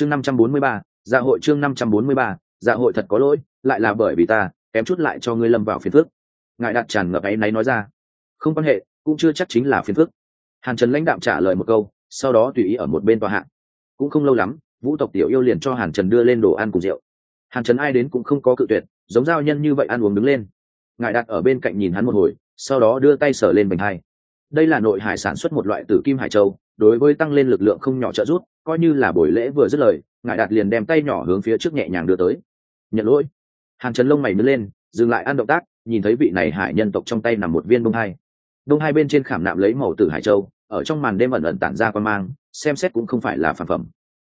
chương năm trăm bốn mươi ba dạ hội chương năm trăm bốn mươi ba dạ hội thật có lỗi, lại là bởi vì ta, kém chút lại cho ngươi lâm vào phiền phức. Ngài đạt tràn ngập áy náy nói ra. Không quan hệ, cũng chưa chắc chính là phiền phức. Hàn trần lãnh đạm trả lời một câu, sau đó tùy ý ở một bên tòa hạng cũng không lâu lắm, vũ tộc tiểu yêu liền cho hàn trần đưa lên đồ ăn cùng rượu. Hàn trần ai đến cũng không có cự tuyệt, giống giao nhân như vậy ăn uống đứng lên. Ngài đặt ở bên cạnh nhìn hắn một hồi, sau đó đưa tay sở lên bành hai. Đây là nội hải sản xuất một loại tử kim hải châu đối với tăng lên lực lượng không nhỏ trợ giúp, coi như là buổi lễ vừa dứt lời ngài đạt liền đem tay nhỏ hướng phía trước nhẹ nhàng đưa tới. Nhận lỗi. Hàn trần lông mày nứt lên, dừng lại ăn động tác, nhìn thấy vị này hải nhân tộc trong tay nằm một viên đông hai. Đông hai bên trên khảm nạm lấy màu tử hải châu, ở trong màn đêm ẩn ẩn tản ra quan mang, xem xét cũng không phải là phản phẩm.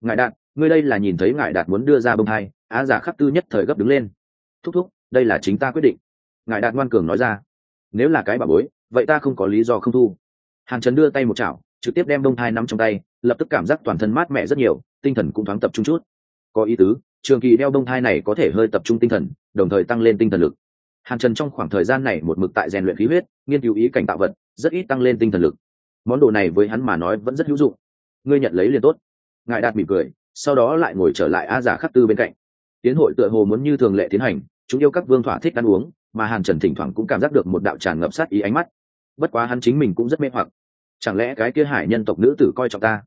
Ngài đạt, ngươi đây là nhìn thấy ngài đạt muốn đưa ra bông hai, á giả khắc tư nhất thời gấp đứng lên. Thúc thúc, đây là chính ta quyết định. Ngài đạt ngoan cường nói ra. Nếu là cái bà bối, vậy ta không có lý do không thu. Hàng trần đưa tay một chảo trực tiếp đem đông thai nắm trong tay, lập tức cảm giác toàn thân mát mẻ rất nhiều, tinh thần cũng thoáng tập trung chút. Có ý tứ, trường kỳ đeo đông thai này có thể hơi tập trung tinh thần, đồng thời tăng lên tinh thần lực. Hàn trần trong khoảng thời gian này một mực tại rèn luyện khí huyết, nghiên cứu ý cảnh tạo vật, rất ít tăng lên tinh thần lực. Món đồ này với hắn mà nói vẫn rất hữu dụng. Ngươi nhận lấy liền tốt. Ngài đạt mỉm cười, sau đó lại ngồi trở lại a giả khắc tư bên cạnh. Tiến hội tựa hồ muốn như thường lệ tiến hành, chúng yêu các vương thỏa thích ăn uống, mà hàn trần thỉnh thoảng cũng cảm giác được một đạo tràn ngập sát ý ánh mắt. Bất quá hắn chính mình cũng rất mê hoặc chẳng lẽ cái kia hải nhân tộc nữ tử coi trọng ta?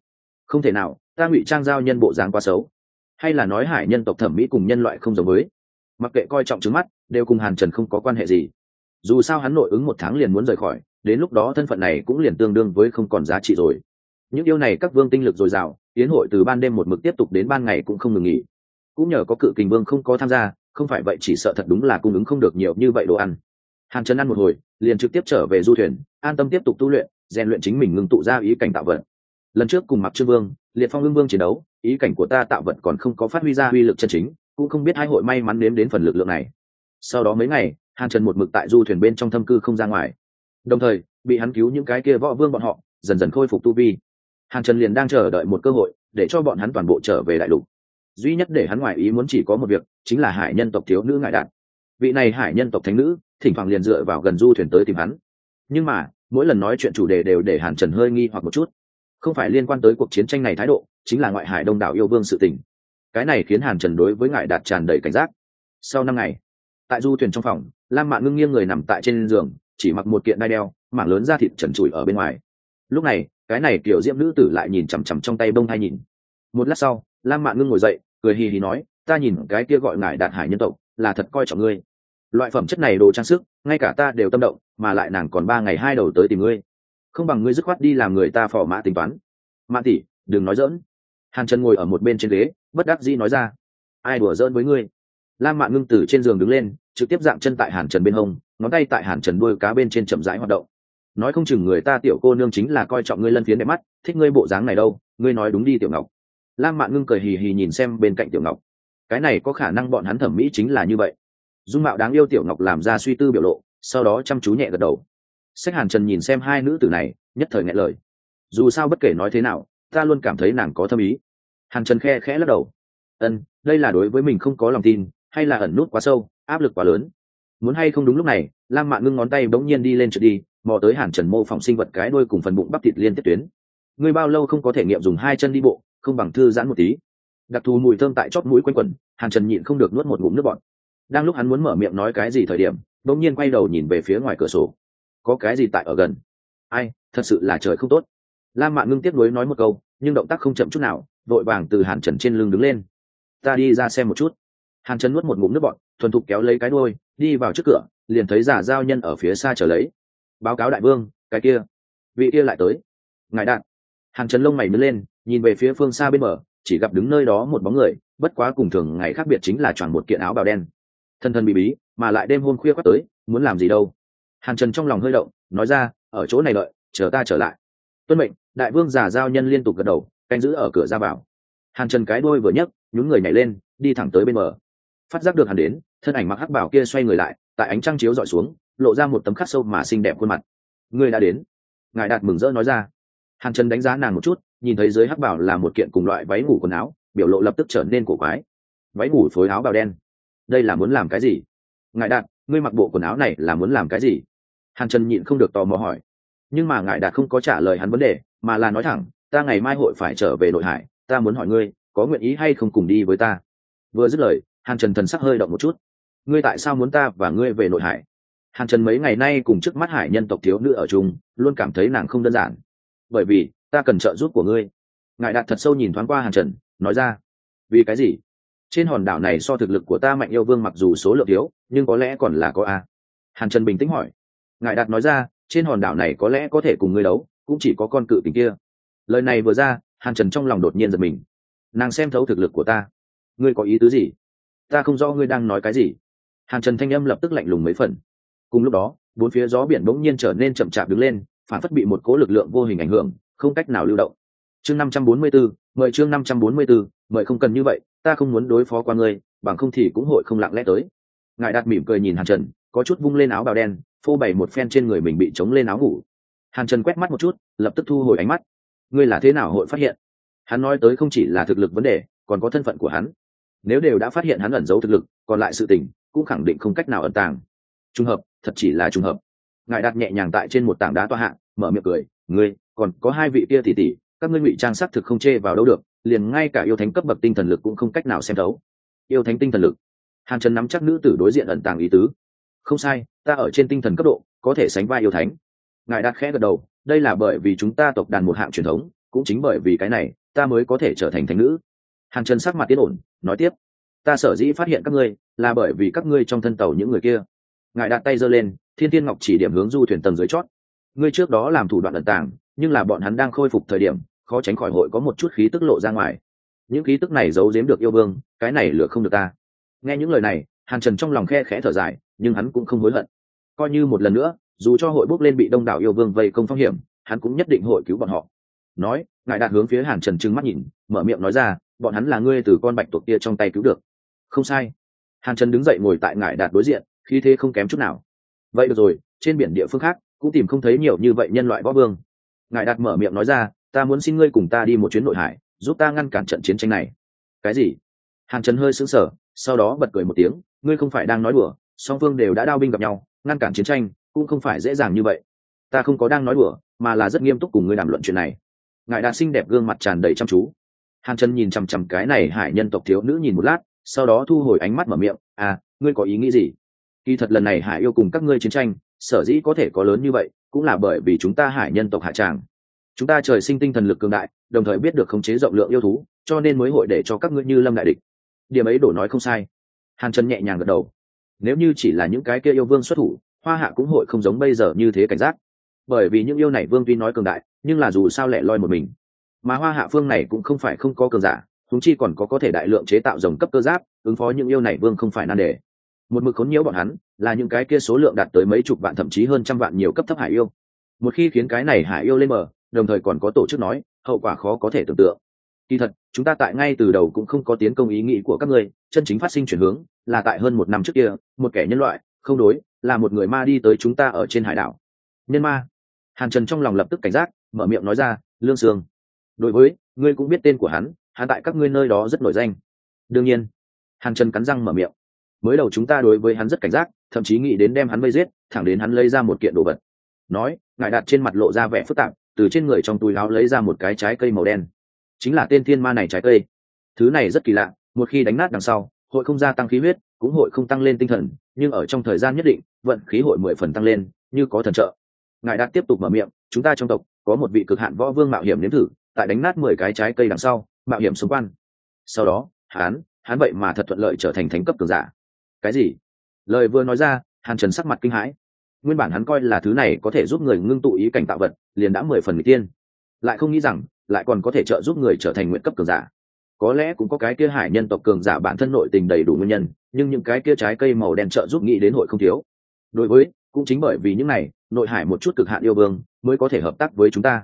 Không thể nào, ta ngụy trang giao nhân bộ dáng quá xấu. Hay là nói hải nhân tộc thẩm mỹ cùng nhân loại không giống với? Mặc kệ coi trọng trứng mắt, đều cùng hàn trần không có quan hệ gì. Dù sao hắn nội ứng một tháng liền muốn rời khỏi, đến lúc đó thân phận này cũng liền tương đương với không còn giá trị rồi. Những yêu này các vương tinh lực dồi dào, tiến hội từ ban đêm một mực tiếp tục đến ban ngày cũng không ngừng nghỉ. Cũng nhờ có cự kình vương không có tham gia, không phải vậy chỉ sợ thật đúng là cung ứng không được nhiều như vậy đồ ăn. Hàn trần ăn một hồi, liền trực tiếp trở về du thuyền, an tâm tiếp tục tu luyện rèn luyện chính mình ngừng tụ ra ý cảnh tạo vật. Lần trước cùng mặc trương vương, liệt phong ương vương chiến đấu, ý cảnh của ta tạo vật còn không có phát huy ra uy lực chân chính, cũng không biết hai hội may mắn nếm đến phần lực lượng này. Sau đó mấy ngày, hàn trần một mực tại du thuyền bên trong thâm cư không ra ngoài. Đồng thời, bị hắn cứu những cái kia võ vương bọn họ, dần dần khôi phục tu vi. Hàn trần liền đang chờ đợi một cơ hội, để cho bọn hắn toàn bộ trở về đại lục. Duy nhất để hắn ngoài ý muốn chỉ có một việc, chính là hải nhân tộc thiếu nữ ngại đạn. Vị này hải nhân tộc thánh nữ, thỉnh thoảng liền dựa vào gần du thuyền tới tìm hắn. Nhưng mà mỗi lần nói chuyện chủ đề đều để hàn trần hơi nghi hoặc một chút. Không phải liên quan tới cuộc chiến tranh này thái độ, chính là ngoại hải đông đảo yêu vương sự tình. Cái này khiến hàn trần đối với ngại đạt tràn đầy cảnh giác. Sau năm ngày, tại du thuyền trong phòng, lam mạn ngưng nghiêng người nằm tại trên giường, chỉ mặc một kiện đai đeo, mảng lớn da thịt trần trụi ở bên ngoài. Lúc này, cái này kiểu diễm nữ tử lại nhìn chằm chằm trong tay bông hai nhìn. Một lát sau, lam mạn ngưng ngồi dậy, cười hì hì nói, ta nhìn cái kia gọi ngài đạt hải nhân tộc, là thật coi trọng ngươi. Loại phẩm chất này đồ trang sức, ngay cả ta đều tâm động mà lại nàng còn ba ngày hai đầu tới tìm ngươi. Không bằng ngươi dứt khoát đi làm người ta phò mã tính toán. Mạn tỷ, đừng nói dỡn hàn trần ngồi ở một bên trên ghế, bất đắc dĩ nói ra. Ai đùa dỡn với ngươi? Lam mạn ngưng từ trên giường đứng lên, trực tiếp dạng chân tại hàn trần bên hông, ngón tay tại hàn trần đuôi cá bên trên chậm rãi hoạt động. Nói không chừng người ta tiểu cô nương chính là coi trọng ngươi lân phiến đẹp mắt, thích ngươi bộ dáng này đâu, ngươi nói đúng đi tiểu ngọc. Lam mạn ngưng cười hì hì nhìn xem bên cạnh tiểu ngọc. Cái này có khả năng bọn hắn thẩm mỹ chính là như vậy. Dung mạo đáng yêu tiểu ngọc làm ra suy tư biểu lộ sau đó chăm chú nhẹ gật đầu. Sách hàn trần nhìn xem hai nữ tử này, nhất thời ngại lời. Dù sao bất kể nói thế nào, ta luôn cảm thấy nàng có thâm ý. Hàn trần khe khẽ lắc đầu. Ân, đây là đối với mình không có lòng tin, hay là ẩn nút quá sâu, áp lực quá lớn. Muốn hay không đúng lúc này, lam mạn ngưng ngón tay bỗng nhiên đi lên trượt đi, mò tới hàn trần mô phỏng sinh vật cái đôi cùng phần bụng bắp thịt liên tiếp tuyến. Ngươi bao lâu không có thể nghiệm dùng hai chân đi bộ, không bằng thư giãn một tí. Đặc thù mùi thơm tại chót mũi quanh quẩn hàn trần nhịn không được nuốt một ngụm nước bọn đang lúc hắn muốn mở miệng nói cái gì thời điểm bỗng nhiên quay đầu nhìn về phía ngoài cửa sổ. Có cái gì tại ở gần? Ai thật sự là trời không tốt. Lam mạn ngưng tiếp nối nói một câu nhưng động tác không chậm chút nào vội vàng từ hàn trần trên lưng đứng lên. Ta đi ra xem một chút. Hàn trần nuốt một ngụm nước bọn thuần thục kéo lấy cái đôi đi vào trước cửa liền thấy giả giao nhân ở phía xa trở lấy. Báo cáo đại vương cái kia vị kia lại tới. Ngài đạn. Hàn trần lông mày mới lên nhìn về phía phương xa bên mở, chỉ gặp đứng nơi đó một bóng người bất quá cùng thường ngày khác biệt chính là chọn một kiện áo bào đen thân thân bị bí, mà lại đêm hôm khuya quát tới, muốn làm gì đâu? Hàn trần trong lòng hơi động, nói ra, ở chỗ này đợi, chờ ta trở lại. Tuân mệnh, đại vương giả giao nhân liên tục gật đầu, canh giữ ở cửa ra vào. Hàn trần cái đôi vừa nhấc, nhún người nhảy lên, đi thẳng tới bên bờ. Phát giác được hàn đến, thân ảnh mặc hắc bảo kia xoay người lại, tại ánh trăng chiếu dọi xuống, lộ ra một tấm khắc sâu mà xinh đẹp khuôn mặt. Người đã đến. Ngài đạt mừng rỡ nói ra. Hàn trần đánh giá nàng một chút, nhìn thấy dưới hắc bảo là một kiện cùng loại váy ngủ quần áo, biểu lộ lập tức trở nên cổ quái. Váy ngủ phối áo bào đen đây là muốn làm cái gì? Ngài đạt, ngươi mặc bộ quần áo này là muốn làm cái gì? Hàn trần nhịn không được tò mò hỏi. Nhưng mà ngài đạt không có trả lời hắn vấn đề, mà là nói thẳng, ta ngày mai hội phải trở về nội hải, ta muốn hỏi ngươi, có nguyện ý hay không cùng đi với ta? Vừa dứt lời, hàn trần thần sắc hơi động một chút. Ngươi tại sao muốn ta và ngươi về nội hải? Hàn trần mấy ngày nay cùng trước mắt hải nhân tộc thiếu nữ ở chung, luôn cảm thấy nàng không đơn giản. Bởi vì, ta cần trợ giúp của ngươi. Ngài đạt thật sâu nhìn thoáng qua hàn trần, nói ra. Vì cái gì? Trên hòn đảo này so thực lực của ta mạnh yêu vương mặc dù số lượng thiếu nhưng có lẽ còn là có a. Hàn trần bình tĩnh hỏi. Ngài đạt nói ra trên hòn đảo này có lẽ có thể cùng ngươi đấu cũng chỉ có con cự tình kia. Lời này vừa ra hàn trần trong lòng đột nhiên giật mình. Nàng xem thấu thực lực của ta. Ngươi có ý tứ gì? Ta không rõ ngươi đang nói cái gì. Hàn trần thanh âm lập tức lạnh lùng mấy phần. Cùng lúc đó bốn phía gió biển bỗng nhiên trở nên chậm chạp đứng lên phản phất bị một cố lực lượng vô hình ảnh hưởng không cách nào lưu động. Chương năm trăm bốn mươi 544, mời chương năm trăm bốn mươi 544, mời không cần như vậy ta không muốn đối phó qua ngươi, bằng không thì cũng hội không lặng lẽ tới. Ngài đạt mỉm cười nhìn hàn trần, có chút vung lên áo bào đen, phô bày một phen trên người mình bị chống lên áo ngủ. Hàn trần quét mắt một chút, lập tức thu hồi ánh mắt. Ngươi là thế nào hội phát hiện? Hắn nói tới không chỉ là thực lực vấn đề, còn có thân phận của hắn. Nếu đều đã phát hiện hắn ẩn giấu thực lực, còn lại sự tình, cũng khẳng định không cách nào ẩn tàng. Trùng hợp, thật chỉ là trùng hợp. Ngài đặt nhẹ nhàng tại trên một tảng đá toa hạng mở miệng cười, ngươi, còn có hai vị kia tỉ tỉ các ngươi ngụy trang xác thực không chê vào đâu được liền ngay cả yêu thánh cấp bậc tinh thần lực cũng không cách nào xem thấu. Yêu thánh tinh thần lực. Hàn trần nắm chắc nữ tử đối diện ẩn tàng ý tứ. Không sai, ta ở trên tinh thần cấp độ, có thể sánh vai yêu thánh. Ngài đạt khẽ gật đầu, đây là bởi vì chúng ta tộc đàn một hạng truyền thống, cũng chính bởi vì cái này, ta mới có thể trở thành thánh nữ. Hàn trần sắc mặt tiến ổn, nói tiếp. Ta sở dĩ phát hiện các ngươi, là bởi vì các ngươi trong thân tàu những người kia. Ngài đặt tay giơ lên, thiên tiên ngọc chỉ điểm hướng du thuyền tầng dưới chót. Ngươi trước đó làm thủ đoạn ẩn tàng, nhưng là bọn hắn đang khôi phục thời điểm khó tránh khỏi hội có một chút khí tức lộ ra ngoài. Những khí tức này giấu giếm được yêu vương, cái này lựa không được ta. Nghe những lời này, hàn trần trong lòng khe khẽ thở dài, nhưng hắn cũng không hối hận. Coi như một lần nữa, dù cho hội bốc lên bị đông đảo yêu vương vây công phong hiểm, hắn cũng nhất định hội cứu bọn họ. Nói, ngài đạt hướng phía hàn trần trừng mắt nhìn, mở miệng nói ra, bọn hắn là ngươi từ con bạch tuộc kia trong tay cứu được. Không sai. Hàn trần đứng dậy ngồi tại ngài đạt đối diện khi thế không kém chút nào. Vậy được rồi, trên biển địa phương khác cũng tìm không thấy nhiều như vậy nhân loại võ vương. Ngài đạt mở miệng nói ra ta muốn xin ngươi cùng ta đi một chuyến nội hải, giúp ta ngăn cản trận chiến tranh này. Cái gì? Hàn trần hơi sững sờ, sau đó bật cười một tiếng, ngươi không phải đang nói đùa, song phương đều đã đao binh gặp nhau, ngăn cản chiến tranh cũng không phải dễ dàng như vậy. Ta không có đang nói đùa, mà là rất nghiêm túc cùng ngươi đàm luận chuyện này. Ngài đã xinh đẹp gương mặt tràn đầy chăm chú. Hàn trần nhìn chằm chằm cái này hải nhân tộc thiếu nữ nhìn một lát, sau đó thu hồi ánh mắt mở miệng à ngươi có ý nghĩ gì? Kỳ thật lần này hải yêu cùng các ngươi chiến tranh, sở dĩ có thể có lớn như vậy, cũng là bởi vì chúng ta hải nhân tộc hạ tràng chúng ta trời sinh tinh thần lực cường đại, đồng thời biết được khống chế rộng lượng yêu thú, cho nên mới hội để cho các ngươi như lâm đại địch. Điểm ấy đổ nói không sai. Hàn trần nhẹ nhàng gật đầu. Nếu như chỉ là những cái kia yêu vương xuất thủ, hoa hạ cũng hội không giống bây giờ như thế cảnh giác. Bởi vì những yêu này vương tuy nói cường đại, nhưng là dù sao lẻ loi một mình. Mà hoa hạ phương này cũng không phải không có cường giả chúng chi còn có có thể đại lượng chế tạo dòng cấp cơ giáp, ứng phó những yêu này vương không phải nan đề. Một mực khốn nhiễu bọn hắn, là những cái kia số lượng đạt tới mấy chục vạn thậm chí hơn trăm vạn nhiều cấp thấp hải yêu. Một khi khiến cái này hải yêu lên mở đồng thời còn có tổ chức nói, hậu quả khó có thể tưởng tượng. Kỳ thật, chúng ta tại ngay từ đầu cũng không có tiến công ý nghĩ của các ngươi, chân chính phát sinh chuyển hướng là tại hơn một năm trước kia, một kẻ nhân loại, không đối, là một người ma đi tới chúng ta ở trên hải đảo. Nhân ma. Hàn trần trong lòng lập tức cảnh giác, mở miệng nói ra, lương sương, đối với, ngươi cũng biết tên của hắn hắn tại các ngươi nơi đó rất nổi danh. Đương nhiên. Hàn trần cắn răng mở miệng. Mới đầu chúng ta đối với hắn rất cảnh giác, thậm chí nghĩ đến đem hắn vây giết, thẳng đến hắn lấy ra một kiện đồ vật. Nói, ngài đặt trên mặt lộ ra vẻ phức tạp từ trên người trong túi áo lấy ra một cái trái cây màu đen. Chính là tên thiên ma này trái cây. Thứ này rất kỳ lạ, một khi đánh nát đằng sau, hội không gia tăng khí huyết, cũng hội không tăng lên tinh thần, nhưng ở trong thời gian nhất định, vận khí hội mười phần tăng lên, như có thần trợ. Ngài đạt tiếp tục mở miệng, chúng ta trong tộc, có một vị cực hạn võ vương mạo hiểm nếm thử, tại đánh nát mười cái trái cây đằng sau, mạo hiểm xung quanh. Sau đó hán hán vậy mà thật thuận lợi trở thành thánh cấp cường giả. Cái gì? Lời vừa nói ra, hàn trần sắc mặt kinh hãi nguyên bản hắn coi là thứ này có thể giúp người ngưng tụ ý cảnh tạo vật, liền đã mười phần người tiên lại không nghĩ rằng, lại còn có thể trợ giúp người trở thành nguyện cấp cường giả. Có lẽ cũng có cái kia hải nhân tộc cường giả bản thân nội tình đầy đủ nguyên nhân, nhưng những cái kia trái cây màu đen trợ giúp nghĩ đến hội không thiếu. Đối với, cũng chính bởi vì những này, nội hải một chút cực hạn yêu vương mới có thể hợp tác với chúng ta.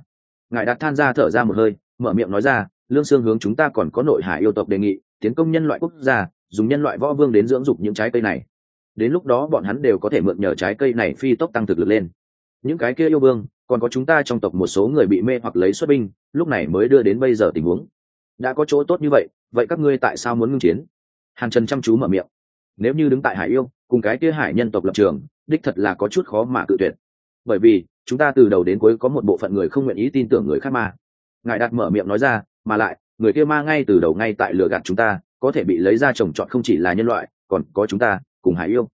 Ngài đặt than ra thở ra một hơi, mở miệng nói ra, lương xương hướng chúng ta còn có nội hải yêu tộc đề nghị, tiến công nhân loại quốc gia, dùng nhân loại võ vương đến dưỡng dục những trái cây này đến lúc đó bọn hắn đều có thể mượn nhờ trái cây này phi tốc tăng thực lực lên. Những cái kia yêu vương, còn có chúng ta trong tộc một số người bị mê hoặc lấy xuất binh, lúc này mới đưa đến bây giờ tình huống. Đã có chỗ tốt như vậy vậy các ngươi tại sao muốn ngưng chiến? Hàn trần chăm chú mở miệng. Nếu như đứng tại hải yêu, cùng cái kia hải nhân tộc lập trường, đích thật là có chút khó mà cự tuyệt. Bởi vì, chúng ta từ đầu đến cuối có một bộ phận người không nguyện ý tin tưởng người khác mà ngài đạt mở miệng nói ra, mà lại, người kia ma ngay từ đầu ngay tại lừa gạt chúng ta, có thể bị lấy ra trồng trọt không chỉ là nhân loại, còn có chúng ta cùng hải yêu.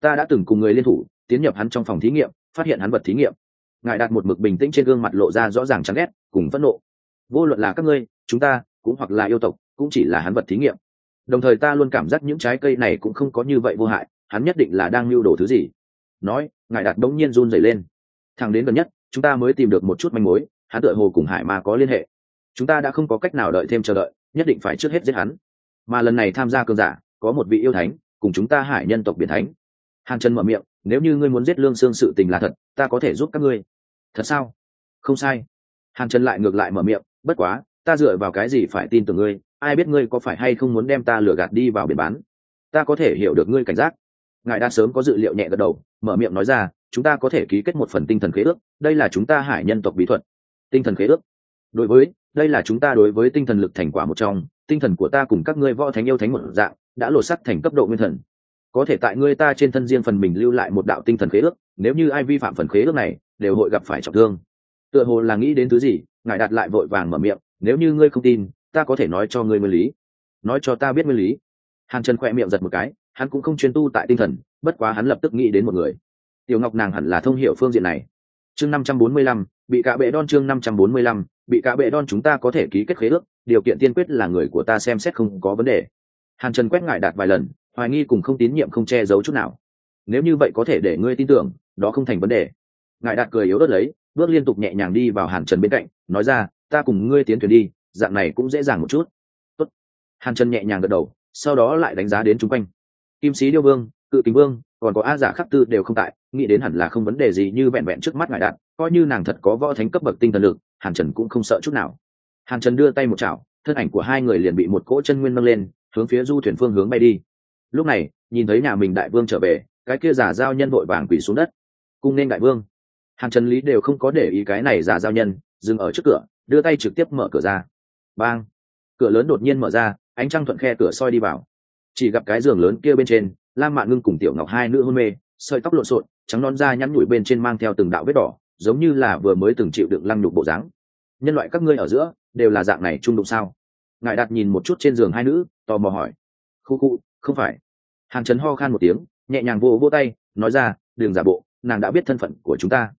Ta đã từng cùng người liên thủ, tiến nhập hắn trong phòng thí nghiệm, phát hiện hắn vật thí nghiệm. Ngài đạt một mực bình tĩnh trên gương mặt lộ ra rõ ràng chán ghét, cùng phẫn nộ. Vô luận là các ngươi, chúng ta, cũng hoặc là yêu tộc, cũng chỉ là hắn vật thí nghiệm. Đồng thời ta luôn cảm giác những trái cây này cũng không có như vậy vô hại, hắn nhất định là đang lưu đồ thứ gì. Nói, ngài đạt đống nhiên run rẩy lên. Thằng đến gần nhất, chúng ta mới tìm được một chút manh mối, hắn tựa hồ cùng hải ma có liên hệ. Chúng ta đã không có cách nào đợi thêm chờ đợi, nhất định phải trước hết giết hắn. Mà lần này tham gia cơn giả, có một vị yêu thánh cùng chúng ta hải nhân tộc biển thánh. Hàn trần mở miệng, nếu như ngươi muốn giết lương xương sự tình là thật, ta có thể giúp các ngươi. Thật sao? Không sai. Hàn trần lại ngược lại mở miệng, bất quá, ta dựa vào cái gì phải tin tưởng ngươi? Ai biết ngươi có phải hay không muốn đem ta lừa gạt đi vào biển bán? Ta có thể hiểu được ngươi cảnh giác. Ngài đã sớm có dự liệu nhẹ gật đầu, mở miệng nói ra, chúng ta có thể ký kết một phần tinh thần khế ước, đây là chúng ta hải nhân tộc bí thuật. Tinh thần khế ước? Đối với, đây là chúng ta đối với tinh thần lực thành quả một trong, tinh thần của ta cùng các ngươi võ thánh yêu thánh một dạng đã lột sắc thành cấp độ nguyên thần. Có thể tại ngươi ta trên thân riêng phần mình lưu lại một đạo tinh thần khế ước, nếu như ai vi phạm phần khế ước này, đều hội gặp phải trọng thương. Tựa hồ là nghĩ đến thứ gì, ngài đặt lại vội vàng mở miệng, nếu như ngươi không tin, ta có thể nói cho ngươi nguyên lý. Nói cho ta biết nguyên lý. Hàn trần khỏe miệng giật một cái, hắn cũng không chuyên tu tại tinh thần, bất quá hắn lập tức nghĩ đến một người. Tiểu ngọc nàng hẳn là thông hiểu phương diện này. Chương năm trăm bốn mươi lăm, bị cả bệ đon chương năm trăm bốn mươi lăm, bị cả bệ đon chúng ta có thể ký kết khế ước, điều kiện tiên quyết là người của ta xem xét không có vấn đề hàn trần quét ngại đạt vài lần, hoài nghi cùng không tín nhiệm không che giấu chút nào. Nếu như vậy có thể để ngươi tin tưởng, đó không thành vấn đề. Ngại đạt cười yếu đất lấy, bước liên tục nhẹ nhàng đi vào hàn trần bên cạnh, nói ra, ta cùng ngươi tiến thuyền đi, dạng này cũng dễ dàng một chút. Tốt. hàn trần nhẹ nhàng gật đầu, sau đó lại đánh giá đến chung quanh. Kim sĩ điêu vương, cự kính vương, còn có a giả khắc tư đều không tại, nghĩ đến hẳn là không vấn đề gì như vẹn vẹn trước mắt ngài đạt, coi như nàng thật có võ thánh cấp bậc tinh thần lực, hàn trần cũng không sợ chút nào. Hàn trần đưa tay một chảo, thân ảnh của hai người liền bị một cỗ chân nguyên nâng lên hướng phía du thuyền phương hướng bay đi. Lúc này, nhìn thấy nhà mình đại vương trở về, cái kia giả giao nhân vội vàng quỳ xuống đất. Cung nên đại vương. Hàn trần lý đều không có để ý cái này giả giao nhân, dừng ở trước cửa, đưa tay trực tiếp mở cửa ra. Bang! Cửa lớn đột nhiên mở ra, ánh trăng thuận khe cửa soi đi vào. Chỉ gặp cái giường lớn kia bên trên, lam mạn ngưng cùng tiểu ngọc hai nữ hôn mê, sợi tóc lộn xộn, trắng non da nhắn nhủi bên trên mang theo từng đạo vết đỏ, giống như là vừa mới từng chịu đựng lăng nhục bộ dáng. Nhân loại các ngươi ở giữa, đều là dạng này trung đụng sao? Ngài đặt nhìn một chút trên giường hai nữ, tò mò hỏi. Khu khu, không phải. Hàng trấn ho khan một tiếng, nhẹ nhàng vô vô tay, nói ra đường giả bộ, nàng đã biết thân phận của chúng ta.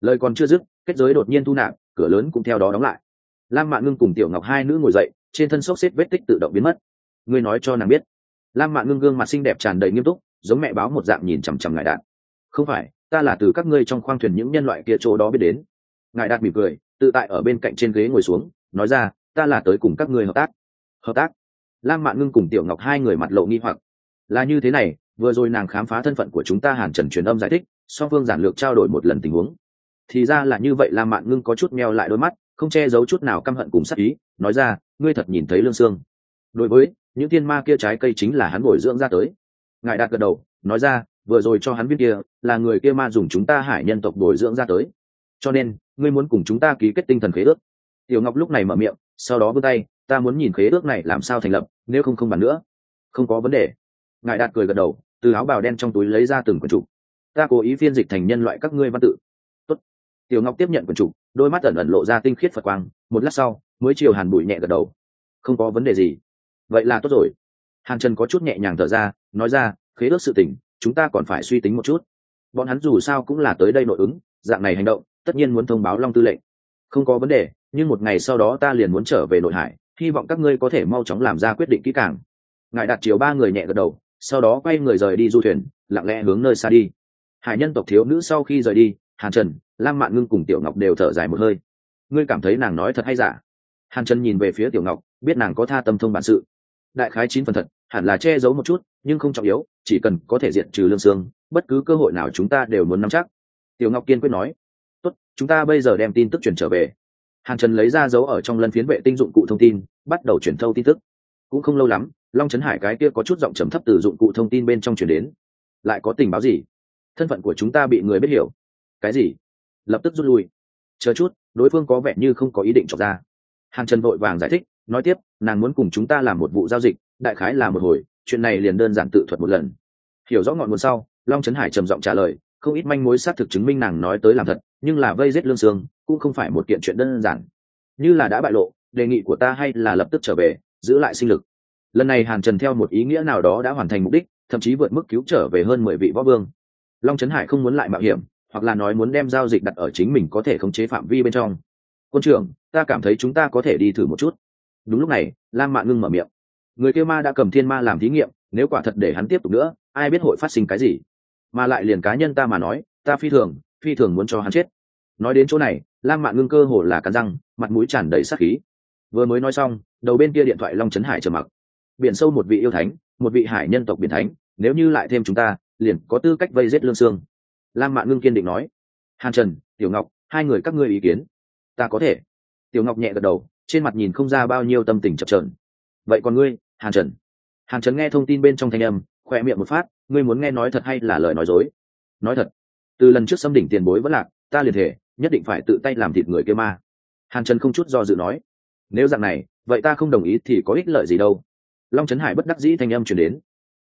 Lời còn chưa dứt, kết giới đột nhiên thu nạp, cửa lớn cũng theo đó đóng lại. Lam mạn ngưng cùng tiểu ngọc hai nữ ngồi dậy, trên thân xốc xếp vết tích tự động biến mất. Ngươi nói cho nàng biết. Lam mạn ngưng gương mặt xinh đẹp tràn đầy nghiêm túc, giống mẹ báo một dạng nhìn chằm chằm ngài Đạt. không phải, ta là từ các ngươi trong khoang thuyền những nhân loại kia chỗ đó biết đến. Ngài đạt mỉm cười, tự tại ở bên cạnh trên ghế ngồi xuống, nói ra ta là tới cùng các ngươi hợp tác. Hợp tác? Lam mạn ngưng cùng tiểu ngọc hai người mặt lộ nghi hoặc. Là như thế này, vừa rồi nàng khám phá thân phận của chúng ta hàn trần truyền âm giải thích, song phương giản lược trao đổi một lần tình huống. Thì ra là như vậy, lam mạn ngưng có chút meo lại đôi mắt, không che giấu chút nào căm hận cùng sắc ý, nói ra, ngươi thật nhìn thấy lương xương đối với, những thiên ma kia trái cây chính là hắn bồi dưỡng ra tới. Ngài đạt gật đầu, nói ra, vừa rồi cho hắn biết kia, là người kia ma dùng chúng ta hải nhân tộc bồi dưỡng ra tới. Cho nên, ngươi muốn cùng chúng ta ký kết tinh thần khế ước. Tiểu ngọc lúc này mở miệng sau đó vươn tay, ta muốn nhìn khế ước này làm sao thành lập, nếu không không bàn nữa. Không có vấn đề. Ngài đạt cười gật đầu, từ áo bào đen trong túi lấy ra từng quần trục. Ta cố ý phiên dịch thành nhân loại các ngươi văn tự. Tốt. tiểu ngọc tiếp nhận quần trục, đôi mắt ẩn ẩn lộ ra tinh khiết phật quang, một lát sau, mới chiều hàn bụi nhẹ gật đầu. Không có vấn đề gì. Vậy là tốt rồi. Hàn trần có chút nhẹ nhàng thở ra, nói ra, khế ước sự tình, chúng ta còn phải suy tính một chút. Bọn hắn dù sao cũng là tới đây nội ứng, dạng này hành động, tất nhiên muốn thông báo long tư lệnh. Không có vấn đề nhưng một ngày sau đó ta liền muốn trở về nội hải, hy vọng các ngươi có thể mau chóng làm ra quyết định kỹ càng. Ngài đặt chiều ba người nhẹ gật đầu, sau đó quay người rời đi du thuyền, lặng lẽ hướng nơi xa đi. Hải nhân tộc thiếu nữ sau khi rời đi, hàn trần, lam mạn ngưng cùng tiểu ngọc đều thở dài một hơi. Ngươi cảm thấy nàng nói thật hay giả? Hàn trần nhìn về phía tiểu ngọc, biết nàng có tha tâm thông bản sự. Đại khái chín phần thật, hẳn là che giấu một chút, nhưng không trọng yếu, chỉ cần có thể diện trừ lương xương, bất cứ cơ hội nào chúng ta đều muốn nắm chắc. Tiểu ngọc kiên quyết nói, tốt, chúng ta bây giờ đem tin tức truyền trở về hàn trần lấy ra dấu ở trong lân phiến vệ tinh dụng cụ thông tin, bắt đầu chuyển thâu tin tức. Cũng không lâu lắm, long trấn hải cái kia có chút giọng trầm thấp từ dụng cụ thông tin bên trong chuyển đến. Lại có tình báo gì? Thân phận của chúng ta bị người biết hiểu. Cái gì? Lập tức rút lui. Chờ chút, đối phương có vẻ như không có ý định chọc ra. Hàn trần vội vàng giải thích, nói tiếp, nàng muốn cùng chúng ta làm một vụ giao dịch, đại khái là một hồi, chuyện này liền đơn giản tự thuật một lần. Hiểu rõ ngọn nguồn sau, long trấn hải trầm giọng trả lời, không ít manh mối xác thực chứng minh nàng nói tới làm thật nhưng là vây giết lương sương cũng không phải một kiện chuyện đơn giản. Như là đã bại lộ, đề nghị của ta hay là lập tức trở về, giữ lại sinh lực. Lần này hàn trần theo một ý nghĩa nào đó đã hoàn thành mục đích, thậm chí vượt mức cứu trở về hơn mười vị võ vương. Long trấn hải không muốn lại mạo hiểm, hoặc là nói muốn đem giao dịch đặt ở chính mình có thể khống chế phạm vi bên trong. Quân trưởng, ta cảm thấy chúng ta có thể đi thử một chút. Đúng lúc này, lam mạn ngưng mở miệng. Người kêu ma đã cầm thiên ma làm thí nghiệm, nếu quả thật để hắn tiếp tục nữa, ai biết hội phát sinh cái gì? Mà lại liền cá nhân ta mà nói, ta phi thường phi thường muốn cho hắn chết. Nói đến chỗ này, lam mạn ngưng cơ hồ là cắn răng, mặt mũi tràn đầy sát khí. Vừa mới nói xong, đầu bên kia điện thoại long trấn hải trầm mặc. Biển sâu một vị yêu thánh, một vị hải nhân tộc biển thánh, nếu như lại thêm chúng ta, liền có tư cách vây giết lương sương. Lam mạn ngưng kiên định nói. Hàn trần, tiểu ngọc, hai người các ngươi ý kiến? Ta có thể. Tiểu ngọc nhẹ gật đầu, trên mặt nhìn không ra bao nhiêu tâm tình chập trờn vậy còn ngươi, hàn trần? Hàn trần nghe thông tin bên trong thanh âm khoe miệng một phát, ngươi muốn nghe nói thật hay là lời nói dối? Nói thật từ lần trước xâm đỉnh tiền bối vẫn lạc, ta liền thể, nhất định phải tự tay làm thịt người kia ma. Hàn trần không chút do dự nói, nếu dạng này, vậy ta không đồng ý thì có ích lợi gì đâu. Long trấn hải bất đắc dĩ thanh âm chuyển đến,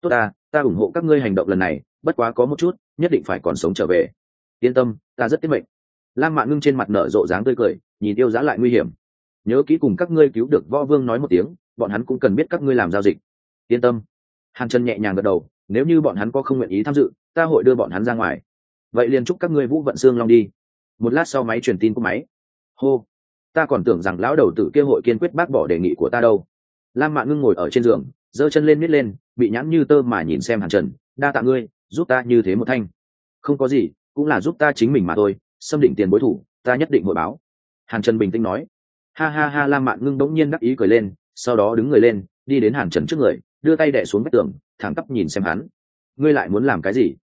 tốt ta ta ủng hộ các ngươi hành động lần này, bất quá có một chút, nhất định phải còn sống trở về. Yên tâm, ta rất tiết mệnh. Lam mạng ngưng trên mặt nở rộ dáng tươi cười, nhìn yêu giá lại nguy hiểm. Nhớ kỹ cùng các ngươi cứu được võ vương nói một tiếng, bọn hắn cũng cần biết các ngươi làm giao dịch. Yên tâm. Hàn trần nhẹ nhàng gật đầu, nếu như bọn hắn có không nguyện ý tham dự, ta hội đưa bọn hắn ra ngoài vậy liền chúc các ngươi vũ vận xương long đi. Một lát sau máy truyền tin của máy. Hô. Ta còn tưởng rằng lão đầu tử kêu hội kiên quyết bác bỏ đề nghị của ta đâu. Lam mạn ngưng ngồi ở trên giường, giơ chân lên miết lên, bị nhãn như tơ mà nhìn xem hàn trần. Đa tạ ngươi, giúp ta như thế một thanh. Không có gì, cũng là giúp ta chính mình mà thôi, xâm định tiền bối thủ, ta nhất định hội báo. Hàn trần bình tĩnh nói. Ha ha ha, lam mạn ngưng bỗng nhiên đắc ý cười lên, sau đó đứng người lên, đi đến hàn trần trước người, đưa tay đẻ xuống vách tường, thẳng tắp nhìn xem hắn. Ngươi lại muốn làm cái gì?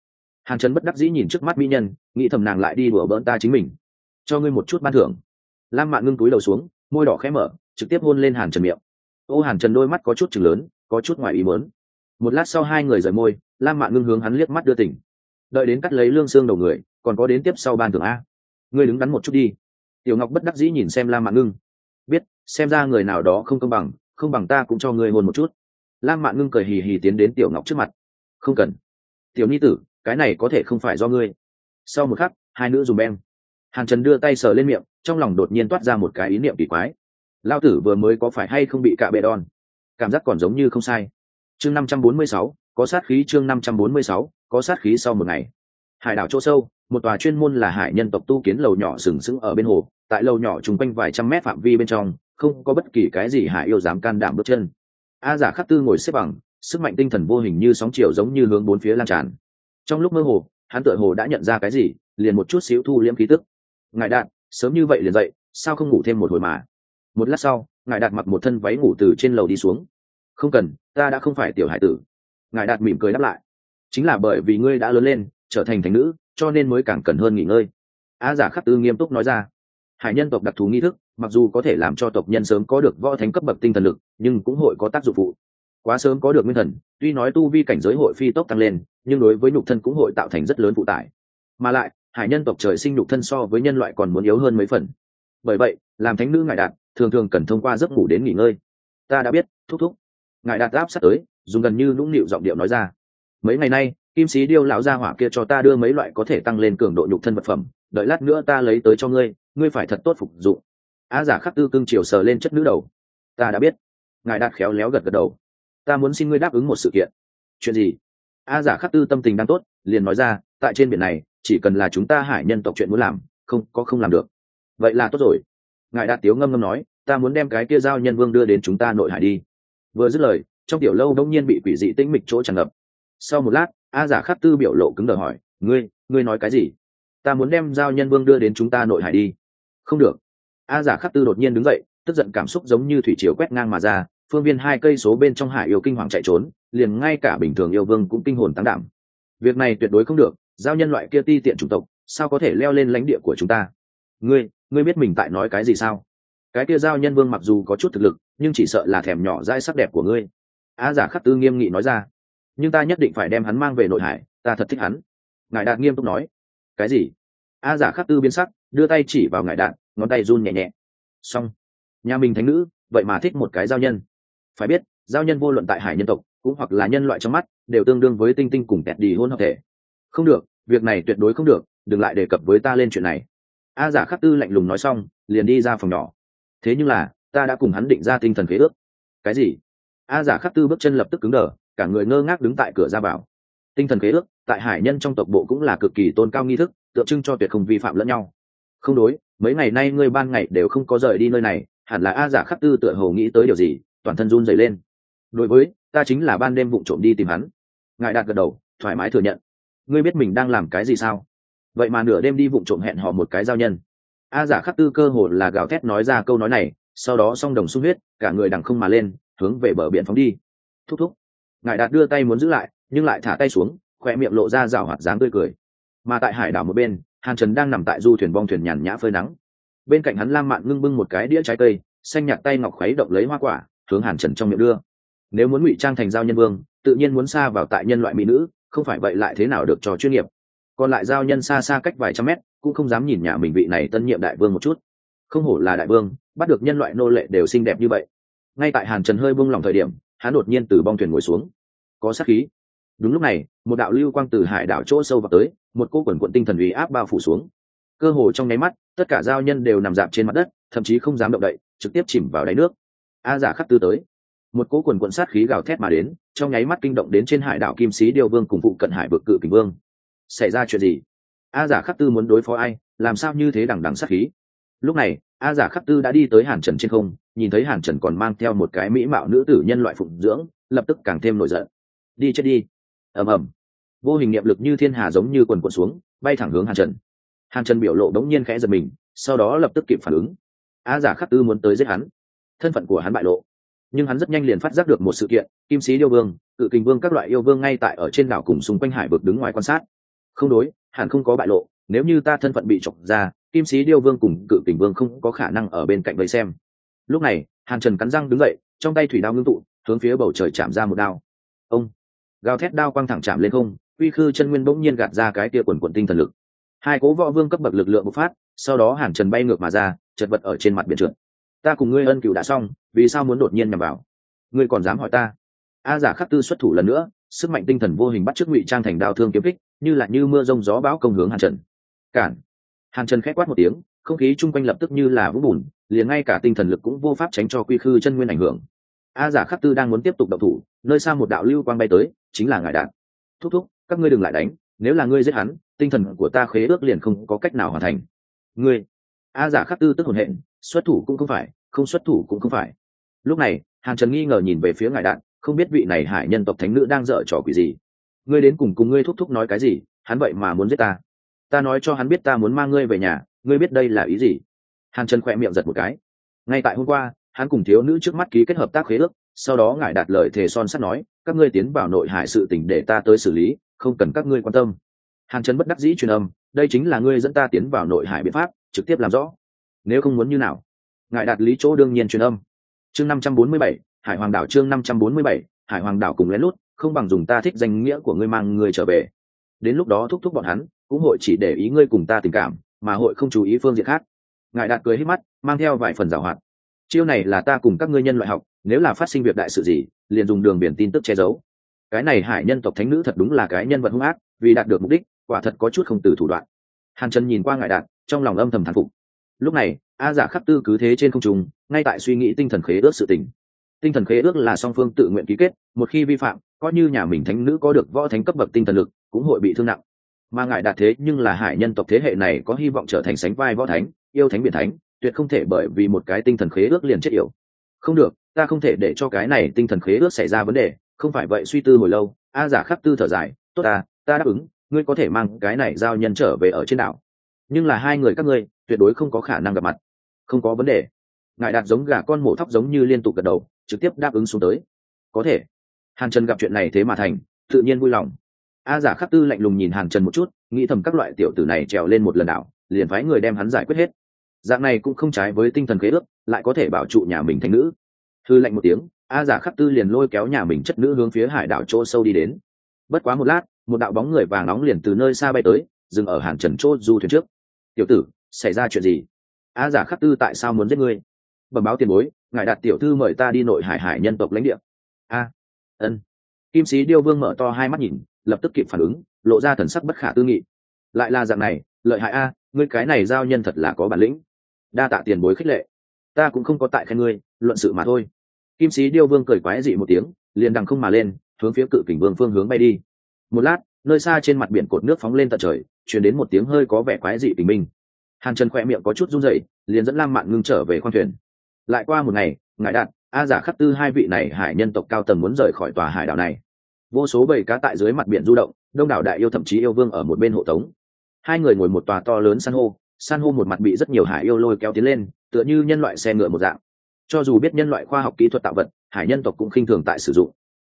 Hàn trần bất đắc dĩ nhìn trước mắt mỹ nhân, nghĩ thầm nàng lại đi đùa bỡn ta chính mình. Cho ngươi một chút ban thưởng. Lam mạn ngưng túi đầu xuống, môi đỏ khẽ mở, trực tiếp hôn lên hàn trần miệng. Ô hàn trần đôi mắt có chút chừng lớn, có chút ngoài ý mớn một lát sau hai người rời môi, lam mạn ngưng hướng hắn liếc mắt đưa tỉnh đợi đến cắt lấy lương xương đầu người, còn có đến tiếp sau ban thưởng a. Ngươi đứng đắn một chút đi. Tiểu ngọc bất đắc dĩ nhìn xem lam mạn ngưng. Biết, xem ra người nào đó không công bằng, không bằng ta cũng cho ngươi hôn một chút. Lam mạn ngưng cười hì hì tiến đến tiểu ngọc trước mặt. Không cần. Tiểu ni tử cái này có thể không phải do ngươi. Sau một khắc, hai nữ dùng beng. Hàn trần đưa tay sờ lên miệng, trong lòng đột nhiên toát ra một cái ý niệm kỳ quái. Lao tử vừa mới có phải hay không bị cạ bệ đòn? Cảm giác còn giống như không sai. Chương năm trăm bốn mươi sáu, có sát khí chương năm trăm bốn mươi sáu, có sát khí sau một ngày. Hải đảo chỗ sâu, một tòa chuyên môn là hải nhân tộc tu kiến lầu nhỏ sừng sững ở bên hồ, tại lầu nhỏ chung quanh vài trăm mét phạm vi bên trong, không có bất kỳ cái gì hải yêu dám can đảm bước chân. A giả khắc tư ngồi xếp bằng, sức mạnh tinh thần vô hình như sóng chiều giống như hướng bốn phía lan tràn trong lúc mơ hồ, hắn tựa hồ đã nhận ra cái gì, liền một chút xíu thu liễm khí tức. Ngài đạt, sớm như vậy liền dậy, sao không ngủ thêm một hồi mà? Một lát sau, ngài đạt mặc một thân váy ngủ từ trên lầu đi xuống. Không cần, ta đã không phải tiểu hải tử. Ngài đạt mỉm cười đáp lại. Chính là bởi vì ngươi đã lớn lên, trở thành thành nữ, cho nên mới càng cần hơn nghỉ ngơi. Á giả khắc tư nghiêm túc nói ra. Hải nhân tộc đặc thù nghi thức, mặc dù có thể làm cho tộc nhân sớm có được võ thánh cấp bậc tinh thần lực, nhưng cũng hội có tác dụng phụ quá sớm có được nguyên thần, tuy nói tu vi cảnh giới hội phi tốc tăng lên, nhưng đối với nhục thân cũng hội tạo thành rất lớn phụ tải. Mà lại, hải nhân tộc trời sinh nhục thân so với nhân loại còn muốn yếu hơn mấy phần. Bởi vậy, làm thánh nữ ngài đạt, thường thường cần thông qua giấc ngủ đến nghỉ ngơi. Ta đã biết, thúc thúc. Ngài đạt áp sát tới, dùng gần như nũng nịu giọng điệu nói ra. Mấy ngày nay, kim sĩ điêu lão gia hỏa kia cho ta đưa mấy loại có thể tăng lên cường độ nhục thân vật phẩm, đợi lát nữa ta lấy tới cho ngươi ngươi phải thật tốt phục dụng. Á giả khắc tư cưng chiều sờ lên chất nữ đầu. Ta đã biết. Ngài đạt khéo léo gật gật đầu ta muốn xin ngươi đáp ứng một sự kiện. Chuyện gì? A giả khắc tư tâm tình đang tốt, liền nói ra, tại trên biển này, chỉ cần là chúng ta hải nhân tộc chuyện muốn làm, không, có không làm được. Vậy là tốt rồi. Ngài đạt tiếu ngâm ngâm nói, ta muốn đem cái kia giao nhân vương đưa đến chúng ta nội hải đi. Vừa dứt lời, trong tiểu lâu đông nhiên bị quỷ dị tĩnh mịch chỗ tràn ngập. Sau một lát, a giả khắc tư biểu lộ cứng đờ hỏi, ngươi ngươi nói cái gì? Ta muốn đem giao nhân vương đưa đến chúng ta nội hải đi. Không được. A giả khắc tư đột nhiên đứng dậy, tức giận cảm xúc giống như thủy chiều quét ngang mà ra phương viên hai cây số bên trong hải yêu kinh hoàng chạy trốn, liền ngay cả bình thường yêu vương cũng kinh hồn tăng đảm. Việc này tuyệt đối không được, giao nhân loại kia ti tiện chủng tộc, sao có thể leo lên lãnh địa của chúng ta? Ngươi ngươi biết mình tại nói cái gì sao? Cái kia giao nhân vương mặc dù có chút thực lực, nhưng chỉ sợ là thèm nhỏ dai sắc đẹp của ngươi. Á giả khắc tư nghiêm nghị nói ra. Nhưng ta nhất định phải đem hắn mang về nội hải, ta thật thích hắn. Ngài đạt nghiêm túc nói. Cái gì? A giả khắc tư biến sắc, đưa tay chỉ vào ngài đạt, ngón tay run nhẹ nhẹ. Xong. Nhà mình thánh nữ, vậy mà thích một cái giao nhân phải biết, giao nhân vô luận tại hải nhân tộc, cũng hoặc là nhân loại trong mắt, đều tương đương với tinh tinh cùng kẹt đi hôn hợp thể. Không được, việc này tuyệt đối không được, đừng lại đề cập với ta lên chuyện này. A giả khắc tư lạnh lùng nói xong, liền đi ra phòng nhỏ. Thế nhưng là, ta đã cùng hắn định ra tinh thần khế ước. Cái gì? A giả khắc tư bước chân lập tức cứng đờ, cả người ngơ ngác đứng tại cửa ra vào. Tinh thần khế ước, tại hải nhân trong tộc bộ cũng là cực kỳ tôn cao nghi thức, tượng trưng cho tuyệt không vi phạm lẫn nhau. Không đối, mấy ngày nay ngươi ban ngày đều không có rời đi nơi này, hẳn là a giả khắc tư tựa hồ nghĩ tới điều gì? Toàn thân run dày lên. Đối với, ta chính là ban đêm vụng trộm đi tìm hắn. Ngài đạt gật đầu, thoải mái thừa nhận. Ngươi biết mình đang làm cái gì sao? Vậy mà nửa đêm đi vụng trộm hẹn họ một cái giao nhân. A giả khắc tư cơ hồ là gào thét nói ra câu nói này, sau đó song đồng sung huyết, cả người đằng không mà lên, hướng về bờ biển phóng đi. Thúc thúc. Ngài đạt đưa tay muốn giữ lại, nhưng lại thả tay xuống khoe miệng lộ ra rào hoạt dáng tươi cười. Mà tại hải đảo một bên, hàn trần đang nằm tại du thuyền bong thuyền nhàn nhã phơi nắng. Bên cạnh hắn lam mạn ngưng bưng một cái đĩa trái cây, xanh nhạt tay ngọc khuấy động lấy hoa quả hướng hàn trần trong miệng đưa. Nếu muốn ngụy trang thành giao nhân vương, tự nhiên muốn xa vào tại nhân loại mỹ nữ, không phải vậy lại thế nào được trò chuyên nghiệp. Còn lại giao nhân xa xa cách vài trăm mét, cũng không dám nhìn nhà mình vị này tân nhiệm đại vương một chút. Không hổ là đại vương, bắt được nhân loại nô lệ đều xinh đẹp như vậy. Ngay tại hàn trần hơi buông lòng thời điểm, hắn đột nhiên từ bong thuyền ngồi xuống. Có sát khí. Đúng lúc này, một đạo lưu quang từ hải đảo chỗ sâu vào tới, một cô quần quận tinh thần uy áp bao phủ xuống. Cơ hồ trong nháy mắt, tất cả giao nhân đều nằm dạp trên mặt đất, thậm chí không dám động đậy, trực tiếp chìm vào đáy nước a giả khắc tư tới. Một cỗ quần quận sát khí gào thét mà đến, trong nháy mắt kinh động đến trên hải đảo kim sĩ điêu vương cùng phụ cận hải vực cự kình vương. Xảy ra chuyện gì? A giả khắc tư muốn đối phó ai? Làm sao như thế đằng đằng sát khí? Lúc này, a giả khắc tư đã đi tới hàn trần trên không, nhìn thấy hàn trần còn mang theo một cái mỹ mạo nữ tử nhân loại phụng dưỡng, lập tức càng thêm nổi giận. Đi chết đi. Ầm ầm. Vô hình niệm lực như thiên hà giống như quần quần xuống, bay thẳng hướng hàn trần. Hàn trần biểu lộ đống nhiên khẽ giật mình, sau đó lập tức kịp phản ứng. A giả khắc tư muốn tới giết hắn thân phận của hắn bại lộ. Nhưng hắn rất nhanh liền phát giác được một sự kiện, kim sĩ yêu vương, cự kình vương các loại yêu vương ngay tại ở trên đảo cùng xung quanh hải vực đứng ngoài quan sát. Không đối, hẳn không có bại lộ, nếu như ta thân phận bị chọc ra, kim sĩ điêu vương cùng cự kình vương không có khả năng ở bên cạnh vây xem. Lúc này, hàn trần cắn răng đứng dậy, trong tay thủy đao ngưng tụ, hướng phía bầu trời chạm ra một đao. Ông! Gào thét đao quang thẳng chạm lên không, uy khư chân nguyên bỗng nhiên gạt ra cái tia quần quần tinh thần lực. Hai cố võ vương cấp bậc lực lượng bộc phát, sau đó hàn trần bay ngược mà ra, chật vật ở trên mặt biển trượt ta cùng ngươi ân cựu đã xong, vì sao muốn đột nhiên nhằm vào? Ngươi còn dám hỏi ta? A giả khắc tư xuất thủ lần nữa, sức mạnh tinh thần vô hình bắt trước ngụy trang thành đao thương kiếm kích, như là như mưa rông gió bão công hướng hàn trần. Cản. Hàn trần khét quát một tiếng, không khí chung quanh lập tức như là vũng bùn, liền ngay cả tinh thần lực cũng vô pháp tránh cho quy khư chân nguyên ảnh hưởng. A giả khắc tư đang muốn tiếp tục đậu thủ, nơi xa một đạo lưu quang bay tới, chính là ngài đạn thúc thúc, các ngươi đừng lại đánh, nếu là ngươi giết hắn, tinh thần của ta khế ước liền không có cách nào hoàn thành. Ngươi. A giả khắc tư tức hồn hện xuất thủ cũng không phải, không xuất thủ cũng không phải. Lúc này hàn trần nghi ngờ nhìn về phía ngài đạn, không biết vị này hải nhân tộc thánh nữ đang dở trò quỷ gì. Ngươi đến cùng cùng ngươi thúc thúc nói cái gì, hắn vậy mà muốn giết ta. Ta nói cho hắn biết ta muốn mang ngươi về nhà, ngươi biết đây là ý gì? Hàn trần khỏe miệng giật một cái. Ngay tại hôm qua, hắn cùng thiếu nữ trước mắt ký kết hợp tác khế ước, sau đó ngài đạt lời thề son sắt nói, các ngươi tiến vào nội hải sự tình để ta tới xử lý, không cần các ngươi quan tâm. Hàn trần bất đắc dĩ truyền âm, đây chính là ngươi dẫn ta tiến vào nội hải biện pháp, trực tiếp làm rõ nếu không muốn như nào? Ngài đạt lý chỗ đương nhiên truyền âm. Chương năm trăm bốn mươi bảy, hải hoàng đảo chương năm trăm bốn mươi bảy, hải hoàng đảo cùng lén lút, không bằng dùng ta thích danh nghĩa của ngươi mang người trở về. Đến lúc đó thúc thúc bọn hắn, cũng hội chỉ để ý ngươi cùng ta tình cảm, mà hội không chú ý phương diện khác. Ngài đạt cười hết mắt, mang theo vài phần giảo hoạt. Chiêu này là ta cùng các ngươi nhân loại học, nếu là phát sinh việc đại sự gì, liền dùng đường biển tin tức che giấu. Cái này hải nhân tộc thánh nữ thật đúng là cái nhân vật hung ác, vì đạt được mục đích, quả thật có chút không từ thủ đoạn. Hàn trần nhìn qua ngài đạt, trong lòng âm thầm thán phục lúc này, a giả khắc tư cứ thế trên không trung, ngay tại suy nghĩ tinh thần khế ước sự tình. Tinh thần khế ước là song phương tự nguyện ký kết, một khi vi phạm, coi như nhà mình thánh nữ có được võ thánh cấp bậc tinh thần lực, cũng hội bị thương nặng. Mà ngại đạt thế nhưng là hải nhân tộc thế hệ này có hy vọng trở thành sánh vai võ thánh, yêu thánh biển thánh, tuyệt không thể bởi vì một cái tinh thần khế ước liền chết yểu. Không được, ta không thể để cho cái này tinh thần khế ước xảy ra vấn đề, không phải vậy suy tư hồi lâu, a giả khắc tư thở dài, tốt ta ta đáp ứng, ngươi có thể mang cái này giao nhân trở về ở trên đảo. Nhưng là hai người các ngươi tuyệt đối không có khả năng gặp mặt. Không có vấn đề. Ngài đạt giống gà con mổ thóc giống như liên tục gật đầu, trực tiếp đáp ứng xuống tới. Có thể. Hàn trần gặp chuyện này thế mà thành, tự nhiên vui lòng. A giả khắc tư lạnh lùng nhìn hàn trần một chút, nghĩ thầm các loại tiểu tử này trèo lên một lần đảo, liền phái người đem hắn giải quyết hết. Dạng này cũng không trái với tinh thần kế ước, lại có thể bảo trụ nhà mình thành nữ. Thư lạnh một tiếng, a giả khắc tư liền lôi kéo nhà mình chất nữ hướng phía hải đảo chỗ sâu đi đến. Bất quá một lát, một đạo bóng người vàng nóng liền từ nơi xa bay tới, dừng ở hàn trần chỗ du thuyền trước. Tiểu tử xảy ra chuyện gì? A giả khắc tư tại sao muốn giết ngươi? Bẩm báo tiền bối, ngài đạt tiểu thư mời ta đi nội hải hải nhân tộc lãnh địa. A, ân. Kim sĩ điêu vương mở to hai mắt nhìn, lập tức kịp phản ứng, lộ ra thần sắc bất khả tư nghị. Lại là dạng này, lợi hại a, ngươi cái này giao nhân thật là có bản lĩnh. Đa tạ tiền bối khích lệ. Ta cũng không có tại khen ngươi, luận sự mà thôi. Kim sĩ điêu vương cười quái dị một tiếng, liền đằng không mà lên, hướng phía cự kình vương phương hướng bay đi. Một lát, nơi xa trên mặt biển cột nước phóng lên tận trời chuyển đến một tiếng hơi có vẻ quái dị tình minh hàn trần khỏe miệng có chút run rẩy, liền dẫn lam mạn ngưng trở về khoang thuyền. Lại qua một ngày ngại đạn a giả khắc tư hai vị này hải nhân tộc cao tầng muốn rời khỏi tòa hải đảo này. Vô số bầy cá tại dưới mặt biển du động, đông đảo đại yêu thậm chí yêu vương ở một bên hộ tống. Hai người ngồi một tòa to lớn san hô san hô một mặt bị rất nhiều hải yêu lôi kéo tiến lên, tựa như nhân loại xe ngựa một dạng. Cho dù biết nhân loại khoa học kỹ thuật tạo vật, hải nhân tộc cũng khinh thường tại sử dụng.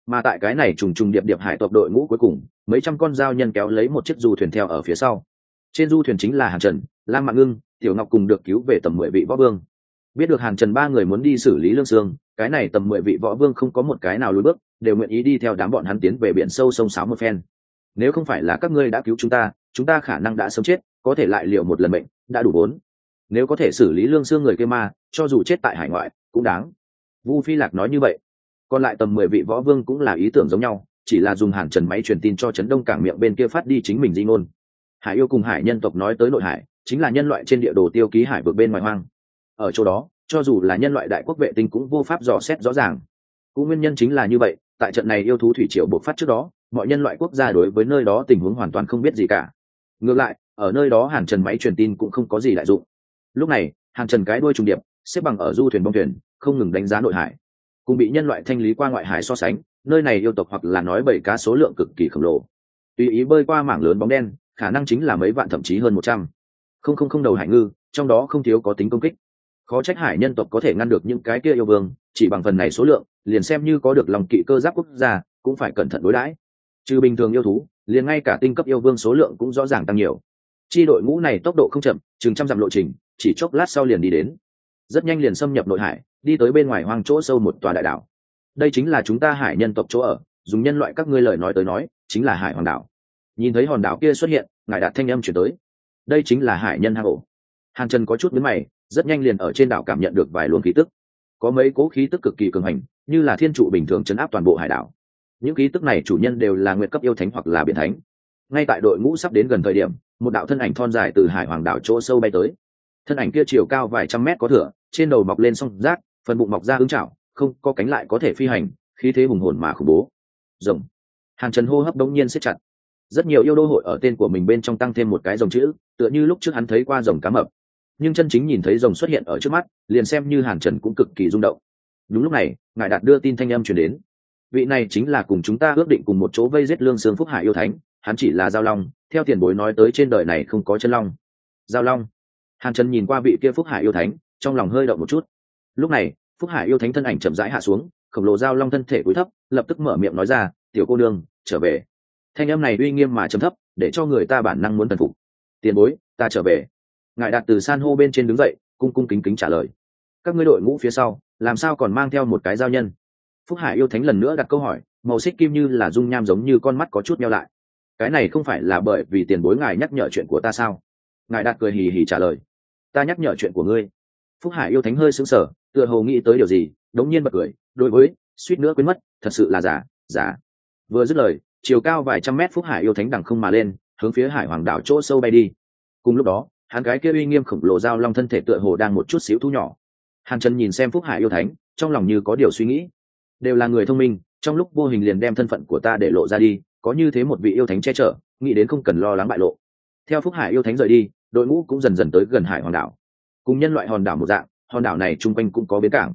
Mà tại cái này trùng trùng điệp điệp hải tộc đội ngũ cuối cùng, mấy trăm con dao nhân kéo lấy một chiếc du thuyền theo ở phía sau. Trên du thuyền chính là hàn trần lam mạng ngưng, tiểu ngọc cùng được cứu về tầm mười vị võ vương. Biết được hàn trần ba người muốn đi xử lý lương sương, cái này tầm mười vị võ vương không có một cái nào lùi bước, đều nguyện ý đi theo đám bọn hắn tiến về biển sâu sông sáo một phen. Nếu không phải là các ngươi đã cứu chúng ta chúng ta khả năng đã sớm chết, có thể lại liệu một lần bệnh đã đủ vốn. Nếu có thể xử lý lương xương người kia ma cho dù chết tại hải ngoại, cũng đáng. Vu phi lạc nói như vậy. Còn lại tầm mười vị võ vương cũng là ý tưởng giống nhau, chỉ là dùng hàng trần máy truyền tin cho trấn đông cảng miệng bên kia phát đi chính mình di ngôn. Hải yêu cùng hải nhân tộc nói tới nội hải chính là nhân loại trên địa đồ tiêu ký hải vực bên ngoài hoang. Ở chỗ đó, cho dù là nhân loại đại quốc vệ tinh cũng vô pháp dò xét rõ ràng. Cũng nguyên nhân chính là như vậy, tại trận này yêu thú thủy triều bộc phát trước đó, mọi nhân loại quốc gia đối với nơi đó tình huống hoàn toàn không biết gì cả. Ngược lại, ở nơi đó hàn trần máy truyền tin cũng không có gì đại dụng. Lúc này, hàn trần cái đuôi trùng điệp, xếp bằng ở du thuyền bông thuyền, không ngừng đánh giá nội hải. Cùng bị nhân loại thanh lý qua ngoại hải so sánh, nơi này yêu tộc hoặc là nói bảy cá số lượng cực kỳ khổng lồ. Tùy ý bơi qua mảng lớn bóng đen, khả năng chính là mấy vạn thậm chí hơn một trăm không không không đầu hải ngư, trong đó không thiếu có tính công kích. Khó trách hải nhân tộc có thể ngăn được những cái kia yêu vương, chỉ bằng phần này số lượng, liền xem như có được lòng kỵ cơ giáp quốc gia, cũng phải cẩn thận đối đãi. Trừ bình thường yêu thú, liền ngay cả tinh cấp yêu vương số lượng cũng rõ ràng tăng nhiều. Chi đội ngũ này tốc độ không chậm, chừng trăm dặm lộ trình, chỉ chốc lát sau liền đi đến. Rất nhanh liền xâm nhập nội hải, đi tới bên ngoài hoang chỗ sâu một tòa đại đảo. Đây chính là chúng ta hải nhân tộc chỗ ở, dùng nhân loại các ngươi lời nói tới nói, chính là hải hoàng đảo. Nhìn thấy hòn đảo kia xuất hiện, ngài đạt thanh âm chuyển tới đây chính là hải nhân hang ổ. Hàn trần có chút nhớ mày, rất nhanh liền ở trên đảo cảm nhận được vài luồng khí tức. Có mấy cố khí tức cực kỳ cường hành, như là thiên trụ bình thường chấn áp toàn bộ hải đảo. Những khí tức này chủ nhân đều là nguyện cấp yêu thánh hoặc là biển thánh. Ngay tại đội ngũ sắp đến gần thời điểm, một đạo thân ảnh thon dài từ hải hoàng đảo chỗ sâu bay tới. Thân ảnh kia chiều cao vài trăm mét có thửa, trên đầu mọc lên song rác, phần bụng mọc ra ứng chảo không có cánh lại có thể phi hành, khí thế hùng hồn mà khủng bố. Rồng. Hàng trần hô hấp đống nhiên siết chặt rất nhiều yêu đô hội ở tên của mình bên trong tăng thêm một cái dòng chữ, tựa như lúc trước hắn thấy qua dòng cá mập. Nhưng chân chính nhìn thấy rồng xuất hiện ở trước mắt, liền xem như hàn trần cũng cực kỳ rung động. Đúng lúc này, ngài đạt đưa tin thanh âm chuyển đến. Vị này chính là cùng chúng ta ước định cùng một chỗ vây giết lương sương phúc hải yêu thánh, hắn chỉ là giao long, theo tiền bối nói tới trên đời này không có chân long. Giao long. Hàn trần nhìn qua vị kia phúc hải yêu thánh, trong lòng hơi động một chút. Lúc này, phúc hải yêu thánh thân ảnh chậm rãi hạ xuống, khổng lồ giao long thân thể cúi thấp, lập tức mở miệng nói ra, tiểu cô nương, trở về thanh âm này uy nghiêm mà chấm thấp, để cho người ta bản năng muốn tần phục. Tiền bối, ta trở về. Ngài đạt từ san hô bên trên đứng dậy, cung cung kính kính trả lời. Các ngươi đội ngũ phía sau, làm sao còn mang theo một cái giao nhân? Phúc hải yêu thánh lần nữa đặt câu hỏi, màu xích kim như là dung nham giống như con mắt có chút nhau lại. Cái này không phải là bởi vì tiền bối ngài nhắc nhở chuyện của ta sao? Ngài đạt cười hì hì trả lời. Ta nhắc nhở chuyện của ngươi. Phúc hải yêu thánh hơi sững sờ, tựa hồ nghĩ tới điều gì, đống nhiên bật cười, đối với, suýt nữa quên mất, thật sự là giả giả. Vừa dứt lời chiều cao vài trăm mét phúc hải yêu thánh đằng không mà lên, hướng phía hải hoàng đảo chỗ sâu bay đi. Cùng lúc đó, hắn cái kia uy nghiêm khổng lồ giao long thân thể tựa hồ đang một chút xíu thu nhỏ. Hàn trần nhìn xem phúc hải yêu thánh, trong lòng như có điều suy nghĩ. Đều là người thông minh, trong lúc vô hình liền đem thân phận của ta để lộ ra đi, có như thế một vị yêu thánh che chở, nghĩ đến không cần lo lắng bại lộ. Theo phúc hải yêu thánh rời đi, đội ngũ cũng dần dần tới gần hải hoàng đảo. Cùng nhân loại hòn đảo một dạng, hòn đảo này chung quanh cũng có bến cảng.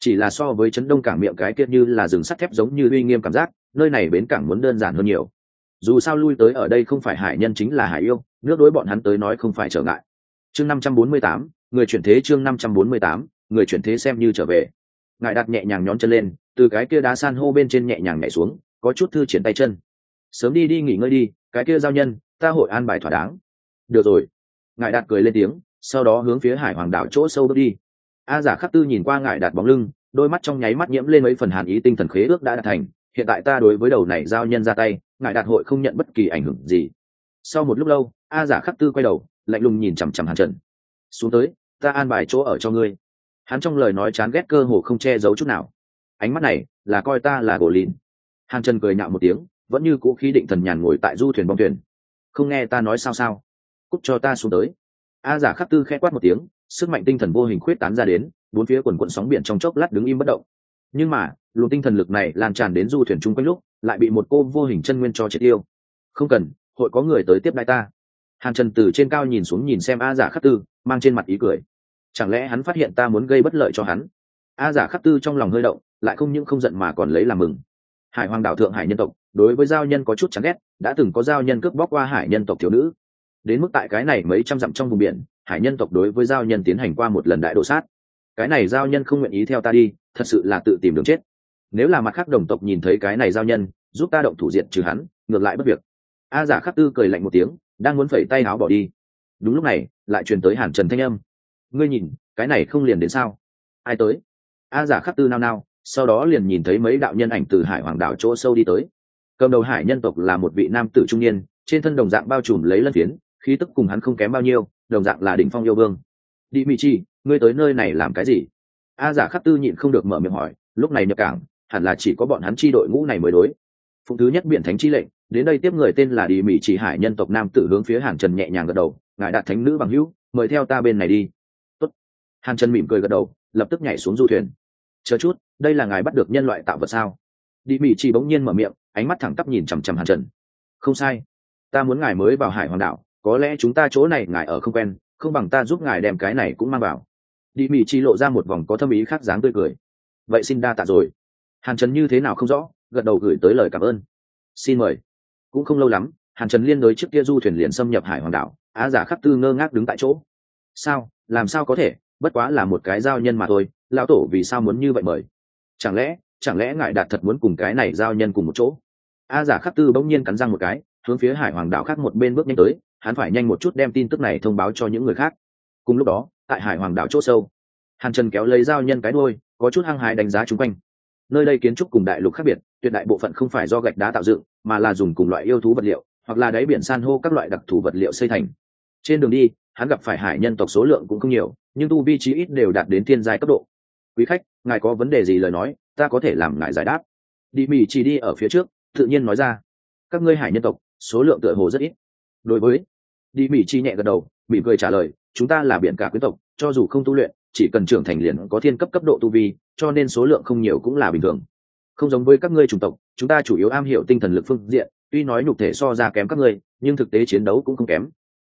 Chỉ là so với chấn đông cảng miệng cái kia như là rừng sắt thép giống như uy nghiêm cảm giác nơi này bến cảng muốn đơn giản hơn nhiều. Dù sao lui tới ở đây không phải hải nhân chính là hải yêu, nước đối bọn hắn tới nói không phải trở ngại. Chương năm trăm bốn mươi tám, người chuyển thế chương năm trăm bốn mươi tám, người chuyển thế xem như trở về. Ngài đặt nhẹ nhàng nhón chân lên, từ cái kia đá san hô bên trên nhẹ nhàng nhảy xuống, có chút thư triển tay chân. Sớm đi đi nghỉ ngơi đi, cái kia giao nhân, ta hội an bài thỏa đáng. Được rồi. Ngài đạt cười lên tiếng, sau đó hướng phía hải hoàng đảo chỗ sâu bước đi. A giả khắc tư nhìn qua ngài đạt bóng lưng, đôi mắt trong nháy mắt nhiễm lên mấy phần hàn ý tinh thần khế ước đã đạt thành hiện tại ta đối với đầu này giao nhân ra tay ngài đạt hội không nhận bất kỳ ảnh hưởng gì. Sau một lúc lâu, a giả khắc tư quay đầu, lạnh lùng nhìn chằm chằm hàn trần. Xuống tới, ta an bài chỗ ở cho ngươi. Hắn trong lời nói chán ghét cơ hồ không che giấu chút nào. Ánh mắt này, là coi ta là gỗ lìn. Hàn trần cười nhạo một tiếng, vẫn như cũ khí định thần nhàn ngồi tại du thuyền bong thuyền. Không nghe ta nói sao sao? Cúc cho ta xuống tới. A giả khắc tư khẽ quát một tiếng, sức mạnh tinh thần vô hình khuyết tán ra đến, bốn phía quần quận sóng biển trong chốc lát đứng im bất động nhưng mà, luồng tinh thần lực này lan tràn đến du thuyền chung quanh lúc, lại bị một cô vô hình chân nguyên cho triệt tiêu. Không cần, hội có người tới tiếp đại ta. Hàn trần từ trên cao nhìn xuống nhìn xem a giả khắc tư, mang trên mặt ý cười. Chẳng lẽ hắn phát hiện ta muốn gây bất lợi cho hắn? A giả khắc tư trong lòng hơi động, lại không những không giận mà còn lấy làm mừng. Hải hoàng đảo thượng hải nhân tộc, đối với giao nhân có chút chán ghét, đã từng có giao nhân cướp bóc qua hải nhân tộc thiếu nữ. Đến mức tại cái này mấy trăm dặm trong vùng biển, hải nhân tộc đối với giao nhân tiến hành qua một lần đại độ sát cái này giao nhân không nguyện ý theo ta đi, thật sự là tự tìm đường chết. Nếu là mặt khác đồng tộc nhìn thấy cái này giao nhân, giúp ta động thủ diện trừ hắn, ngược lại bất việc. A giả khắc tư cười lạnh một tiếng, đang muốn phẩy tay áo bỏ đi. Đúng lúc này, lại truyền tới hàn trần thanh âm. Ngươi nhìn, cái này không liền đến sao? Ai tới? A giả khắc tư nao nao, sau đó liền nhìn thấy mấy đạo nhân ảnh từ hải hoàng đảo chỗ sâu đi tới. Cầm đầu hải nhân tộc là một vị nam tử trung niên, trên thân đồng dạng bao trùm lấy lân phiến, khí tức cùng hắn không kém bao nhiêu, đồng dạng là đỉnh phong yêu vương. Đi mỹ chi ngươi tới nơi này làm cái gì? A giả khắc tư nhịn không được mở miệng hỏi, lúc này nhập cảng, hẳn là chỉ có bọn hắn chi đội ngũ này mới đối. Phụng thứ nhất biển thánh chi lệnh, đến đây tiếp người tên là đi mỹ chỉ hải nhân tộc nam tử hướng phía hàn trần nhẹ nhàng gật đầu, ngài đạt thánh nữ bằng hữu, mời theo ta bên này đi. Tốt. hàn trần mỉm cười gật đầu, lập tức nhảy xuống du thuyền. Chờ chút, đây là ngài bắt được nhân loại tạo vật sao? Đi mỹ chỉ bỗng nhiên mở miệng, ánh mắt thẳng tắp nhìn chằm chằm hàn trần. Không sai. Ta muốn ngài mới vào hải hoàng đạo có lẽ chúng ta chỗ này ngài ở không quen, không bằng ta giúp ngài đem cái này cũng mang vào đi mỹ chi lộ ra một vòng có thâm ý khác dáng tươi cười. Vậy xin đa tạ rồi. Hàn trần như thế nào không rõ, gật đầu gửi tới lời cảm ơn. Xin mời. Cũng không lâu lắm, hàn trần liên đối trước kia du thuyền liền xâm nhập hải hoàng đảo, á giả khắc tư ngơ ngác đứng tại chỗ. Sao? Làm sao có thể? Bất quá là một cái giao nhân mà thôi, lão tổ vì sao muốn như vậy mời? Chẳng lẽ chẳng lẽ ngại đạt thật muốn cùng cái này giao nhân cùng một chỗ? A giả khắc tư bỗng nhiên cắn răng một cái, hướng phía hải hoàng đảo khác một bên bước nhanh tới, hắn phải nhanh một chút đem tin tức này thông báo cho những người khác. Cùng lúc đó tại hải hoàng đảo c h ỗ sâu. Hàn trần kéo lấy giao nhân cái đôi có chút hăng hái đánh giá chung quanh. Nơi đây kiến trúc cùng đại lục khác biệt, tuyệt đại bộ phận không phải do gạch đá tạo dựng, mà là dùng cùng loại yêu thú vật liệu, hoặc là đáy biển san hô các loại đặc thù vật liệu xây thành. Trên đường đi, hắn gặp phải hải nhân tộc số lượng cũng không nhiều, nhưng tu vi trí ít đều đạt đến thiên giai cấp độ. Quý khách, ngài có vấn đề gì lời nói, ta có thể làm ngài giải đáp. Đi mì chỉ đi ở phía trước, tự nhiên nói ra. Các ngươi hải nhân tộc, số lượng tựa hồ rất ít. Đối với, đi mì chi nhẹ gật đầu, mỉm cười trả lời chúng ta là biển cả quý tộc, cho dù không tu luyện, chỉ cần trưởng thành liền có thiên cấp cấp độ tu vi, cho nên số lượng không nhiều cũng là bình thường. Không giống với các ngươi chủng tộc, chúng ta chủ yếu am hiểu tinh thần lực phương diện, tuy nói nhục thể so ra kém các ngươi, nhưng thực tế chiến đấu cũng không kém.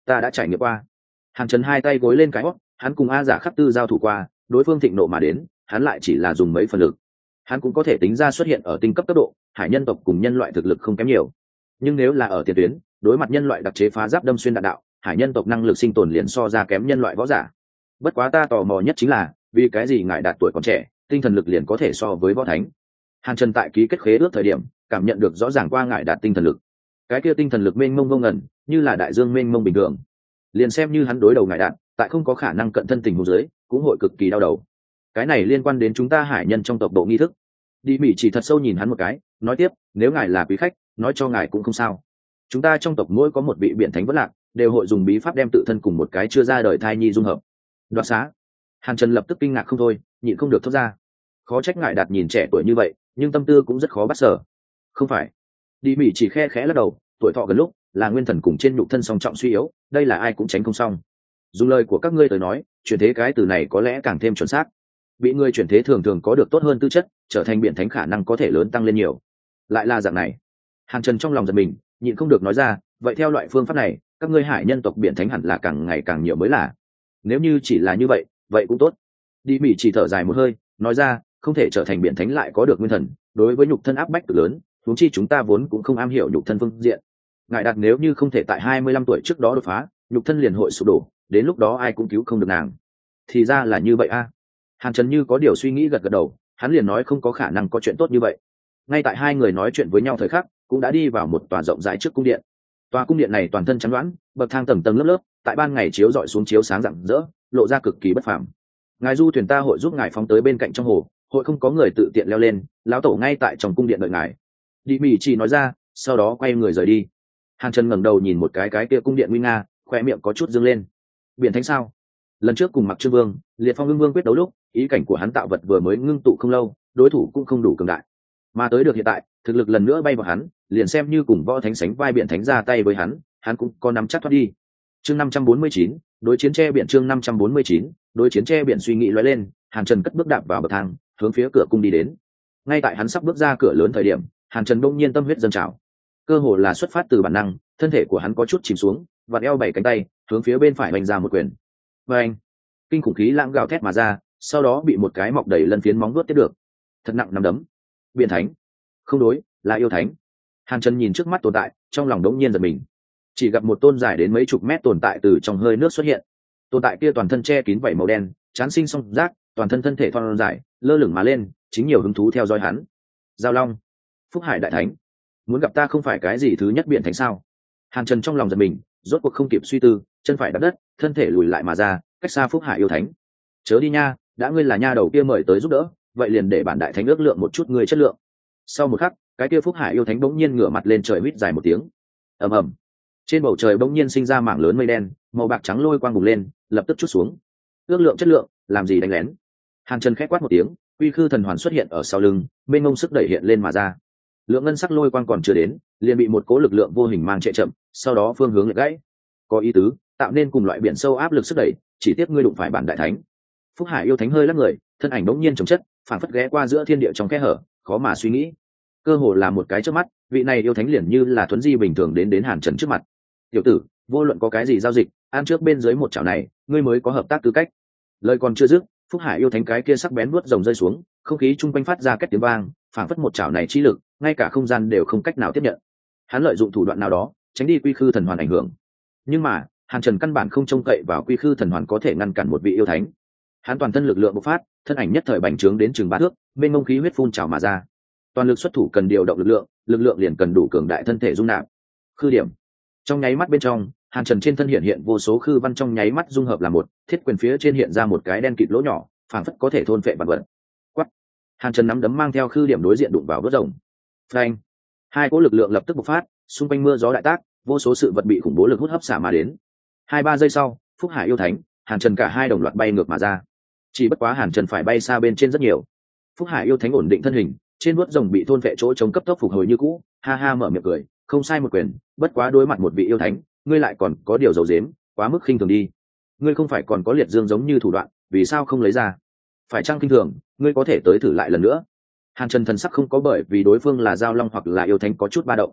Ta đã trải nghiệm qua. Hàng trần hai tay gối lên cái hót, hắn cùng a giả khắc tư giao thủ qua, đối phương thịnh nộ mà đến, hắn lại chỉ là dùng mấy phần lực. Hắn cũng có thể tính ra xuất hiện ở tinh cấp cấp độ, hải nhân tộc cùng nhân loại thực lực không kém nhiều. Nhưng nếu là ở tiền tuyến, đối mặt nhân loại đặc chế phá giáp đâm xuyên đạn đạo hải nhân tộc năng lực sinh tồn liền so ra kém nhân loại võ giả. Bất quá ta tò mò nhất chính là, vì cái gì ngài đạt tuổi còn trẻ, tinh thần lực liền có thể so với võ thánh? Hàn trần tại ký kết khế ước thời điểm, cảm nhận được rõ ràng qua ngài đạt tinh thần lực. Cái kia tinh thần lực mênh mông ngông ngẩn, như là đại dương mênh mông bình thường. Liền xem như hắn đối đầu ngài đạt, tại không có khả năng cận thân tình hồ dưới, cũng hội cực kỳ đau đầu. Cái này liên quan đến chúng ta hải nhân trong tộc độ nghi thức. Đi mỹ chỉ thật sâu nhìn hắn một cái, nói tiếp, nếu ngài là quý khách, nói cho ngài cũng không sao. Chúng ta trong tộc mỗi có một vị biện thánh vất lạc đều hội dùng bí pháp đem tự thân cùng một cái chưa ra đời thai nhi dung hợp. Đoạt xá. Hàn trần lập tức kinh ngạc không thôi, nhịn không được thốt ra. Khó trách ngại đạt nhìn trẻ tuổi như vậy, nhưng tâm tư cũng rất khó bắt sở. Không phải. Đi mỹ chỉ khe khẽ lắc đầu, tuổi thọ gần lúc, là nguyên thần cùng trên nhục thân song trọng suy yếu, đây là ai cũng tránh không xong. Dùng lời của các ngươi tới nói, chuyển thế cái từ này có lẽ càng thêm chuẩn xác. Bị người chuyển thế thường thường có được tốt hơn tư chất, trở thành biện thánh khả năng có thể lớn tăng lên nhiều. Lại là dạng này. Hàn trần trong lòng giật mình, nhịn không được nói ra, vậy theo loại phương pháp này các ngươi hải nhân tộc biển thánh hẳn là càng ngày càng nhiều mới là. Nếu như chỉ là như vậy vậy cũng tốt. Đi mỹ chỉ thở dài một hơi, nói ra, không thể trở thành biển thánh lại có được nguyên thần, đối với nhục thân áp bách cực lớn, huống chi chúng ta vốn cũng không am hiểu nhục thân phương diện. Ngài đặt nếu như không thể tại hai mươi lăm tuổi trước đó đột phá, nhục thân liền hội sụp đổ, đến lúc đó ai cũng cứu không được nàng. Thì ra là như vậy a. Hàn trần như có điều suy nghĩ gật gật đầu, hắn liền nói không có khả năng có chuyện tốt như vậy. Ngay tại hai người nói chuyện với nhau thời khắc, cũng đã đi vào một tòa rộng rãi trước cung điện tòa cung điện này toàn thân chắn đoán bậc thang tầng tầng lớp lớp, tại ban ngày chiếu dọi xuống chiếu sáng rạng rỡ, lộ ra cực kỳ bất phàm. Ngài du thuyền ta hội giúp ngài phóng tới bên cạnh trong hồ, hội không có người tự tiện leo lên, lão tổ ngay tại trong cung điện đợi ngài. Đi mỹ chỉ nói ra, sau đó quay người rời đi. Hàn trần ngẩng đầu nhìn một cái cái kia cung điện nguy nga khoe miệng có chút dâng lên. Biển thánh sao? Lần trước cùng mặc trương vương, liệt phong ưng vương quyết đấu lúc, ý cảnh của hắn tạo vật vừa mới ngưng tụ không lâu, đối thủ cũng không đủ cường đại mà tới được hiện tại, thực lực lần nữa bay vào hắn, liền xem như cùng võ thánh sánh vai biển thánh ra tay với hắn hắn cũng có nắm chắc thoát đi. Chương năm trăm bốn mươi chín, đối chiến tre biển chương năm trăm bốn mươi chín, đối chiến tre biển suy nghĩ loay lên, hàn trần cất bước đạp vào bậc thang, hướng phía cửa cung đi đến. Ngay tại hắn sắp bước ra cửa lớn thời điểm, hàn trần đông nhiên tâm huyết dân trào. Cơ hồ là xuất phát từ bản năng, thân thể của hắn có chút chìm xuống và eo bảy cánh tay, hướng phía bên phải bành ra một quyền. Và anh kinh khủng khí lãng gào thét mà ra, sau đó bị một cái mọc đầy lân phiến móng nuốt tiếp được. Thật nặng nằm đấm biện thánh. Không đối, là yêu thánh. Hàn trần nhìn trước mắt tồn tại, trong lòng đống nhiên giật mình. Chỉ gặp một tôn dài đến mấy chục mét tồn tại từ trong hơi nước xuất hiện. Tồn tại kia toàn thân che kín vảy màu đen, chán sinh song rác toàn thân thân thể thon dài, lơ lửng mà lên, chính nhiều hứng thú theo dõi hắn. Giao long, phúc hải đại thánh, muốn gặp ta không phải cái gì thứ nhất biện thánh sao? Hàn trần trong lòng giật mình, rốt cuộc không kịp suy tư, chân phải đắp đất, thân thể lùi lại mà ra, cách xa phúc hải yêu thánh. Chớ đi nha, đã ngươi là nha đầu kia mời tới giúp đỡ vậy liền để bản đại thánh ước lượng một chút ngươi chất lượng. Sau một khắc, cái kia phúc hải yêu thánh bỗng nhiên ngửa mặt lên trời huýt dài một tiếng. Ầm ầm. Trên bầu trời bỗng nhiên sinh ra mảng lớn mây đen, màu bạc trắng lôi quang bùng lên, lập tức chút xuống. Ước lượng chất lượng, làm gì đánh lén? Hàng chân khét quát một tiếng, uy khư thần hoàn xuất hiện ở sau lưng bên ngông sức đẩy hiện lên mà ra. Lượng ngân sắc lôi quang còn chưa đến, liền bị một cố lực lượng vô hình mang chạy chậm, sau đó phương hướng lại gãy. Có ý tứ, tạo nên cùng loại biển sâu áp lực sức đẩy, chỉ tiếp ngươi đụng phải bản đại thánh. Phúc hải yêu thánh hơi lắc người, thân ảnh bỗng nhiên chống chất phản phất ghé qua giữa thiên địa trong kẽ hở, khó mà suy nghĩ. Cơ hồ là một cái trước mắt, vị này yêu thánh liền như là thuấn di bình thường đến đến hàn trần trước mặt. Tiểu tử, vô luận có cái gì giao dịch, ăn trước bên dưới một chảo này, ngươi mới có hợp tác tư cách. Lời còn chưa dứt, phúc hải yêu thánh cái kia sắc bén nuốt rồng rơi xuống, không khí chung quanh phát ra cách tiếng vang, phảng phất một chảo này chi lực, ngay cả không gian đều không cách nào tiếp nhận. Hắn lợi dụng thủ đoạn nào đó, tránh đi quy khư thần hoàn ảnh hưởng. Nhưng mà, hàn trần căn bản không trông cậy vào quy khư thần hoàn có thể ngăn cản một vị yêu thánh hắn toàn thân lực lượng bộc phát, thân ảnh nhất thời bành trướng đến chừng ba thước bên mông khí huyết phun trào mà ra. Toàn lực xuất thủ cần điều động lực lượng lực lượng liền cần đủ cường đại thân thể dung nạp. Khư điểm. Trong nháy mắt bên trong, hàn trần trên thân hiện hiện vô số khư văn trong nháy mắt dung hợp là một, thiết quyền phía trên hiện ra một cái đen kịt lỗ nhỏ, phảng phất có thể thôn phệ bằng vật. Quắt hàn trần nắm đấm mang theo khư điểm đối diện đụng vào vớt rồng. Phanh. Hai cỗ lực lượng lập tức bộc phát, xung quanh mưa gió đại tác, vô số sự vật bị khủng bố lực hút hấp xả mà đến. Hai ba giây sau, phúc hải yêu thánh, hàn trần cả hai đồng loạt bay ngược mà ra chỉ bất quá hàn trần phải bay xa bên trên rất nhiều. Phúc hải yêu thánh ổn định thân hình, trên vuốt rồng bị thôn vệ chỗ chống cấp tốc phục hồi như cũ, ha ha mở miệng cười, không sai một quyền, bất quá đối mặt một vị yêu thánh, ngươi lại còn có điều dầu dếm quá mức khinh thường đi. Ngươi không phải còn có liệt dương giống như thủ đoạn, vì sao không lấy ra? Phải chăng khinh thường, ngươi có thể tới thử lại lần nữa? Hàn trần thần sắc không có bởi vì đối phương là giao long hoặc là yêu thánh có chút ba động.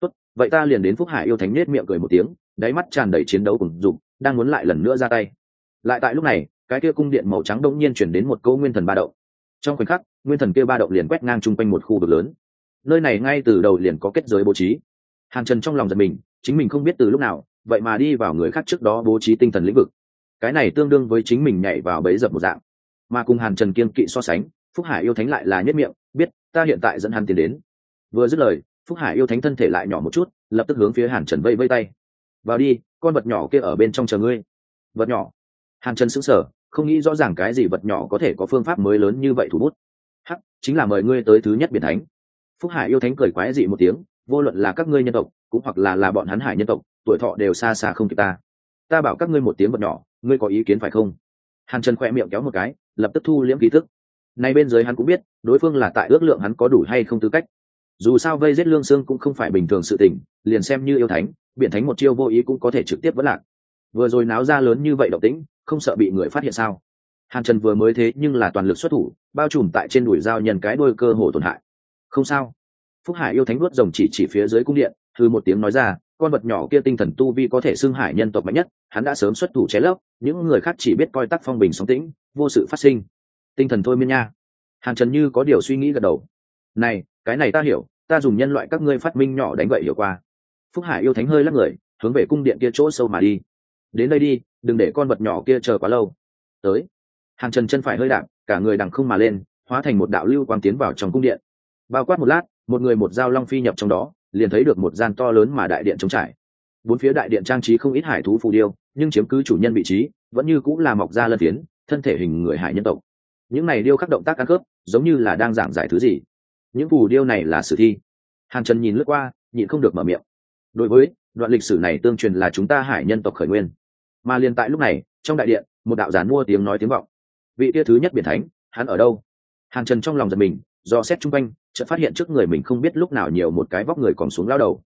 Tốt, vậy ta liền đến phúc hải yêu thánh nết miệng cười một tiếng, đáy mắt tràn đầy chiến đấu cùng dục, đang muốn lại lần nữa ra tay. Lại tại lúc này cái kia cung điện màu trắng đông nhiên chuyển đến một câu nguyên thần ba động. Trong khoảnh khắc, nguyên thần kia ba động liền quét ngang chung quanh một khu vực lớn. Nơi này ngay từ đầu liền có kết giới bố trí. Hàn trần trong lòng giật mình, chính mình không biết từ lúc nào, vậy mà đi vào người khác trước đó bố trí tinh thần lĩnh vực. Cái này tương đương với chính mình nhảy vào bẫy dập một dạng. Mà cùng hàn trần kiên kỵ so sánh, phúc hải yêu thánh lại là nhất miệng, biết, ta hiện tại dẫn hắn tiến đến. Vừa dứt lời, phúc hải yêu thánh thân thể lại nhỏ một chút, lập tức hướng phía hàn trần vây vây tay. Vào đi, con vật nhỏ kia ở bên trong chờ ngươi. Vật nhỏ? Hàn trần sững sờ không nghĩ rõ ràng cái gì vật nhỏ có thể có phương pháp mới lớn như vậy thủ bút. Hắc, chính là mời ngươi tới thứ nhất biển thánh. Phúc hải yêu thánh cười quái dị một tiếng, vô luận là các ngươi nhân tộc, cũng hoặc là là bọn hắn hải nhân tộc, tuổi thọ đều xa xa không kịp ta. Ta bảo các ngươi một tiếng vật nhỏ, ngươi có ý kiến phải không? Hàn trần khoe miệng kéo một cái, lập tức thu liễm ký thức. Nay bên dưới hắn cũng biết, đối phương là tại ước lượng hắn có đủ hay không tư cách. Dù sao vây giết lương xương cũng không phải bình thường sự tình, liền xem như yêu thánh biện thánh một chiêu vô ý cũng có thể trực tiếp vẫn lạc. Vừa rồi náo ra lớn như vậy động tĩnh không sợ bị người phát hiện sao? Hàn trần vừa mới thế nhưng là toàn lực xuất thủ, bao trùm tại trên đùi dao nhân cái đôi cơ hồ tổn hại. Không sao. Phúc hải yêu thánh nuốt rồng chỉ chỉ phía dưới cung điện thư một tiếng nói ra, con vật nhỏ kia tinh thần tu vi có thể xưng hải nhân tộc mạnh nhất, hắn đã sớm xuất thủ chế lấp, những người khác chỉ biết coi tắc phong bình sóng tĩnh, vô sự phát sinh. Tinh thần thôi miên nha. Hàn trần như có điều suy nghĩ gật đầu. Này, cái này ta hiểu, ta dùng nhân loại các ngươi phát minh nhỏ đánh gậy hiểu qua phúc hải yêu thánh hơi lắc người, hướng về cung điện kia chỗ sâu mà đi. Đến đây đi đừng để con vật nhỏ kia chờ quá lâu. Tới. Hàn trần chân phải hơi đạp, cả người đằng không mà lên, hóa thành một đạo lưu quang tiến vào trong cung điện. Bao quát một lát, một người một dao long phi nhập trong đó, liền thấy được một gian to lớn mà đại điện trống trải. Bốn phía đại điện trang trí không ít hải thú phù điêu, nhưng chiếm cứ chủ nhân vị trí, vẫn như cũng là mọc ra lân tiến thân thể hình người hải nhân tộc. Những này điêu khắc động tác ăn khớp, giống như là đang giảng giải thứ gì. Những phù điêu này là sử thi. Hàn trần nhìn lướt qua, nhịn không được mở miệng. Đối với, đoạn lịch sử này tương truyền là chúng ta hải nhân tộc khởi nguyên mà liền tại lúc này, trong đại điện, một đạo giàn mua tiếng nói tiếng vọng. Vị tia thứ nhất biển thánh, hắn ở đâu? Hàn trần trong lòng giật mình, do xét chung quanh, chợt phát hiện trước người mình không biết lúc nào nhiều một cái vóc người còn xuống lao đầu.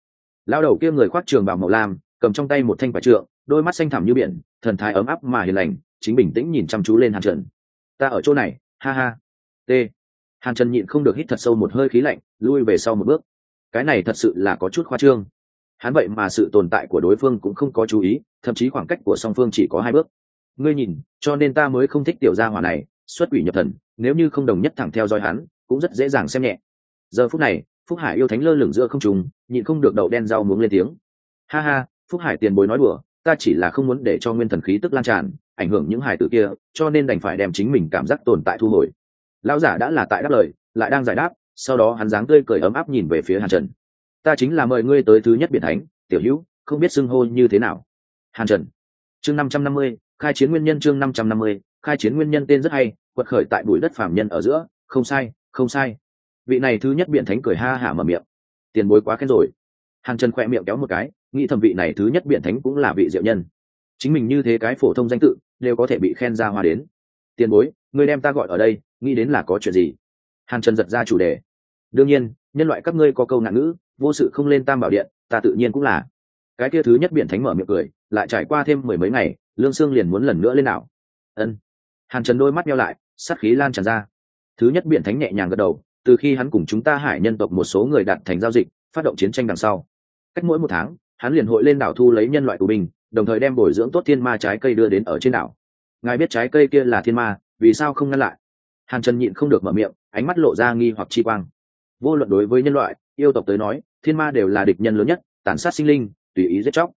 Lao đầu kia người khoác trường bào màu lam, cầm trong tay một thanh quả trượng, đôi mắt xanh thẳm như biển, thần thái ấm áp mà hiền lành, chính bình tĩnh nhìn chăm chú lên hàn trần. Ta ở chỗ này, ha ha. T. Hàn trần nhịn không được hít thật sâu một hơi khí lạnh, lui về sau một bước. Cái này thật sự là có chút khoa trương hắn vậy mà sự tồn tại của đối phương cũng không có chú ý, thậm chí khoảng cách của song phương chỉ có hai bước. Ngươi nhìn, cho nên ta mới không thích tiểu gia hỏa này, xuất quỷ nhập thần, nếu như không đồng nhất thẳng theo dõi hắn, cũng rất dễ dàng xem nhẹ. Giờ phút này, phúc hải yêu thánh lơ lửng giữa không trùng nhịn không được đậu đen rau muống lên tiếng. Ha ha, phúc hải tiền bối nói đùa, ta chỉ là không muốn để cho nguyên thần khí tức lan tràn, ảnh hưởng những hải tử kia, cho nên đành phải đem chính mình cảm giác tồn tại thu hồi. Lão giả đã là tại đáp lời, lại đang giải đáp, sau đó hắn dáng tươi cười ấm áp nhìn về phía hàn trần ta chính là mời ngươi tới thứ nhất biển thánh, tiểu hữu, không biết xưng hô như thế nào. Hàn trần. Chương năm trăm năm mươi, khai chiến nguyên nhân chương năm trăm năm mươi, khai chiến nguyên nhân tên rất hay, quật khởi tại bụi đất phạm nhân ở giữa, không sai không sai. Vị này thứ nhất biện thánh cười ha hả mở miệng. Tiền bối quá khen rồi. Hàn trần khoe miệng kéo một cái, nghĩ thẩm vị này thứ nhất biện thánh cũng là vị diệu nhân. Chính mình như thế cái phổ thông danh tự, đều có thể bị khen ra hoa đến. Tiền bối, ngươi đem ta gọi ở đây, nghĩ đến là có chuyện gì? Hàn trần giật ra chủ đề. Đương nhiên, nhân loại các ngươi có câu nạn ngữ vô sự không lên tam bảo điện, ta tự nhiên cũng là. Cái kia thứ nhất biện thánh mở miệng cười, lại trải qua thêm mười mấy ngày, lương sương liền muốn lần nữa lên đảo. Ân. Hàn trần đôi mắt nhau lại, sát khí lan tràn ra. Thứ nhất biện thánh nhẹ nhàng gật đầu, từ khi hắn cùng chúng ta hải nhân tộc một số người đạt thành giao dịch, phát động chiến tranh đằng sau. Cách mỗi một tháng, hắn liền hội lên đảo thu lấy nhân loại của mình đồng thời đem bồi dưỡng tốt thiên ma trái cây đưa đến ở trên đảo. Ngài biết trái cây kia là thiên ma, vì sao không ngăn lại? Hàn trần nhịn không được mở miệng, ánh mắt lộ ra nghi hoặc chi quang. Vô luận đối với nhân loại, yêu tộc tới nói thiên ma đều là địch nhân lớn nhất, tàn sát sinh linh, tùy ý giết chóc.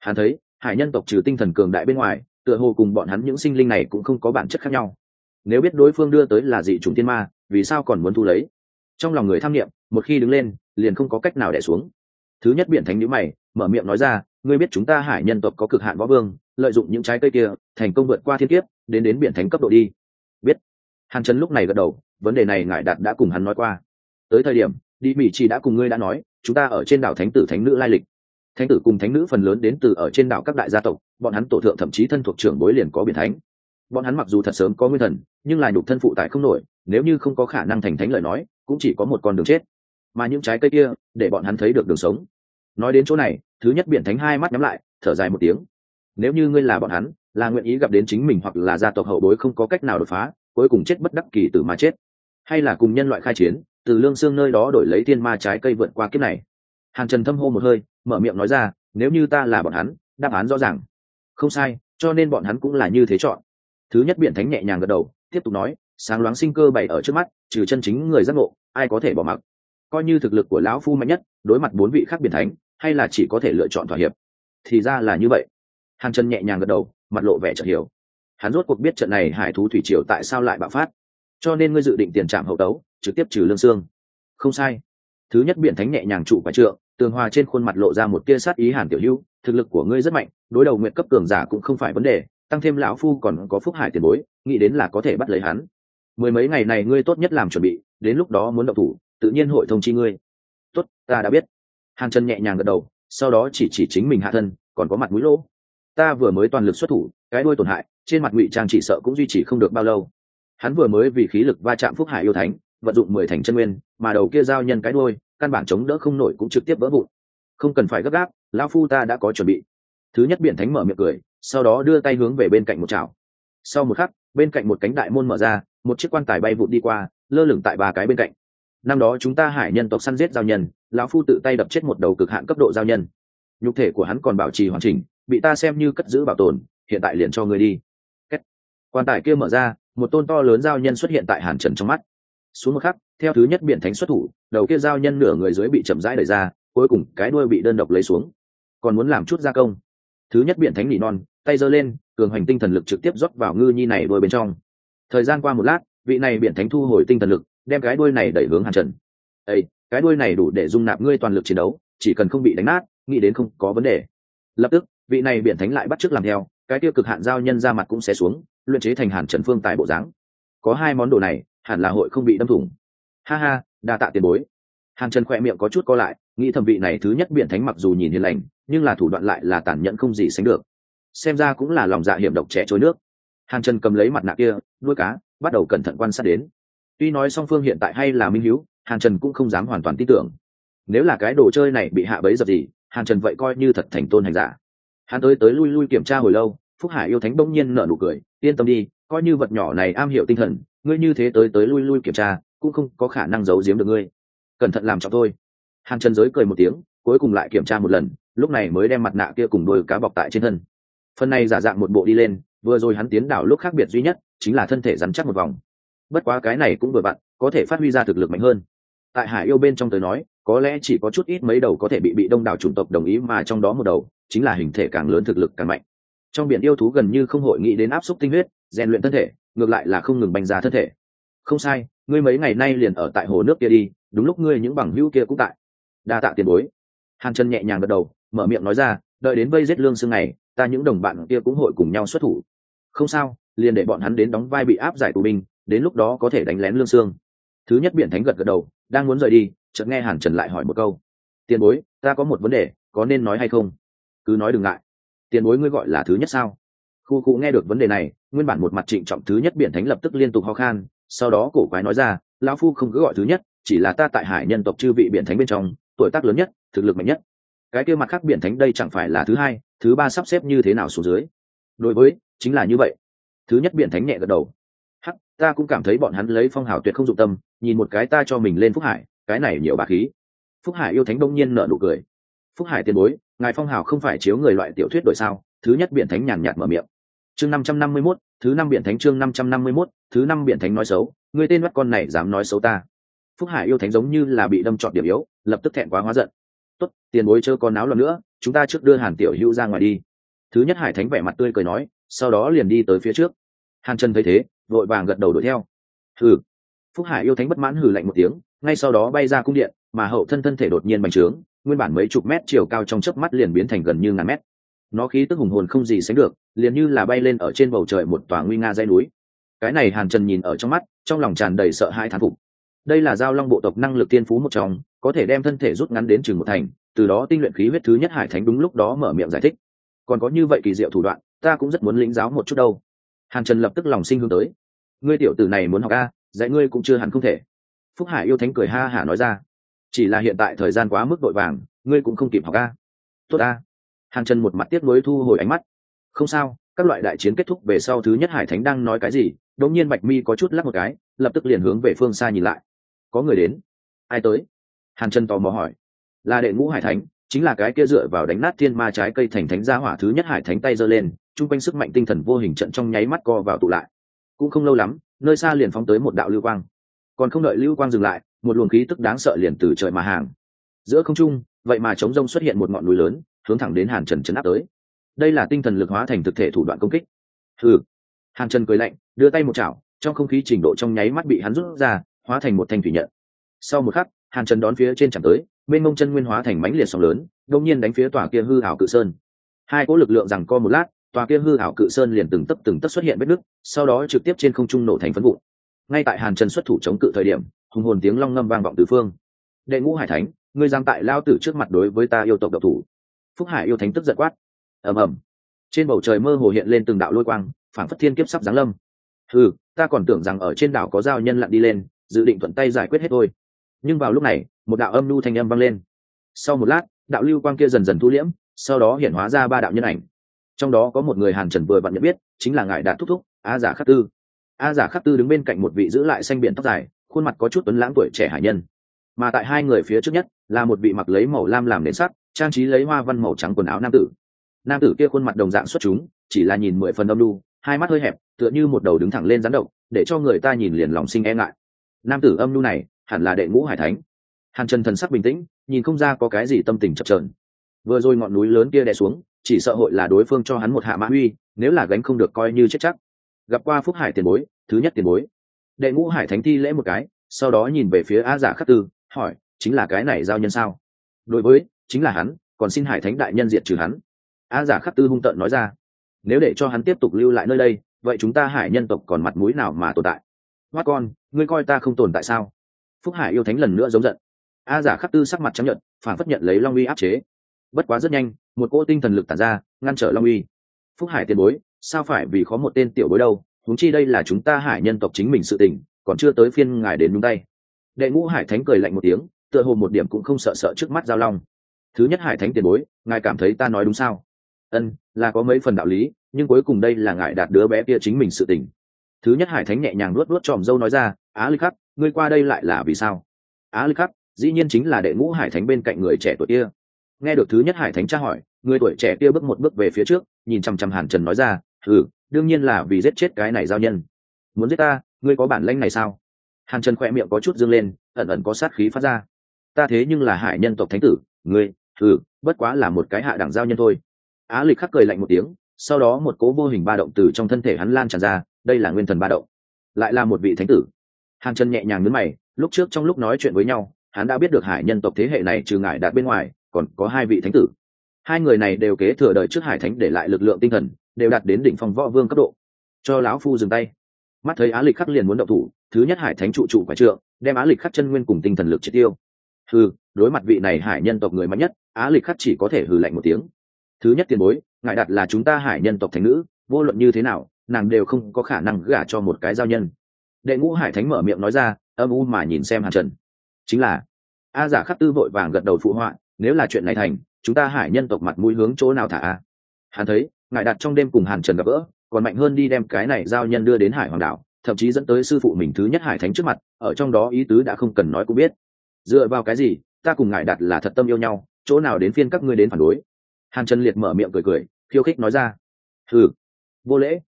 Hắn thấy, hải nhân tộc trừ tinh thần cường đại bên ngoài, tựa hồ cùng bọn hắn những sinh linh này cũng không có bản chất khác nhau. Nếu biết đối phương đưa tới là dị chủng thiên ma, vì sao còn muốn thu lấy? Trong lòng người tham nghiệm một khi đứng lên, liền không có cách nào đẻ xuống. Thứ nhất biển thánh nhữ mày, mở miệng nói ra, ngươi biết chúng ta hải nhân tộc có cực hạn võ vương, lợi dụng những trái cây kia, thành công vượt qua thiên kiếp, đến đến biển thánh cấp độ đi. Biết. Hàn trần lúc này gật đầu, vấn đề này ngài đạt đã cùng hắn nói qua. Tới thời điểm, đi mỹ chỉ đã cùng ngươi đã nói chúng ta ở trên đảo thánh tử, thánh nữ lai lịch. Thánh tử cùng thánh nữ phần lớn đến từ ở trên đảo các đại gia tộc, bọn hắn tổ thượng thậm chí thân thuộc trưởng bối liền có biển thánh. Bọn hắn mặc dù thật sớm có nguyên thần, nhưng là nhục thân phụ tại không nổi, nếu như không có khả năng thành thánh lời nói, cũng chỉ có một con đường chết. Mà những trái cây kia, để bọn hắn thấy được đường sống. Nói đến chỗ này, thứ nhất biển thánh hai mắt nhắm lại, thở dài một tiếng. Nếu như ngươi là bọn hắn, là nguyện ý gặp đến chính mình hoặc là gia tộc hậu bối không có cách nào đột phá, cuối cùng chết bất đắc kỳ tử mà chết. Hay là cùng nhân loại khai chiến? Từ lương xương nơi đó đổi lấy thiên ma trái cây vượt qua kiếp này. Hàn trần thâm hô một hơi, mở miệng nói ra, nếu như ta là bọn hắn, đáp án rõ ràng. Không sai, cho nên bọn hắn cũng là như thế chọn. Thứ nhất biện thánh nhẹ nhàng gật đầu, tiếp tục nói, sáng loáng sinh cơ bày ở trước mắt, trừ chân chính người giác ngộ, ai có thể bỏ mặc? Coi như thực lực của lão phu mạnh nhất, đối mặt bốn vị khác biển thánh, hay là chỉ có thể lựa chọn thỏa hiệp? Thì ra là như vậy. Hàn trần nhẹ nhàng gật đầu, mặt lộ vẻ chợt hiểu. Hắn rốt cuộc biết trận này hải thú thủy triều tại sao lại bạo phát cho nên ngươi dự định tiền trạm hậu tấu, trực tiếp trừ lương xương. Không sai. Thứ nhất biện thánh nhẹ nhàng trụ và trượng, tường hòa trên khuôn mặt lộ ra một tia sát ý hàn tiểu hữu, thực lực của ngươi rất mạnh, đối đầu nguyện cấp cường giả cũng không phải vấn đề, tăng thêm lão phu còn có phúc hải tiền bối, nghĩ đến là có thể bắt lấy hắn. Mười mấy ngày này ngươi tốt nhất làm chuẩn bị, đến lúc đó muốn động thủ, tự nhiên hội thông chi ngươi. Tốt, ta đã biết. Hàn trần nhẹ nhàng gật đầu, sau đó chỉ chỉ chính mình hạ thân, còn có mặt mũi lỗ. Ta vừa mới toàn lực xuất thủ, cái đuôi tổn hại, trên mặt ngụy trang chỉ sợ cũng duy trì không được bao lâu hắn vừa mới vì khí lực va chạm phúc hải yêu thánh, vận dụng mười thành chân nguyên, mà đầu kia giao nhân cái đuôi, căn bản chống đỡ không nổi cũng trực tiếp vỡ vụn. Không cần phải gấp gáp, lão phu ta đã có chuẩn bị. Thứ nhất biển thánh mở miệng cười, sau đó đưa tay hướng về bên cạnh một chảo. Sau một khắc, bên cạnh một cánh đại môn mở ra, một chiếc quan tài bay vụt đi qua, lơ lửng tại ba cái bên cạnh. Năm đó chúng ta hải nhân tộc săn giết giao nhân, lão phu tự tay đập chết một đầu cực hạn cấp độ giao nhân. Nhục thể của hắn còn bảo trì hoàn chỉnh, bị ta xem như cất giữ bảo tồn, hiện tại liền cho người đi. Kết. quan tài kia mở ra một tôn to lớn giao nhân xuất hiện tại hàn trần trong mắt. Xuống một khắc, theo thứ nhất biển thánh xuất thủ, đầu kia giao nhân nửa người dưới bị chậm rãi đẩy ra, cuối cùng cái đuôi bị đơn độc lấy xuống. Còn muốn làm chút gia công. Thứ nhất biển thánh nỉ non, tay giơ lên, cường hành tinh thần lực trực tiếp rót vào ngư nhi này đuôi bên trong. Thời gian qua một lát, vị này biển thánh thu hồi tinh thần lực, đem cái đuôi này đẩy hướng hàn trần. Ây cái đuôi này đủ để dung nạp ngươi toàn lực chiến đấu, chỉ cần không bị đánh nát, nghĩ đến không có vấn đề. Lập tức, vị này biển thánh lại bắt chước làm theo, cái tiêu cực hạn giao nhân ra mặt cũng sẽ xuống luyện chế thành hàn trần phương tại bộ dáng. Có hai món đồ này, hẳn là hội không bị đâm thủng. Ha ha, đa tạ tiền bối. Hàn trần khoe miệng có chút co lại, nghĩ thẩm vị này thứ nhất biện thánh mặc dù nhìn hiền lành, nhưng là thủ đoạn lại là tàn nhẫn không gì sánh được. Xem ra cũng là lòng dạ hiểm độc trẻ trôi nước. Hàn trần cầm lấy mặt nạ kia, nuôi cá, bắt đầu cẩn thận quan sát đến. Tuy nói song phương hiện tại hay là minh hữu hàn trần cũng không dám hoàn toàn tin tưởng. Nếu là cái đồ chơi này bị hạ bấy dập gì, hàn trần vậy coi như thật thành tôn hành giả. Hắn tới tới lui lui kiểm tra hồi lâu, phúc hải yêu thánh bỗng nhiên nở nụ cười yên tâm đi, coi như vật nhỏ này am hiểu tinh thần, ngươi như thế tới tới lui lui kiểm tra, cũng không có khả năng giấu giếm được ngươi. Cẩn thận làm cho tôi hàn trần giới cười một tiếng, cuối cùng lại kiểm tra một lần, lúc này mới đem mặt nạ kia cùng đôi cá bọc tại trên thân. Phần này giả dạng một bộ đi lên, vừa rồi hắn tiến đảo lúc khác biệt duy nhất, chính là thân thể rắn chắc một vòng. Bất quá cái này cũng vừa vặn, có thể phát huy ra thực lực mạnh hơn. Tại hải yêu bên trong tới nói, có lẽ chỉ có chút ít mấy đầu có thể bị bị đông đảo chủng tộc đồng ý mà trong đó một đầu, chính là hình thể càng lớn thực lực càng mạnh trong biển yêu thú gần như không hội nghĩ đến áp suất tinh huyết, rèn luyện thân thể, ngược lại là không ngừng bành ra thân thể. Không sai, ngươi mấy ngày nay liền ở tại hồ nước kia đi, đúng lúc ngươi những bằng hữu kia cũng tại. Đa tạ tiền bối. Hàn chân nhẹ nhàng gật đầu, mở miệng nói ra, đợi đến vây giết lương xương này, ta những đồng bạn kia cũng hội cùng nhau xuất thủ. Không sao, liền để bọn hắn đến đóng vai bị áp giải tù binh, đến lúc đó có thể đánh lén lương xương thứ nhất biển thánh gật gật đầu, đang muốn rời đi, chợt nghe hàn trần lại hỏi một câu. Tiền bối, ta có một vấn đề, có nên nói hay không? Cứ nói đừng ngại tiền bối ngươi gọi là thứ nhất sao? Khu khu nghe được vấn đề này, nguyên bản một mặt trịnh trọng thứ nhất biển thánh lập tức liên tục ho khan, sau đó cổ quái nói ra, lão phu không cứ gọi thứ nhất, chỉ là ta tại hải nhân tộc chư vị biển thánh bên trong, tuổi tác lớn nhất, thực lực mạnh nhất. Cái kia mặt khác biển thánh đây chẳng phải là thứ hai, thứ ba sắp xếp như thế nào xuống dưới? Đối với, chính là như vậy. Thứ nhất biển thánh nhẹ gật đầu. Hắc, ta cũng cảm thấy bọn hắn lấy phong hào tuyệt không dụng tâm, nhìn một cái ta cho mình lên phúc hải, cái này nhiều bà khí. Phúc hải yêu thánh đông nhiên nợ nụ cười. Phúc hải tiền bối ngài phong hào không phải chiếu người loại tiểu thuyết đổi sao? Thứ nhất biển thánh nhàn nhạt mở miệng. Chương năm trăm năm mươi mốt, thứ năm biển thánh chương năm trăm năm mươi mốt, thứ năm biển thánh nói xấu. Người tên mắt con này dám nói xấu ta. Phúc hải yêu thánh giống như là bị đâm trọt điểm yếu, lập tức thẹn quá hóa giận. Tốt, tiền bối chớ con náo lần nữa, chúng ta trước đưa hàn tiểu hữu ra ngoài đi. Thứ nhất hải thánh vẻ mặt tươi cười nói, sau đó liền đi tới phía trước. Hàn trần thấy thế, vội vàng gật đầu đuổi theo. Hừ. Phúc hải yêu thánh bất mãn hừ lạnh một tiếng, ngay sau đó bay ra cung điện, mà hậu thân thân thể đột nhiên bành trướng nguyên bản mấy chục mét chiều cao trong chớp mắt liền biến thành gần như ngàn mét. Nó khí tức hùng hồn không gì sánh được, liền như là bay lên ở trên bầu trời một tòa nguy nga dây núi. Cái này hàn trần nhìn ở trong mắt, trong lòng tràn đầy sợ hãi thán phục. Đây là giao long bộ tộc năng lực tiên phú một trong, có thể đem thân thể rút ngắn đến chừng một thành, từ đó tinh luyện khí huyết thứ nhất hải thánh đúng lúc đó mở miệng giải thích. Còn có như vậy kỳ diệu thủ đoạn, ta cũng rất muốn lĩnh giáo một chút đâu. Hàn trần lập tức lòng sinh hướng tới. Ngươi tiểu tử này muốn học a, dạy ngươi cũng chưa hẳn không thể. Phúc hải yêu thánh cười ha hả nói ra chỉ là hiện tại thời gian quá mức vội vàng, ngươi cũng không kịp học a. Tốt a. Hàn trần một mặt tiếc nuối thu hồi ánh mắt. Không sao, các loại đại chiến kết thúc về sau thứ nhất hải thánh đang nói cái gì, đột nhiên bạch mi có chút lắc một cái, lập tức liền hướng về phương xa nhìn lại. Có người đến. Ai tới? Hàn trần tò mò hỏi. Là đệ ngũ hải thánh, chính là cái kia dựa vào đánh nát thiên ma trái cây thành thánh gia hỏa thứ nhất hải thánh tay giơ lên chung quanh sức mạnh tinh thần vô hình trận trong nháy mắt co vào tụ lại. Cũng không lâu lắm, nơi xa liền phóng tới một đạo lưu quang còn không đợi lưu quang dừng lại, một luồng khí tức đáng sợ liền từ trời mà hàng. Giữa không trung, vậy mà chống rông xuất hiện một ngọn núi lớn, hướng thẳng đến hàn trần chấn áp tới. Đây là tinh thần lực hóa thành thực thể thủ đoạn công kích. Ừ hàn trần cười lạnh, đưa tay một chảo, trong không khí trình độ trong nháy mắt bị hắn rút ra, hóa thành một thanh thủy nhận. Sau một khắc, hàn trần đón phía trên chẳng tới bên mông chân nguyên hóa thành mãnh liệt sóng lớn đông nhiên đánh phía tòa kia hư hảo cự sơn. Hai cỗ lực lượng rằng co một lát, tòa kia hư hảo cự sơn liền từng tấp từng tấp xuất hiện vết nứt, sau đó trực tiếp trên không trung nổ thành phân vụn ngay tại hàn trần xuất thủ chống cự thời điểm, hùng hồn tiếng long ngâm vang vọng từ phương. Đệ ngũ hải thánh, ngươi giam tại lao tử trước mặt đối với ta yêu tộc độc thủ. Phúc hải yêu thánh tức giật quát. Ầm ầm. Trên bầu trời mơ hồ hiện lên từng đạo lôi quang, phảng phất thiên kiếp sắp giáng lâm. Ừ ta còn tưởng rằng ở trên đảo có giao nhân lặn đi lên, dự định thuận tay giải quyết hết thôi. Nhưng vào lúc này, một đạo âm lưu thanh âm vang lên. Sau một lát, đạo lưu quang kia dần dần thu liễm, sau đó hiện hóa ra ba đạo nhân ảnh. Trong đó có một người hàn trần vừa vặn nhận biết, chính là ngài đạt thúc thúc, a giả khắc tư a giả khắc tư đứng bên cạnh một vị giữ lại xanh biển tóc dài, khuôn mặt có chút tuấn lãng tuổi trẻ hải nhân. Mà tại hai người phía trước nhất, là một vị mặc lấy màu lam làm nền sắt, trang trí lấy hoa văn màu trắng quần áo nam tử. Nam tử kia khuôn mặt đồng dạng xuất chúng, chỉ là nhìn mười phần âm lu hai mắt hơi hẹp, tựa như một đầu đứng thẳng lên rắn độc, để cho người ta nhìn liền lòng sinh e ngại. Nam tử âm lưu này, hẳn là đệ ngũ hải thánh. Hàn trần thần sắc bình tĩnh, nhìn không ra có cái gì tâm tình chập trờn vừa rồi ngọn núi lớn kia đè xuống, chỉ sợ hội là đối phương cho hắn một hạ mã uy, nếu là gánh không được coi như chết chắc. Gặp qua phúc hải tiền bối thứ nhất tiền bối. Đệ ngũ hải thánh thi lễ một cái, sau đó nhìn về phía a giả khắc tư, hỏi, chính là cái này giao nhân sao? Đối với, chính là hắn, còn xin hải thánh đại nhân diệt trừ hắn. A giả khắc tư hung tợn nói ra, nếu để cho hắn tiếp tục lưu lại nơi đây, vậy chúng ta hải nhân tộc còn mặt mũi nào mà tồn tại? Hoa con, ngươi coi ta không tồn tại sao? Phúc hải yêu thánh lần nữa giống giận. A giả khắc tư sắc mặt chấp nhận phản phất nhận lấy long uy áp chế. Bất quá rất nhanh, một cỗ tinh thần lực tản ra, ngăn trở long uy. Phúc hải tiền bối, sao phải vì có một tên tiểu bối đâu? Huống chi đây là chúng ta hải nhân tộc chính mình sự tình, còn chưa tới phiên ngài đến đúng tay. Đệ ngũ hải thánh cười lạnh một tiếng, tựa hồ một điểm cũng không sợ sợ trước mắt giao long. Thứ nhất hải thánh tiền bối, ngài cảm thấy ta nói đúng sao? Ân, là có mấy phần đạo lý, nhưng cuối cùng đây là ngài đạt đứa bé kia chính mình sự tình. Thứ nhất hải thánh nhẹ nhàng luốt luốt tròm dâu nói ra, á lịch khắc, ngươi qua đây lại là vì sao? Á lịch khắc, dĩ nhiên chính là đệ ngũ hải thánh bên cạnh người trẻ tuổi kia. Nghe được thứ nhất hải thánh tra hỏi, người tuổi trẻ kia bước một bước về phía trước, nhìn chằm chằm hàn trần nói ra ừ đương nhiên là vì giết chết cái này giao nhân. Muốn giết ta ngươi có bản lanh này sao? Hàn trần khỏe miệng có chút dâng lên ẩn ẩn có sát khí phát ra. Ta thế nhưng là hải nhân tộc thánh tử ngươi thử, bất quá là một cái hạ đẳng giao nhân thôi. Á lịch khắc cười lạnh một tiếng sau đó một cố vô hình ba động từ trong thân thể hắn lan tràn ra đây là nguyên thần ba động. Lại là một vị thánh tử. Hàn trần nhẹ nhàng nhấn mày lúc trước trong lúc nói chuyện với nhau hắn đã biết được hải nhân tộc thế hệ này trừ ngại đạt bên ngoài còn có hai vị thánh tử. Hai người này đều kế thừa đời trước hải thánh để lại lực lượng tinh thần đều đạt đến đỉnh phong võ vương cấp độ. Cho lão phu dừng tay. Mắt thấy á lịch khắc liền muốn động thủ, thứ nhất hải thánh trụ trụ quả trượng, đem á lịch khắc chân nguyên cùng tinh thần lực triệt tiêu. Hừ, đối mặt vị này hải nhân tộc người mạnh nhất, á lịch khắc chỉ có thể hừ lạnh một tiếng. Thứ nhất tiền bối ngại đặt là chúng ta hải nhân tộc thánh nữ, vô luận như thế nào, nàng đều không có khả năng gả cho một cái giao nhân. Đệ ngũ hải thánh mở miệng nói ra, âm u mà nhìn xem hàn trần. Chính là, a giả khắc tư vội vàng gật đầu phụ họa, nếu là chuyện này thành, chúng ta hải nhân tộc mặt mũi hướng chỗ nào thả a? Hắn thấy ngài đặt trong đêm cùng hàn trần gặp gỡ, còn mạnh hơn đi đem cái này giao nhân đưa đến hải hoàng đảo, thậm chí dẫn tới sư phụ mình thứ nhất hải thánh trước mặt, ở trong đó ý tứ đã không cần nói cũng biết. Dựa vào cái gì, ta cùng ngài đặt là thật tâm yêu nhau, chỗ nào đến phiên các ngươi đến phản đối? Hàn trần liệt mở miệng cười cười, khiêu khích nói ra. Ừ vô lễ.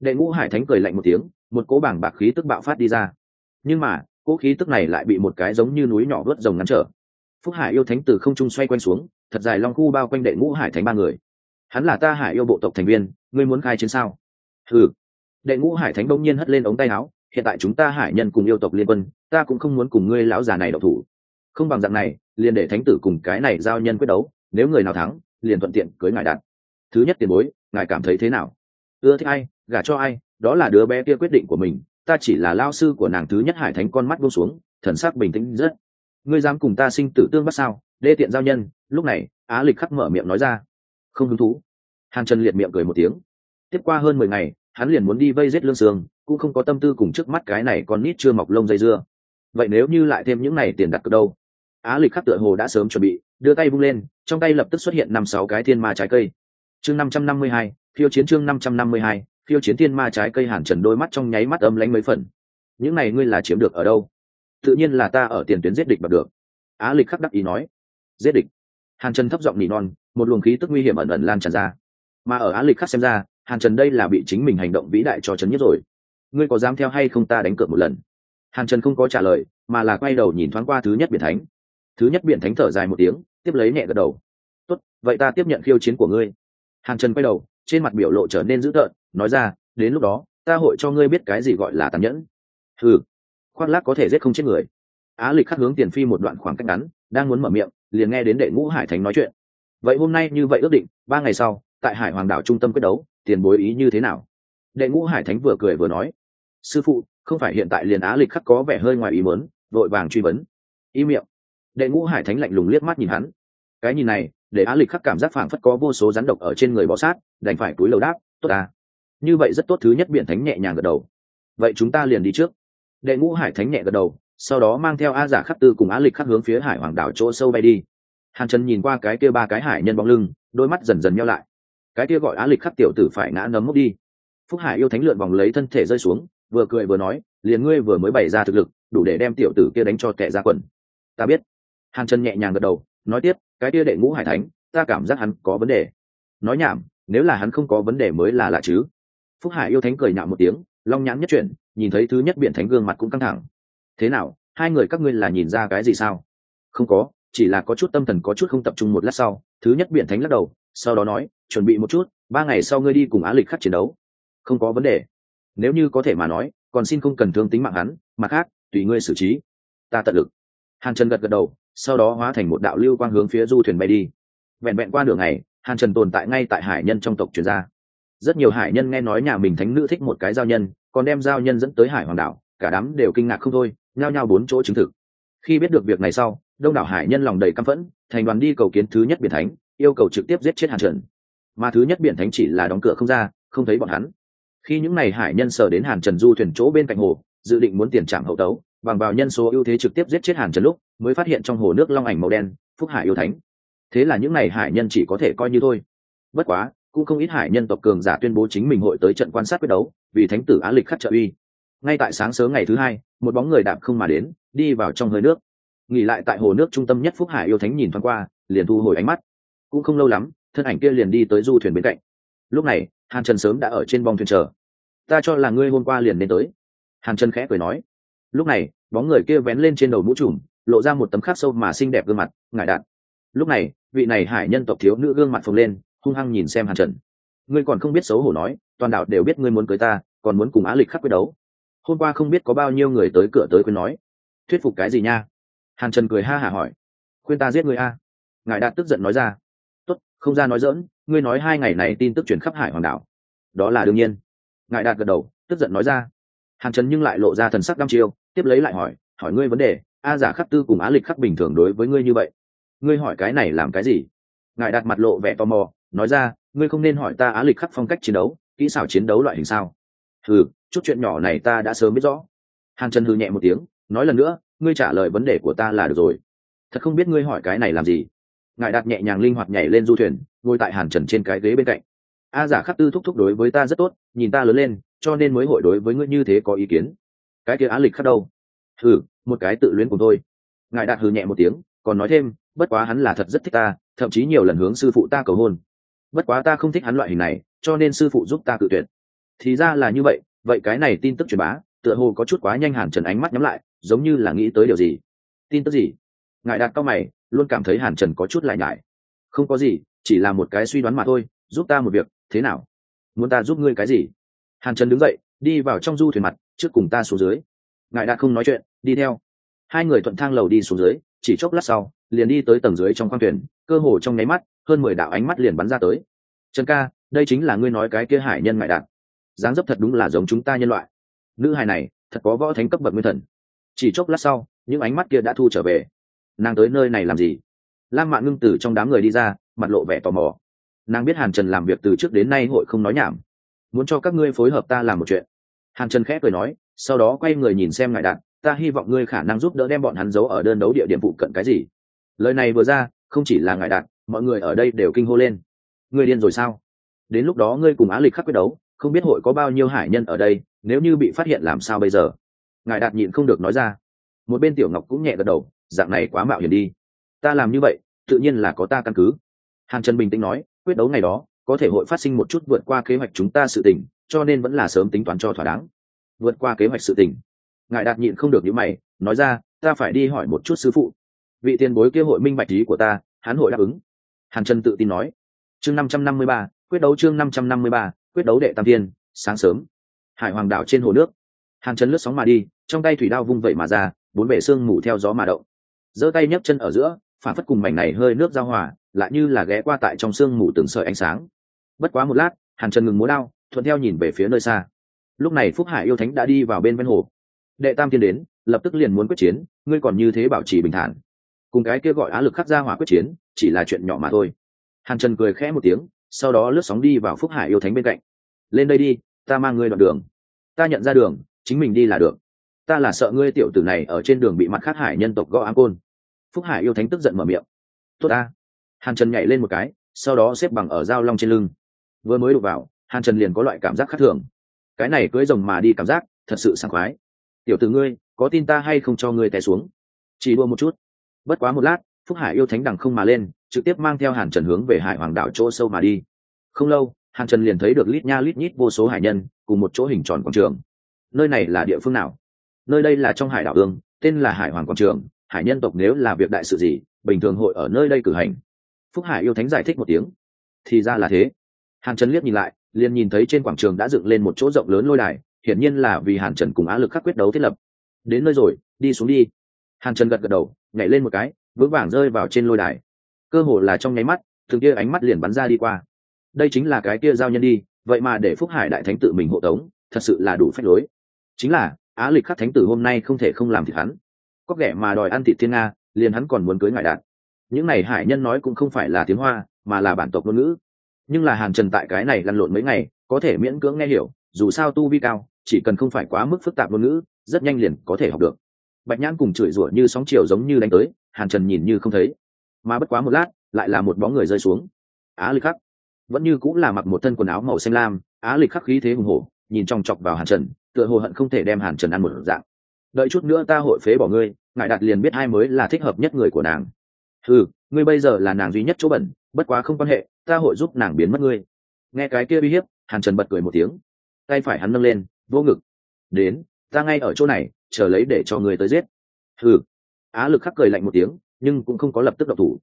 Đệ ngũ hải thánh cười lạnh một tiếng, một cỗ bảng bạc khí tức bạo phát đi ra. Nhưng mà, cỗ khí tức này lại bị một cái giống như núi nhỏ vớt rồng ngắn trở. Phúc hải yêu thánh từ không trung xoay quanh xuống, thật dài long khu bao quanh đệ ngũ hải thánh ba người hắn là ta hải yêu bộ tộc thành viên, ngươi muốn khai chiến sao? Ừ đệ ngũ hải thánh bỗng nhiên hất lên ống tay áo, hiện tại chúng ta hải nhân cùng yêu tộc liên quân, ta cũng không muốn cùng ngươi lão già này độc thủ. Không bằng dạng này, liền để thánh tử cùng cái này giao nhân quyết đấu, nếu người nào thắng, liền thuận tiện cưới ngài đạt. Thứ nhất tiền bối, ngài cảm thấy thế nào? Ưa thích ai, gả cho ai, đó là đứa bé kia quyết định của mình, ta chỉ là lao sư của nàng thứ nhất hải thánh con mắt buông xuống, thần sắc bình tĩnh rất. Ngươi dám cùng ta sinh tử tương bắt sao? Đê tiện giao nhân, lúc này, á lịch khắc mở miệng nói ra không hứng thú. Hàn trần liệt miệng cười một tiếng. Tiếp qua hơn mười ngày, hắn liền muốn đi vây giết lương sương, cũng không có tâm tư cùng trước mắt cái này còn nít chưa mọc lông dây dưa. Vậy nếu như lại thêm những này tiền đặt cược đâu? Á lịch khắc tựa hồ đã sớm chuẩn bị, đưa tay vung lên, trong tay lập tức xuất hiện năm sáu cái thiên ma trái cây. Chương năm trăm năm mươi hai phiêu chiến chương năm trăm năm mươi hai phiêu chiến thiên ma trái cây hàn trần đôi mắt trong nháy mắt âm lánh mấy phần. Những này ngươi là chiếm được ở đâu? Tự nhiên là ta ở tiền tuyến giết địch bật được. Á lịch khắc đắc ý nói. Giết địch. Hàn trần thấp giọng nỉ non một luồng khí tức nguy hiểm ẩn ẩn lan tràn ra. Mà ở á lịch khắc xem ra, hàn trần đây là bị chính mình hành động vĩ đại cho trấn nhất rồi. Ngươi có dám theo hay không ta đánh cược một lần? Hàn trần không có trả lời, mà là quay đầu nhìn thoáng qua thứ nhất biển thánh. Thứ nhất biển thánh thở dài một tiếng, tiếp lấy nhẹ gật đầu. Tốt, vậy ta tiếp nhận khiêu chiến của ngươi. Hàn trần quay đầu, trên mặt biểu lộ trở nên dữ tợn, nói ra, đến lúc đó, ta hội cho ngươi biết cái gì gọi là tàn nhẫn. Ừ khoác lác có thể giết không chết người. Á lịch khắc hướng tiền phi một đoạn khoảng cách ngắn, đang muốn mở miệng, liền nghe đến đệ ngũ hải thánh nói chuyện vậy hôm nay như vậy ước định, ba ngày sau, tại hải hoàng đảo trung tâm quyết đấu, tiền bối ý như thế nào? Đệ ngũ hải thánh vừa cười vừa nói. Sư phụ, không phải hiện tại liền á lịch khắc có vẻ hơi ngoài ý mớn vội vàng truy vấn. Ý miệng. Đệ ngũ hải thánh lạnh lùng liếc mắt nhìn hắn. Cái nhìn này, để á lịch khắc cảm giác phảng phất có vô số rắn độc ở trên người bọ sát, đành phải túi lầu đáp, tốt ta. Như vậy rất tốt, thứ nhất biện thánh nhẹ nhàng gật đầu. Vậy chúng ta liền đi trước. Đệ ngũ hải thánh nhẹ gật đầu, sau đó mang theo a giả khắc tư cùng á lịch khắc hướng phía hải hoàng đảo chỗ sâu bay đi hàn trần nhìn qua cái kia ba cái hải nhân bóng lưng, đôi mắt dần dần nhau lại. Cái kia gọi á lịch khắc tiểu tử phải ngã nấm mốc đi. Phúc hải yêu thánh lượn vòng lấy thân thể rơi xuống, vừa cười vừa nói, liền ngươi vừa mới bày ra thực lực, đủ để đem tiểu tử kia đánh cho kẻ ra quần. Ta biết. Hàn trần nhẹ nhàng gật đầu, nói tiếp, cái kia đệ ngũ hải thánh, ta cảm giác hắn có vấn đề. Nói nhảm, nếu là hắn không có vấn đề mới là lạ chứ. Phúc hải yêu thánh cười nhạo một tiếng, long nhãn nhất chuyển, nhìn thấy thứ nhất biện thánh gương mặt cũng căng thẳng. Thế nào, hai người các ngươi là nhìn ra cái gì sao? Không có chỉ là có chút tâm thần có chút không tập trung một lát sau, thứ nhất biện thánh lắc đầu, sau đó nói, chuẩn bị một chút, ba ngày sau ngươi đi cùng á lịch khắc chiến đấu. Không có vấn đề. Nếu như có thể mà nói, còn xin không cần thương tính mạng hắn, mặt khác, tùy ngươi xử trí. Ta tận lực. Hàn trần gật gật đầu, sau đó hóa thành một đạo lưu quang hướng phía du thuyền bay đi. Vẹn vẹn qua đường này hàn trần tồn tại ngay tại hải nhân trong tộc truyền gia. Rất nhiều hải nhân nghe nói nhà mình thánh nữ thích một cái giao nhân, còn đem giao nhân dẫn tới hải hoàng đảo, cả đám đều kinh ngạc không thôi, nhao nhao bốn chỗ chứng thực. Khi biết được việc này sau đông đảo hải nhân lòng đầy căm phẫn, thành đoàn đi cầu kiến thứ nhất biển thánh, yêu cầu trực tiếp giết chết hàn trần. Mà thứ nhất biển thánh chỉ là đóng cửa không ra, không thấy bọn hắn. Khi những n à y hải nhân sờ đến hàn trần du thuyền chỗ bên cạnh hồ, dự định muốn tiền trảm hậu tấu, bằng vào nhân số ưu thế trực tiếp giết chết hàn trần lúc, mới phát hiện trong hồ nước long ảnh màu đen, phúc hải yêu thánh. Thế là những n à y hải nhân chỉ có thể coi như thôi. Bất quá, cũng không ít hải nhân tộc cường giả tuyên bố chính mình hội tới trận quan sát quyết đấu, vì thánh tử á lịch khắc trợ uy. Ngay tại sáng sớm ngày thứ hai, một bóng người đạp không mà đến, đi vào trong hơi nước nghỉ lại tại hồ nước trung tâm nhất phúc hải yêu thánh nhìn thoáng qua, liền thu hồi ánh mắt. Cũng không lâu lắm, thân ảnh kia liền đi tới du thuyền bên cạnh. Lúc này, hàn trần sớm đã ở trên bong thuyền chờ. Ta cho là ngươi hôm qua liền nên tới. Hàn trần khẽ cười nói. Lúc này, bóng người kia vén lên trên đầu mũ trùm, lộ ra một tấm khắc sâu mà xinh đẹp gương mặt ngại đạn. Lúc này, vị này hải nhân tộc thiếu nữ gương mặt phồng lên, hung hăng nhìn xem hàn trần. Ngươi còn không biết xấu hổ nói, toàn đảo đều biết ngươi muốn cưới ta, còn muốn cùng á lịch khắc quyết đấu. Hôm qua không biết có bao nhiêu người tới cửa tới khuyên nói. Thuyết phục cái gì nha? Hàn trần cười ha hả hỏi, khuyên ta giết người a? Ngài đạt tức giận nói ra, tốt, không ra nói dỡn ngươi nói hai ngày này tin tức chuyển khắp hải hoàng đảo. Đó là đương nhiên. Ngài đạt gật đầu, tức giận nói ra. Hàn trần nhưng lại lộ ra thần sắc đăm chiêu, tiếp lấy lại hỏi hỏi ngươi vấn đề, a giả khắc tư cùng á lịch khắc bình thường đối với ngươi như vậy? Ngươi hỏi cái này làm cái gì? Ngài đạt mặt lộ vẻ tò mò, nói ra, ngươi không nên hỏi ta á lịch khắc phong cách chiến đấu, kỹ xảo chiến đấu loại hình sao? Ừ chút chuyện nhỏ này ta đã sớm biết rõ. Hàn trần hư nhẹ một tiếng, nói lần nữa ngươi trả lời vấn đề của ta là được rồi. Thật không biết ngươi hỏi cái này làm gì. Ngài đạt nhẹ nhàng linh hoạt nhảy lên du thuyền, ngồi tại hàn trần trên cái ghế bên cạnh. A giả khắc tư thúc thúc đối với ta rất tốt, nhìn ta lớn lên, cho nên mới hội đối với ngươi như thế có ý kiến. Cái kia á lịch khắc đâu? Hừ một cái tự luyến của tôi. Ngài đạt hừ nhẹ một tiếng, còn nói thêm, bất quá hắn là thật rất thích ta, thậm chí nhiều lần hướng sư phụ ta cầu hôn. Bất quá ta không thích hắn loại hình này, cho nên sư phụ giúp ta cự tuyệt. Thì ra là như vậy vậy cái này tin tức truyền bá, tựa hồ có chút quá nhanh hàn trần ánh mắt nhắm lại giống như là nghĩ tới điều gì. Tin tức gì? Ngài đạt cao mày, luôn cảm thấy hàn trần có chút lại ngại không có gì, chỉ là một cái suy đoán mà thôi, giúp ta một việc, thế nào? Muốn ta giúp ngươi cái gì? Hàn trần đứng dậy, đi vào trong du thuyền mặt, trước cùng ta xuống dưới. Ngài đạt không nói chuyện, đi theo. Hai người thuận thang lầu đi xuống dưới, chỉ chốc lát sau, liền đi tới tầng dưới trong khoang thuyền, cơ hồ trong nháy mắt, hơn mười đạo ánh mắt liền bắn ra tới. Trần ca, đây chính là ngươi nói cái kia hải nhân ngại đạt. Dáng dấp thật đúng là giống chúng ta nhân loại. Nữ hài này, thật có võ thánh cấp bậc nguyên thần chỉ chốc lát sau, những ánh mắt kia đã thu trở về. Nàng tới nơi này làm gì? Lam mạn ngưng từ trong đám người đi ra, mặt lộ vẻ tò mò. Nàng biết hàn trần làm việc từ trước đến nay hội không nói nhảm. Muốn cho các ngươi phối hợp ta làm một chuyện. Hàn trần khẽ cười nói, sau đó quay người nhìn xem ngại đạn, ta hy vọng ngươi khả năng giúp đỡ đem bọn hắn giấu ở đơn đấu địa điểm vụ cận cái gì. Lời này vừa ra, không chỉ là ngại đạn, mọi người ở đây đều kinh hô lên. Ngươi điên rồi sao? Đến lúc đó ngươi cùng á lịch khắc quyết đấu, không biết hội có bao nhiêu hải nhân ở đây, nếu như bị phát hiện làm sao bây giờ? Ngài đạt nhịn không được nói ra. Một bên tiểu ngọc cũng nhẹ gật đầu, dạng này quá mạo hiểm đi. Ta làm như vậy, tự nhiên là có ta căn cứ. Hàn trần bình tĩnh nói, quyết đấu ngày đó, có thể hội phát sinh một chút vượt qua kế hoạch chúng ta sự tình, cho nên vẫn là sớm tính toán cho thỏa đáng. Vượt qua kế hoạch sự tình. Ngài đạt nhịn không được những mày, nói ra, ta phải đi hỏi một chút sư phụ. Vị tiền bối kia hội minh bạch trí của ta, hắn hội đáp ứng. Hàn trần tự tin nói. Chương năm trăm năm mươi ba, quyết đấu chương năm trăm năm mươi ba, quyết đấu đệ tam thiên, sáng sớm. Hải hoàng đảo trên hồ nước hàng chân lướt sóng mà đi, trong tay thủy đao vung vẩy mà ra, bốn bể xương mù theo gió mà động. Giơ tay nhấc chân ở giữa, phản phất cùng mảnh này hơi nước giao hòa, lại như là ghé qua tại trong sương mù từng sợi ánh sáng. Bất quá một lát hàn trần ngừng múa đao, thuận theo nhìn về phía nơi xa. Lúc này phúc hải yêu thánh đã đi vào bên ven hồ. Đệ tam tiên đến, lập tức liền muốn quyết chiến, ngươi còn như thế bảo trì bình thản. Cùng cái kia gọi á lực khắc ra hỏa quyết chiến, chỉ là chuyện nhỏ mà thôi. Hàn trần cười khẽ một tiếng, sau đó lướt sóng đi vào phúc hải yêu thánh bên cạnh. Lên đây đi, ta mang ngươi đoạn đường. Ta nhận ra đường chính mình đi là được. Ta là sợ ngươi tiểu tử này ở trên đường bị mặt khác hải nhân tộc gõ á côn. Phúc hải yêu thánh tức giận mở miệng. Tốt ta. Hàn trần nhảy lên một cái, sau đó xếp bằng ở dao long trên lưng. Vừa mới đục vào, hàn trần liền có loại cảm giác khác thường. Cái này cưỡi rồng mà đi cảm giác, thật sự sảng khoái. Tiểu tử ngươi, có tin ta hay không cho ngươi té xuống? Chỉ đua một chút. Bất quá một lát, phúc hải yêu thánh đằng không mà lên, trực tiếp mang theo hàn trần hướng về hải hoàng đảo chỗ sâu mà đi. Không lâu, hàn trần liền thấy được lít nha lít nhít vô số hải nhân cùng một chỗ hình tròn quảng trường nơi này là địa phương nào? Nơi đây là trong hải đảo ương tên là hải hoàng quảng trường, hải nhân tộc nếu là việc đại sự gì, bình thường hội ở nơi đây cử hành. Phúc hải yêu thánh giải thích một tiếng. Thì ra là thế. Hàn trần liếc nhìn lại, liền nhìn thấy trên quảng trường đã dựng lên một chỗ rộng lớn lôi đài, hiển nhiên là vì hàn trần cùng á lực khắc quyết đấu thiết lập. Đến nơi rồi, đi xuống đi. Hàn trần gật gật đầu, nhảy lên một cái, vững vàng rơi vào trên lôi đài. Cơ hồ là trong nháy mắt thường kia ánh mắt liền bắn ra đi qua. Đây chính là cái kia giao nhân đi, vậy mà để phúc hải đại thánh tự mình hộ tống, thật sự là đủ phép lối chính là, á lịch khắc thánh tử hôm nay không thể không làm thịt hắn. Có kẻ mà đòi ăn thịt thiên nga, liền hắn còn muốn cưới ngại đạt những này hải nhân nói cũng không phải là tiếng hoa, mà là bản tộc ngôn ngữ. Nhưng là hàn trần tại cái này lăn lộn mấy ngày, có thể miễn cưỡng nghe hiểu, dù sao tu vi cao, chỉ cần không phải quá mức phức tạp ngôn ngữ, rất nhanh liền có thể học được. Bạch nhãn cùng chửi rủa như sóng chiều giống như đánh tới, hàn trần nhìn như không thấy. Mà bất quá một lát, lại là một bóng người rơi xuống. Á lịch khắc. Vẫn như cũng là mặc một thân quần áo màu xanh lam, á lịch khắc khí thế hùng hổ, nhìn trong chọc vào hàn trần tựa hồ hận không thể đem hàn trần ăn một dạng. Đợi chút nữa ta hội phế bỏ ngươi, ngài đạt liền biết ai mới là thích hợp nhất người của nàng. Ừ ngươi bây giờ là nàng duy nhất chỗ bẩn, bất quá không quan hệ, ta hội giúp nàng biến mất ngươi. Nghe cái kia uy hiếp, hàn trần bật cười một tiếng. Tay phải hắn nâng lên, vô ngực. Đến, ta ngay ở chỗ này, chờ lấy để cho người tới giết. Ừ á lực khắc cười lạnh một tiếng, nhưng cũng không có lập tức độc thủ.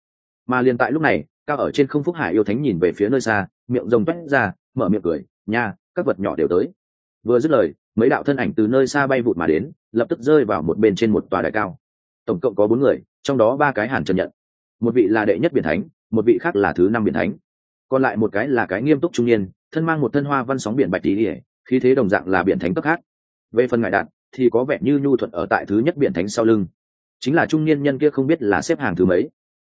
Mà liền tại lúc này, cao ở trên không phúc hải yêu thánh nhìn về phía nơi xa, miệng rồng toét ra, mở miệng cười, nha, các vật nhỏ đều tới. Vừa dứt lời mấy đạo thân ảnh từ nơi xa bay vụt mà đến, lập tức rơi vào một bên trên một tòa đại cao. Tổng cộng có bốn người, trong đó ba cái hàn trần nhận một vị là đệ nhất biển thánh, một vị khác là thứ năm biển thánh. Còn lại một cái là cái nghiêm túc trung niên, thân mang một thân hoa văn sóng biển bạch tí ỉa khí thế đồng dạng là biển thánh cấp khác. Về phần ngại đạn, thì có vẻ như nhu thuận ở tại thứ nhất biển thánh sau lưng. Chính là trung niên nhân kia không biết là xếp hàng thứ mấy.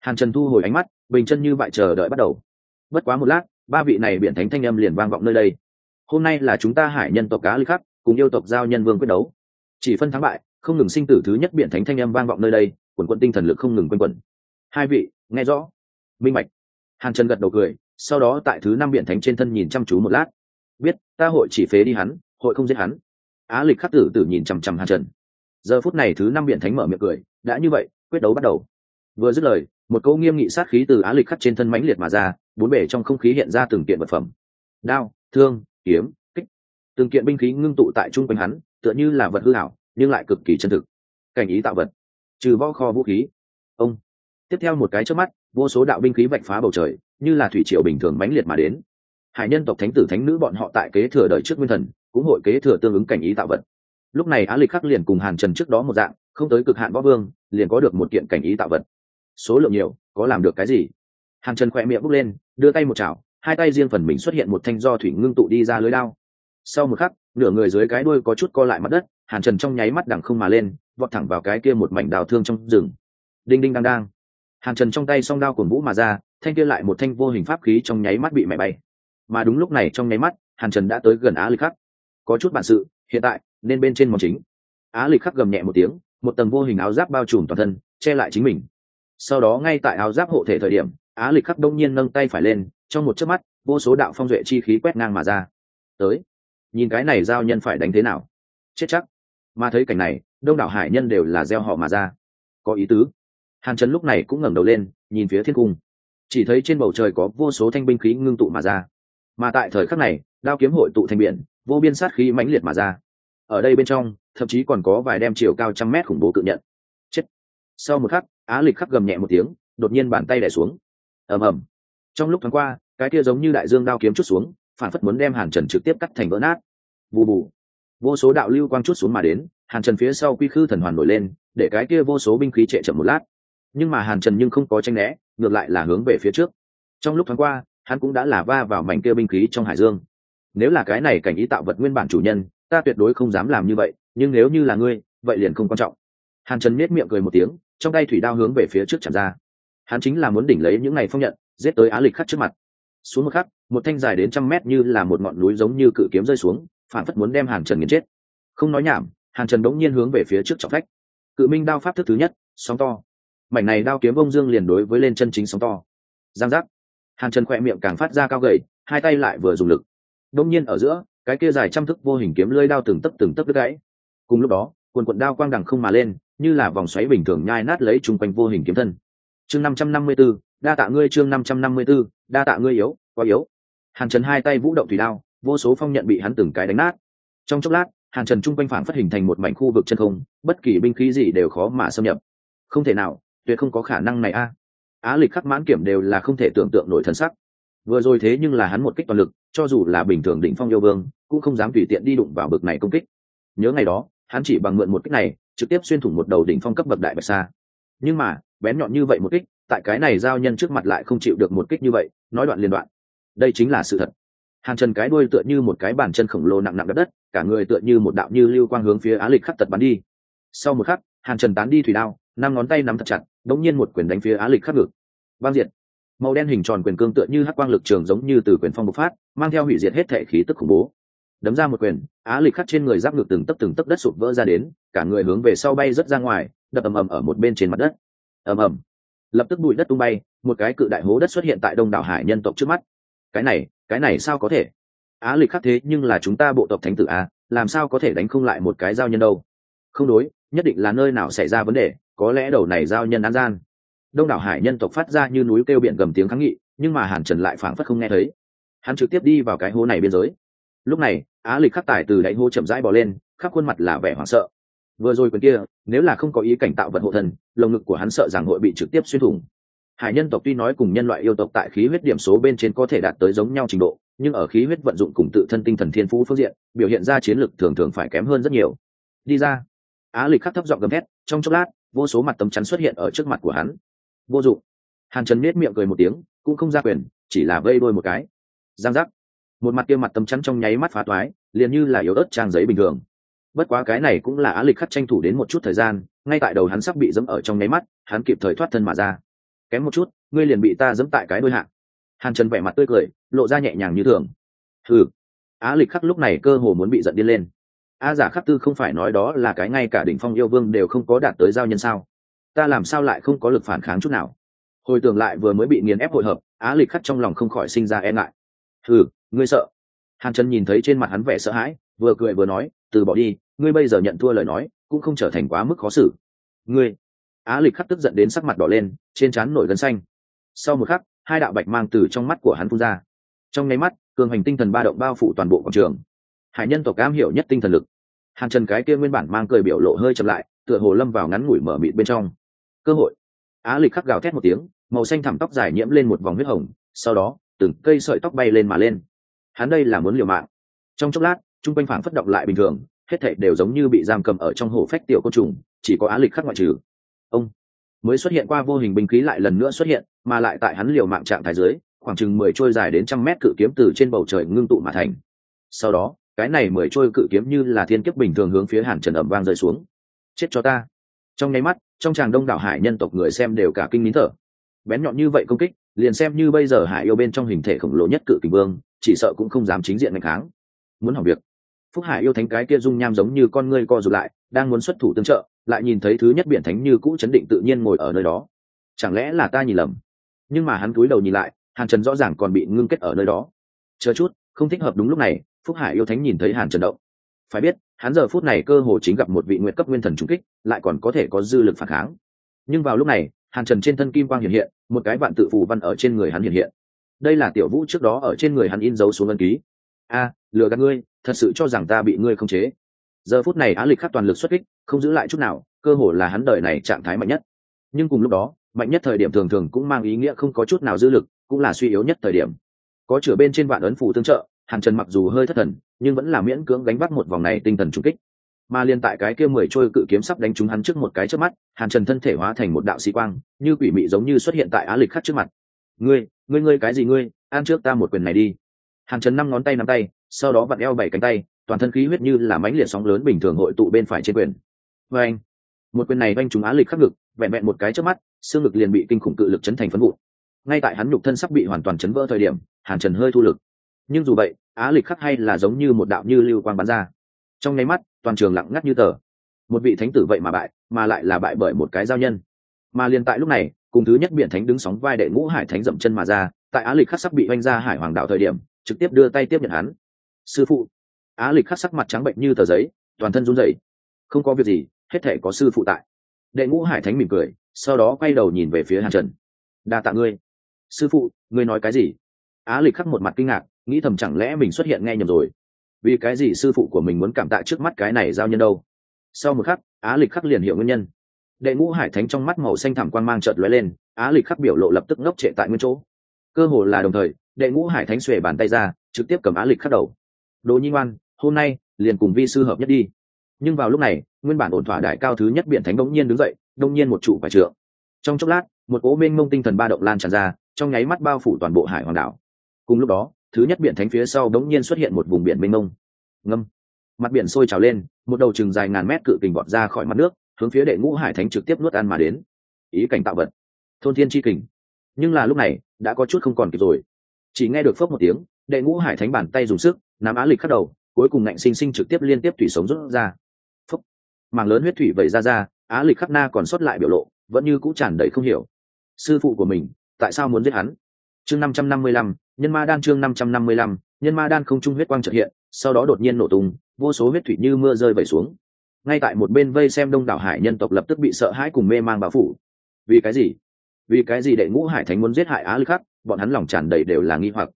Hàn trần thu hồi ánh mắt, bình chân như bại chờ đợi bắt đầu. Bất quá một lát, ba vị này biển thánh thanh âm liền vang vọng nơi đây. Hôm nay là chúng ta hải nhân tộc cá lư khắc cùng yêu tộc giao nhân vương quyết đấu. Chỉ phân thắng bại, không ngừng sinh tử thứ nhất biện thánh thanh âm vang vọng nơi đây, quần quận tinh thần lực không ngừng quanh quẩn. Hai vị, nghe rõ. Minh mạch hàn trần gật đầu cười, sau đó tại thứ năm biện thánh trên thân nhìn chăm chú một lát. Biết, ta hội chỉ phế đi hắn, hội không giết hắn. Á lịch khắc tử tử nhìn chằm chằm hàn trần. Giờ phút này thứ năm biện thánh mở miệng cười, đã như vậy, quyết đấu bắt đầu. Vừa dứt lời, một câu nghiêm nghị sát khí từ á lịch khắc trên thân mãnh liệt mà ra, bốn bể trong không khí hiện ra từng kiện vật phẩm. Đao, thương, kiếm từng kiện binh khí ngưng tụ tại trung quanh hắn, tựa như là vật hư hảo, nhưng lại cực kỳ chân thực. Cảnh ý tạo vật. Trừ võ kho vũ khí. Ông. Tiếp theo một cái trước mắt, vô số đạo binh khí vạch phá bầu trời, như là thủy triều bình thường mãnh liệt mà đến. Hải nhân tộc thánh tử thánh nữ bọn họ tại kế thừa đời trước nguyên thần, cũng hội kế thừa tương ứng cảnh ý tạo vật. Lúc này á lịch khắc liền cùng hàn trần trước đó một dạng, không tới cực hạn võ vương, liền có được một kiện cảnh ý tạo vật. Số lượng nhiều, có làm được cái gì? Hàn trần khỏe miệng bước lên, đưa tay một chảo, hai tay riêng phần mình xuất hiện một thanh do thủy ngưng tụ đi ra lưới lao sau một khắc, nửa người dưới cái đuôi có chút co lại mặt đất, hàn trần trong nháy mắt đằng không mà lên, vọt thẳng vào cái kia một mảnh đào thương trong rừng. Đinh đinh đang đang. Hàn trần trong tay song đao cổn vũ mà ra, thanh kia lại một thanh vô hình pháp khí trong nháy mắt bị mẹ bay. Mà đúng lúc này trong nháy mắt, hàn trần đã tới gần á lịch khắc. Có chút bản sự, hiện tại, nên bên trên món chính. Á lịch khắc gầm nhẹ một tiếng, một tầng vô hình áo giáp bao trùm toàn thân, che lại chính mình. Sau đó ngay tại áo giáp hộ thể thời điểm, á lịch khắc đông nhiên nâng tay phải lên, trong một chớp mắt, vô số đạo phong duệ chi khí quét ngang mà ra. Tới nhìn cái này giao nhân phải đánh thế nào? Chết chắc. Mà thấy cảnh này, đông đảo hải nhân đều là gieo họ mà ra. Có ý tứ. Hàn trần lúc này cũng ngẩng đầu lên, nhìn phía thiên cung. Chỉ thấy trên bầu trời có vô số thanh binh khí ngưng tụ mà ra. Mà tại thời khắc này, đao kiếm hội tụ thành biển, vô biên sát khí mãnh liệt mà ra. Ở đây bên trong, thậm chí còn có vài đem chiều cao trăm mét khủng bố cự nhận. Chết. Sau một khắc, á lịch khắc gầm nhẹ một tiếng, đột nhiên bàn tay đẻ xuống. Ầm ầm. Trong lúc thoáng qua, cái kia giống như đại dương đao kiếm chút xuống phản phất muốn đem hàn trần trực tiếp cắt thành vỡ nát. Bù bù vô số đạo lưu quang chút xuống mà đến, hàn trần phía sau quy khư thần hoàn nổi lên, để cái kia vô số binh khí trệ chậm một lát. Nhưng mà hàn trần nhưng không có tranh né, ngược lại là hướng về phía trước. Trong lúc thoáng qua, hắn cũng đã là va vào mảnh kia binh khí trong hải dương. Nếu là cái này cảnh ý tạo vật nguyên bản chủ nhân, ta tuyệt đối không dám làm như vậy, nhưng nếu như là ngươi, vậy liền không quan trọng. Hàn trần nết miệng cười một tiếng, trong tay thủy đao hướng về phía trước chạm ra. Hắn chính là muốn đỉnh lấy những ngày phong nhận, giết tới á lịch khắc trước mặt. Xuống một khắc một thanh dài đến trăm mét như là một ngọn núi giống như cự kiếm rơi xuống phản phất muốn đem hàn trần nghiền chết. Không nói nhảm, hàn trần đống nhiên hướng về phía trước trọng phách. Cự minh đao pháp thức thứ nhất, sóng to. Mảnh này đao kiếm bông dương liền đối với lên chân chính sóng to. Giang giác. Hàn trần khỏe miệng càng phát ra cao gầy, hai tay lại vừa dùng lực. Đông nhiên ở giữa, cái kia dài trăm thức vô hình kiếm lưỡi đao từng tấc từng tấc đứt gãy. Cùng lúc đó, quần quận đao quang đằng không mà lên, như là vòng xoáy bình thường nhai nát lấy chung quanh vô hình kiếm thân. Chương năm trăm năm mươi b ố đa tạ ngươi, chương năm trăm năm mươi b ố đa tạ ngươi yếu, quá yếu hàn trần hai tay vũ động thủy đao, vô số phong nhận bị hắn từng cái đánh nát. Trong chốc lát, hàn trần chung quanh phản phát hình thành một mảnh khu vực chân không, bất kỳ binh khí gì đều khó mà xâm nhập. Không thể nào, tuyệt không có khả năng này a. Á lịch khắc mãn kiểm đều là không thể tưởng tượng nổi thân sắc. Vừa rồi thế nhưng là hắn một kích toàn lực, cho dù là bình thường đỉnh phong yêu vương, cũng không dám tùy tiện đi đụng vào bực này công kích. Nhớ ngày đó, hắn chỉ bằng mượn một kích này, trực tiếp xuyên thủng một đầu đỉnh phong cấp bậc đại bạch xa nhưng mà, bén nhọn như vậy một kích, tại cái này giao nhân trước mặt lại không chịu được một kích như vậy, nói đoạn liên đoạn đây chính là sự thật. Hàn trần cái đuôi tựa như một cái bàn chân khổng lồ nặng nặng đất đất, cả người tựa như một đạo như lưu quang hướng phía á lịch khắc tật bắn đi. Sau một khắc, hàn trần tán đi thủy đao, năm ngón tay nắm thật chặt, đống nhiên một quyền đánh phía á lịch khắc ngực. Băng diệt. Màu đen hình tròn quyền cương tựa như hắc quang lực trường giống như từ quyền phong bộc phát, mang theo hủy diệt hết thể khí tức khủng bố. Đấm ra một quyền, á lịch khắc trên người giáp ngực từng tấc từng tấc đất sụp vỡ ra đến, cả người hướng về sau bay rớt ra ngoài, đập ầm ầm ở một bên trên mặt đất. Ầm ầm. Lập tức bụi đất tung bay, một cái cự đại hố đất xuất hiện tại đông đảo hải nhân tộc trước mắt cái này cái này sao có thể? Á lịch khắc thế nhưng là chúng ta bộ tộc thánh tử a làm sao có thể đánh không lại một cái giao nhân đâu? Không đối, nhất định là nơi nào xảy ra vấn đề, có lẽ đầu này giao nhân an gian. Đông đảo hải nhân tộc phát ra như núi kêu biển gầm tiếng kháng nghị, nhưng mà hàn trần lại phảng phất không nghe thấy. Hắn trực tiếp đi vào cái hố này biên giới. Lúc này, á lịch khắc tài từ đáy hố chậm rãi bỏ lên, khắp khuôn mặt là vẻ hoảng sợ. Vừa rồi quyền kia, nếu là không có ý cảnh tạo vật hộ thần, lồng ngực của hắn sợ rằng hội bị trực tiếp xuyên thủng hải nhân tộc tuy nói cùng nhân loại yêu tộc tại khí huyết điểm số bên trên có thể đạt tới giống nhau trình độ, nhưng ở khí huyết vận dụng cùng tự thân tinh thần thiên phú phương diện, biểu hiện ra chiến lược thường thường phải kém hơn rất nhiều. Đi ra. Á lịch khắc thấp giọng gầm hét trong chốc lát, vô số mặt tấm chắn xuất hiện ở trước mặt của hắn. Vô dụng. Hàn trần nết miệng cười một tiếng, cũng không ra quyền, chỉ là vây đôi một cái. Giang giác. Một mặt kia mặt tấm chắn trong nháy mắt phá toái, liền như là yếu ớt trang giấy bình thường. Bất quá cái này cũng là á lịch khắc tranh thủ đến một chút thời gian, ngay tại đầu hắn sắp bị dẫm ở trong nháy mắt, hắn kịp thời thoát thân mà ra kém một chút, ngươi liền bị ta dẫm tại cái đôi hạng hàn trần vẻ mặt tươi cười, lộ ra nhẹ nhàng như thường. Ừ á lịch khắc lúc này cơ hồ muốn bị giận điên lên. A giả khắc tư không phải nói đó là cái ngay cả đỉnh phong yêu vương đều không có đạt tới giao nhân sao? Ta làm sao lại không có lực phản kháng chút nào? Hồi tưởng lại vừa mới bị nghiền ép hội hợp, á lịch khắc trong lòng không khỏi sinh ra e ngại. Ừ ngươi sợ. Hàn trần nhìn thấy trên mặt hắn vẻ sợ hãi, vừa cười vừa nói, từ bỏ đi, ngươi bây giờ nhận thua lời nói, cũng không trở thành quá mức khó xử. Ngươi á lịch khắc tức giận đến sắc mặt đỏ lên, trên trán nổi gân xanh. Sau một khắc, hai đạo bạch mang từ trong mắt của hắn phun ra. Trong nháy mắt, cường hành tinh thần ba động bao phủ toàn bộ quảng trường. Hải nhân tộc cam hiểu nhất tinh thần lực. Hàn trần cái kia nguyên bản mang cười biểu lộ hơi chậm lại, tựa hồ lâm vào ngắn ngủi mở mịt bên trong. Cơ hội. Á lịch khắc gào thét một tiếng, màu xanh thẳm tóc dài nhiễm lên một vòng huyết hồng, sau đó, từng cây sợi tóc bay lên mà lên. Hắn đây là muốn liều mạng. Trong chốc lát, chung quanh phảng phất động lại bình thường, hết thảy đều giống như bị giam cầm ở trong hổ phách tiểu côn trùng, chỉ có á lịch khắc ngoại trừ ông mới xuất hiện qua vô hình binh khí lại lần nữa xuất hiện, mà lại tại hắn liều mạng trạng thái dưới, khoảng chừng mười trôi dài đến trăm mét cự kiếm từ trên bầu trời ngưng tụ mà thành. Sau đó, cái này mười trôi cự kiếm như là thiên kiếp bình thường hướng phía hàn trần ẩm vang rơi xuống. Chết cho ta. Trong nháy mắt, trong tràng đông đảo hải nhân tộc người xem đều cả kinh nín thở. Bén nhọn như vậy công kích, liền xem như bây giờ hải yêu bên trong hình thể khổng lồ nhất cự kình vương, chỉ sợ cũng không dám chính diện ngày kháng. Muốn hỏng việc. Phúc hải yêu thánh cái kia dung nham giống như con ngươi co rụt lại, đang muốn xuất thủ tương trợ lại nhìn thấy thứ nhất biển thánh như cũ chấn định tự nhiên ngồi ở nơi đó. Chẳng lẽ là ta nhìn lầm? Nhưng mà hắn cúi đầu nhìn lại, hàn trần rõ ràng còn bị ngưng kết ở nơi đó. Chờ chút, không thích hợp đúng lúc này, phúc hải yêu thánh nhìn thấy hàn trần động. Phải biết, hắn giờ phút này cơ hồ chính gặp một vị nguyện cấp nguyên thần trung kích, lại còn có thể có dư lực phản kháng. Nhưng vào lúc này, hàn trần trên thân kim quang hiện hiện, một cái vạn tự phù văn ở trên người hắn hiện hiện. Đây là tiểu vũ trước đó ở trên người hắn in dấu xuống ân ký. A, lừa gạt ngươi, thật sự cho rằng ta bị ngươi không chế giờ phút này á lịch khắc toàn lực xuất kích, không giữ lại chút nào, cơ hồ là hắn đời này trạng thái mạnh nhất. Nhưng cùng lúc đó, mạnh nhất thời điểm thường thường cũng mang ý nghĩa không có chút nào dư lực, cũng là suy yếu nhất thời điểm. Có chửa bên trên vạn ấn phủ tương trợ, hàn trần mặc dù hơi thất thần, nhưng vẫn là miễn cưỡng gánh bắt một vòng này tinh thần trung kích. Mà liên tại cái kia mười trôi cự kiếm sắp đánh trúng hắn trước một cái trước mắt, hàn trần thân thể hóa thành một đạo sĩ quang, như quỷ mị giống như xuất hiện tại á lịch khắc trước mặt. Ngươi ngươi ngươi cái gì ngươi? Ăn trước ta một quyền này đi. Hàn trần năm ngón tay nắm tay, sau đó vặn eo bảy cánh tay toàn thân khí huyết như là mãnh liệt sóng lớn bình thường hội tụ bên phải trên quyền. Vê anh, một quyền này anh trúng á lịch khắc ngực, vẹn vẹn một cái trước mắt, xương ngực liền bị kinh khủng cự lực chấn thành phấn vụ ngay tại hắn nhục thân sắp bị hoàn toàn chấn vỡ thời điểm, hàn trần hơi thu lực. Nhưng dù vậy, á lịch khắc hay là giống như một đạo như lưu quang bắn ra. Trong nháy mắt, toàn trường lặng ngắt như tờ. Một vị thánh tử vậy mà bại, mà lại là bại bởi một cái giao nhân. Mà liền tại lúc này, cùng thứ nhất biển thánh đứng sóng vai đệ ngũ hải thánh dậm chân mà ra, tại á lịch khắc sắp bị oanh ra hải hoàng đạo thời điểm, trực tiếp đưa tay tiếp nhận hắn. Sư phụ á lịch khắc sắc mặt trắng bệnh như tờ giấy, toàn thân run rẩy. Không có việc gì, hết thể có sư phụ tại. Đệ ngũ hải thánh mỉm cười, sau đó quay đầu nhìn về phía hàn trần. Đa tạ ngươi. Sư phụ, ngươi nói cái gì? Á lịch khắc một mặt kinh ngạc, nghĩ thầm chẳng lẽ mình xuất hiện nghe nhầm rồi. Vì cái gì sư phụ của mình muốn cảm tạ trước mắt cái này giao nhân đâu? Sau một khắc, á lịch khắc liền hiểu nguyên nhân. Đệ ngũ hải thánh trong mắt màu xanh thẳm quan mang trợt lóe lên, á lịch khắc biểu lộ lập tức ngốc trệ tại nguyên chỗ. Cơ hồ là đồng thời, đệ ngũ hải thánh xuề bàn tay ra, trực tiếp cầm á lịch khắc đầu. Đồ nhi ngoan hôm nay, liền cùng vi sư hợp nhất đi. Nhưng vào lúc này, nguyên bản ổn thỏa đại cao thứ nhất biện thánh đống nhiên đứng dậy, đông nhiên một trụ và trượng. Trong chốc lát, một cố minh mông tinh thần ba động lan tràn ra, trong nháy mắt bao phủ toàn bộ hải hoàng đảo. Cùng lúc đó, thứ nhất biển thánh phía sau đống nhiên xuất hiện một vùng biển mênh mông. Ngâm. Mặt biển sôi trào lên, một đầu chừng dài ngàn mét cự kình bọt ra khỏi mặt nước, hướng phía đệ ngũ hải thánh trực tiếp nuốt ăn mà đến. Ý cảnh tạo vật. Thôn thiên chi kình. Nhưng là lúc này, đã có chút không còn kịp rồi. Chỉ nghe được phớp một tiếng, đệ ngũ hải thánh bàn tay dùng sức, nắm á lịch khắc đầu cuối cùng ngạnh sinh sinh trực tiếp liên tiếp thủy sống rút ra. Phúc. Màng lớn huyết thủy vẩy ra ra, á lịch khắc na còn sót lại biểu lộ, vẫn như cũ tràn đầy không hiểu. Sư phụ của mình, tại sao muốn giết hắn? Chương năm trăm năm mươi lăm, nhân ma đan chương năm trăm năm mươi lăm, nhân ma đan không trung huyết quang trợ hiện, sau đó đột nhiên nổ tung, vô số huyết thủy như mưa rơi vẩy xuống. Ngay tại một bên vây xem đông đảo hải nhân tộc lập tức bị sợ hãi cùng mê mang bao phủ. Vì cái gì? Vì cái gì đệ ngũ hải thánh muốn giết hại á lực khắc bọn hắn lòng tràn đầy đều là nghi hoặc.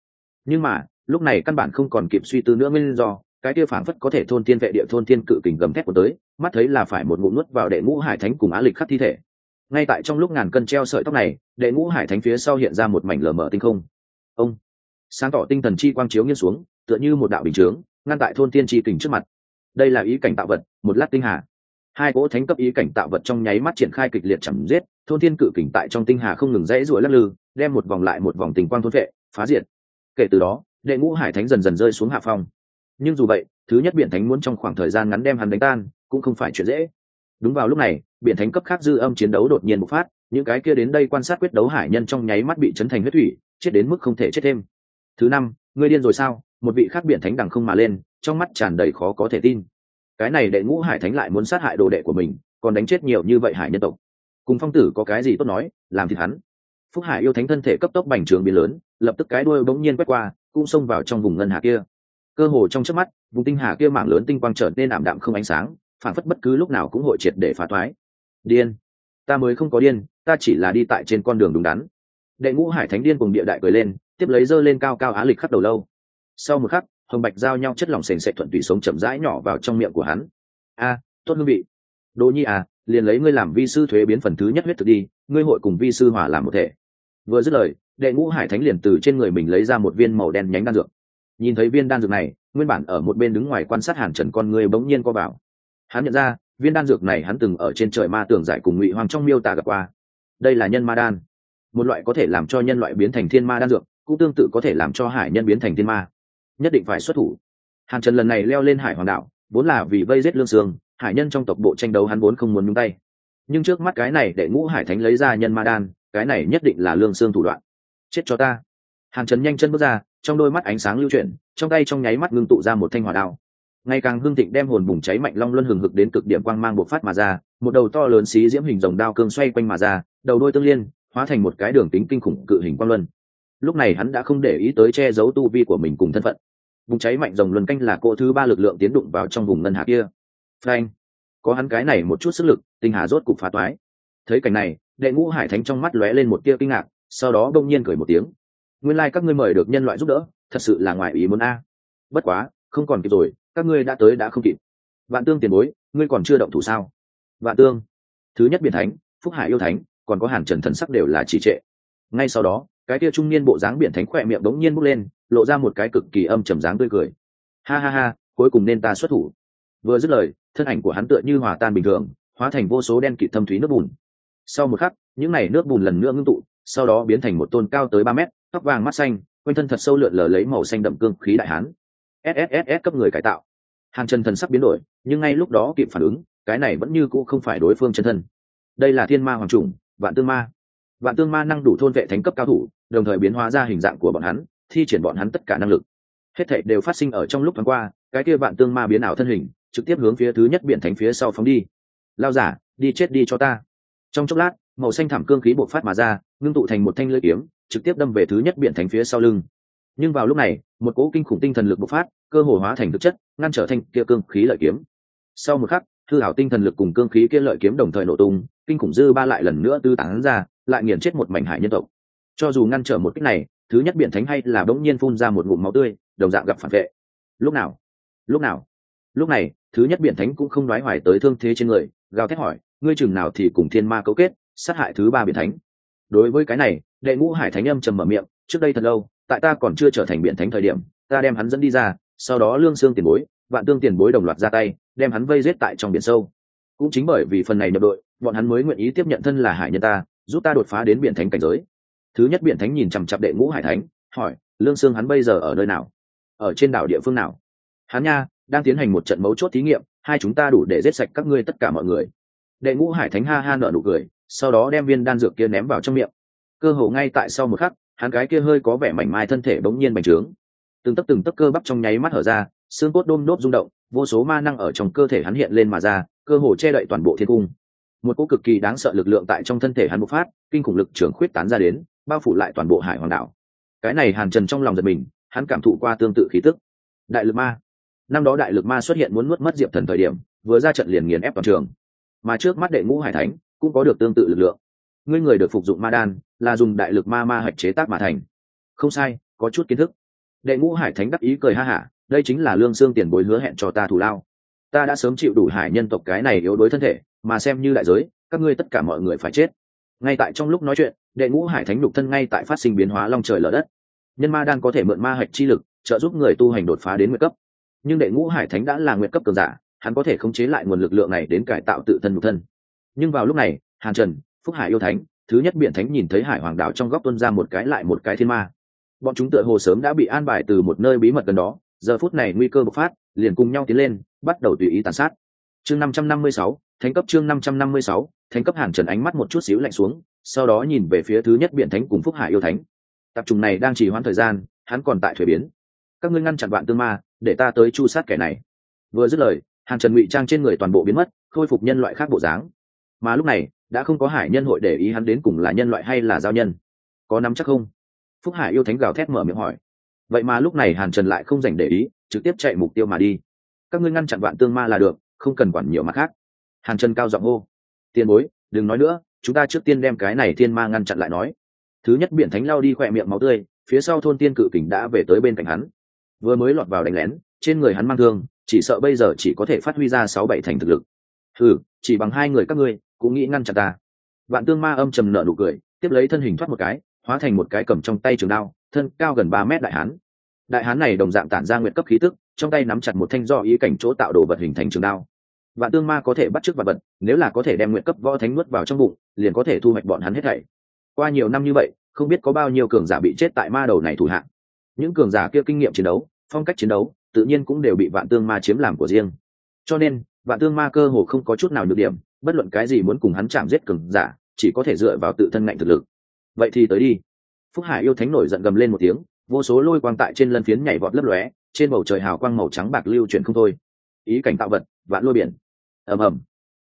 Nhưng mà, lúc này căn bản không còn kịp suy tư nữa nguyên do cái kia phảng phất có thể thôn tiên vệ địa thôn tiên cự kình gầm thét của tới, mắt thấy là phải một ngụm nuốt vào đệ ngũ hải thánh cùng á lịch khắc thi thể. Ngay tại trong lúc ngàn cân treo sợi tóc này, đệ ngũ hải thánh phía sau hiện ra một mảnh lờ mờ tinh không. Ông! Sáng tỏ tinh thần chi quang chiếu nghiêng xuống, tựa như một đạo bình chướng, ngăn tại thôn tiên chi kình trước mặt. Đây là ý cảnh tạo vật, một lát tinh hà. Hai cỗ thánh cấp ý cảnh tạo vật trong nháy mắt triển khai kịch liệt chẳng giết, thôn thiên cự kình tại trong tinh hà không ngừng rẽ ruổi lắc lư, đem một vòng lại một vòng tình quang thôn vệ, phá diệt. Kể từ đó, đệ ngũ hải thánh dần dần rơi xuống hạ phong nhưng dù vậy, thứ nhất biển thánh muốn trong khoảng thời gian ngắn đem hắn đánh tan, cũng không phải chuyện dễ. Đúng vào lúc này, biển thánh cấp khác dư âm chiến đấu đột nhiên bộc phát, những cái kia đến đây quan sát quyết đấu hải nhân trong nháy mắt bị chấn thành huyết thủy, chết đến mức không thể chết thêm. Thứ năm, ngươi điên rồi sao? Một vị khác biển thánh đằng không mà lên, trong mắt tràn đầy khó có thể tin. Cái này đệ ngũ hải thánh lại muốn sát hại đồ đệ của mình, còn đánh chết nhiều như vậy hải nhân tộc. Cùng phong tử có cái gì tốt nói, làm thịt hắn. Phúc hải yêu thánh thân thể cấp tốc bành trường biến lớn, lập tức cái đuôi bỗng nhiên quét qua, cũng xông vào trong vùng ngân hà kia cơ hồ trong trước mắt, vùng tinh hà kia mảng lớn tinh quang trở nên ảm đạm không ánh sáng phản phất bất cứ lúc nào cũng hội triệt để phá thoái. Điên. Ta mới không có điên, ta chỉ là đi tại trên con đường đúng đắn. Đệ ngũ hải thánh điên cùng địa đại cười lên, tiếp lấy dơ lên cao cao á lịch khắc đầu lâu. Sau một khắc, hồng bạch giao nhau chất lỏng sền sệt thuận tùy sống chậm rãi nhỏ vào trong miệng của hắn. A, tốt hương vị. Đỗ nhi à liền lấy ngươi làm vi sư thuế biến phần thứ nhất huyết thực đi, ngươi hội cùng vi sư hòa làm một thể. Vừa dứt lời, đệ ngũ hải thánh liền từ trên người mình lấy ra một viên màu đen nhánh đan dược nhìn thấy viên đan dược này, nguyên bản ở một bên đứng ngoài quan sát hàn trần con người bỗng nhiên co vào. Hắn nhận ra, viên đan dược này hắn từng ở trên trời ma tường giải cùng ngụy hoàng trong miêu tả gặp qua. Đây là nhân ma đan. Một loại có thể làm cho nhân loại biến thành thiên ma đan dược, cũng tương tự có thể làm cho hải nhân biến thành thiên ma. Nhất định phải xuất thủ. Hàn trần lần này leo lên hải hoàng đạo, vốn là vì vây giết lương sương, hải nhân trong tộc bộ tranh đấu hắn vốn không muốn nhúng tay. Nhưng trước mắt cái này để ngũ hải thánh lấy ra nhân ma đan, cái này nhất định là lương sương thủ đoạn. Chết cho ta. Hàn trần nhanh chân bước ra trong đôi mắt ánh sáng lưu chuyển, trong tay trong nháy mắt ngưng tụ ra một thanh hỏa đao. Ngày càng hương thịnh đem hồn bùng cháy mạnh long luân hừng hực đến cực điểm quang mang bộc phát mà ra, một đầu to lớn xí diễm hình rồng đao cương xoay quanh mà ra, đầu đôi tương liên, hóa thành một cái đường tính kinh khủng cự hình quang luân. Lúc này hắn đã không để ý tới che giấu tu vi của mình cùng thân phận. Vùng cháy mạnh rồng luân canh là cỗ thứ ba lực lượng tiến đụng vào trong vùng ngân hà kia. Frank có hắn cái này một chút sức lực, tinh hà rốt cục phá toái. Thấy cảnh này, đệ ngũ hải thánh trong mắt lóe lên một tia kinh ngạc, sau đó đông nhiên cười một tiếng nguyên lai、like、các ngươi mời được nhân loại giúp đỡ, thật sự là ngoài ý muốn a. Bất quá, không còn kịp rồi, các ngươi đã tới đã không kịp. Vạn tương tiền bối, ngươi còn chưa động thủ sao? Vạn tương, thứ nhất biển thánh, phúc hải yêu thánh, còn có hàn trần thần sắc đều là trì trệ. Ngay sau đó, cái tia trung niên bộ dáng biển thánh khỏe miệng đống nhiên bốc lên, lộ ra một cái cực kỳ âm trầm dáng tươi cười. Ha ha ha, cuối cùng nên ta xuất thủ. Vừa dứt lời, thân ảnh của hắn tựa như hòa tan bình thường, hóa thành vô số đen kịt thâm thúy nước bùn. Sau một khắc, những n à y nước bùn lần nữa ngưng tụ, sau đó biến thành một tôn cao tới ba mét tóc vàng mắt xanh, quanh thân thật sâu lượn lờ lấy màu xanh đậm cương khí đại hán. Sss cấp người cải tạo. Hàng chân thần sắc biến đổi, nhưng ngay lúc đó kịp phản ứng, cái này vẫn như cũ không phải đối phương chân thân. Đây là thiên ma hoàng trùng, vạn tương ma. Vạn tương ma năng đủ thôn vệ thánh cấp cao thủ, đồng thời biến hóa ra hình dạng của bọn hắn, thi triển bọn hắn tất cả năng lực. Hết thảy đều phát sinh ở trong lúc tháng qua, cái kia vạn tương ma biến ảo thân hình, trực tiếp hướng phía thứ nhất biển thánh phía sau phóng đi. Lao giả, đi chết đi cho ta. Trong chốc lát màu xanh thảm cương khí bộc phát mà ra, ngưng tụ thành một thanh lưỡi kiếm, trực tiếp đâm về thứ nhất biển thánh phía sau lưng. Nhưng vào lúc này, một cỗ kinh khủng tinh thần lực bộc phát, cơ hồ hóa thành thực chất, ngăn trở thanh kia cương khí lợi kiếm. Sau một khắc thư hảo tinh thần lực cùng cương khí kia lợi kiếm đồng thời nổ tung, kinh khủng dư ba lại lần nữa tư tán ra, lại nghiền chết một mảnh hải nhân tộc. Cho dù ngăn trở một cách này, thứ nhất biển thánh hay là bỗng nhiên phun ra một ngụm máu tươi, đồng dạng gặp phản vệ. Lúc nào? Lúc nào? Lúc này, thứ nhất biển thánh cũng không nói hoài tới thương thế trên người, gào thét hỏi, ngươi chừng nào thì cùng thiên ma cấu kết? Sát hại thứ ba biển thánh. Đối với cái này, đệ ngũ hải thánh âm trầm mở miệng, trước đây thật lâu, tại ta còn chưa trở thành biển thánh thời điểm, ta đem hắn dẫn đi ra, sau đó lương xương tiền bối, vạn tương tiền bối đồng loạt ra tay, đem hắn vây giết tại trong biển sâu. Cũng chính bởi vì phần này nhập đội, bọn hắn mới nguyện ý tiếp nhận thân là hải nhân ta, giúp ta đột phá đến biển thánh cảnh giới. Thứ nhất biển thánh nhìn chằm chặp đệ ngũ hải thánh, hỏi, lương sương hắn bây giờ ở nơi nào? Ở trên đảo địa phương nào? Hắn nha, đang tiến hành một trận mấu chốt thí nghiệm, hai chúng ta đủ để giết sạch các ngươi tất cả mọi người. Đệ ngũ hải thánh ha ha nợ nụ cười sau đó đem viên đan dược kia ném vào trong miệng. Cơ hồ ngay tại sau một khắc, hắn cái kia hơi có vẻ mảnh mai thân thể bỗng nhiên bành trướng. Từng tấc từng tấc cơ bắp trong nháy mắt hở ra, xương cốt đôm nốt rung động, vô số ma năng ở trong cơ thể hắn hiện lên mà ra, cơ hồ che đậy toàn bộ thiên cung. Một cỗ cực kỳ đáng sợ lực lượng tại trong thân thể hắn bộc phát, kinh khủng lực trưởng khuyết tán ra đến, bao phủ lại toàn bộ hải hoàng đảo. Cái này hàn trần trong lòng giật mình, hắn cảm thụ qua tương tự khí tức. Đại lực ma. Năm đó đại lực ma xuất hiện muốn nuốt mất diệp thần thời điểm, vừa ra trận liền nghiền ép toàn trường. Mà trước mắt đệ ngũ hải thánh cũng có được tương tự lực lượng. Ngươi người được phục dụng ma đan là dùng đại lực ma ma hạch chế tác mà thành. Không sai, có chút kiến thức. Đệ ngũ hải thánh đắc ý cười ha hả, đây chính là lương xương tiền bối hứa hẹn cho ta thủ lao. Ta đã sớm chịu đủ hải nhân tộc cái này yếu đuối thân thể, mà xem như đại giới, các ngươi tất cả mọi người phải chết. Ngay tại trong lúc nói chuyện, đệ ngũ hải thánh nhục thân ngay tại phát sinh biến hóa long trời lở đất. Nhân ma đan có thể mượn ma hạch chi lực, trợ giúp người tu hành đột phá đến nguyện cấp. Nhưng đệ ngũ hải thánh đã là nguyện cấp cường giả, hắn có thể khống chế lại nguồn lực lượng này đến cải tạo tự thân nhục thân nhưng vào lúc này, hàn trần, phúc hải yêu thánh, thứ nhất biện thánh nhìn thấy hải hoàng Đảo trong góc tuân ra một cái lại một cái thiên ma. Bọn chúng tựa hồ sớm đã bị an bài từ một nơi bí mật gần đó, giờ phút này nguy cơ bộc phát, liền cùng nhau tiến lên, bắt đầu tùy ý tàn sát. Chương năm trăm năm mươi sáu, thánh cấp chương năm trăm năm mươi sáu, thánh cấp hàn trần ánh mắt một chút xíu lạnh xuống, sau đó nhìn về phía thứ nhất biện thánh cùng phúc hải yêu thánh. Tập trung này đang chỉ hoãn thời gian, hắn còn tại thuế biến. Các ngươi ngăn chặn bạn tương ma, để ta tới chu sát kẻ này. Vừa dứt lời, hàn trần ngụy trang trên người toàn bộ biến mất, khôi phục nhân loại khác bộ dáng mà lúc này đã không có hải nhân hội để ý hắn đến cùng là nhân loại hay là giao nhân. Có nắm chắc không? Phúc hải yêu thánh gào thét mở miệng hỏi. Vậy mà lúc này hàn trần lại không dành để ý, trực tiếp chạy mục tiêu mà đi. Các ngươi ngăn chặn vạn tương ma là được, không cần quản nhiều mặt khác. Hàn trần cao giọng hô. Tiền bối, đừng nói nữa, chúng ta trước tiên đem cái này thiên ma ngăn chặn lại nói. Thứ nhất biển thánh lao đi khỏe miệng máu tươi, phía sau thôn tiên cự kình đã về tới bên cạnh hắn. Vừa mới lọt vào đánh lén, trên người hắn mang thương, chỉ sợ bây giờ chỉ có thể phát huy ra sáu bảy thành thực lực. Ừ chỉ bằng hai người các ngươi cũng nghĩ ngăn chặn ta. Vạn tương ma âm trầm nợ nụ cười, tiếp lấy thân hình thoát một cái, hóa thành một cái cầm trong tay trường đao, thân cao gần ba mét đại hán. Đại hán này đồng dạng tản ra nguyện cấp khí tức, trong tay nắm chặt một thanh do ý cảnh chỗ tạo đồ vật hình thành trường đao. Vạn tương ma có thể bắt chước vật vật nếu là có thể đem nguyện cấp võ thánh nuốt vào trong bụng, liền có thể thu hoạch bọn hắn hết thảy. Qua nhiều năm như vậy, không biết có bao nhiêu cường giả bị chết tại ma đầu này thủ hạng những cường giả kia kinh nghiệm chiến đấu, phong cách chiến đấu, tự nhiên cũng đều bị vạn tương ma chiếm làm của riêng. Cho nên, vạn tương ma cơ hồ không có chút nào nhược điểm bất luận cái gì muốn cùng hắn chạm giết cường giả, chỉ có thể dựa vào tự thân ngạnh thực lực. Vậy thì tới đi. Phúc hải yêu thánh nổi giận gầm lên một tiếng, vô số lôi quang tại trên lân phiến nhảy vọt lấp lóe, trên bầu trời hào quang màu trắng bạc lưu chuyển không thôi. Ý cảnh tạo vật, vạn lôi biển. Ầm ầm.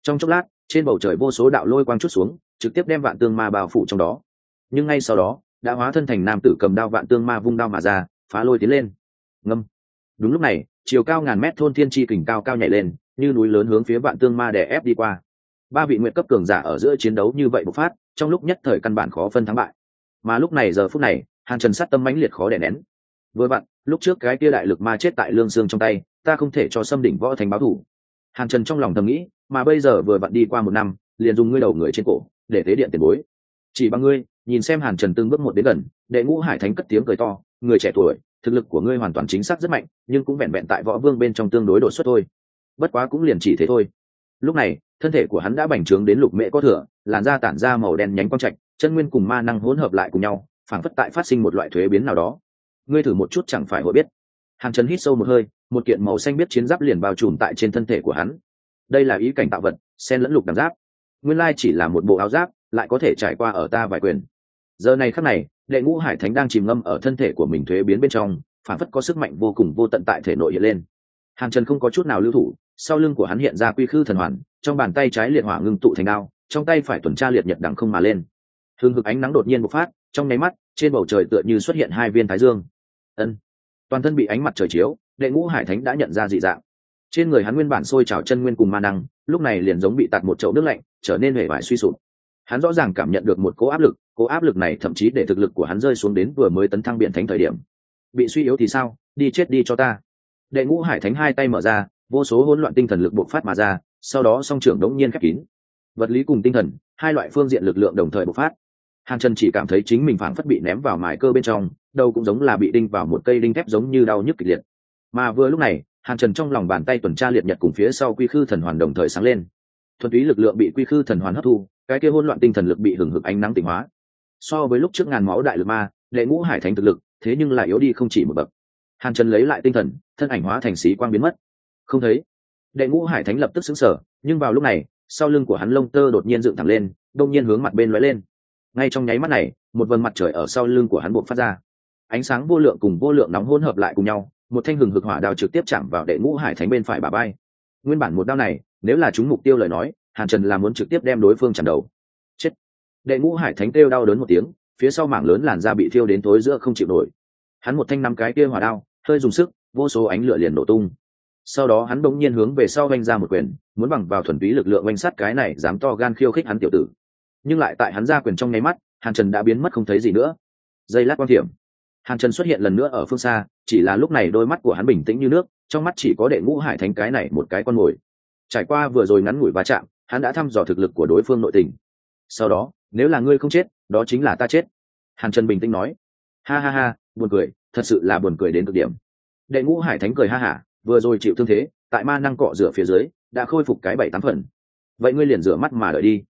Trong chốc lát, trên bầu trời vô số đạo lôi quang chút xuống, trực tiếp đem vạn tương ma bao phủ trong đó. Nhưng ngay sau đó, đã hóa thân thành nam tử cầm đao vạn tương ma vung đao mà ra, phá lôi tiến lên. Ngâm. Đúng lúc này, chiều cao ngàn mét thôn thiên tri kình cao cao nhảy lên, như núi lớn hướng phía vạn tương ma đè ép đi qua ba vị nguyện cấp cường giả ở giữa chiến đấu như vậy bộc phát, trong lúc nhất thời căn bản khó phân thắng bại. Mà lúc này giờ phút này, hàn trần sát tâm mãnh liệt khó đè nén. Vừa vặn, lúc trước cái kia đại lực ma chết tại lương xương trong tay, ta không thể cho xâm đỉnh võ thành báo thủ. Hàn trần trong lòng thầm nghĩ, mà bây giờ vừa vặn đi qua một năm, liền dùng ngươi đầu người trên cổ, để tế điện tiền bối. Chỉ bằng ngươi, nhìn xem hàn trần từng bước một đến gần, đệ ngũ hải thánh cất tiếng cười to, người trẻ tuổi, thực lực của ngươi hoàn toàn chính xác rất mạnh, nhưng cũng vẹn vẹn tại võ vương bên trong tương đối đột xuất thôi. Bất quá cũng liền chỉ thế thôi. Lúc này thân thể của hắn đã bành trướng đến lục mễ có thừa, làn da tản ra màu đen nhánh quang trạch, chân nguyên cùng ma năng hỗn hợp lại cùng nhau, phảng phất tại phát sinh một loại thuế biến nào đó. Ngươi thử một chút chẳng phải hội biết. Hàn trần hít sâu một hơi, một kiện màu xanh biết chiến giáp liền bao trùm tại trên thân thể của hắn. Đây là ý cảnh tạo vật, sen lẫn lục đằng giáp. Nguyên lai chỉ là một bộ áo giáp, lại có thể trải qua ở ta vài quyền. Giờ này khắc này, đệ ngũ hải thánh đang chìm ngâm ở thân thể của mình thuế biến bên trong phản phất có sức mạnh vô cùng vô tận tại thể nội hiện lên. Hàn trần không có chút nào lưu thủ sau lưng của hắn hiện ra quy khư thần hoàn, trong bàn tay trái liệt hỏa ngưng tụ thành đao, trong tay phải tuần tra liệt nhật đằng không mà lên. Hương hực ánh nắng đột nhiên bộc phát, trong nháy mắt, trên bầu trời tựa như xuất hiện hai viên thái dương. Ân. Toàn thân bị ánh mặt trời chiếu, đệ ngũ hải thánh đã nhận ra dị dạng. Trên người hắn nguyên bản sôi trào chân nguyên cùng ma năng, lúc này liền giống bị tạt một chậu nước lạnh, trở nên hề vải suy sụp. Hắn rõ ràng cảm nhận được một cố áp lực cố áp lực này thậm chí để thực lực của hắn rơi xuống đến vừa mới tấn thăng biện thánh thời điểm. Bị suy yếu thì sao? Đi chết đi cho ta. Đệ ngũ hải thánh hai tay mở ra vô số hỗn loạn tinh thần lực bộc phát mà ra, sau đó song trưởng đống nhiên khép kín. Vật lý cùng tinh thần, hai loại phương diện lực lượng đồng thời bộc phát. Hàn trần chỉ cảm thấy chính mình phảng phất bị ném vào mài cơ bên trong đâu cũng giống là bị đinh vào một cây đinh thép giống như đau nhức kịch liệt. Mà vừa lúc này hàn trần trong lòng bàn tay tuần tra liệt nhật cùng phía sau quy khư thần hoàn đồng thời sáng lên. Thuần túy lực lượng bị quy khư thần hoàn hấp thu, cái kia hỗn loạn tinh thần lực bị hừng hực ánh nắng tỉnh hóa. So với lúc trước ngàn máu đại lực ma, đệ ngũ hải thành thực lực, thế nhưng lại yếu đi không chỉ một bậc. Hàn trần lấy lại tinh thần, thân ảnh hóa thành xí quang biến mất không thấy. Đệ ngũ hải thánh lập tức xứng sở nhưng vào lúc này, sau lưng của hắn lông tơ đột nhiên dựng thẳng lên, đông nhiên hướng mặt bên lóe lên. Ngay trong nháy mắt này, một vần mặt trời ở sau lưng của hắn buộc phát ra. Ánh sáng vô lượng cùng vô lượng nóng hỗn hợp lại cùng nhau, một thanh hừng hực hỏa đao trực tiếp chạm vào đệ ngũ hải thánh bên phải bà bay nguyên bản một đao này, nếu là chúng mục tiêu lời nói, hàn trần là muốn trực tiếp đem đối phương chạm đầu. Chết. Đệ ngũ hải thánh kêu đau đớn một tiếng, phía sau mảng lớn làn da bị thiêu đến tối giữa không chịu nổi. Hắn một thanh năm cái kia hỏa đao, hơi dùng sức, vô số ánh lửa liền nổ tung sau đó hắn bỗng nhiên hướng về sau oanh ra một quyền, muốn bằng vào thuần túy lực lượng oanh sát cái này, dám to gan khiêu khích hắn tiểu tử. Nhưng lại tại hắn ra quyền trong nháy mắt, hàn trần đã biến mất không thấy gì nữa. Giây lát quan thiểm. Hàn trần xuất hiện lần nữa ở phương xa, chỉ là lúc này đôi mắt của hắn bình tĩnh như nước, trong mắt chỉ có đệ ngũ hải thánh cái này một cái con mồi trải qua vừa rồi ngắn ngủi va chạm, hắn đã thăm dò thực lực của đối phương nội tình. Sau đó, nếu là ngươi không chết, đó chính là ta chết. Hàn trần bình tĩnh nói. Ha ha ha, buồn cười, thật sự là buồn cười đến cực điểm. Đệ ngũ hải thánh cười ha hả vừa rồi chịu thương thế, tại ma năng cọ rửa phía dưới, đã khôi phục cái bảy tám phần. Vậy ngươi liền rửa mắt mà đợi đi.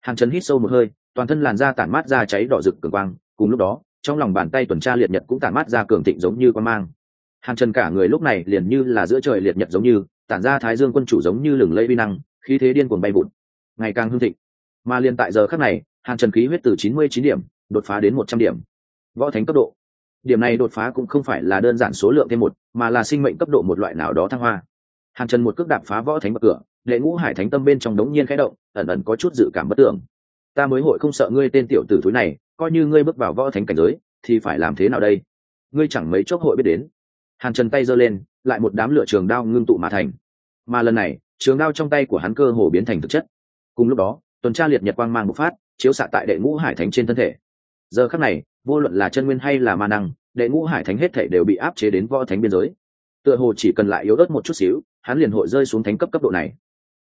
Hàng trần hít sâu một hơi, toàn thân làn da tản mát ra cháy đỏ rực cường quang, cùng lúc đó, trong lòng bàn tay tuần tra liệt nhật cũng tản mát ra cường thịnh giống như quan mang. Hàng trần cả người lúc này liền như là giữa trời liệt nhật giống như, tản ra thái dương quân chủ giống như lừng lẫy vi năng, khí thế điên cuồng bay vụt. Ngày càng hưng thịnh. Mà liền tại giờ khắc này, hàng trần khí huyết từ chín mươi chín điểm, đột phá đến một trăm điểm. Võ thánh cấp độ điểm này đột phá cũng không phải là đơn giản số lượng thêm một, mà là sinh mệnh cấp độ một loại nào đó thăng hoa. Hàn trần một cước đạp phá võ thánh bậc cửa, đệ ngũ hải thánh tâm bên trong đống nhiên khẽ động, ẩn ẩn có chút dự cảm bất tưởng. Ta mới hội không sợ ngươi tên tiểu tử thúi này, coi như ngươi bước vào võ thánh cảnh giới, thì phải làm thế nào đây? Ngươi chẳng mấy chốc hội biết đến. Hàn trần tay giơ lên, lại một đám lửa trường đao ngưng tụ mà thành. Mà lần này, trường đao trong tay của hắn cơ hồ biến thành thực chất. Cùng lúc đó, tuần tra liệt nhật quang mang một phát, chiếu xạ tại đệ ngũ hải thánh trên thân thể. Giờ khắc này vô luận là chân nguyên hay là ma năng, đệ ngũ hải thánh hết thể đều bị áp chế đến võ thánh biên giới. Tựa hồ chỉ cần lại yếu ớt một chút xíu, hắn liền hội rơi xuống thánh cấp cấp độ này.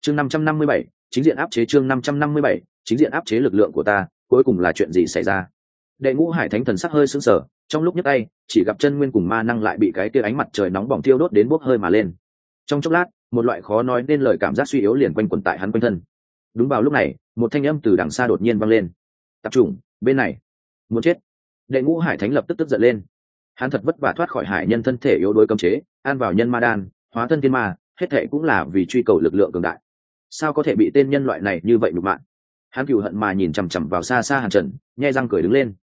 Chương năm trăm năm mươi bảy, chính diện áp chế chương năm trăm năm mươi bảy, chính diện áp chế lực lượng của ta, cuối cùng là chuyện gì xảy ra? Đệ ngũ hải thánh thần sắc hơi sững sờ, trong lúc nhấc tay, chỉ gặp chân nguyên cùng ma năng lại bị cái tia ánh mặt trời nóng bỏng thiêu đốt đến bốc hơi mà lên. Trong chốc lát, một loại khó nói nên lời cảm giác suy yếu liền quanh quẩn tại hắn quanh thân. Đúng vào lúc này, một thanh âm từ đằng xa đột nhiên vang lên. Tập trung, bên này. Muốn chết đệ ngũ hải thánh lập tức tức giận lên. Hắn thật vất vả thoát khỏi hải nhân thân thể yếu đuối cấm chế an vào nhân ma đan, hóa thân thiên ma, hết thệ cũng là vì truy cầu lực lượng cường đại. Sao có thể bị tên nhân loại này như vậy nhục mạng hắn cựu hận mà nhìn chằm chằm vào xa xa hàn trần, nhai răng cười đứng lên.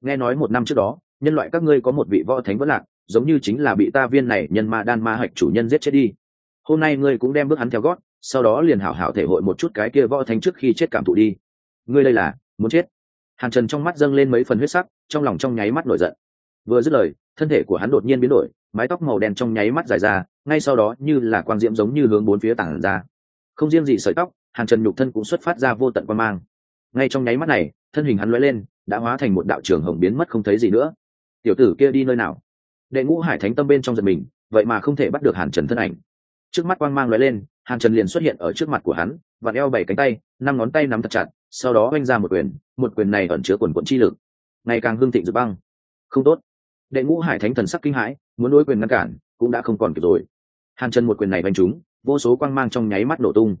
Nghe nói một năm trước đó, nhân loại các ngươi có một vị võ thánh vẫn lạc, giống như chính là bị ta viên này nhân ma đan ma hạch chủ nhân giết chết đi. Hôm nay ngươi cũng đem bước hắn theo gót, sau đó liền hảo hảo thể hội một chút cái kia võ thánh trước khi chết cảm thụ đi. Ngươi đây là muốn chết? Hàn trần trong mắt dâng lên mấy phần huyết sắc, trong lòng trong nháy mắt nổi giận. Vừa dứt lời, thân thể của hắn đột nhiên biến đổi, mái tóc màu đen trong nháy mắt dài ra, ngay sau đó như là quang diễm giống như hướng bốn phía tảng ra. Không riêng gì sợi tóc, hàn trần nhục thân cũng xuất phát ra vô tận quan mang. Ngay trong nháy mắt này, thân hình hắn lóe lên, đã hóa thành một đạo trường hồng biến mất không thấy gì nữa. Tiểu tử kia đi nơi nào? Đệ ngũ hải thánh tâm bên trong giật mình, vậy mà không thể bắt được hàn trần thân ảnh. Trước mắt quang mang lóe lên, hàn trần liền xuất hiện ở trước mặt của hắn và eo bảy cánh tay, năm ngón tay nắm thật chặt sau đó oanh ra một quyền một quyền này ẩn chứa quần quận chi lực, ngày càng hương thịnh dự băng. Không tốt. Đệ ngũ hải thánh thần sắc kinh hãi, muốn đối quyền ngăn cản, cũng đã không còn kịp rồi. Hàn chân một quyền này bành trúng, vô số quang mang trong nháy mắt nổ tung.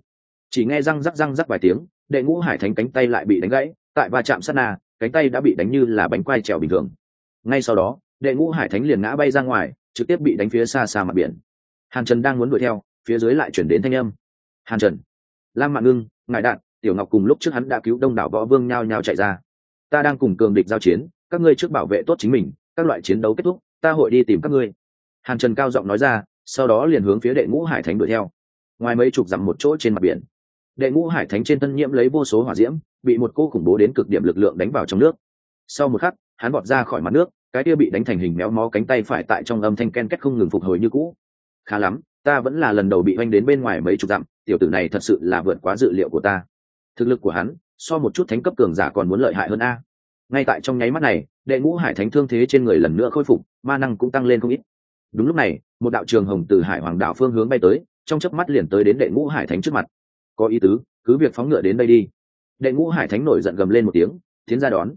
Chỉ nghe răng rắc răng rắc vài tiếng, đệ ngũ hải thánh cánh tay lại bị đánh gãy, tại va chạm sát na, cánh tay đã bị đánh như là bánh quai trèo bình thường. Ngay sau đó, đệ ngũ hải thánh liền ngã bay ra ngoài, trực tiếp bị đánh phía xa xa mặt biển. Hàn trần đang muốn đuổi theo, phía dưới lại chuyển đến thanh âm. Hàn trần, lam mạng ngưng ngại đạn tiểu ngọc cùng lúc trước hắn đã cứu đông đảo võ vương nhao nhao chạy ra. Ta đang cùng cường địch giao chiến, các ngươi trước bảo vệ tốt chính mình, các loại chiến đấu kết thúc, ta hội đi tìm các ngươi. Hàn trần cao giọng nói ra, sau đó liền hướng phía đệ ngũ hải thánh đuổi theo. Ngoài mấy chục dặm một chỗ trên mặt biển, đệ ngũ hải thánh trên thân nhiễm lấy vô số hỏa diễm, bị một cô khủng bố đến cực điểm lực lượng đánh vào trong nước. Sau một khắc, hắn bọt ra khỏi mặt nước, cái kia bị đánh thành hình méo mó cánh tay phải tại trong âm thanh ken két không ngừng phục hồi như cũ. Khá lắm, ta vẫn là lần đầu bị oanh đến bên ngoài mấy chục dặm, tiểu tử này thật sự là vượt quá dự liệu của ta thực lực của hắn, so một chút thánh cấp cường giả còn muốn lợi hại hơn a. Ngay tại trong nháy mắt này, đệ ngũ hải thánh thương thế trên người lần nữa khôi phục, ma năng cũng tăng lên không ít. Đúng lúc này, một đạo trường hồng từ hải hoàng đạo phương hướng bay tới, trong chớp mắt liền tới đến đệ ngũ hải thánh trước mặt. Có ý tứ, cứ việc phóng ngựa đến đây đi. Đệ ngũ hải thánh nổi giận gầm lên một tiếng, tiến ra đón.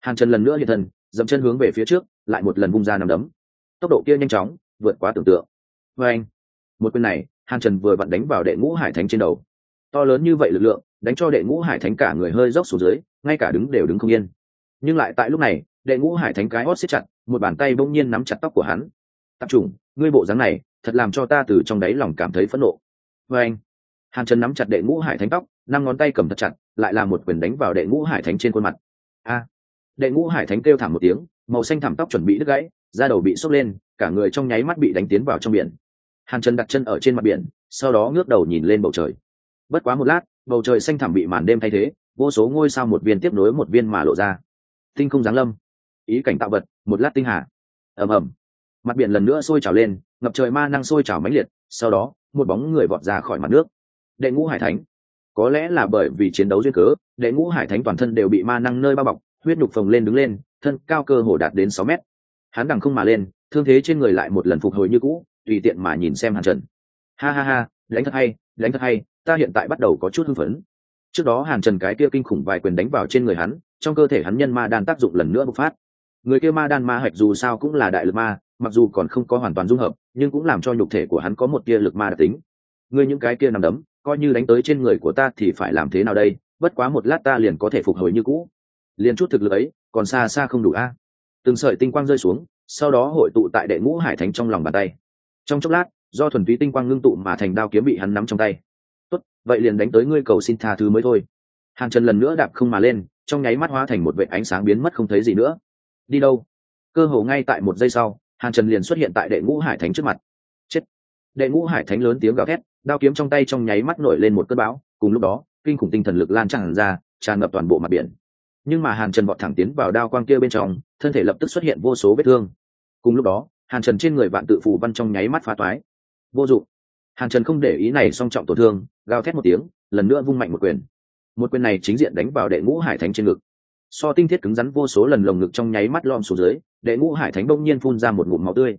Hàn trần lần nữa hiện thân, dậm chân hướng về phía trước, lại một lần vung ra nằm đấm. Tốc độ kia nhanh chóng, vượt quá tưởng tượng. Vê anh một quyền này, hàn trần vừa vặn đánh vào đệ ngũ hải thánh trên đầu. To lớn như vậy lực lượng đánh cho đệ ngũ hải thánh cả người hơi dốc xuống dưới, ngay cả đứng đều đứng không yên. Nhưng lại tại lúc này, đệ ngũ hải thánh cái hót xếp chặt, một bàn tay bỗng nhiên nắm chặt tóc của hắn. Tập trung ngươi bộ dáng này, thật làm cho ta từ trong đáy lòng cảm thấy phẫn nộ. Vê anh, hàn trần nắm chặt đệ ngũ hải thánh tóc, năm ngón tay cầm thật chặt, lại là một quyền đánh vào đệ ngũ hải thánh trên khuôn mặt. A! Đệ ngũ hải thánh kêu thảm một tiếng, màu xanh thảm tóc chuẩn bị đứt gãy, da đầu bị sốc lên, cả người trong nháy mắt bị đánh tiến vào trong biển. Hàn trần đặt chân ở trên mặt biển, sau đó ngước đầu nhìn lên bầu trời. Bất quá một lát bầu trời xanh thẳm bị màn đêm thay thế, vô số ngôi sao một viên tiếp nối một viên mà lộ ra. Tinh không giáng lâm. Ý cảnh tạo vật, một lát tinh hà. Ầm ầm. Mặt biển lần nữa sôi trào lên, ngập trời ma năng sôi trào mãnh liệt, sau đó, một bóng người vọt ra khỏi mặt nước. Đệ ngũ hải thánh. Có lẽ là bởi vì chiến đấu duyên cớ, đệ ngũ hải thánh toàn thân đều bị ma năng nơi bao bọc, huyết nhục phồng lên đứng lên, thân cao cơ hồ đạt đến sáu mét. Hắn đằng không mà lên, thương thế trên người lại một lần phục hồi như cũ, tùy tiện mà nhìn xem hàn trần. Ha ha ha, đánh thật hay, đánh thật hay ta hiện tại bắt đầu có chút hưng phấn. Trước đó hàn trần cái kia kinh khủng vài quyền đánh vào trên người hắn, trong cơ thể hắn nhân ma đan tác dụng lần nữa bộc phát. Người kia ma đan ma hạch dù sao cũng là đại lực ma, mặc dù còn không có hoàn toàn dung hợp, nhưng cũng làm cho nhục thể của hắn có một tia lực ma đặc tính. Người những cái kia nằm đấm, coi như đánh tới trên người của ta thì phải làm thế nào đây? Bất quá một lát ta liền có thể phục hồi như cũ. Liền chút thực lực ấy, còn xa xa không đủ a. Từng sợi tinh quang rơi xuống, sau đó hội tụ tại đệ ngũ hải thánh trong lòng bàn tay. Trong chốc lát, do thuần túy tinh quang ngưng tụ mà thành đao kiếm bị hắn nắm trong tay vậy liền đánh tới ngươi cầu xin tha thứ mới thôi. Hàn trần lần nữa đạp không mà lên, trong nháy mắt hóa thành một vệ ánh sáng biến mất không thấy gì nữa. Đi đâu? Cơ hồ ngay tại một giây sau hàn trần liền xuất hiện tại đệ ngũ hải thánh trước mặt. Chết! Đệ ngũ hải thánh lớn tiếng gào thét, đao kiếm trong tay trong nháy mắt nổi lên một cơn bão, cùng lúc đó, kinh khủng tinh thần lực lan tràn ra, tràn ngập toàn bộ mặt biển. Nhưng mà hàn trần vọt thẳng tiến vào đao quang kia bên trong, thân thể lập tức xuất hiện vô số vết thương. Cùng lúc đó hàn trần trên người vạn tự phù văn trong nháy mắt phá toái. Vô dụng! Hàn trần không để ý này song trọng tổn thương gào thét một tiếng, lần nữa vung mạnh một quyền. Một quyền này chính diện đánh vào đệ ngũ hải thánh trên ngực. So tinh thiết cứng rắn vô số lần lồng ngực trong nháy mắt lom xuống dưới, đệ ngũ hải thánh đông nhiên phun ra một ngụm máu tươi.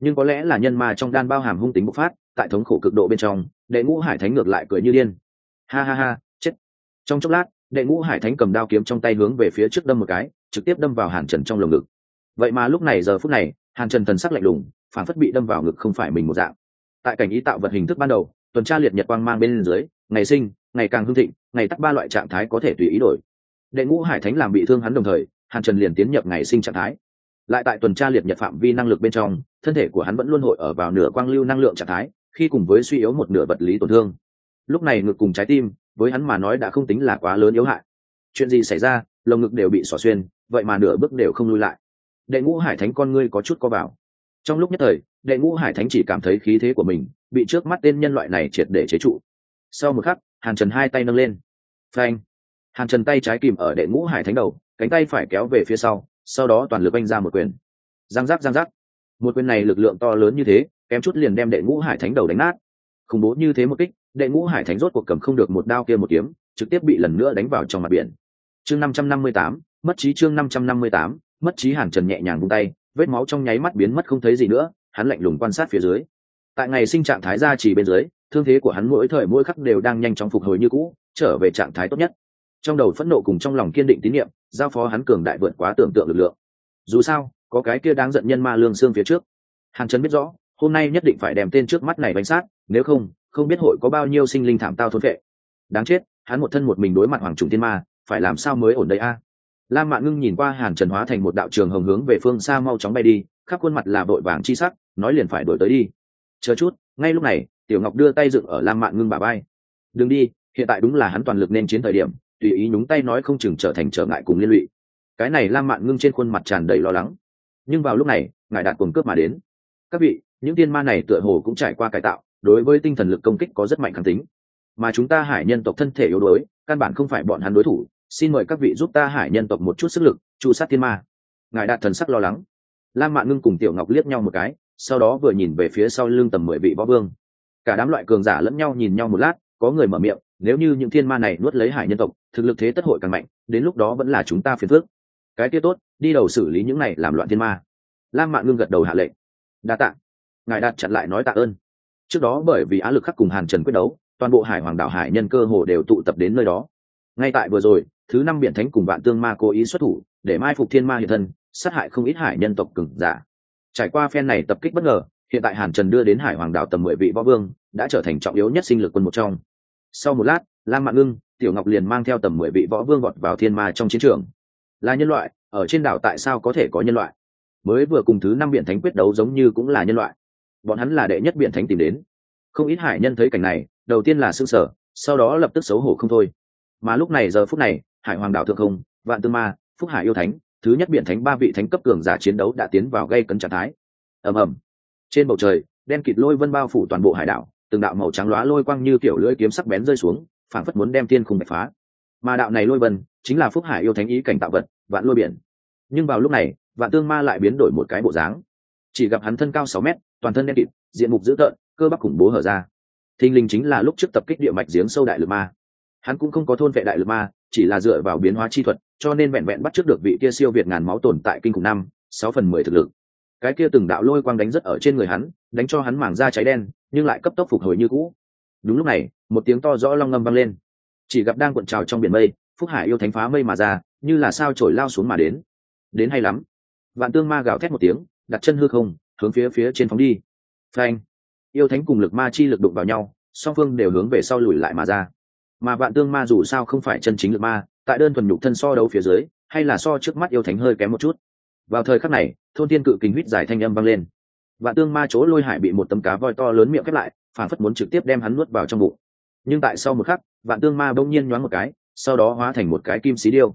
Nhưng có lẽ là nhân ma trong đan bao hàm hung tính bộc phát, tại thống khổ cực độ bên trong, đệ ngũ hải thánh ngược lại cười như điên. Ha ha ha, chết. Trong chốc lát, đệ ngũ hải thánh cầm đao kiếm trong tay hướng về phía trước đâm một cái, trực tiếp đâm vào hàn trần trong lồng ngực. Vậy mà lúc này giờ phút này, hàn trần thần sắc lạnh lùng, phản phất bị đâm vào ngực không phải mình một dạng. Tại cảnh ý tạo vật hình thức ban đầu tuần tra liệt nhật quang mang bên dưới, ngày sinh, ngày càng hưng thịnh, ngày tắt ba loại trạng thái có thể tùy ý đổi. Đệ ngũ hải thánh làm bị thương hắn đồng thời, hàn trần liền tiến nhập ngày sinh trạng thái. Lại tại tuần tra liệt nhật phạm vi năng lực bên trong, thân thể của hắn vẫn luôn hội ở vào nửa quang lưu năng lượng trạng thái, khi cùng với suy yếu một nửa vật lý tổn thương. Lúc này ngực cùng trái tim, với hắn mà nói đã không tính là quá lớn yếu hại. Chuyện gì xảy ra, lồng ngực đều bị xỏ xuyên, vậy mà nửa bước đều không lui lại. Đệ ngũ hải thánh con ngươi có chút co vào. Trong lúc nhất thời, đệ ngũ hải thánh chỉ cảm thấy khí thế của mình bị trước mắt tên nhân loại này triệt để chế trụ. Sau một khắc, hàn trần hai tay nâng lên. Phanh! Hàn trần tay trái kìm ở đệ ngũ hải thánh đầu, cánh tay phải kéo về phía sau sau đó toàn lực oanh ra một quyền. Giang giác giang giác. Một quyền này lực lượng to lớn như thế, kém chút liền đem đệ ngũ hải thánh đầu đánh nát. Khủng bố như thế một kích, đệ ngũ hải thánh rốt cuộc cầm không được một đao kia một kiếm, trực tiếp bị lần nữa đánh vào trong mặt biển. Chương năm trăm năm mươi tám, mất trí chương năm trăm năm mươi tám, mất trí hàn trần nhẹ nhàng vung tay, vết máu trong nháy mắt biến mất không thấy gì nữa, hắn lạnh lùng quan sát phía dưới tại ngày sinh trạng thái ra chỉ bên dưới, thương thế của hắn mỗi thời mỗi khắc đều đang nhanh chóng phục hồi như cũ, trở về trạng thái tốt nhất. Trong đầu phẫn nộ cùng trong lòng kiên định tín nhiệm, giao phó hắn cường đại vượt quá tưởng tượng lực lượng. Dù sao, có cái kia đáng giận nhân ma lương xương phía trước. Hàn trần biết rõ, hôm nay nhất định phải đem tên trước mắt này bánh sát, nếu không không biết hội có bao nhiêu sinh linh thảm tao thốn vệ đáng chết, hắn một thân một mình đối mặt hoàng trùng tiên ma, phải làm sao mới ổn đây a? Lam mạn ngưng nhìn qua hàn trần hóa thành một đạo trường hồng hướng về phương xa mau chóng bay đi, khắp khuôn mặt là vội vàng chi sắc, nói liền phải đổi tới đi chờ chút, ngay lúc này, tiểu ngọc đưa tay dựng ở lam mạn ngưng bà bay đừng đi, hiện tại đúng là hắn toàn lực nên chiến thời điểm, tùy ý nhúng tay nói không chừng trở thành trở ngại cùng liên lụy. Cái này lam mạn ngưng trên khuôn mặt tràn đầy lo lắng. Nhưng vào lúc này, ngài đạt cùng cướp mà đến. Các vị, những tiên ma này tựa hồ cũng trải qua cải tạo, đối với tinh thần lực công kích có rất mạnh kháng tính. Mà chúng ta hải nhân tộc thân thể yếu đuối, căn bản không phải bọn hắn đối thủ. Xin mời các vị giúp ta hải nhân tộc một chút sức lực trụ sát thiên ma. Ngài đạt thần sắc lo lắng. Lam mạn ngưng cùng tiểu ngọc liếc nhau một cái sau đó vừa nhìn về phía sau lưng tầm mười vị võ vương. Cả đám loại cường giả lẫn nhau nhìn nhau một lát, có người mở miệng, nếu như những thiên ma này nuốt lấy hải nhân tộc, thực lực thế tất hội càng mạnh, đến lúc đó vẫn là chúng ta phiền phước cái kia tốt, đi đầu xử lý những này làm loạn thiên ma. Lam mạn ngưng gật đầu hạ lệnh. Đa tạ. Ngài đạt chặn lại nói tạ ơn. Trước đó bởi vì á lực khắc cùng hàn trần quyết đấu, toàn bộ hải hoàng đảo hải nhân cơ hồ đều tụ tập đến nơi đó. Ngay tại vừa rồi, thứ năm biện thánh cùng vạn tương ma cố ý xuất thủ, để mai phục thiên ma hiện thân, sát hại không ít hải nhân tộc cừng giả trải qua phen này tập kích bất ngờ, hiện tại hàn trần đưa đến hải hoàng đảo tầm mười vị võ vương, đã trở thành trọng yếu nhất sinh lực quân một trong. Sau một lát, lam mạng ngưng, tiểu ngọc liền mang theo tầm mười vị võ vương vọt vào thiên ma trong chiến trường. Là nhân loại, ở trên đảo tại sao có thể có nhân loại? Mới vừa cùng thứ năm biện thánh quyết đấu giống như cũng là nhân loại. Bọn hắn là đệ nhất biện thánh tìm đến. Không ít hải nhân thấy cảnh này, đầu tiên là s ư sở sau đó lập tức xấu hổ không thôi. Mà lúc này giờ phút này, hải hoàng đảo thượng không, vạn tư ma, phúc hải yêu thánh thứ nhất biện thánh ba vị thánh cấp cường giả chiến đấu đã tiến vào gây cấn trạng thái. Ầm ầm. Trên bầu trời, đen kịt lôi vân bao phủ toàn bộ hải đảo, từng đạo màu trắng lóa lôi quang như kiểu lưỡi kiếm sắc bén rơi xuống, phảng phất muốn đem tiên khung bạch phá. Mà đạo này lôi vân, chính là phúc hải yêu thánh ý cảnh tạo vật, vạn lôi biển. Nhưng vào lúc này, vạn tương ma lại biến đổi một cái bộ dáng. Chỉ gặp hắn thân cao sáu mét, toàn thân đen kịt, diện mục dữ tợn, cơ bắp khủng bố hở ra. Thình linh chính là lúc trước tập kích địa mạch giếng sâu đại lực ma hắn cũng không có thôn vệ đại lực ma, chỉ là dựa vào biến hóa chi thuật, cho nên vẹn vẹn bắt trước được vị kia siêu việt ngàn máu tồn tại kinh khủng năm, sáu phần mười thực lực. Cái kia từng đạo lôi quang đánh rất ở trên người hắn, đánh cho hắn mảng da cháy đen, nhưng lại cấp tốc phục hồi như cũ. Đúng lúc này, một tiếng to rõ long ngâm vang lên. Chỉ gặp đang cuộn trào trong biển mây, phúc hải yêu thánh phá mây mà ra, như là sao trổi lao xuống mà đến. Đến hay lắm. Vạn tương ma gào thét một tiếng, đặt chân hư không, hướng phía phía trên phóng đi. Phanh. Yêu thánh cùng lực ma chi lực đụng vào nhau, song phương đều hướng về sau lùi lại mà ra mà vạn tương ma dù sao không phải chân chính lực ma, tại đơn thuần nhục thân so đấu phía dưới, hay là so trước mắt yêu thánh hơi kém một chút. Vào thời khắc này, thôn tiên cự kính huýt giải thanh âm vang lên. Vạn tương ma chỗ lôi hải bị một tấm cá voi to lớn miệng khép lại, phản phất muốn trực tiếp đem hắn nuốt vào trong bụng. Nhưng tại sau một khắc, vạn tương ma bỗng nhiên nhoáng một cái, sau đó hóa thành một cái kim xí điêu.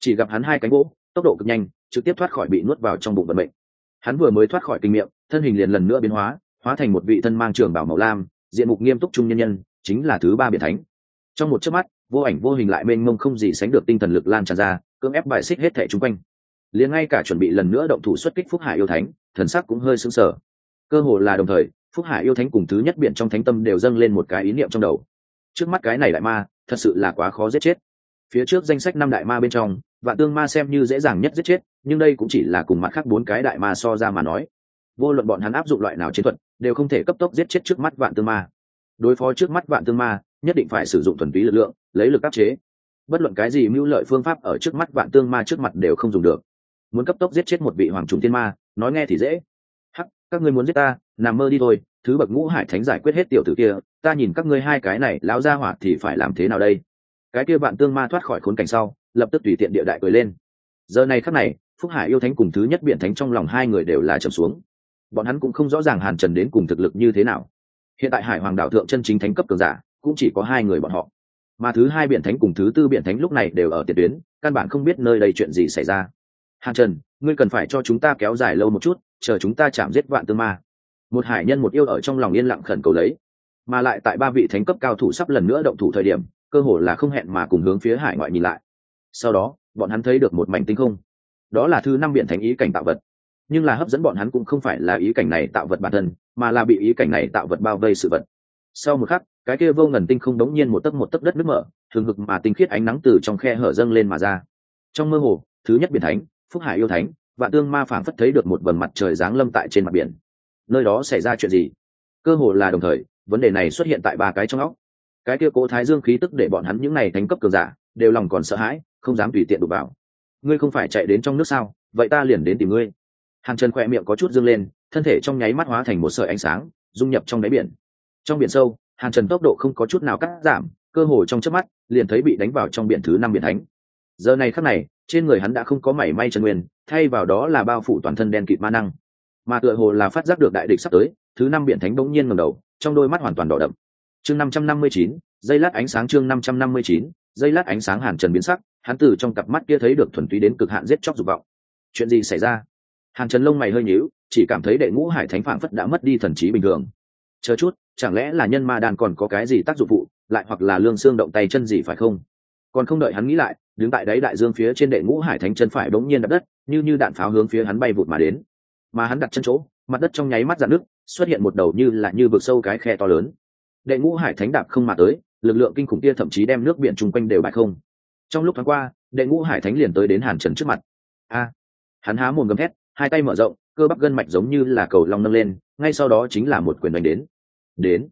Chỉ gặp hắn hai cánh gỗ, tốc độ cực nhanh, trực tiếp thoát khỏi bị nuốt vào trong bụng vận mệnh. Hắn vừa mới thoát khỏi kinh miệng, thân hình liền lần nữa biến hóa hóa thành một vị thân mang trường bảo màu lam, diện mục nghiêm túc trung nhân nhân, chính là thứ ba biển thánh trong một chớp mắt, vô ảnh vô hình lại mênh mông không gì sánh được tinh thần lực lan tràn ra, cưỡng ép bài xích hết thẻ chung quanh. Liền ngay cả chuẩn bị lần nữa động thủ xuất kích phúc hải yêu thánh, thần sắc cũng hơi sững sờ. Cơ hồ là đồng thời, phúc hải yêu thánh cùng thứ nhất biện trong thánh tâm đều dâng lên một cái ý niệm trong đầu. Trước mắt cái này đại ma, thật sự là quá khó giết chết. Phía trước danh sách năm đại ma bên trong, vạn tương ma xem như dễ dàng nhất giết chết, nhưng đây cũng chỉ là cùng mặt khác bốn cái đại ma so ra mà nói. Vô luận bọn hắn áp dụng loại nào chiến thuật, đều không thể cấp tốc giết chết trước mắt vạn tương ma. Đối phó trước mắt vạn tương ma nhất định phải sử dụng thuần túy lực lượng, lấy lực áp chế. Bất luận cái gì mưu lợi phương pháp ở trước mắt vạn tương ma trước mặt đều không dùng được. Muốn cấp tốc giết chết một vị hoàng trùng tiên ma, nói nghe thì dễ. Hắc, các ngươi muốn giết ta, nằm mơ đi thôi, thứ bậc ngũ hải thánh giải quyết hết tiểu tử kia, ta nhìn các ngươi hai cái này, lão ra hỏa thì phải làm thế nào đây? Cái kia vạn tương ma thoát khỏi khốn cảnh sau, lập tức tùy tiện địa đại cười lên. Giờ này khắc này, phúc hải yêu thánh cùng thứ nhất biện thánh trong lòng hai người đều là trầm xuống. Bọn hắn cũng không rõ ràng hàn trần đến cùng thực lực như thế nào. Hiện tại hải hoàng đạo thượng chân chính thánh cấp cường giả cũng chỉ có hai người bọn họ. Mà thứ hai biển thánh cùng thứ tư biển thánh lúc này đều ở tiền tuyến, căn bản không biết nơi đây chuyện gì xảy ra. Hàn trần, ngươi cần phải cho chúng ta kéo dài lâu một chút, chờ chúng ta chạm giết vạn tương ma. Một hải nhân một yêu ở trong lòng yên lặng khẩn cầu lấy. Mà lại tại ba vị thánh cấp cao thủ sắp lần nữa động thủ thời điểm, cơ hồ là không hẹn mà cùng hướng phía hải ngoại nhìn lại. Sau đó, bọn hắn thấy được một mảnh tinh không. Đó là thứ năm biển thánh ý cảnh tạo vật. Nhưng là hấp dẫn bọn hắn cũng không phải là ý cảnh này tạo vật bản thân, mà là bị ý cảnh này tạo vật bao vây sự vật. Sau một khắc cái kia vô ngần tinh không đống nhiên một tấc một tấc đất nước mở thường hực mà tinh khiết ánh nắng từ trong khe hở dâng lên mà ra. Trong mơ hồ, thứ nhất biển thánh, phúc hải yêu thánh và tương ma phảng phất thấy được một vầng mặt trời giáng lâm tại trên mặt biển. Nơi đó xảy ra chuyện gì? Cơ hồ là đồng thời, vấn đề này xuất hiện tại ba cái trong óc. Cái kia cố thái dương khí tức để bọn hắn những này thánh cấp cường giả, đều lòng còn sợ hãi, không dám tùy tiện đụng vào. Ngươi không phải chạy đến trong nước sao? Vậy ta liền đến tìm ngươi. Hàn trần khỏe miệng có chút dương lên, thân thể trong nháy mắt hóa thành một sợi ánh sáng, dung nhập trong đáy biển. Trong biển sâu hàn trần tốc độ không có chút nào cắt giảm, cơ hồ trong chớp mắt, liền thấy bị đánh vào trong biển thứ năm biển thánh. Giờ này khắc này, trên người hắn đã không có mảy may trần nguyên, thay vào đó là bao phủ toàn thân đen kịt ma năng. Mà tựa hồ là phát giác được đại địch sắp tới, thứ năm biển thánh bỗng nhiên ngầm đầu, trong đôi mắt hoàn toàn đỏ đậm. Chương năm trăm năm mươi chín, dây lát ánh sáng chương năm trăm năm mươi chín, dây lát ánh sáng hàn trần biến sắc, hắn từ trong cặp mắt kia thấy được thuần túy đến cực hạn giết chóc dục vọng. Chuyện gì xảy ra? Hàn trần lông mày hơi nhíu, chỉ cảm thấy đệ ngũ hải thánh phảng phất đã mất đi thần trí bình thường. Chờ chút chẳng lẽ là nhân ma đàn còn có cái gì tác dụng phụ, lại hoặc là lương xương động tay chân gì phải không? Còn không đợi hắn nghĩ lại, đứng tại đáy đại dương phía trên đệ ngũ hải thánh chân phải bỗng nhiên đập đất, như như đạn pháo hướng phía hắn bay vụt mà đến. Mà hắn đặt chân chỗ, mặt đất trong nháy mắt dạn nước xuất hiện một đầu như là như vực sâu cái khe to lớn. Đệ ngũ hải thánh đạp không mà tới, lực lượng kinh khủng kia thậm chí đem nước biển chung quanh đều bại không. Trong lúc tháng qua, đệ ngũ hải thánh liền tới đến hàn trần trước mặt. A! Hắn há mồm gầm thét, hai tay mở rộng, cơ bắp gân mạch giống như là cầu long nâng lên, ngay sau đó chính là một quyền đánh đến đến.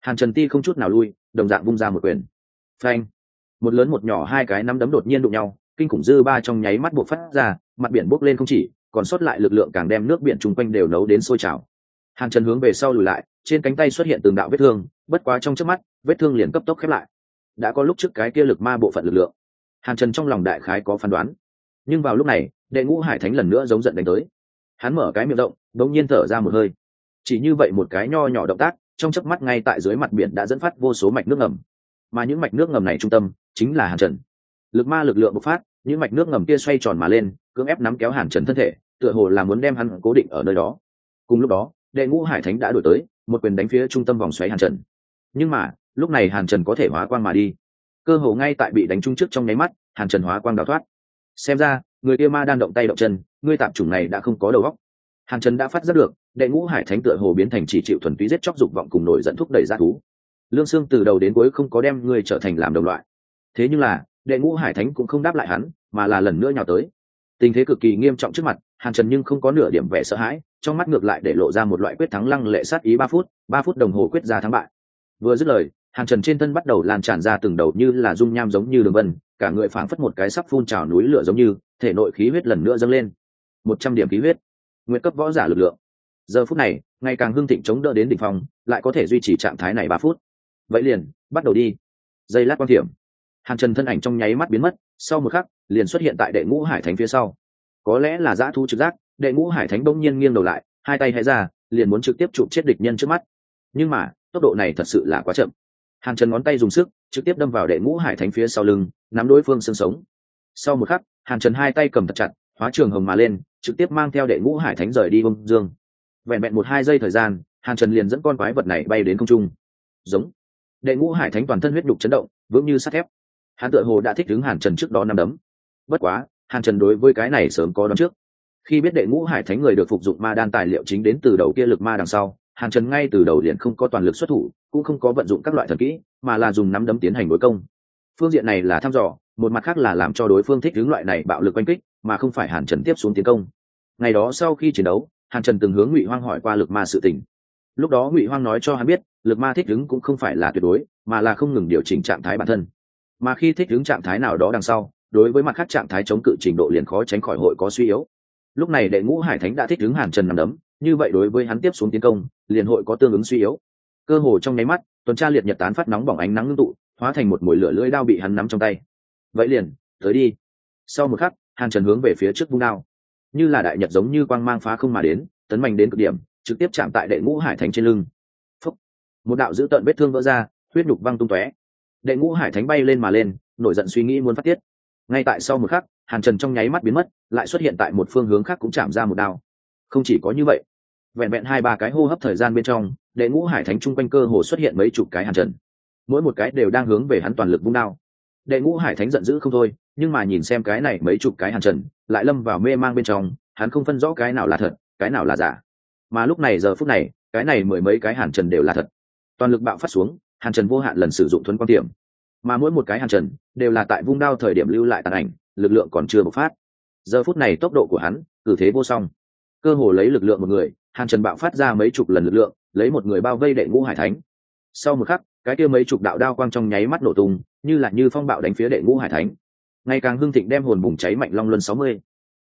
Hàn trần ti không chút nào lui, đồng dạng vung ra một quyền. Phanh. Một lớn một nhỏ hai cái nắm đấm đột nhiên đụng nhau, kinh khủng dư ba trong nháy mắt buộc phát ra, mặt biển bốc lên không chỉ, còn sót lại lực lượng càng đem nước biển chung quanh đều nấu đến sôi trào. Hàn trần hướng về sau lùi lại, trên cánh tay xuất hiện từng đạo vết thương, bất quá trong trước mắt, vết thương liền cấp tốc khép lại. Đã có lúc trước cái kia lực ma bộ phận lực lượng. Hàn trần trong lòng đại khái có phán đoán. Nhưng vào lúc này, đệ ngũ hải thánh lần nữa giống giận đánh tới. Hắn mở cái miệng động đột nhiên thở ra một hơi. Chỉ như vậy một cái nho nhỏ động tác trong chớp mắt ngay tại dưới mặt biển đã dẫn phát vô số mạch nước ngầm. Mà những mạch nước ngầm này trung tâm chính là hàn trần. Lực ma lực lượng bộc phát, những mạch nước ngầm kia xoay tròn mà lên, cưỡng ép nắm kéo hàn trần thân thể, tựa hồ là muốn đem hắn cố định ở nơi đó. Cùng lúc đó, đệ ngũ hải thánh đã đổi tới, một quyền đánh phía trung tâm vòng xoáy hàn trần. Nhưng mà, lúc này hàn trần có thể hóa quang mà đi. Cơ hồ ngay tại bị đánh trúng trước trong nháy mắt, hàn trần hóa quang đào thoát. Xem ra, người kia ma đang động tay động chân, ngươi tạm chủng này đã không có đầu óc hàn trần đã phát giác được, đệ ngũ hải thánh tựa hồ biến thành chỉ chịu thuần túy giết chóc dục vọng cùng nổi dẫn thúc đẩy ra thú. Lương sương từ đầu đến cuối không có đem ngươi trở thành làm đồng loại. Thế nhưng là, đệ ngũ hải thánh cũng không đáp lại hắn, mà là lần nữa nhào tới. Tình thế cực kỳ nghiêm trọng trước mặt, hàn trần nhưng không có nửa điểm vẻ sợ hãi, trong mắt ngược lại để lộ ra một loại quyết thắng lăng lệ sát ý ba phút ba phút đồng hồ quyết ra thắng bại. Vừa dứt lời, hàn trần trên thân bắt đầu lan tràn ra từng đầu như là dung nham giống như đường vân, cả người phảng phất một cái sắp phun trào núi lửa giống như, thể nội khí huyết lần nữa dâng lên. Một trăm điểm khí huyết nguyện cấp võ giả lực lượng. Giờ phút này, ngày càng hưng thịnh chống đỡ đến đỉnh phong, lại có thể duy trì trạng thái này ba phút. Vậy liền, bắt đầu đi. Giây lát quan điểm hàn trần thân ảnh trong nháy mắt biến mất, sau một khắc, liền xuất hiện tại đệ ngũ hải thánh phía sau. Có lẽ là dã thu trực giác, đệ ngũ hải thánh bỗng nhiên nghiêng đầu lại, hai tay hé ra, liền muốn trực tiếp chụp chết địch nhân trước mắt. Nhưng mà, tốc độ này thật sự là quá chậm. Hàn trần ngón tay dùng sức, trực tiếp đâm vào đệ ngũ hải thánh phía sau lưng, nắm đối phương xương sống. Sau một khắc, hàn trần hai tay cầm thật chặt, hóa trường hồng mà lên trực tiếp mang theo đệ ngũ hải thánh rời đi bông dương. Vẹn vẹn một hai giây thời gian, hàn trần liền dẫn con quái vật này bay đến không trung. Giống. Đệ ngũ hải thánh toàn thân huyết đục chấn động, vững như sắt thép. Hắn tựa hồ đã thích đứng hàn trần trước đó năm đấm. Bất quá, hàn trần đối với cái này sớm có đón trước. Khi biết đệ ngũ hải thánh người được phục dụng ma đan tài liệu chính đến từ đầu kia lực ma đằng sau, hàn trần ngay từ đầu liền không có toàn lực xuất thủ, cũng không có vận dụng các loại thần kỹ, mà là dùng nắm đấm tiến hành đối công. Phương diện này là thăm dò, một mặt khác là làm cho đối phương thích hướng loại này bạo lực oanh kích mà không phải hàn trần tiếp xuống tiến công. Ngày đó sau khi chiến đấu, hàn trần từng hướng ngụy hoang hỏi qua lực ma sự tình. Lúc đó ngụy hoang nói cho hắn biết, lực ma thích ứng cũng không phải là tuyệt đối, mà là không ngừng điều chỉnh trạng thái bản thân. Mà khi thích ứng trạng thái nào đó đằng sau, đối với mặt khác trạng thái chống cự trình độ liền khó tránh khỏi hội có suy yếu. Lúc này đệ ngũ hải thánh đã thích ứng hàn trần nằm đấm, như vậy đối với hắn tiếp xuống tiến công, liền hội có tương ứng suy yếu. Cơ hồ trong nháy mắt, tuần tra liệt nhật tán phát nóng bỏng ánh nắng ngưng tụ, hóa thành một mồi lửa lưỡi đao bị hắn nắm trong tay. Vậy liền, tới đi. Sau một khắc hàn trần hướng về phía trước vung đao. Như là đại nhật giống như quang mang phá không mà đến, tấn mạnh đến cực điểm, trực tiếp chạm tại đệ ngũ hải thánh trên lưng. Phúc. một đạo dữ tợn vết thương vỡ ra, huyết nhục văng tung tóe. Đệ ngũ hải thánh bay lên mà lên, nổi giận suy nghĩ muốn phát tiết. Ngay tại sau một khắc, hàn trần trong nháy mắt biến mất, lại xuất hiện tại một phương hướng khác cũng chạm ra một đao. Không chỉ có như vậy, vẹn vẹn hai ba cái hô hấp thời gian bên trong, đệ ngũ hải thánh chung quanh cơ hồ xuất hiện mấy chục cái hàn trần. Mỗi một cái đều đang hướng về hắn toàn lực vung đao. Đệ ngũ hải thánh giận dữ không thôi nhưng mà nhìn xem cái này mấy chục cái hàn trần, lại lâm vào mê mang bên trong, hắn không phân rõ cái nào là thật, cái nào là giả. Mà lúc này giờ phút này, cái này mười mấy cái hàn trần đều là thật. Toàn lực bạo phát xuống, hàn trần vô hạn lần sử dụng thuấn quan điểm mà mỗi một cái hàn trần đều là tại vung đao thời điểm lưu lại tàn ảnh, lực lượng còn chưa bộc phát. Giờ phút này tốc độ của hắn, cử thế vô song. Cơ hồ lấy lực lượng một người, hàn trần bạo phát ra mấy chục lần lực lượng, lấy một người bao vây đệ ngũ hải thánh. Sau một khắc, cái kia mấy chục đạo đao quang trong nháy mắt nổ tung, như là như phong bạo đánh phía đệ ngũ hải thánh ngày càng hưng thịnh đem hồn bùng cháy mạnh long luân sáu mươi.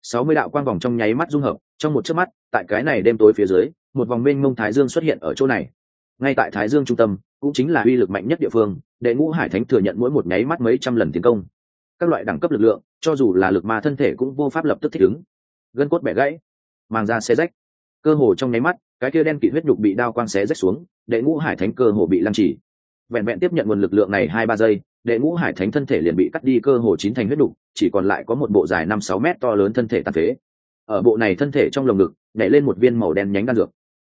Sáu mươi đạo quang vòng trong nháy mắt dung hợp, trong một chớp mắt, tại cái này đêm tối phía dưới, một vòng mênh mông thái dương xuất hiện ở chỗ này. Ngay tại thái dương trung tâm, cũng chính là uy lực mạnh nhất địa phương, đệ ngũ hải thánh thừa nhận mỗi một nháy mắt mấy trăm lần tiến công. Các loại đẳng cấp lực lượng, cho dù là lực ma thân thể cũng vô pháp lập tức thích ứng. Gân cốt bẻ gãy, màng da xé rách. Cơ hồ trong nháy mắt, cái kia đen kịt huyết nhục bị đao quang xé rách xuống, đệ ngũ hải thánh cơ hồ bị lăng trì vẹn vẹn tiếp nhận nguồn lực lượng này hai ba giây đệ ngũ hải thánh thân thể liền bị cắt đi cơ hồ chín thành huyết đục, chỉ còn lại có một bộ dài năm sáu mét to lớn thân thể tàn phế. Ở bộ này thân thể trong lồng ngực nhảy lên một viên màu đen nhánh đan dược.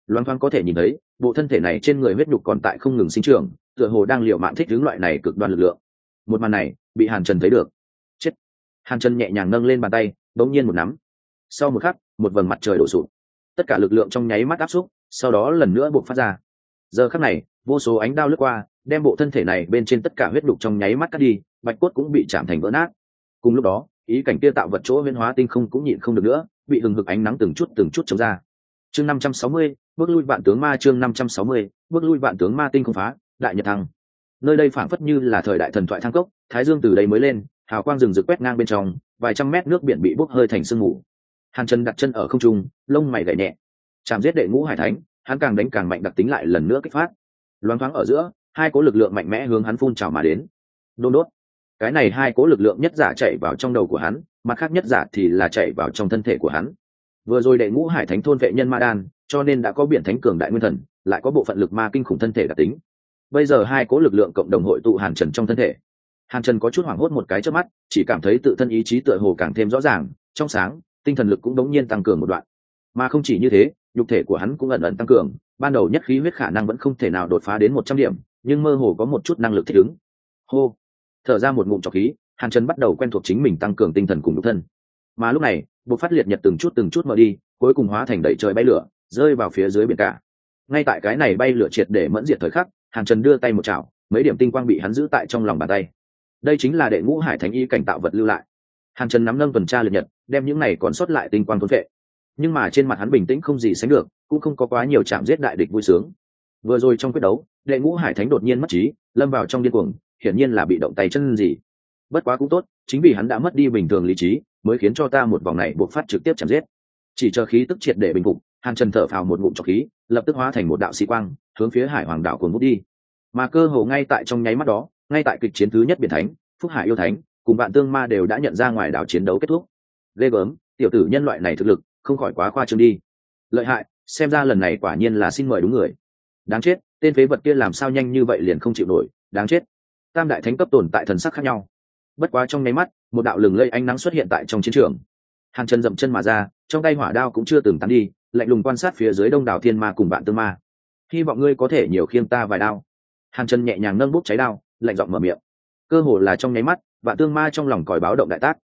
Loan thoáng có thể nhìn thấy bộ thân thể này trên người huyết đục còn tại không ngừng sinh trưởng tựa hồ đang liệu mạng thích hướng loại này cực đoan lực lượng. Một màn này bị hàn trần thấy được. Chết. Hàn trần nhẹ nhàng nâng lên bàn tay bỗng nhiên một nắm. Sau một khắc một vầng mặt trời đổ sụp. Tất cả lực lượng trong nháy mắt áp xúc sau đó lần nữa buộc phát ra. Giờ khắc này vô số ánh đao lướt qua đem bộ thân thể này bên trên tất cả huyết đục trong nháy mắt cắt đi, bạch cốt cũng bị chạm thành vỡ nát. Cùng lúc đó, ý cảnh kia tạo vật chỗ huyên hóa tinh không cũng nhịn không được nữa, bị hừng hực ánh nắng từng chút từng chút chống ra. Chương năm trăm sáu mươi, bước lui vạn tướng ma chương năm trăm sáu mươi, bước lui vạn tướng ma tinh không phá, đại nhật thăng. Nơi đây phảng phất như là thời đại thần thoại thăng cốc, thái dương từ đây mới lên, hào quang rừng rực quét ngang bên trong, vài trăm mét nước biển bị bốc hơi thành sương mù. Hàn chân đặt chân ở không trung, lông mày gậy nhẹ. Chạm giết đệ ngũ hải thánh, hắn càng đánh càng mạnh đặc tính lại lần nữa kích phát. Loáng thoáng ở giữa hai cố lực lượng mạnh mẽ hướng hắn phun trào mà đến. Đôn đốt. Cái này hai cố lực lượng nhất giả chạy vào trong đầu của hắn, mặt khác nhất giả thì là chạy vào trong thân thể của hắn. Vừa rồi đệ ngũ hải thánh thôn vệ nhân ma đan, cho nên đã có biển thánh cường đại nguyên thần, lại có bộ phận lực ma kinh khủng thân thể đặc tính. Bây giờ hai cố lực lượng cộng đồng hội tụ hàn trần trong thân thể. Hàn trần có chút hoảng hốt một cái trước mắt, chỉ cảm thấy tự thân ý chí tựa hồ càng thêm rõ ràng, trong sáng, tinh thần lực cũng đống nhiên tăng cường một đoạn. Mà không chỉ như thế, nhục thể của hắn cũng ẩn ẩn tăng cường, ban đầu nhất khí huyết khả năng vẫn không thể nào đột phá đến một trăm điểm nhưng mơ hồ có một chút năng lực thích ứng. Hô. Thở ra một ngụm trọc khí, hàn trần bắt đầu quen thuộc chính mình tăng cường tinh thần cùng nhục thân. Mà lúc này buộc phát liệt nhật từng chút từng chút mở đi, cuối cùng hóa thành đẩy trời bay lửa, rơi vào phía dưới biển cả. Ngay tại cái này bay lửa triệt để mẫn diệt thời khắc, hàn trần đưa tay một chảo, mấy điểm tinh quang bị hắn giữ tại trong lòng bàn tay. Đây chính là đệ ngũ hải thánh y cảnh tạo vật lưu lại. Hàn trần nắm nâng tuần tra liệt nhật, đem những này còn sót lại tinh quang thôn vệ nhưng mà trên mặt hắn bình tĩnh không gì sánh được, cũng không có quá nhiều chạm giết đại địch vui sướng vừa rồi trong quyết đấu, đệ ngũ hải thánh đột nhiên mất trí, lâm vào trong điên cuồng, hiển nhiên là bị động tay chân gì. Bất quá cũng tốt, chính vì hắn đã mất đi bình thường lý trí, mới khiến cho ta một vòng này buộc phát trực tiếp chạm giết. Chỉ chờ khí tức triệt để bình phục, hàn trần thở phào một ngụm trọc khí, lập tức hóa thành một đạo sĩ quang, hướng phía hải hoàng đạo cồn bút đi. Mà cơ hồ ngay tại trong nháy mắt đó, ngay tại kịch chiến thứ nhất biển thánh, phúc hải yêu thánh, cùng bạn tương ma đều đã nhận ra ngoài đảo chiến đấu kết thúc. Ghê gớm, tiểu tử nhân loại này thực lực, không khỏi quá khoa trương đi. Lợi hại, xem ra lần này quả nhiên là xin mời đúng người đáng chết, tên phế vật kia làm sao nhanh như vậy liền không chịu nổi, đáng chết. Tam đại thánh cấp tồn tại thần sắc khác nhau. Bất quá trong nháy mắt, một đạo lừng lây ánh nắng xuất hiện tại trong chiến trường. Hàn chân dậm chân mà ra, trong tay hỏa đao cũng chưa từng tắn đi, lạnh lùng quan sát phía dưới đông đảo thiên ma cùng bạn tương ma. Hy vọng ngươi có thể nhiều khiêng ta vài đao. Hàn chân nhẹ nhàng nâng bút cháy đao, lạnh giọng mở miệng. Cơ hồ là trong nháy mắt bạn tương ma trong lòng còi báo động đại tác.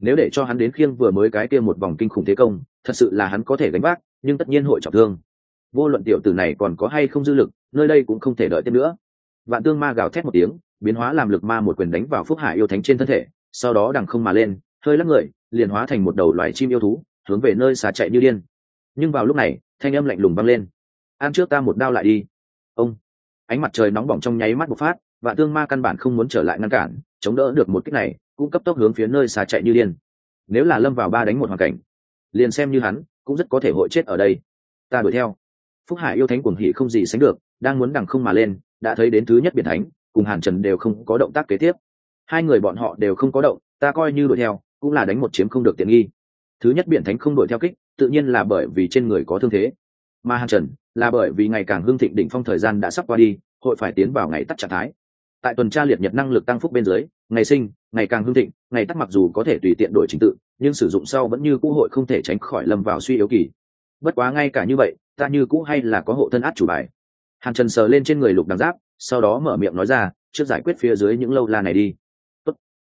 Nếu để cho hắn đến khiêng vừa mới cái kia một vòng kinh khủng thế công, thật sự là hắn có thể gánh vác, nhưng tất nhiên hội trọng thương vô luận tiểu tử này còn có hay không dư lực, nơi đây cũng không thể đợi tiếp nữa. Vạn tương ma gào thét một tiếng, biến hóa làm lực ma một quyền đánh vào phúc hải yêu thánh trên thân thể, sau đó đằng không mà lên, hơi lắc người, liền hóa thành một đầu loài chim yêu thú, hướng về nơi xà chạy như điên. Nhưng vào lúc này, thanh âm lạnh lùng vang lên. Ăn trước ta một đao lại đi. Ông, ánh mặt trời nóng bỏng trong nháy mắt bộc phát và tương ma căn bản không muốn trở lại ngăn cản, chống đỡ được một cách này, cũng cấp tốc hướng phía nơi xà chạy như điên. Nếu là lâm vào ba đánh một hoàn cảnh, liền xem như hắn cũng rất có thể hội chết ở đây. Ta đuổi theo phúc hải yêu thánh cuồng hỉ không gì sánh được, đang muốn đằng không mà lên, đã thấy đến thứ nhất biển thánh, cùng hàn trần đều không có động tác kế tiếp. Hai người bọn họ đều không có động, ta coi như đuổi theo, cũng là đánh một chiếm không được tiện nghi. Thứ nhất biển thánh không đuổi theo kích, tự nhiên là bởi vì trên người có thương thế. Mà hàn trần, là bởi vì ngày càng hương thịnh đỉnh phong thời gian đã sắp qua đi, hội phải tiến vào ngày tắt trạng thái. Tại tuần tra liệt nhật năng lực tăng phúc bên dưới, ngày sinh, ngày càng hương thịnh, ngày tắt mặc dù có thể tùy tiện đổi trình tự, nhưng sử dụng sau vẫn như cũ hội không thể tránh khỏi lâm vào suy yếu kỳ. Bất quá ngay cả như vậy ta như cũ hay là có hộ thân át chủ bài. Hàn trần sờ lên trên người lục đằng giáp, sau đó mở miệng nói ra, trước giải quyết phía dưới những lâu la này đi. Tốt.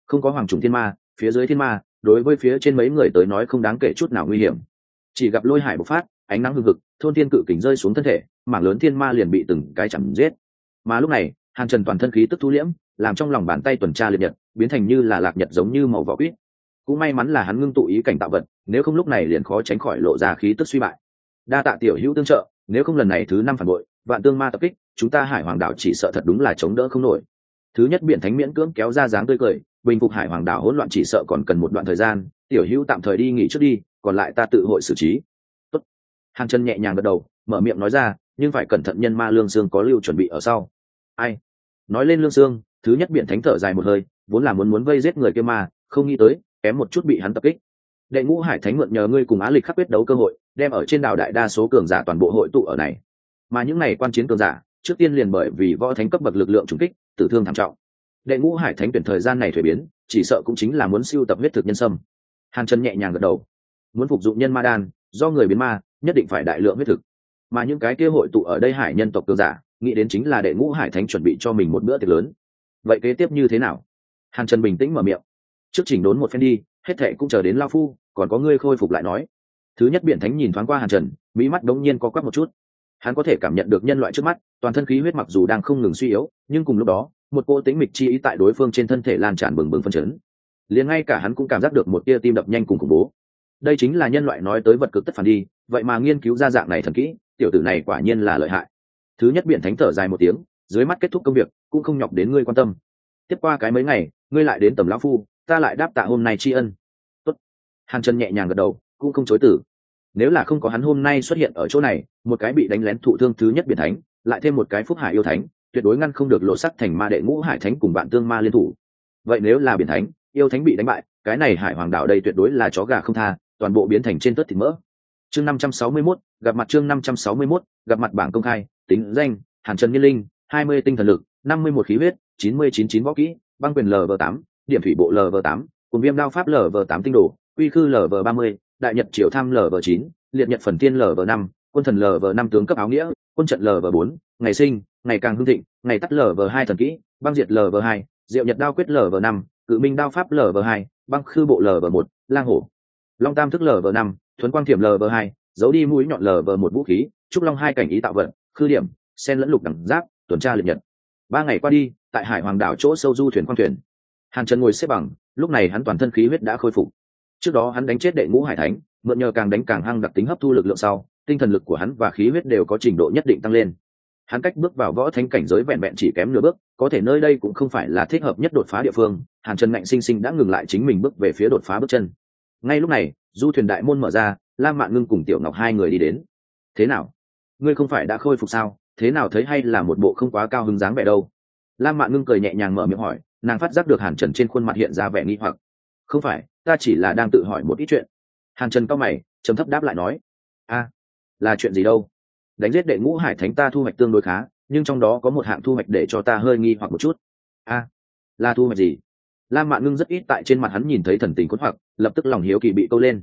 không có hoàng trùng thiên ma, phía dưới thiên ma, đối với phía trên mấy người tới nói không đáng kể chút nào nguy hiểm. Chỉ gặp lôi hải bộc phát, ánh nắng hưng hực, thôn thiên cự kính rơi xuống thân thể, mảng lớn thiên ma liền bị từng cái chẳng giết. Mà lúc này, hàn trần toàn thân khí tức thu liễm, làm trong lòng bàn tay tuần tra liệt nhật, biến thành như là lạc nhật giống như màu vỏ quýt. Cũng may mắn là hắn ngưng tụ ý cảnh tạo vật, nếu không lúc này liền khó tránh khỏi lộ ra khí tức suy bại đa tạ tiểu hữu tương trợ, nếu không lần này thứ năm phản bội, vạn tương ma tập kích, chúng ta hải hoàng đảo chỉ sợ thật đúng là chống đỡ không nổi. Thứ nhất biện thánh miễn cưỡng kéo ra dáng tươi cười, bình phục hải hoàng đảo hỗn loạn chỉ sợ còn cần một đoạn thời gian, tiểu hữu tạm thời đi nghỉ trước đi, còn lại ta tự hội xử trí. Tốt. hàng chân nhẹ nhàng gật đầu, mở miệng nói ra, nhưng phải cẩn thận nhân ma lương sương có lưu chuẩn bị ở sau. Ai? Nói lên lương sương thứ nhất biện thánh thở dài một hơi, vốn là muốn muốn vây giết người kia ma không nghĩ tới, kém một chút bị hắn tập kích đệ ngũ hải thánh mượn nhờ ngươi cùng á lịch khắc quyết đấu cơ hội, đem ở trên đảo đại đa số cường giả toàn bộ hội tụ ở này. Mà những này quan chiến cường giả, trước tiên liền bởi vì võ thánh cấp bậc lực lượng trùng kích, tử thương thảm trọng. Đệ ngũ hải thánh tuyển thời gian này thuế biến, chỉ sợ cũng chính là muốn siêu tập huyết thực nhân sâm. Hàn chân nhẹ nhàng gật đầu. Muốn phục dụng nhân ma đan, do người biến ma, nhất định phải đại lượng huyết thực. Mà những cái kia hội tụ ở đây hải nhân tộc cường giả, nghĩ đến chính là đệ ngũ hải thánh chuẩn bị cho mình một bữa tiệc lớn. Vậy kế tiếp như thế nào? Hàn trần bình tĩnh mở miệng. Trước chỉnh đốn một phen đi hết thệ cũng chờ đến lao phu, còn có ngươi khôi phục lại nói. Thứ nhất biển thánh nhìn thoáng qua hàn trần, mỹ mắt đống nhiên co quắp một chút. Hắn có thể cảm nhận được nhân loại trước mắt, toàn thân khí huyết mặc dù đang không ngừng suy yếu, nhưng cùng lúc đó, một cô tính mịch chi ý tại đối phương trên thân thể lan tràn bừng bừng phân chấn. Liền ngay cả hắn cũng cảm giác được một tia tim đập nhanh cùng khủng bố. Đây chính là nhân loại nói tới vật cực tất phản đi, vậy mà nghiên cứu ra dạng này thần kỹ, tiểu tử này quả nhiên là lợi hại. Thứ nhất biển thánh thở dài một tiếng, dưới mắt kết thúc công việc, cũng không nhọc đến ngươi quan tâm. Tiếp qua cái mấy ngày, ngươi lại đến tầm lão phu ta lại đáp tạ hôm nay tri ân. Tốt. hàn trần nhẹ nhàng gật đầu cũng không chối tử nếu là không có hắn hôm nay xuất hiện ở chỗ này một cái bị đánh lén thụ thương thứ nhất biển thánh lại thêm một cái phúc hải yêu thánh tuyệt đối ngăn không được lộ sắc thành ma đệ ngũ hải thánh cùng bạn tương ma liên thủ. Vậy nếu là biển thánh yêu thánh bị đánh bại cái này hải hoàng đảo đây tuyệt đối là chó gà không tha toàn bộ biến thành trên tất thịt mỡ. Chương năm trăm sáu mươi 561, gặp mặt chương năm trăm sáu mươi 561, gặp mặt bảng công khai tính danh hàn trần nhiên linh hai mươi tinh thần lực năm mươi một khí huyết chín mươi chín chín võ kỹ băng quyền lv tám điểm thủy bộ lv tám cùng viêm đao pháp lv tám tinh đồ quy khư lv ba mươi đại nhật triều tham lv chín liệt nhật phần tiên lv năm quân thần lv năm tướng cấp áo nghĩa quân trận lv bốn ngày sinh ngày càng hưng thịnh ngày tắt lv hai thần kỹ băng diệt lv hai diệu nhật đao quyết lv năm cự minh đao pháp lv hai băng khư bộ lv một lang hổ long tam thức lv năm thuấn quang thiểm lv hai giấu đi mũi nhọn lv một vũ khí trúc long hai cảnh ý tạo vận khư điểm sen lẫn lục đẳng giáp tuần tra liệt nhật ba ngày qua đi tại hải hoàng đảo chỗ sâu du thuyền khoang thuyền hàn trần ngồi xếp bằng, lúc này hắn toàn thân khí huyết đã khôi phục. Trước đó hắn đánh chết đệ ngũ hải thánh, mượn nhờ càng đánh càng hăng đặc tính hấp thu lực lượng sau, tinh thần lực của hắn và khí huyết đều có trình độ nhất định tăng lên. Hắn cách bước vào võ thánh cảnh giới vẹn vẹn chỉ kém nửa bước, có thể nơi đây cũng không phải là thích hợp nhất đột phá địa phương, hàn trần ngạnh sinh sinh đã ngừng lại chính mình bước về phía đột phá bước chân. Ngay lúc này, du thuyền đại môn mở ra, lam mạn ngưng cùng tiểu ngọc hai người đi đến. Thế nào? Ngươi không phải đã khôi phục sao? Thế nào thấy hay là một bộ không quá cao hứng dáng vẻ đâu? Lam mạn ngưng cười nhẹ nhàng mở miệng hỏi nàng phát giác được hàn trần trên khuôn mặt hiện ra vẻ nghi hoặc. Không phải, ta chỉ là đang tự hỏi một ít chuyện. Hàn trần cao mày, trầm thấp đáp lại nói, a, là chuyện gì đâu? Đánh giết đệ ngũ hải thánh ta thu hoạch tương đối khá, nhưng trong đó có một hạng thu hoạch để cho ta hơi nghi hoặc một chút. A, là thu hoạch gì? Lam mạn ngưng rất ít tại trên mặt hắn nhìn thấy thần tình cốt hoặc, lập tức lòng hiếu kỳ bị câu lên.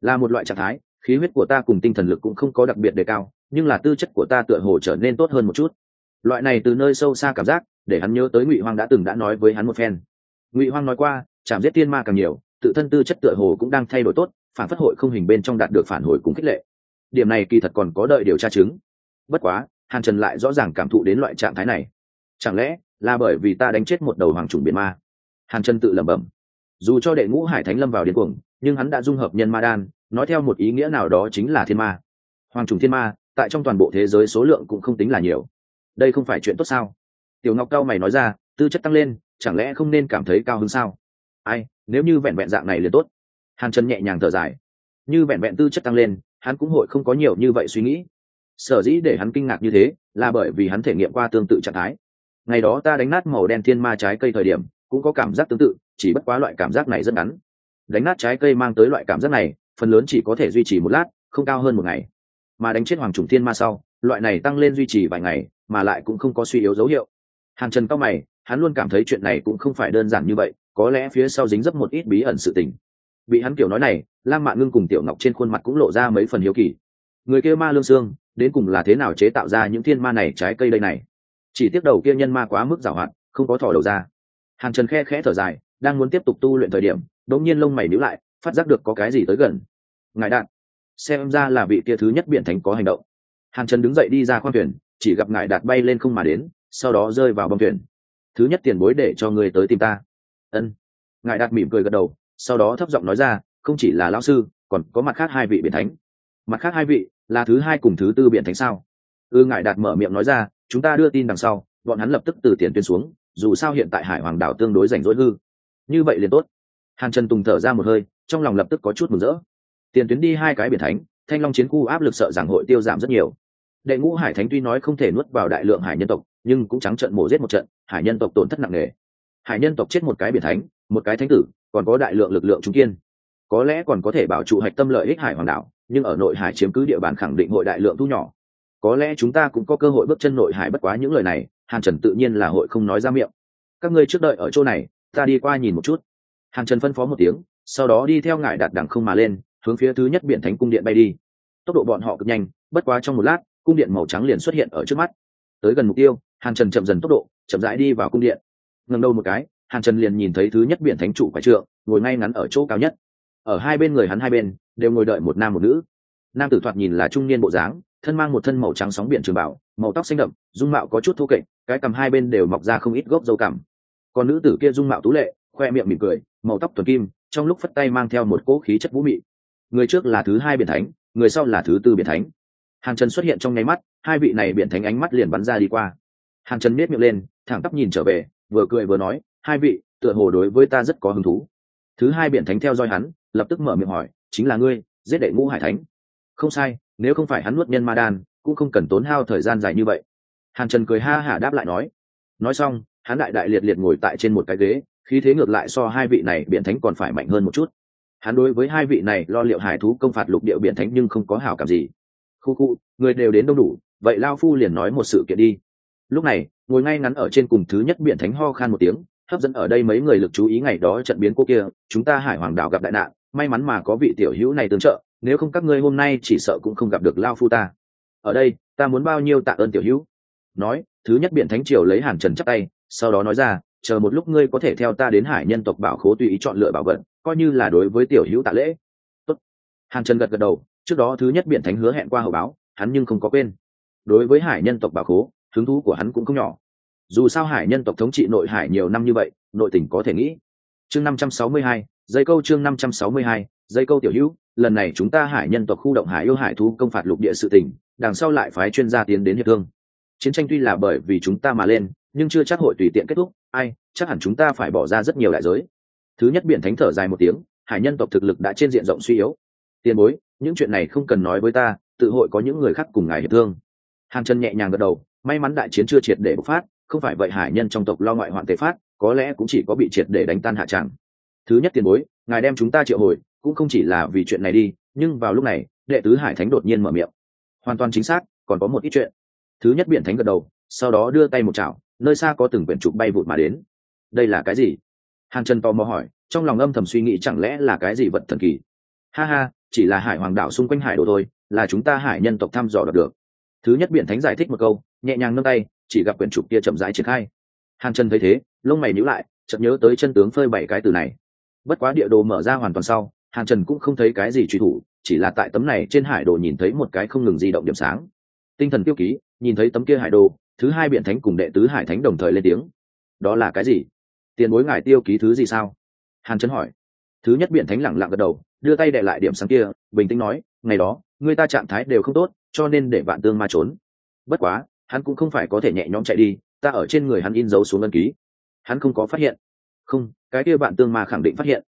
Là một loại trạng thái, khí huyết của ta cùng tinh thần lực cũng không có đặc biệt đề cao, nhưng là tư chất của ta tựa hồ trở nên tốt hơn một chút. Loại này từ nơi sâu xa cảm giác để hắn nhớ tới ngụy hoang đã từng đã nói với hắn một phen. Ngụy hoang nói qua, chạm giết tiên ma càng nhiều, tự thân tư chất tựa hồ cũng đang thay đổi tốt, phản phất hội không hình bên trong đạt được phản hồi cùng khích lệ. Điểm này kỳ thật còn có đợi điều tra chứng. Bất quá, hàn trần lại rõ ràng cảm thụ đến loại trạng thái này. Chẳng lẽ là bởi vì ta đánh chết một đầu hoàng trùng biển ma? Hàn trần tự lẩm bẩm. Dù cho đệ ngũ hải thánh lâm vào điên cuồng, nhưng hắn đã dung hợp nhân ma đan, nói theo một ý nghĩa nào đó chính là thiên ma. Hoàng trùng thiên ma, tại trong toàn bộ thế giới số lượng cũng không tính là nhiều. Đây không phải chuyện tốt sao? Tiểu ngọc cao mày nói ra, tư chất tăng lên, chẳng lẽ không nên cảm thấy cao hơn sao? Ai, nếu như vẹn vẹn dạng này liền tốt. Hàn trần nhẹ nhàng thở dài. Như vẹn vẹn tư chất tăng lên, hắn cũng hội không có nhiều như vậy suy nghĩ. Sở dĩ để hắn kinh ngạc như thế, là bởi vì hắn thể nghiệm qua tương tự trạng thái. Ngày đó ta đánh nát màu đen thiên ma trái cây thời điểm, cũng có cảm giác tương tự, chỉ bất quá loại cảm giác này rất ngắn. Đánh nát trái cây mang tới loại cảm giác này, phần lớn chỉ có thể duy trì một lát, không cao hơn một ngày. Mà đánh chết hoàng trùng thiên ma sau, loại này tăng lên duy trì vài ngày, mà lại cũng không có suy yếu dấu hiệu hàn trần cao mày, hắn luôn cảm thấy chuyện này cũng không phải đơn giản như vậy, có lẽ phía sau dính dấp một ít bí ẩn sự tình. Bị hắn kiểu nói này, lam mạn ngưng cùng tiểu ngọc trên khuôn mặt cũng lộ ra mấy phần hiếu kỳ. Người kia ma lương xương, đến cùng là thế nào chế tạo ra những thiên ma này trái cây đây này? Chỉ tiếc đầu kia nhân ma quá mức giảo hoạt không có thỏ đầu ra. Hàn trần khe khẽ thở dài, đang muốn tiếp tục tu luyện thời điểm đống nhiên lông mày níu lại, phát giác được có cái gì tới gần. Ngài đạn, xem ra là vị kia thứ nhất biển thánh có hành động. Hàn trần đứng dậy đi ra khoang thuyền, chỉ gặp ngài đạt bay lên không mà đến sau đó rơi vào bông thuyền. Thứ nhất tiền bối để cho người tới tìm ta. Ân. Ngài đạt mỉm cười gật đầu sau đó thấp giọng nói ra không chỉ là lão sư còn có mặt khác hai vị biển thánh. Mặt khác hai vị là thứ hai cùng thứ tư biển thánh sao? Ư ừ, ngài đạt mở miệng nói ra chúng ta đưa tin đằng sau bọn hắn lập tức từ tiền tuyến xuống dù sao hiện tại hải hoàng đảo tương đối rảnh rỗi hư. Như vậy liền tốt. Hàn trần tùng thở ra một hơi trong lòng lập tức có chút mừng rỡ. Tiền tuyến đi hai cái biển thánh thanh long chiến khu áp lực sợ rằng hội tiêu giảm rất nhiều. Đệ ngũ hải thánh tuy nói không thể nuốt vào đại lượng hải nhân tộc nhưng cũng trắng trận mổ giết một trận, hải nhân tộc tổn thất nặng nề. Hải nhân tộc chết một cái biển thánh, một cái thánh tử, còn có đại lượng lực lượng trung kiên. Có lẽ còn có thể bảo trụ hạch tâm lợi ích hải hoàng đảo, nhưng ở nội hải chiếm cứ địa bàn khẳng định hội đại lượng thu nhỏ. Có lẽ chúng ta cũng có cơ hội bước chân nội hải bất quá những lời này, hàn trần tự nhiên là hội không nói ra miệng. Các ngươi trước đợi ở chỗ này, ta đi qua nhìn một chút. Hàn trần phân phó một tiếng, sau đó đi theo ngài đạt đẳng không mà lên, hướng phía thứ nhất biển thánh cung điện bay đi. Tốc độ bọn họ cực nhanh, bất quá trong một lát, cung điện màu trắng liền xuất hiện ở trước mắt tới gần mục tiêu, hàn trần chậm dần tốc độ, chậm rãi đi vào cung điện. Ngần đầu một cái, hàn trần liền nhìn thấy thứ nhất biển thánh chủ phải trượng, ngồi ngay ngắn ở chỗ cao nhất. Ở hai bên người hắn hai bên, đều ngồi đợi một nam một nữ. Nam tử thoạt nhìn là trung niên bộ dáng, thân mang một thân màu trắng sóng biển trường bảo màu tóc xanh đậm, dung mạo có chút thô kệch, cái cầm hai bên đều mọc ra không ít gốc dâu cằm. Còn nữ tử kia dung mạo tú lệ, khoe miệng mỉm cười, màu tóc tuần kim, trong lúc phất tay mang theo một cỗ khí chất vũ mị. Người trước là thứ hai biển thánh, người sau là thứ tư biển thánh. Hàng trần xuất hiện trong nháy mắt hai vị này biện thánh ánh mắt liền bắn ra đi qua. Hàng trần miết miệng lên, thẳng tắp nhìn trở về, vừa cười vừa nói, hai vị, tựa hồ đối với ta rất có hứng thú. Thứ hai biện thánh theo dõi hắn, lập tức mở miệng hỏi, chính là ngươi, giết đệ ngũ hải thánh? Không sai, nếu không phải hắn nuốt nhân ma đan, cũng không cần tốn hao thời gian dài như vậy. Hàn trần cười ha hả đáp lại nói. Nói xong, hắn đại đại liệt liệt ngồi tại trên một cái ghế, khí thế ngược lại so hai vị này biện thánh còn phải mạnh hơn một chút. Hắn đối với hai vị này lo liệu hải thú công phạt lục địa biện thánh nhưng không có hảo cảm gì khu khu, người đều đến đông đủ, vậy lao phu liền nói một sự kiện đi. Lúc này, ngồi ngay ngắn ở trên cùng thứ nhất biện thánh ho khan một tiếng, hấp dẫn ở đây mấy người lực chú ý ngày đó trận biến cô kia, chúng ta hải hoàng đảo gặp đại nạn, may mắn mà có vị tiểu hữu này tương trợ, nếu không các ngươi hôm nay chỉ sợ cũng không gặp được lao phu ta. Ở đây, ta muốn bao nhiêu tạ ơn tiểu hữu? Nói, thứ nhất biện thánh triều lấy hàn trần chắc tay, sau đó nói ra, chờ một lúc ngươi có thể theo ta đến hải nhân tộc bảo khố tùy ý chọn lựa bảo vật, coi như là đối với tiểu hữu tạ lễ. Tốt. hàn trần gật gật đầu trước đó thứ nhất biển thánh hứa hẹn qua hậu báo, hắn nhưng không có quên. Đối với hải nhân tộc bà khố, hứng thú của hắn cũng không nhỏ. Dù sao hải nhân tộc thống trị nội hải nhiều năm như vậy, nội tỉnh có thể nghĩ. Chương năm trăm sáu mươi hai, dây câu chương năm trăm sáu mươi hai, dây câu tiểu hữu, lần này chúng ta hải nhân tộc khu động hải yêu hải thú công phạt lục địa sự tỉnh đằng sau lại phái chuyên gia tiến đến hiệp thương. Chiến tranh tuy là bởi vì chúng ta mà lên, nhưng chưa chắc hội tùy tiện kết thúc, ai, chắc hẳn chúng ta phải bỏ ra rất nhiều đại giới. Thứ nhất biển thánh thở dài một tiếng, hải nhân tộc thực lực đã trên diện rộng suy yếu. Tiền bối những chuyện này không cần nói với ta, tự hội có những người khác cùng ngài hiệp thương. Hàn trần nhẹ nhàng gật đầu, may mắn đại chiến chưa triệt để bộc phát, không phải vậy hải nhân trong tộc lo ngoại hoạn tệ phát, có lẽ cũng chỉ có bị triệt để đánh tan hạ tràng thứ nhất tiền bối, ngài đem chúng ta triệu hồi, cũng không chỉ là vì chuyện này đi, nhưng vào lúc này, đệ tứ hải thánh đột nhiên mở miệng. Hoàn toàn chính xác, còn có một ít chuyện. Thứ nhất biển thánh gật đầu, sau đó đưa tay một chảo, nơi xa có từng quyển trục bay vụt mà đến. Đây là cái gì? Hàn trần tò mò hỏi, trong lòng âm thầm suy nghĩ chẳng lẽ là cái gì vật thần kỳ? Ha ha chỉ là hải hoàng đảo xung quanh hải đồ thôi, là chúng ta hải nhân tộc thăm dò được được. Thứ nhất biển thánh giải thích một câu, nhẹ nhàng nâng tay, chỉ gặp quyển trục kia chậm rãi triển khai. Hàn trần thấy thế, lông mày nhíu lại, chợt nhớ tới chân tướng phơi bảy cái từ này. Bất quá địa đồ mở ra hoàn toàn sau, hàn trần cũng không thấy cái gì truy thủ, chỉ là tại tấm này trên hải đồ nhìn thấy một cái không ngừng di động điểm sáng. Tinh thần tiêu ký, nhìn thấy tấm kia hải đồ, thứ hai biện thánh cùng đệ tứ hải thánh đồng thời lên tiếng. Đó là cái gì? Tiền bối ngài tiêu ký thứ gì sao? Hàn trần hỏi thứ nhất biện thánh lẳng lặng gật đầu, đưa tay đệ lại điểm sáng kia, bình tĩnh nói, ngày đó, người ta trạng thái đều không tốt, cho nên để vạn tương ma trốn. Bất quá, hắn cũng không phải có thể nhẹ nhõm chạy đi, ta ở trên người hắn in dấu xuống ân ký. Hắn không có phát hiện. Không, cái kia bạn tương ma khẳng định phát hiện.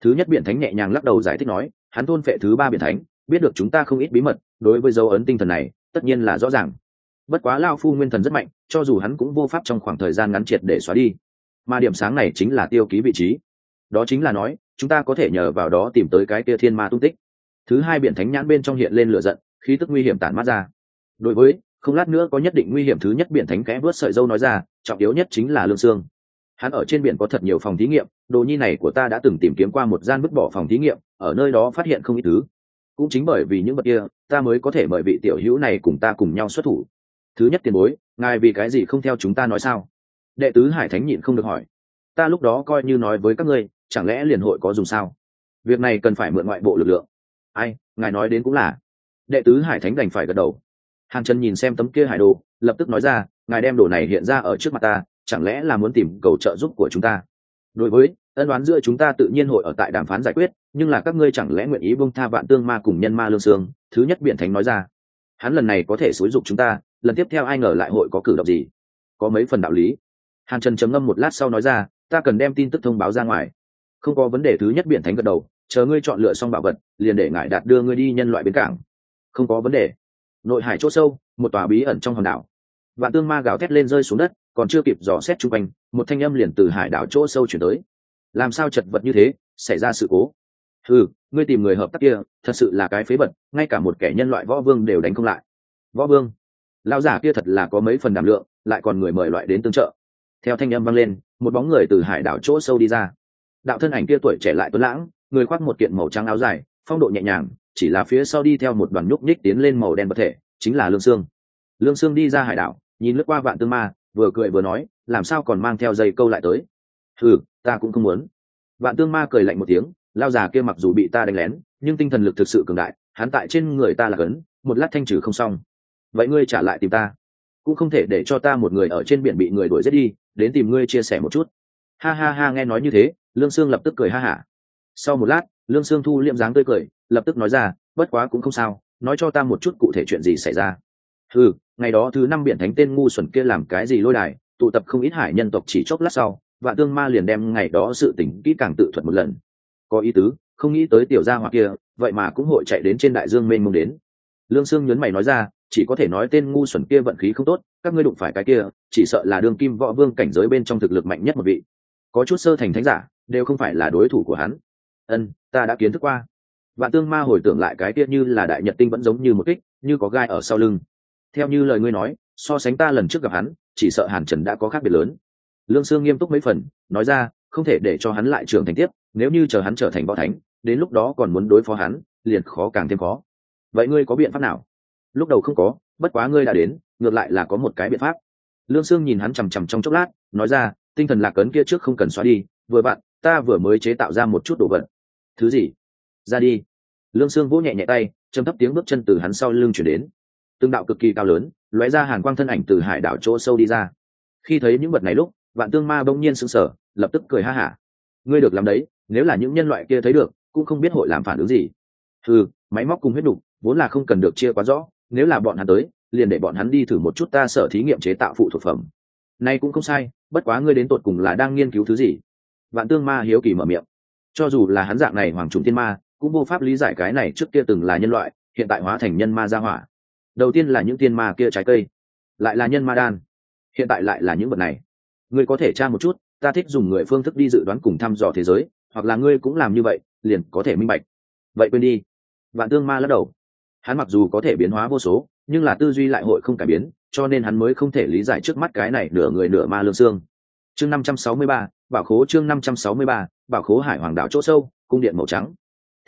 Thứ nhất biện thánh nhẹ nhàng lắc đầu giải thích nói, hắn thôn phệ thứ ba biện thánh, biết được chúng ta không ít bí mật, đối với dấu ấn tinh thần này, tất nhiên là rõ ràng. Bất quá lao phu nguyên thần rất mạnh, cho dù hắn cũng vô pháp trong khoảng thời gian ngắn triệt để xóa đi. Mà điểm sáng này chính là tiêu ký vị trí. Đó chính là nói chúng ta có thể nhờ vào đó tìm tới cái kia thiên ma tung tích. Thứ hai biện thánh nhãn bên trong hiện lên lửa giận, khí tức nguy hiểm tản mát ra. Đối với, không lát nữa có nhất định nguy hiểm thứ nhất biện thánh kẽ vớt sợi dâu nói ra, trọng yếu nhất chính là lương xương. Hắn ở trên biển có thật nhiều phòng thí nghiệm, đồ nhi này của ta đã từng tìm kiếm qua một gian vứt bỏ phòng thí nghiệm, ở nơi đó phát hiện không ít thứ. Cũng chính bởi vì những vật kia, ta mới có thể mời vị tiểu hữu này cùng ta cùng nhau xuất thủ. Thứ nhất tiền bối, ngài vì cái gì không theo chúng ta nói sao? Đệ tứ hải thánh nhịn không được hỏi. Ta lúc đó coi như nói với các ngươi chẳng lẽ liền hội có dùng sao? Việc này cần phải mượn ngoại bộ lực lượng. Ai, ngài nói đến cũng là. Đệ tứ hải thánh đành phải gật đầu. Hàng trần nhìn xem tấm kia hải đồ, lập tức nói ra, ngài đem đồ này hiện ra ở trước mặt ta, chẳng lẽ là muốn tìm cầu trợ giúp của chúng ta? Đối với, ân đoán giữa chúng ta tự nhiên hội ở tại đàm phán giải quyết, nhưng là các ngươi chẳng lẽ nguyện ý bông tha vạn tương ma cùng nhân ma lương sương thứ nhất biện thánh nói ra. Hắn lần này có thể xúi dục chúng ta, lần tiếp theo ai ngờ lại hội có cử động gì? Có mấy phần đạo lý. Hàn trần chấm ngâm một lát sau nói ra, ta cần đem tin tức thông báo ra ngoài không có vấn đề thứ nhất biển thánh gật đầu, chờ ngươi chọn lựa xong bảo vật, liền để ngại đạt đưa ngươi đi nhân loại bến cảng. Không có vấn đề. Nội hải chỗ sâu, một tòa bí ẩn trong hòn đảo. Vạn tương ma gào thét lên rơi xuống đất, còn chưa kịp dò xét chung quanh, một thanh âm liền từ hải đảo chỗ sâu chuyển tới. Làm sao chật vật như thế, xảy ra sự cố? Ừ ngươi tìm người hợp tác kia, thật sự là cái phế vật, ngay cả một kẻ nhân loại võ vương đều đánh không lại. Võ vương? Lao giả kia thật là có mấy phần đảm lượng, lại còn người mời loại đến tương trợ. Theo thanh âm vang lên, một bóng người từ hải đảo chỗ sâu đi ra đạo thân ảnh kia tuổi trẻ lại tuấn lãng, người khoác một kiện màu trắng áo dài, phong độ nhẹ nhàng, chỉ là phía sau đi theo một đoàn nhúc nhích tiến lên màu đen vật thể, chính là lương sương. Lương sương đi ra hải đảo, nhìn lướt qua vạn tương ma, vừa cười vừa nói, làm sao còn mang theo dây câu lại tới? Ừ ta cũng không muốn. Vạn tương ma cười lạnh một tiếng lao già kia mặc dù bị ta đánh lén, nhưng tinh thần lực thực sự cường đại, hắn tại trên người ta là cấn, một lát thanh trừ không xong. Vậy ngươi trả lại tìm ta. Cũng không thể để cho ta một người ở trên biển bị người đuổi giết đi, đến tìm ngươi chia sẻ một chút. Ha ha ha, nghe nói như thế lương sương lập tức cười ha hả. Sau một lát, lương sương thu liệm dáng tươi cười, lập tức nói ra, bất quá cũng không sao, nói cho ta một chút cụ thể chuyện gì xảy ra. Ừ ngày đó thứ năm biển thánh tên ngu xuẩn kia làm cái gì lôi đài, tụ tập không ít hải nhân tộc chỉ chốc lát sau, vạn tương ma liền đem ngày đó sự tỉnh kỹ càng tự thuật một lần. Có ý tứ, không nghĩ tới tiểu gia hoặc kia, vậy mà cũng hội chạy đến trên đại dương mênh mông đến. Lương sương nhấn mày nói ra, chỉ có thể nói tên ngu xuẩn kia vận khí không tốt, các ngươi đụng phải cái kia, chỉ sợ là đường kim võ vương cảnh giới bên trong thực lực mạnh nhất một vị. Có chút sơ thành thánh giả đều không phải là đối thủ của hắn. Ân, ta đã kiến thức qua. Vạn tương ma hồi tưởng lại cái kia như là đại nhật tinh vẫn giống như một kích, như có gai ở sau lưng. Theo như lời ngươi nói, so sánh ta lần trước gặp hắn, chỉ sợ hàn trần đã có khác biệt lớn. Lương sương nghiêm túc mấy phần, nói ra, không thể để cho hắn lại trưởng thành tiếp, nếu như chờ hắn trở thành võ thánh, đến lúc đó còn muốn đối phó hắn, liền khó càng thêm khó. Vậy ngươi có biện pháp nào? Lúc đầu không có, bất quá ngươi đã đến, ngược lại là có một cái biện pháp. Lương sương nhìn hắn chằm chằm trong chốc lát, nói ra, tinh thần lạc ấn kia trước không cần xóa đi, vừa bạn ta vừa mới chế tạo ra một chút đồ vật. Thứ gì? Ra đi. Lương sương vỗ nhẹ nhẹ tay châm thấp tiếng bước chân từ hắn sau lưng chuyển đến. Tương đạo cực kỳ cao lớn, lóe ra hàn quang thân ảnh từ hải đảo chỗ sâu đi ra. Khi thấy những vật này lúc, vạn tương ma bỗng nhiên sững sờ, lập tức cười ha hả. Ngươi được làm đấy, nếu là những nhân loại kia thấy được, cũng không biết hội làm phản ứng gì. Ừ máy móc cùng huyết đục, vốn là không cần được chia quá rõ, nếu là bọn hắn tới, liền để bọn hắn đi thử một chút ta sở thí nghiệm chế tạo phụ thuộc phẩm. Nay cũng không sai, bất quá ngươi đến tột cùng là đang nghiên cứu thứ gì? Vạn tương ma hiếu kỳ mở miệng. Cho dù là hắn dạng này hoàng trùng tiên ma, cũng vô pháp lý giải cái này trước kia từng là nhân loại, hiện tại hóa thành nhân ma gia hỏa. Đầu tiên là những tiên ma kia trái cây, lại là nhân ma đan. Hiện tại lại là những vật này. Ngươi có thể tra một chút, ta thích dùng người phương thức đi dự đoán cùng thăm dò thế giới, hoặc là ngươi cũng làm như vậy, liền có thể minh bạch. Vậy quên đi. Vạn tương ma lắc đầu. Hắn mặc dù có thể biến hóa vô số, nhưng là tư duy lại hội không cải biến, cho nên hắn mới không thể lý giải trước mắt cái này nửa người nửa ma lương xương. Chương năm trăm sáu mươi ba bảo khố chương năm trăm sáu mươi ba, bảo khố hải hoàng đảo chỗ sâu, cung điện màu trắng.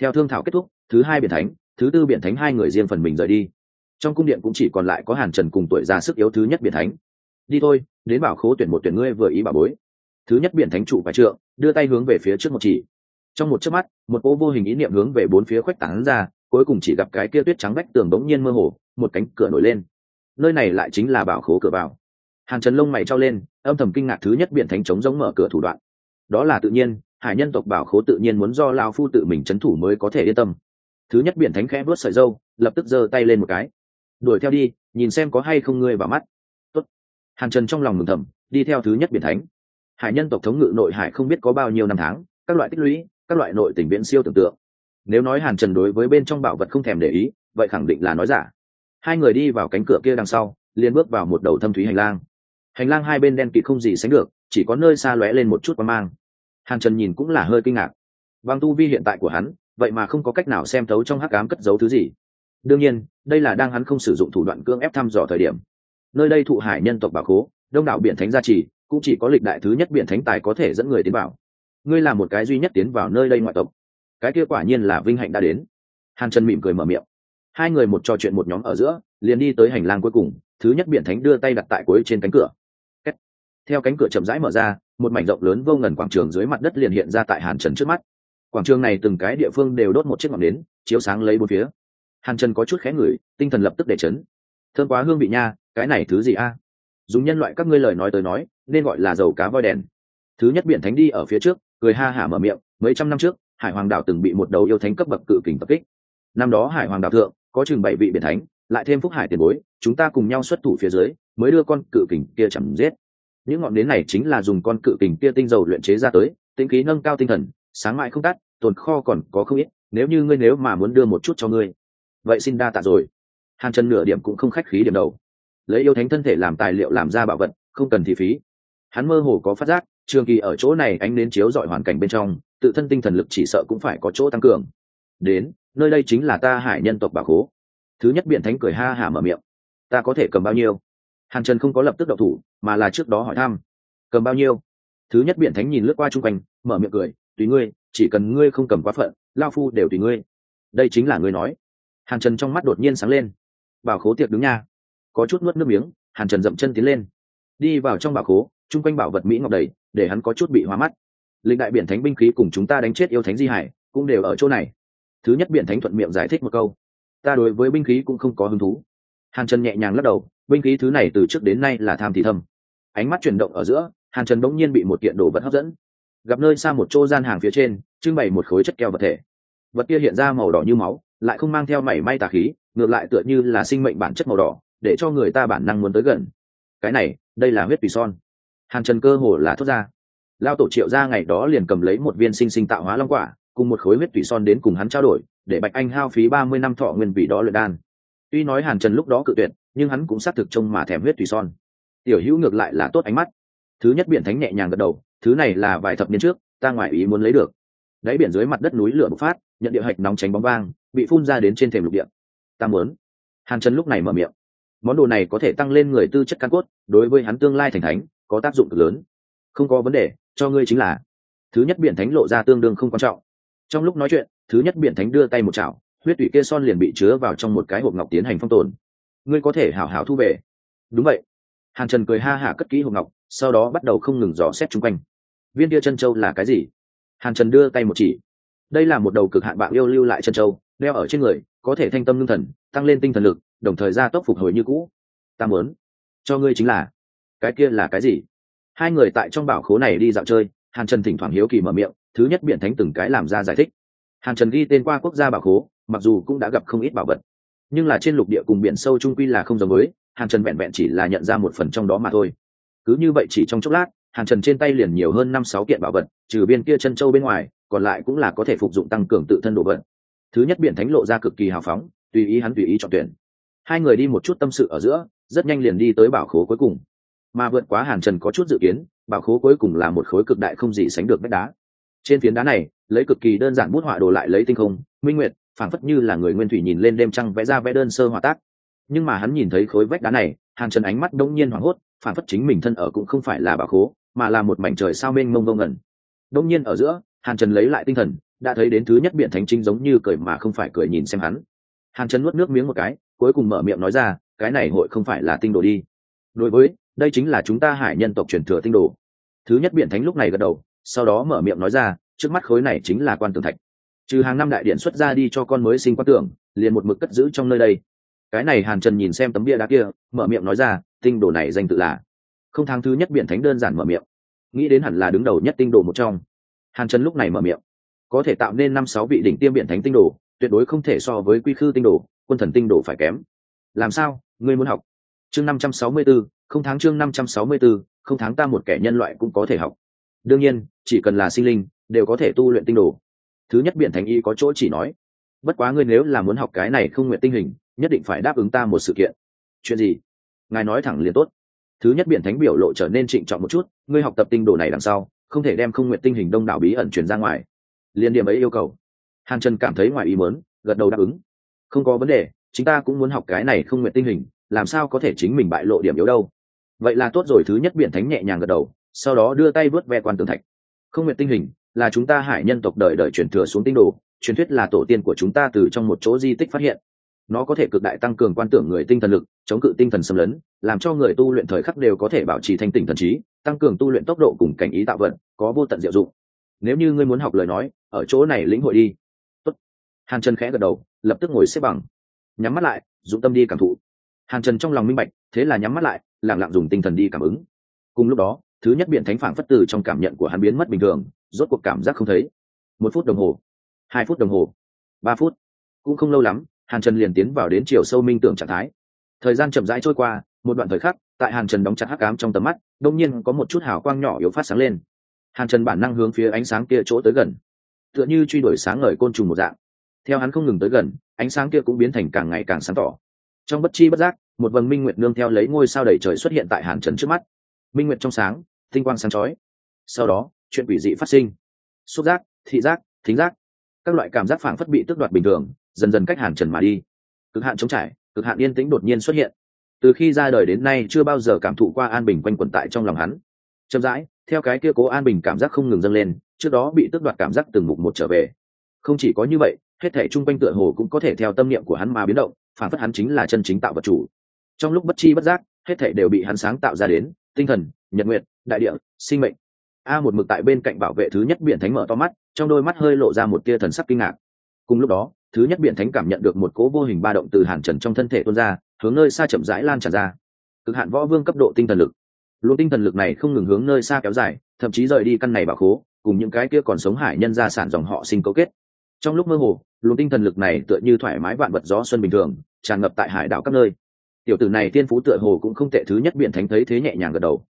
Theo thương thảo kết thúc, thứ hai biển thánh, thứ tư biển thánh hai người riêng phần mình rời đi. Trong cung điện cũng chỉ còn lại có hàn trần cùng tuổi già sức yếu thứ nhất biển thánh. Đi thôi, đến bảo khố tuyển một tuyển ngươi vừa ý bảo bối. Thứ nhất biển thánh chủ phải trượng, đưa tay hướng về phía trước một chỉ. Trong một chớp mắt, một ô vô hình ý niệm hướng về bốn phía khuếch tán ra, cuối cùng chỉ gặp cái kia tuyết trắng bách tường đống nhiên mơ hồ, một cánh cửa nổi lên. Nơi này lại chính là bảo khố cửa vào hàn trần lông mày trao lên, âm thầm kinh ngạc thứ nhất biển thánh chống giống mở cửa thủ đoạn. Đó là tự nhiên, hải nhân tộc bảo khố tự nhiên muốn do lao phu tự mình c h ấ n thủ mới có thể yên tâm. Thứ nhất biển thánh khẽ vớt sợi dâu lập tức giơ tay lên một cái. Đuổi theo đi, nhìn xem có hay không ngươi vào mắt. Tốt. hàn trần trong lòng mừng thầm, đi theo thứ nhất biển thánh. Hải nhân tộc thống ngự nội hải không biết có bao nhiêu năm tháng, các loại tích lũy, các loại nội tình viễn siêu tưởng tượng. Nếu nói hàn trần đối với bên trong bảo vật không thèm để ý, vậy khẳng định là nói giả. Hai người đi vào cánh cửa kia đằng sau, liền bước vào một đầu thâm thúy hành lang hành lang hai bên đen kịt không gì sánh được, chỉ có nơi xa lóe lên một chút qua mang. Hàn trần nhìn cũng là hơi kinh ngạc. Bằng tu vi hiện tại của hắn, vậy mà không có cách nào xem thấu trong hắc ám cất giấu thứ gì. Đương nhiên, đây là đang hắn không sử dụng thủ đoạn cưỡng ép thăm dò thời điểm. Nơi đây thụ hải nhân tộc bảo khố, đông đảo biển thánh gia trì, cũng chỉ có lịch đại thứ nhất biển thánh tài có thể dẫn người tiến vào. Ngươi là một cái duy nhất tiến vào nơi đây ngoại tộc. Cái kia quả nhiên là vinh hạnh đã đến. Hàn trần mỉm cười mở miệng. Hai người một trò chuyện một nhóm ở giữa, liền đi tới hành lang cuối cùng, thứ nhất biển thánh đưa tay đặt tại cuối trên cánh cửa theo cánh cửa chậm rãi mở ra, một mảnh rộng lớn vô ngần quảng trường dưới mặt đất liền hiện ra tại hàn trần trước mắt. Quảng trường này từng cái địa phương đều đốt một chiếc ngọn nến, chiếu sáng lấy bốn phía. Hàn trần có chút khẽ ngửi, tinh thần lập tức để chấn. Thương quá hương vị nha, cái này thứ gì a? Dùng nhân loại các ngươi lời nói tới nói, nên gọi là dầu cá voi đèn. Thứ nhất biển thánh đi ở phía trước, cười ha hả mở miệng, mấy trăm năm trước, hải hoàng đảo từng bị một đầu yêu thánh cấp bậc cự kình tập kích. Năm đó hải hoàng đảo thượng, có chừng bảy vị biển thánh, lại thêm phúc hải tiền bối, chúng ta cùng nhau xuất thủ phía dưới, mới đưa con cự kình kia chẳng giết những ngọn nến này chính là dùng con cự kình kia tinh dầu luyện chế ra tới, tinh khí nâng cao tinh thần, sáng mãi không tắt, tồn kho còn có không ít, nếu như ngươi nếu mà muốn đưa một chút cho ngươi, vậy xin đa tạ rồi. Hàn chân nửa điểm cũng không khách khí điểm đầu. Lấy yêu thánh thân thể làm tài liệu làm ra bảo vật, không cần thị phí. Hắn mơ hồ có phát giác, trường kỳ ở chỗ này ánh đến chiếu dọi hoàn cảnh bên trong, tự thân tinh thần lực chỉ sợ cũng phải có chỗ tăng cường. Đến, nơi đây chính là ta hải nhân tộc bà khố. Thứ nhất biện thánh cười ha hả mở miệng. Ta có thể cầm bao nhiêu? Hàn trần không có lập tức đậu thủ, mà là trước đó hỏi thăm. Cầm bao nhiêu? Thứ nhất biện thánh nhìn lướt qua chung quanh, mở miệng cười, tùy ngươi, chỉ cần ngươi không cầm quá phận, lao phu đều tùy ngươi. Đây chính là ngươi nói. Hàn trần trong mắt đột nhiên sáng lên. Bảo khố tiệc đứng nha. Có chút nuốt nước miếng, hàn trần dậm chân tiến lên. Đi vào trong bảo khố, chung quanh bảo vật mỹ ngọc đầy, để hắn có chút bị hoa mắt. Lịch đại biển thánh binh khí cùng chúng ta đánh chết yêu thánh di hải, cũng đều ở chỗ này. Thứ nhất biển thánh thuận miệng giải thích một câu. Ta đối với binh khí cũng không có hứng thú. Hàn trần nhẹ nhàng lắc đầu binh khí thứ này từ trước đến nay là tham thì thâm. Ánh mắt chuyển động ở giữa, hàn trần bỗng nhiên bị một kiện đồ vật hấp dẫn. Gặp nơi xa một chỗ gian hàng phía trên, trưng bày một khối chất keo vật thể. Vật kia hiện ra màu đỏ như máu, lại không mang theo mảy may tà khí, ngược lại tựa như là sinh mệnh bản chất màu đỏ, để cho người ta bản năng muốn tới gần. Cái này, đây là huyết tùy son. Hàn trần cơ hồ là thốt ra. Lao tổ triệu ra ngày đó liền cầm lấy một viên sinh sinh tạo hóa long quả, cùng một khối huyết tùy son đến cùng hắn trao đổi, để bạch anh hao phí ba mươi năm thọ nguyên vị đó luyện đan. Tuy nói hàn trần lúc đó cự tuyệt nhưng hắn cũng xác thực trông mà thèm huyết tùy son. Tiểu hữu ngược lại là tốt ánh mắt. Thứ nhất biển thánh nhẹ nhàng gật đầu, thứ này là vài thập niên trước, ta ngoài ý muốn lấy được. Đáy biển dưới mặt đất núi lửa bộc phát, nhận địa hạch nóng tránh bóng vang, bị phun ra đến trên thềm lục địa. Ta muốn. Hàn trần lúc này mở miệng. Món đồ này có thể tăng lên người tư chất căn cốt, đối với hắn tương lai thành thánh, có tác dụng cực lớn. Không có vấn đề, cho ngươi chính là. Thứ nhất biển thánh lộ ra tương đương không quan trọng. Trong lúc nói chuyện, thứ nhất biển thánh đưa tay một chảo, huyết tủy kê son liền bị chứa vào trong một cái hộp ngọc tiến hành phong tồn ngươi có thể hảo hảo thu về. Đúng vậy. Hàn trần cười ha hả cất kỹ hộp ngọc, sau đó bắt đầu không ngừng dò xét chung quanh. Viên kia chân châu là cái gì? Hàn trần đưa tay một chỉ. Đây là một đầu cực hạn bạn yêu lưu lại chân châu, đeo ở trên người, có thể thanh tâm lương thần, tăng lên tinh thần lực, đồng thời gia tốc phục hồi như cũ. Ta muốn cho ngươi chính là, cái kia là cái gì? Hai người tại trong bảo khố này đi dạo chơi, hàn trần thỉnh thoảng hiếu kỳ mở miệng, thứ nhất biện thánh từng cái làm ra giải thích. Hàn trần ghi tên qua quốc gia bảo khố, mặc dù cũng đã gặp không ít bảo vật nhưng là trên lục địa cùng biển sâu trung quy là không giống với, hàn trần vẹn vẹn chỉ là nhận ra một phần trong đó mà thôi. Cứ như vậy chỉ trong chốc lát, hàn trần trên tay liền nhiều hơn năm sáu kiện bảo vật, trừ bên kia chân châu bên ngoài, còn lại cũng là có thể phục dụng tăng cường tự thân đồ vật. thứ nhất biển thánh lộ ra cực kỳ hào phóng, tùy ý hắn tùy ý chọn tuyển. Hai người đi một chút tâm sự ở giữa, rất nhanh liền đi tới bảo khố cuối cùng. Mà vượt quá hàn trần có chút dự kiến, bảo khố cuối cùng là một khối cực đại không gì sánh được vách đá. Trên phiến đá này, lấy cực kỳ đơn giản bút họa đồ lại lấy tinh không, minh nguyệt phảng phất như là người nguyên thủy nhìn lên đêm trăng vẽ ra vẽ đơn sơ hòa tác. Nhưng mà hắn nhìn thấy khối vách đá này, hàn trần ánh mắt đông nhiên hoảng hốt, phảng phất chính mình thân ở cũng không phải là bà khố, mà là một mảnh trời sao mênh mông vô ngẩn. Đông nhiên ở giữa, hàn trần lấy lại tinh thần, đã thấy đến thứ nhất biện thánh chính giống như cười mà không phải cười nhìn xem hắn. Hàn trần nuốt nước miếng một cái, cuối cùng mở miệng nói ra, cái này hội không phải là tinh đồ đi. Đối với, đây chính là chúng ta hải nhân tộc truyền thừa tinh đồ. Thứ nhất biện thánh lúc này gật đầu, sau đó mở miệng nói ra, trước mắt khối này chính là quan tường thạch trừ hàng năm đại điện xuất ra đi cho con mới sinh quan tưởng, liền một mực cất giữ trong nơi đây. Cái này hàn trần nhìn xem tấm bia đá kia, mở miệng nói ra, tinh đồ này danh tự là không tháng thứ nhất biện thánh đơn giản mở miệng. Nghĩ đến hẳn là đứng đầu nhất tinh đồ một trong. Hàn trần lúc này mở miệng. Có thể tạo nên năm sáu vị đỉnh tiêm biện thánh tinh đồ, tuyệt đối không thể so với quy khư tinh đồ, quân thần tinh đồ phải kém. Làm sao? Ngươi muốn học? Chương năm trăm sáu mươi b ố không tháng chương năm trăm sáu mươi b ố không tháng ta một kẻ nhân loại cũng có thể học. Đương nhiên, chỉ cần là sinh linh, đều có thể tu luyện tinh đồ thứ nhất biện thánh y có chỗ chỉ nói. Bất quá ngươi nếu là muốn học cái này không nguyện tinh hình, nhất định phải đáp ứng ta một sự kiện. Chuyện gì? Ngài nói thẳng liền tốt. Thứ nhất biện thánh biểu lộ trở nên trịnh trọng một chút, ngươi học tập tinh đồ này đằng sau, không thể đem không nguyện tinh hình đông đảo bí ẩn truyền ra ngoài. Liên điểm ấy yêu cầu. Hàn trần cảm thấy ngoài ý mớn gật đầu đáp ứng. Không có vấn đề chúng ta cũng muốn học cái này không nguyện tinh hình, làm sao có thể chính mình bại lộ điểm yếu đâu. Vậy là tốt rồi, thứ nhất biện thánh nhẹ nhàng gật đầu, sau đó đưa tay vớt ve quan tường thạch. Không nguyện tinh hình là chúng ta hải nhân tộc đời đời truyền thừa xuống tinh đồ, truyền thuyết là tổ tiên của chúng ta từ trong một chỗ di tích phát hiện. Nó có thể cực đại tăng cường quan tưởng người tinh thần lực, chống cự tinh thần xâm lấn, làm cho người tu luyện thời khắc đều có thể bảo trì thanh tỉnh thần trí, tăng cường tu luyện tốc độ cùng cảnh ý tạo vận, có vô tận diệu dụng. Nếu như ngươi muốn học lời nói, ở chỗ này lĩnh hội đi. Tốt. hàn trần khẽ gật đầu, lập tức ngồi xếp bằng. Nhắm mắt lại, dụng tâm đi cảm thụ. Hàn trần trong lòng minh bạch, thế là nhắm mắt lại lẳng lặng dùng tinh thần đi cảm ứng. Cùng lúc đó, thứ nhất biện thánh phản phất từ trong cảm nhận của hắn biến mất bình thường rốt cuộc cảm giác không thấy. Một phút đồng hồ, hai phút đồng hồ, ba phút, cũng không lâu lắm, hàn trần liền tiến vào đến chiều sâu minh tưởng trạng thái. Thời gian chậm rãi trôi qua, một đoạn thời khắc, tại hàn trần đóng chặt hắc ám trong tầm mắt đông nhiên có một chút hào quang nhỏ yếu phát sáng lên. Hàn trần bản năng hướng phía ánh sáng kia chỗ tới gần, tựa như truy đuổi sáng ngời côn trùng một dạng. Theo hắn không ngừng tới gần, ánh sáng kia cũng biến thành càng ngày càng sáng tỏ. Trong bất chi bất giác, một vầng minh nguyệt nương theo lấy ngôi sao đầy trời xuất hiện tại hàn trần trước mắt. Minh nguyệt trong sáng, tinh quang sáng chói. Sau đó chuyện quỷ dị phát sinh. Xúc giác, thị giác, thính giác, các loại cảm giác phảng phất bị tước đoạt bình thường, dần dần cách hàn trần mà đi. Cực hạn chống trải, cực hạn yên tĩnh đột nhiên xuất hiện. Từ khi ra đời đến nay chưa bao giờ cảm thụ qua an bình quanh quẩn tại trong lòng hắn. Chậm rãi, theo cái kia cố an bình cảm giác không ngừng dâng lên, trước đó bị tước đoạt cảm giác từng mục một trở về. Không chỉ có như vậy, hết thể chung quanh tựa hồ cũng có thể theo tâm niệm của hắn mà biến động phản phất hắn chính là chân chính tạo vật chủ. Trong lúc bất chi bất giác, hết thể đều bị hắn sáng tạo ra đến, tinh thần, nhật nguyện đại địa, sinh mệnh a một mực tại bên cạnh bảo vệ thứ nhất biển thánh mở to mắt, trong đôi mắt hơi lộ ra một tia thần sắc kinh ngạc. Cùng lúc đó, thứ nhất biển thánh cảm nhận được một cố vô hình ba động từ hàn trần trong thân thể tuôn ra, hướng nơi xa chậm rãi lan tràn ra. Cực hạn võ vương cấp độ tinh thần lực. Luồng tinh thần lực này không ngừng hướng nơi xa kéo dài, thậm chí rời đi căn này bảo khố, cùng những cái kia còn sống hải nhân gia sản dòng họ sinh cấu kết. Trong lúc mơ hồ, luồng tinh thần lực này tựa như thoải mái vạn vật gió xuân bình thường, tràn ngập tại hải đảo các nơi. Tiểu tử này tiên phú tựa hồ cũng không tệ, thứ nhất biển thánh thấy thế nhẹ nhàng gật đầu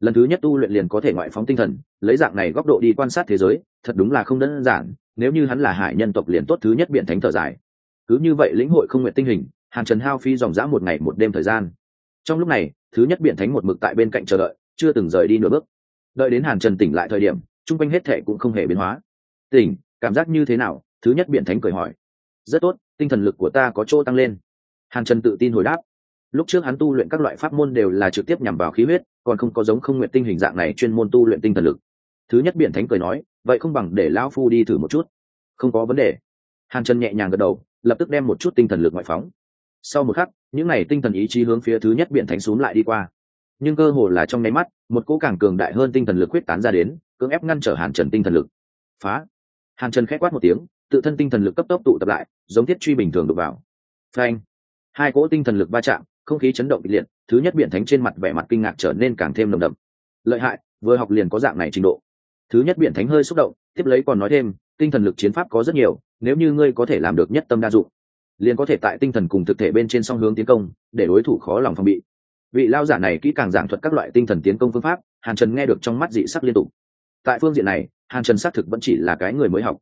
lần thứ nhất tu luyện liền có thể ngoại phóng tinh thần, lấy dạng này góc độ đi quan sát thế giới, thật đúng là không đơn giản, nếu như hắn là hải nhân tộc liền tốt thứ nhất biện thánh thở dài. Cứ như vậy lĩnh hội không nguyện tinh hình, hàn trần hao phi dòng dã một ngày một đêm thời gian. Trong lúc này, thứ nhất biện thánh một mực tại bên cạnh chờ đợi, chưa từng rời đi nửa bước. Đợi đến hàn trần tỉnh lại thời điểm, chung quanh hết thệ cũng không hề biến hóa. Tỉnh, cảm giác như thế nào? Thứ nhất biện thánh cười hỏi. Rất tốt, tinh thần lực của ta có chỗ tăng lên. Hàn trần tự tin hồi đáp lúc trước hắn tu luyện các loại pháp môn đều là trực tiếp nhằm vào khí huyết, còn không có giống không nguyện tinh hình dạng này chuyên môn tu luyện tinh thần lực. Thứ nhất biển thánh cười nói, vậy không bằng để lão phu đi thử một chút. Không có vấn đề. Hàn trần nhẹ nhàng gật đầu, lập tức đem một chút tinh thần lực ngoại phóng. Sau một khắc, những n à y tinh thần ý chí hướng phía thứ nhất biển thánh x lại đi qua. Nhưng cơ hồ là trong nháy mắt, một cỗ càng cường đại hơn tinh thần lực quyết tán ra đến, cưỡng ép ngăn trở hàn trần tinh thần lực. Phá! Hàn trần k h é c quát một tiếng, tự thân tinh thần lực cấp tốc tụ tập lại, giống thiết truy bình thường đục vào. Phanh! Hai cỗ tinh thần lực va chạm không khí chấn động kịch liệt, thứ nhất biển thánh trên mặt vẻ mặt kinh ngạc trở nên càng thêm nồng đậm. Lợi hại, vừa học liền có dạng này trình độ. Thứ nhất biển thánh hơi xúc động, tiếp lấy còn nói thêm, tinh thần lực chiến pháp có rất nhiều, nếu như ngươi có thể làm được nhất tâm đa dụng, liền có thể tại tinh thần cùng thực thể bên trên song hướng tiến công, để đối thủ khó lòng phòng bị. Vị lao giả này kỹ càng giảng thuật các loại tinh thần tiến công phương pháp, hàn trần nghe được trong mắt dị sắc liên tục. Tại phương diện này, hàn trần xác thực vẫn chỉ là cái người mới học.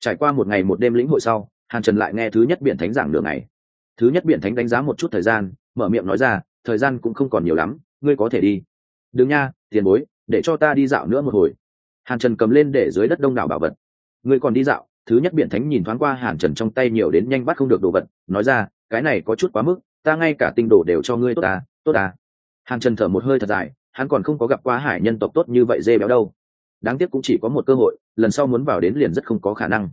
Trải qua một ngày một đêm lĩnh hội sau, hàn trần lại nghe thứ nhất biện thánh giảng đường này thứ nhất biện thánh đánh giá một chút thời gian mở miệng nói ra, thời gian cũng không còn nhiều lắm, ngươi có thể đi. Đừng nha, tiền bối, để cho ta đi dạo nữa một hồi. Hàn trần cầm lên để dưới đất đông đảo bảo vật. Ngươi còn đi dạo, thứ nhất biện thánh nhìn thoáng qua hàn trần trong tay nhiều đến nhanh bắt không được đồ vật, nói ra, cái này có chút quá mức, ta ngay cả tinh đồ đều cho ngươi tốt ta tốt ta hàn trần thở một hơi thật dài, hắn còn không có gặp quá hải nhân tộc tốt như vậy dê béo đâu. Đáng tiếc cũng chỉ có một cơ hội, lần sau muốn vào đến liền rất không có khả năng.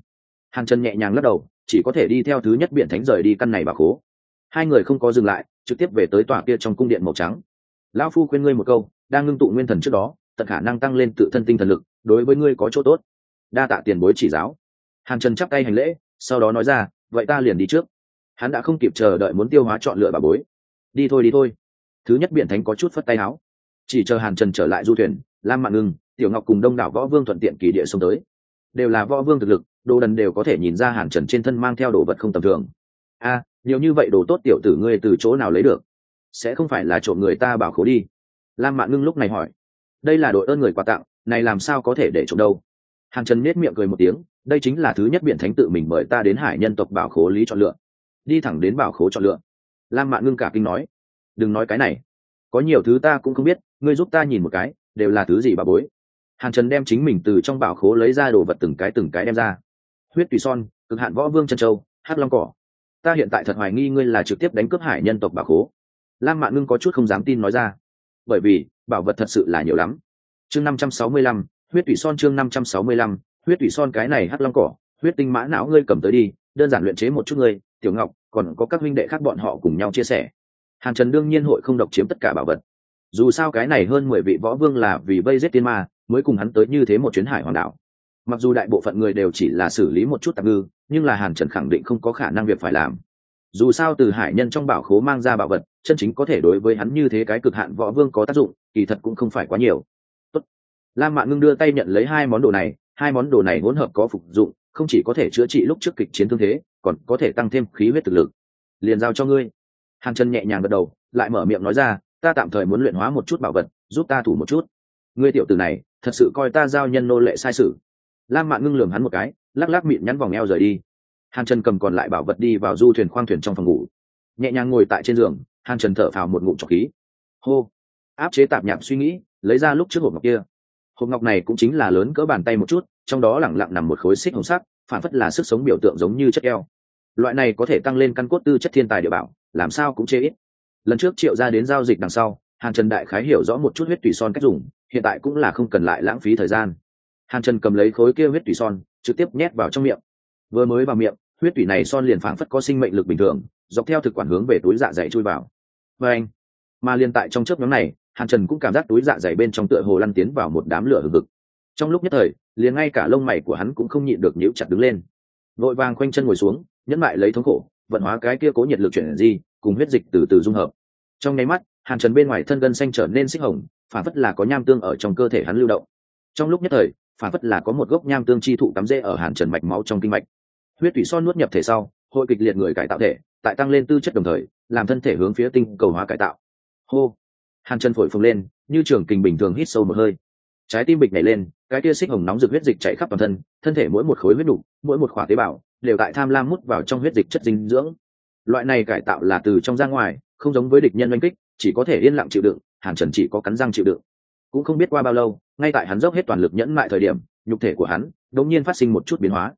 Hàn trần nhẹ nhàng lắc đầu, chỉ có thể đi theo thứ nhất biện thánh rời đi căn này bà khố. Hai người không có dừng lại trực tiếp về tới tòa kia trong cung điện màu trắng. Lão phu khuyên ngươi một câu, đang ngưng tụ nguyên thần trước đó, tận khả năng tăng lên tự thân tinh thần lực, đối với ngươi có chỗ tốt. Đa tạ tiền bối chỉ giáo. Hàn trần chắp tay hành lễ, sau đó nói ra, vậy ta liền đi trước. Hắn đã không kịp chờ đợi muốn tiêu hóa chọn lựa bà bối. Đi thôi đi thôi. Thứ nhất biện thánh có chút phất tay áo chỉ chờ hàn trần trở lại du thuyền, lam mạng ngưng, tiểu ngọc cùng đông đảo võ vương thuận tiện kỳ địa xông tới. Đều là võ vương thực lực, đồ đần đều có thể nhìn ra hàn trần trên thân mang theo đồ vật không tầm thường. A nhiều như vậy đồ tốt tiểu tử ngươi từ chỗ nào lấy được? Sẽ không phải là trộm người ta bảo khố đi. Lam mạng ngưng lúc này hỏi. Đây là đội ơn người quà tặng, này làm sao có thể để trộm đâu? Hàn trần nết miệng cười một tiếng, đây chính là thứ nhất biện thánh tự mình mời ta đến hải nhân tộc bảo khố lý chọn lựa. Đi thẳng đến bảo khố chọn lựa. Lam mạn ngưng cả kinh nói. Đừng nói cái này. Có nhiều thứ ta cũng không biết, ngươi giúp ta nhìn một cái, đều là thứ gì bà bối? Hàn trần đem chính mình từ trong bảo khố lấy ra đồ vật từng cái từng cái đem ra. Huyết tùy son, cực hạn võ vương chân châu hát long cỏ ta hiện tại thật hoài nghi ngươi là trực tiếp đánh cướp hải nhân tộc bà khố. Lam mạng ngưng có chút không dám tin nói ra. Bởi vì, bảo vật thật sự là nhiều lắm. Chương năm trăm sáu mươi lăm, huyết thủy son chương năm trăm sáu mươi lăm, huyết thủy son cái này hắt long cỏ, huyết tinh mã não ngươi cầm tới đi, đơn giản luyện chế một chút ngươi, tiểu ngọc, còn có các huynh đệ khác bọn họ cùng nhau chia sẻ. Hàn trần đương nhiên hội không độc chiếm tất cả bảo vật. Dù sao cái này hơn mười vị võ vương là vì vây giết tiên ma, mới cùng hắn tới như thế một chuyến hải hoàng đảo mặc dù đại bộ phận người đều chỉ là xử lý một chút tạp ngư, nhưng là hàn trần khẳng định không có khả năng việc phải làm. Dù sao từ hải nhân trong bảo khố mang ra bảo vật, chân chính có thể đối với hắn như thế cái cực hạn võ vương có tác dụng, kỳ thật cũng không phải quá nhiều. Tốt. lam mạn ngưng đưa tay nhận lấy hai món đồ này, hai món đồ này hỗn hợp có phục dụng, không chỉ có thể chữa trị lúc trước kịch chiến thương thế, còn có thể tăng thêm khí huyết thực lực. Liền giao cho ngươi. Hàn trần nhẹ nhàng gật đầu, lại mở miệng nói ra, ta tạm thời muốn luyện hóa một chút bảo vật, giúp ta thủ một chút. Ngươi tiểu tử này, thật sự coi ta giao nhân nô lệ sai sự lam mạn ngưng lường hắn một cái, lắc lắc miệng nhắn vòng eo rời đi. Hàn trần cầm còn lại bảo vật đi vào du thuyền khoang thuyền trong phòng ngủ. Nhẹ nhàng ngồi tại trên giường, hàn trần thở phào một ngụm trọc khí. Hô! Áp chế tạp nhạp suy nghĩ, lấy ra lúc trước hộp ngọc kia. Hộp ngọc này cũng chính là lớn cỡ bàn tay một chút, trong đó lẳng lặng nằm một khối xích hồng sắc, phản phất là sức sống biểu tượng giống như chất eo. loại này có thể tăng lên căn cốt tư chất thiên tài địa bảo, làm sao cũng chê ít. Lần trước triệu ra đến giao dịch đằng sau, hàn trần đại khái hiểu rõ một chút huyết tùy son cách dùng, hiện tại cũng là không cần lại lãng phí thời gian hàn trần cầm lấy khối kia huyết tủy son, trực tiếp nhét vào trong miệng. Vừa mới vào miệng, huyết tủy này son liền phảng phất có sinh mệnh lực bình thường, dọc theo thực quản hướng về túi dạ dày chui vào. Và anh, mà liền tại trong chớp nhóm này, hàn trần cũng cảm giác túi dạ dày bên trong tựa hồ lăn tiến vào một đám lửa hừng hực. Trong lúc nhất thời, liền ngay cả lông mày của hắn cũng không nhịn được nhíu chặt đứng lên. Vội vàng khoanh chân ngồi xuống, nhẫn mại lấy thống khổ, vận hóa cái kia cố nhiệt lực chuyển di, cùng huyết dịch từ từ dung hợp. Trong nháy mắt, hàn trần bên ngoài thân gân xanh trở nên xích hồng phản phất là có nham tương ở trong cơ thể hắn lưu động. Trong lúc nhất thời phản phất là có một gốc nham tương chi thụ cắm rễ ở hàn trần mạch máu trong kinh mạch. Huyết thủy son nuốt nhập thể sau, hội kịch liệt người cải tạo thể, tại tăng lên tư chất đồng thời, làm thân thể hướng phía tinh cầu hóa cải tạo. Hô! Hàn trần phổi phồng lên, như trường kình bình thường hít sâu một hơi. Trái tim bịch nhảy lên, cái tia xích hồng nóng rực huyết dịch chạy khắp toàn thân thân thể mỗi một khối huyết đủ mỗi một khỏa tế bào, đều tại tham lam mút vào trong huyết dịch chất dinh dưỡng. Loại này cải tạo là từ trong ra ngoài, không giống với địch nhân oanh kích, chỉ có thể yên lặng chịu đựng, hàn trần chỉ có cắn răng chịu đựng. Cũng không biết qua bao lâu ngay tại hắn dốc hết toàn lực nhẫn mại thời điểm, nhục thể của hắn đột nhiên phát sinh một chút biến hóa.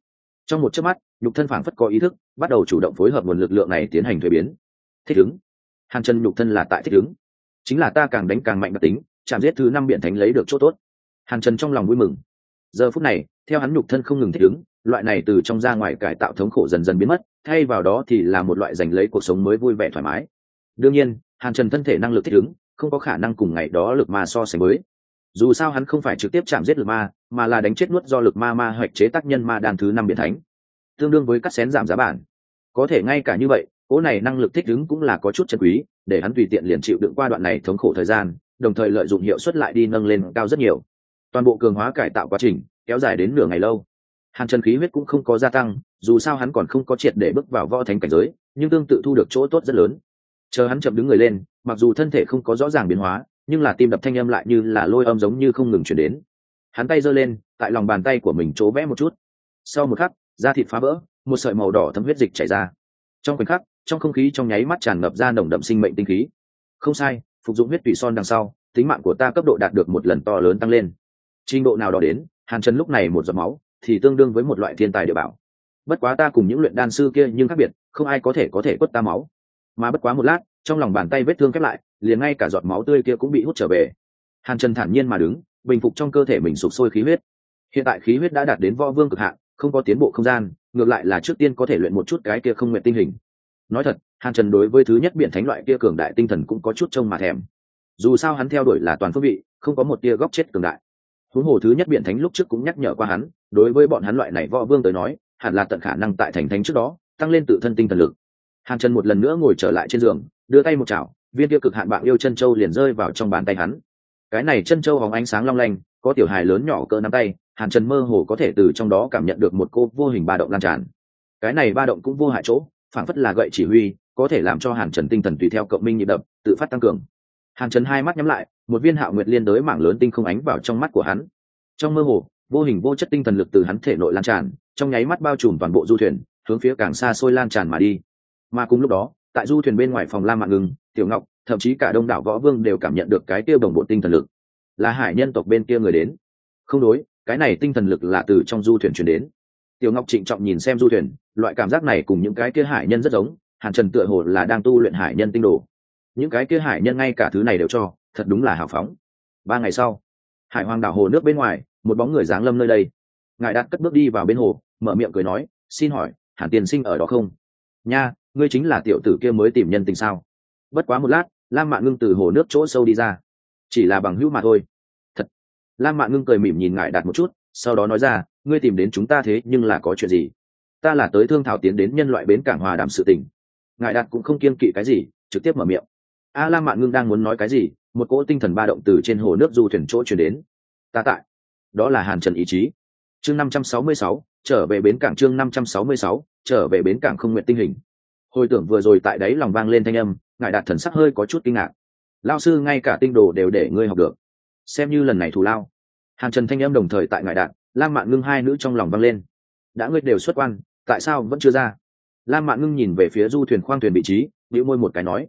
Trong một chớp mắt, nhục thân phảng phất có ý thức, bắt đầu chủ động phối hợp nguồn lực lượng này tiến hành thuế biến. Thích ứng. Hàn chân nhục thân là tại thích ứng. Chính là ta càng đánh càng mạnh đặc tính, chạm giết thứ năm biện thánh lấy được chỗ tốt. Hàn trần trong lòng vui mừng. Giờ phút này, theo hắn nhục thân không ngừng thích ứng, loại này từ trong ra ngoài cải tạo thống khổ dần dần biến mất, thay vào đó thì là một loại giành lấy cuộc sống mới vui vẻ thoải mái. Đương nhiên, hàn trần thân thể năng lực thích ứng không có khả năng cùng ngày đó lực mà so sánh mới dù sao hắn không phải trực tiếp chạm giết lực ma, mà là đánh chết nuốt do lực ma ma hoạch chế tác nhân ma đàn thứ năm biển thánh. Tương đương với cắt xén giảm giá bản. Có thể ngay cả như vậy, cỗ này năng lực thích ứng cũng là có chút chân quý, để hắn tùy tiện liền chịu đựng qua đoạn này thống khổ thời gian, đồng thời lợi dụng hiệu suất lại đi nâng lên cao rất nhiều. Toàn bộ cường hóa cải tạo quá trình, kéo dài đến nửa ngày lâu. Hàn trần khí huyết cũng không có gia tăng, dù sao hắn còn không có triệt để bước vào võ thành cảnh giới, nhưng tương tự thu được chỗ tốt rất lớn. Chờ hắn chậm đứng người lên, mặc dù thân thể không có rõ ràng biến hóa nhưng là tim đập thanh âm lại như là lôi âm giống như không ngừng chuyển đến. Hắn tay giơ lên, tại lòng bàn tay của mình chỗ vẽ một chút. Sau một khắc, da thịt phá vỡ, một sợi màu đỏ thấm huyết dịch chảy ra. Trong khoảnh khắc, trong không khí trong nháy mắt tràn ngập ra nồng đậm sinh mệnh tinh khí. Không sai, phục dụng huyết tủy son đằng sau, tính mạng của ta cấp độ đạt được một lần to lớn tăng lên. Trình độ nào đó đến, hàn trần lúc này một giọt máu, thì tương đương với một loại thiên tài địa bảo. Bất quá ta cùng những luyện đan sư kia nhưng khác biệt, không ai có thể có thể quất ta máu. Mà bất quá một lát, trong lòng bàn tay vết thương khép lại liền ngay cả giọt máu tươi kia cũng bị hút trở về. Hàn trần thản nhiên mà đứng, bình phục trong cơ thể mình sụp sôi khí huyết. Hiện tại khí huyết đã đạt đến võ vương cực hạn, không có tiến bộ không gian, ngược lại là trước tiên có thể luyện một chút cái kia không nguyện tinh hình. Nói thật, hàn trần đối với thứ nhất biện thánh loại kia cường đại tinh thần cũng có chút trông mà thèm. Dù sao hắn theo đuổi là toàn phương vị, không có một tia góc chết cường đại. Huống hồ thứ nhất biện thánh lúc trước cũng nhắc nhở qua hắn, đối với bọn hắn loại này võ vương tới nói, hẳn là tận khả năng tại thành thánh trước đó, tăng lên tự thân tinh thần lực. Hàn trần một lần nữa ngồi trở lại trên giường, đưa tay một chảo viên tiêu cực hạn bạn yêu chân châu liền rơi vào trong bàn tay hắn. Cái này chân châu hóng ánh sáng long lanh, có tiểu hài lớn nhỏ cỡ nắm tay, hàn trần mơ hồ có thể từ trong đó cảm nhận được một cô vô hình ba động lan tràn. Cái này ba động cũng vô hại chỗ phản phất là gậy chỉ huy, có thể làm cho hàn trần tinh thần tùy theo cộng minh nhịp đập, tự phát tăng cường. Hàn trần hai mắt nhắm lại, một viên hạo nguyệt liên đới mảng lớn tinh không ánh vào trong mắt của hắn. Trong mơ hồ, vô hình vô chất tinh thần lực từ hắn thể nội lan tràn, trong nháy mắt bao trùm toàn bộ du thuyền, hướng phía càng xa xôi lan tràn mà đi. Mà cùng lúc đó, tại du thuyền bên ngoài phòng la mạng ngừng tiểu ngọc, thậm chí cả đông đảo võ vương đều cảm nhận được cái tiêu đồng bộ tinh thần lực. Là hải nhân tộc bên kia người đến. Không đối, cái này tinh thần lực là từ trong du thuyền chuyển đến. Tiểu ngọc trịnh trọng nhìn xem du thuyền, loại cảm giác này cùng những cái kia hải nhân rất giống, hàn trần tựa hồ là đang tu luyện hải nhân tinh đồ. Những cái kia hải nhân ngay cả thứ này đều cho, thật đúng là hào phóng. Ba ngày sau, hải hoàng đảo hồ nước bên ngoài, một bóng người giáng lâm nơi đây. Ngài đạt cất bước đi vào bên hồ, mở miệng cười nói, xin hỏi, hàn tiền sinh ở đó không? Nha, ngươi chính là tiểu tử kia mới tìm nhân tình sao? Bất quá một lát, lam mạn ngưng từ hồ nước chỗ sâu đi ra. Chỉ là bằng hữu mà thôi. Thật. Lam mạn ngưng cười mỉm nhìn ngại đạt một chút, sau đó nói ra, ngươi tìm đến chúng ta thế, nhưng là có chuyện gì? Ta là tới thương thảo tiến đến nhân loại bến cảng hòa đàm sự tình. Ngại đạt cũng không kiên kỵ cái gì, trực tiếp mở miệng. A, lam mạn ngưng đang muốn nói cái gì? Một cỗ tinh thần ba động từ trên hồ nước du thuyền chỗ chuyển đến. Ta tại. Đó là hàn trần ý chí. Chương năm trăm sáu mươi sáu, trở về bến cảng chương năm trăm sáu mươi sáu, trở về bến cảng không nguyện tinh hình. Hồi tưởng vừa rồi tại đấy lòng vang lên thanh âm ngài đạt thần sắc hơi có chút kinh ngạc. Lao sư, ngay cả tinh đồ đều để ngươi học được. Xem như lần này thù lao. Hàn trần thanh âm đồng thời tại ngài đạt, lam mạn ngưng hai nữ trong lòng vang lên. Đã ngươi đều xuất quan, tại sao vẫn chưa ra? Lam mạn ngưng nhìn về phía du thuyền khoang thuyền vị trí nữ môi một cái nói.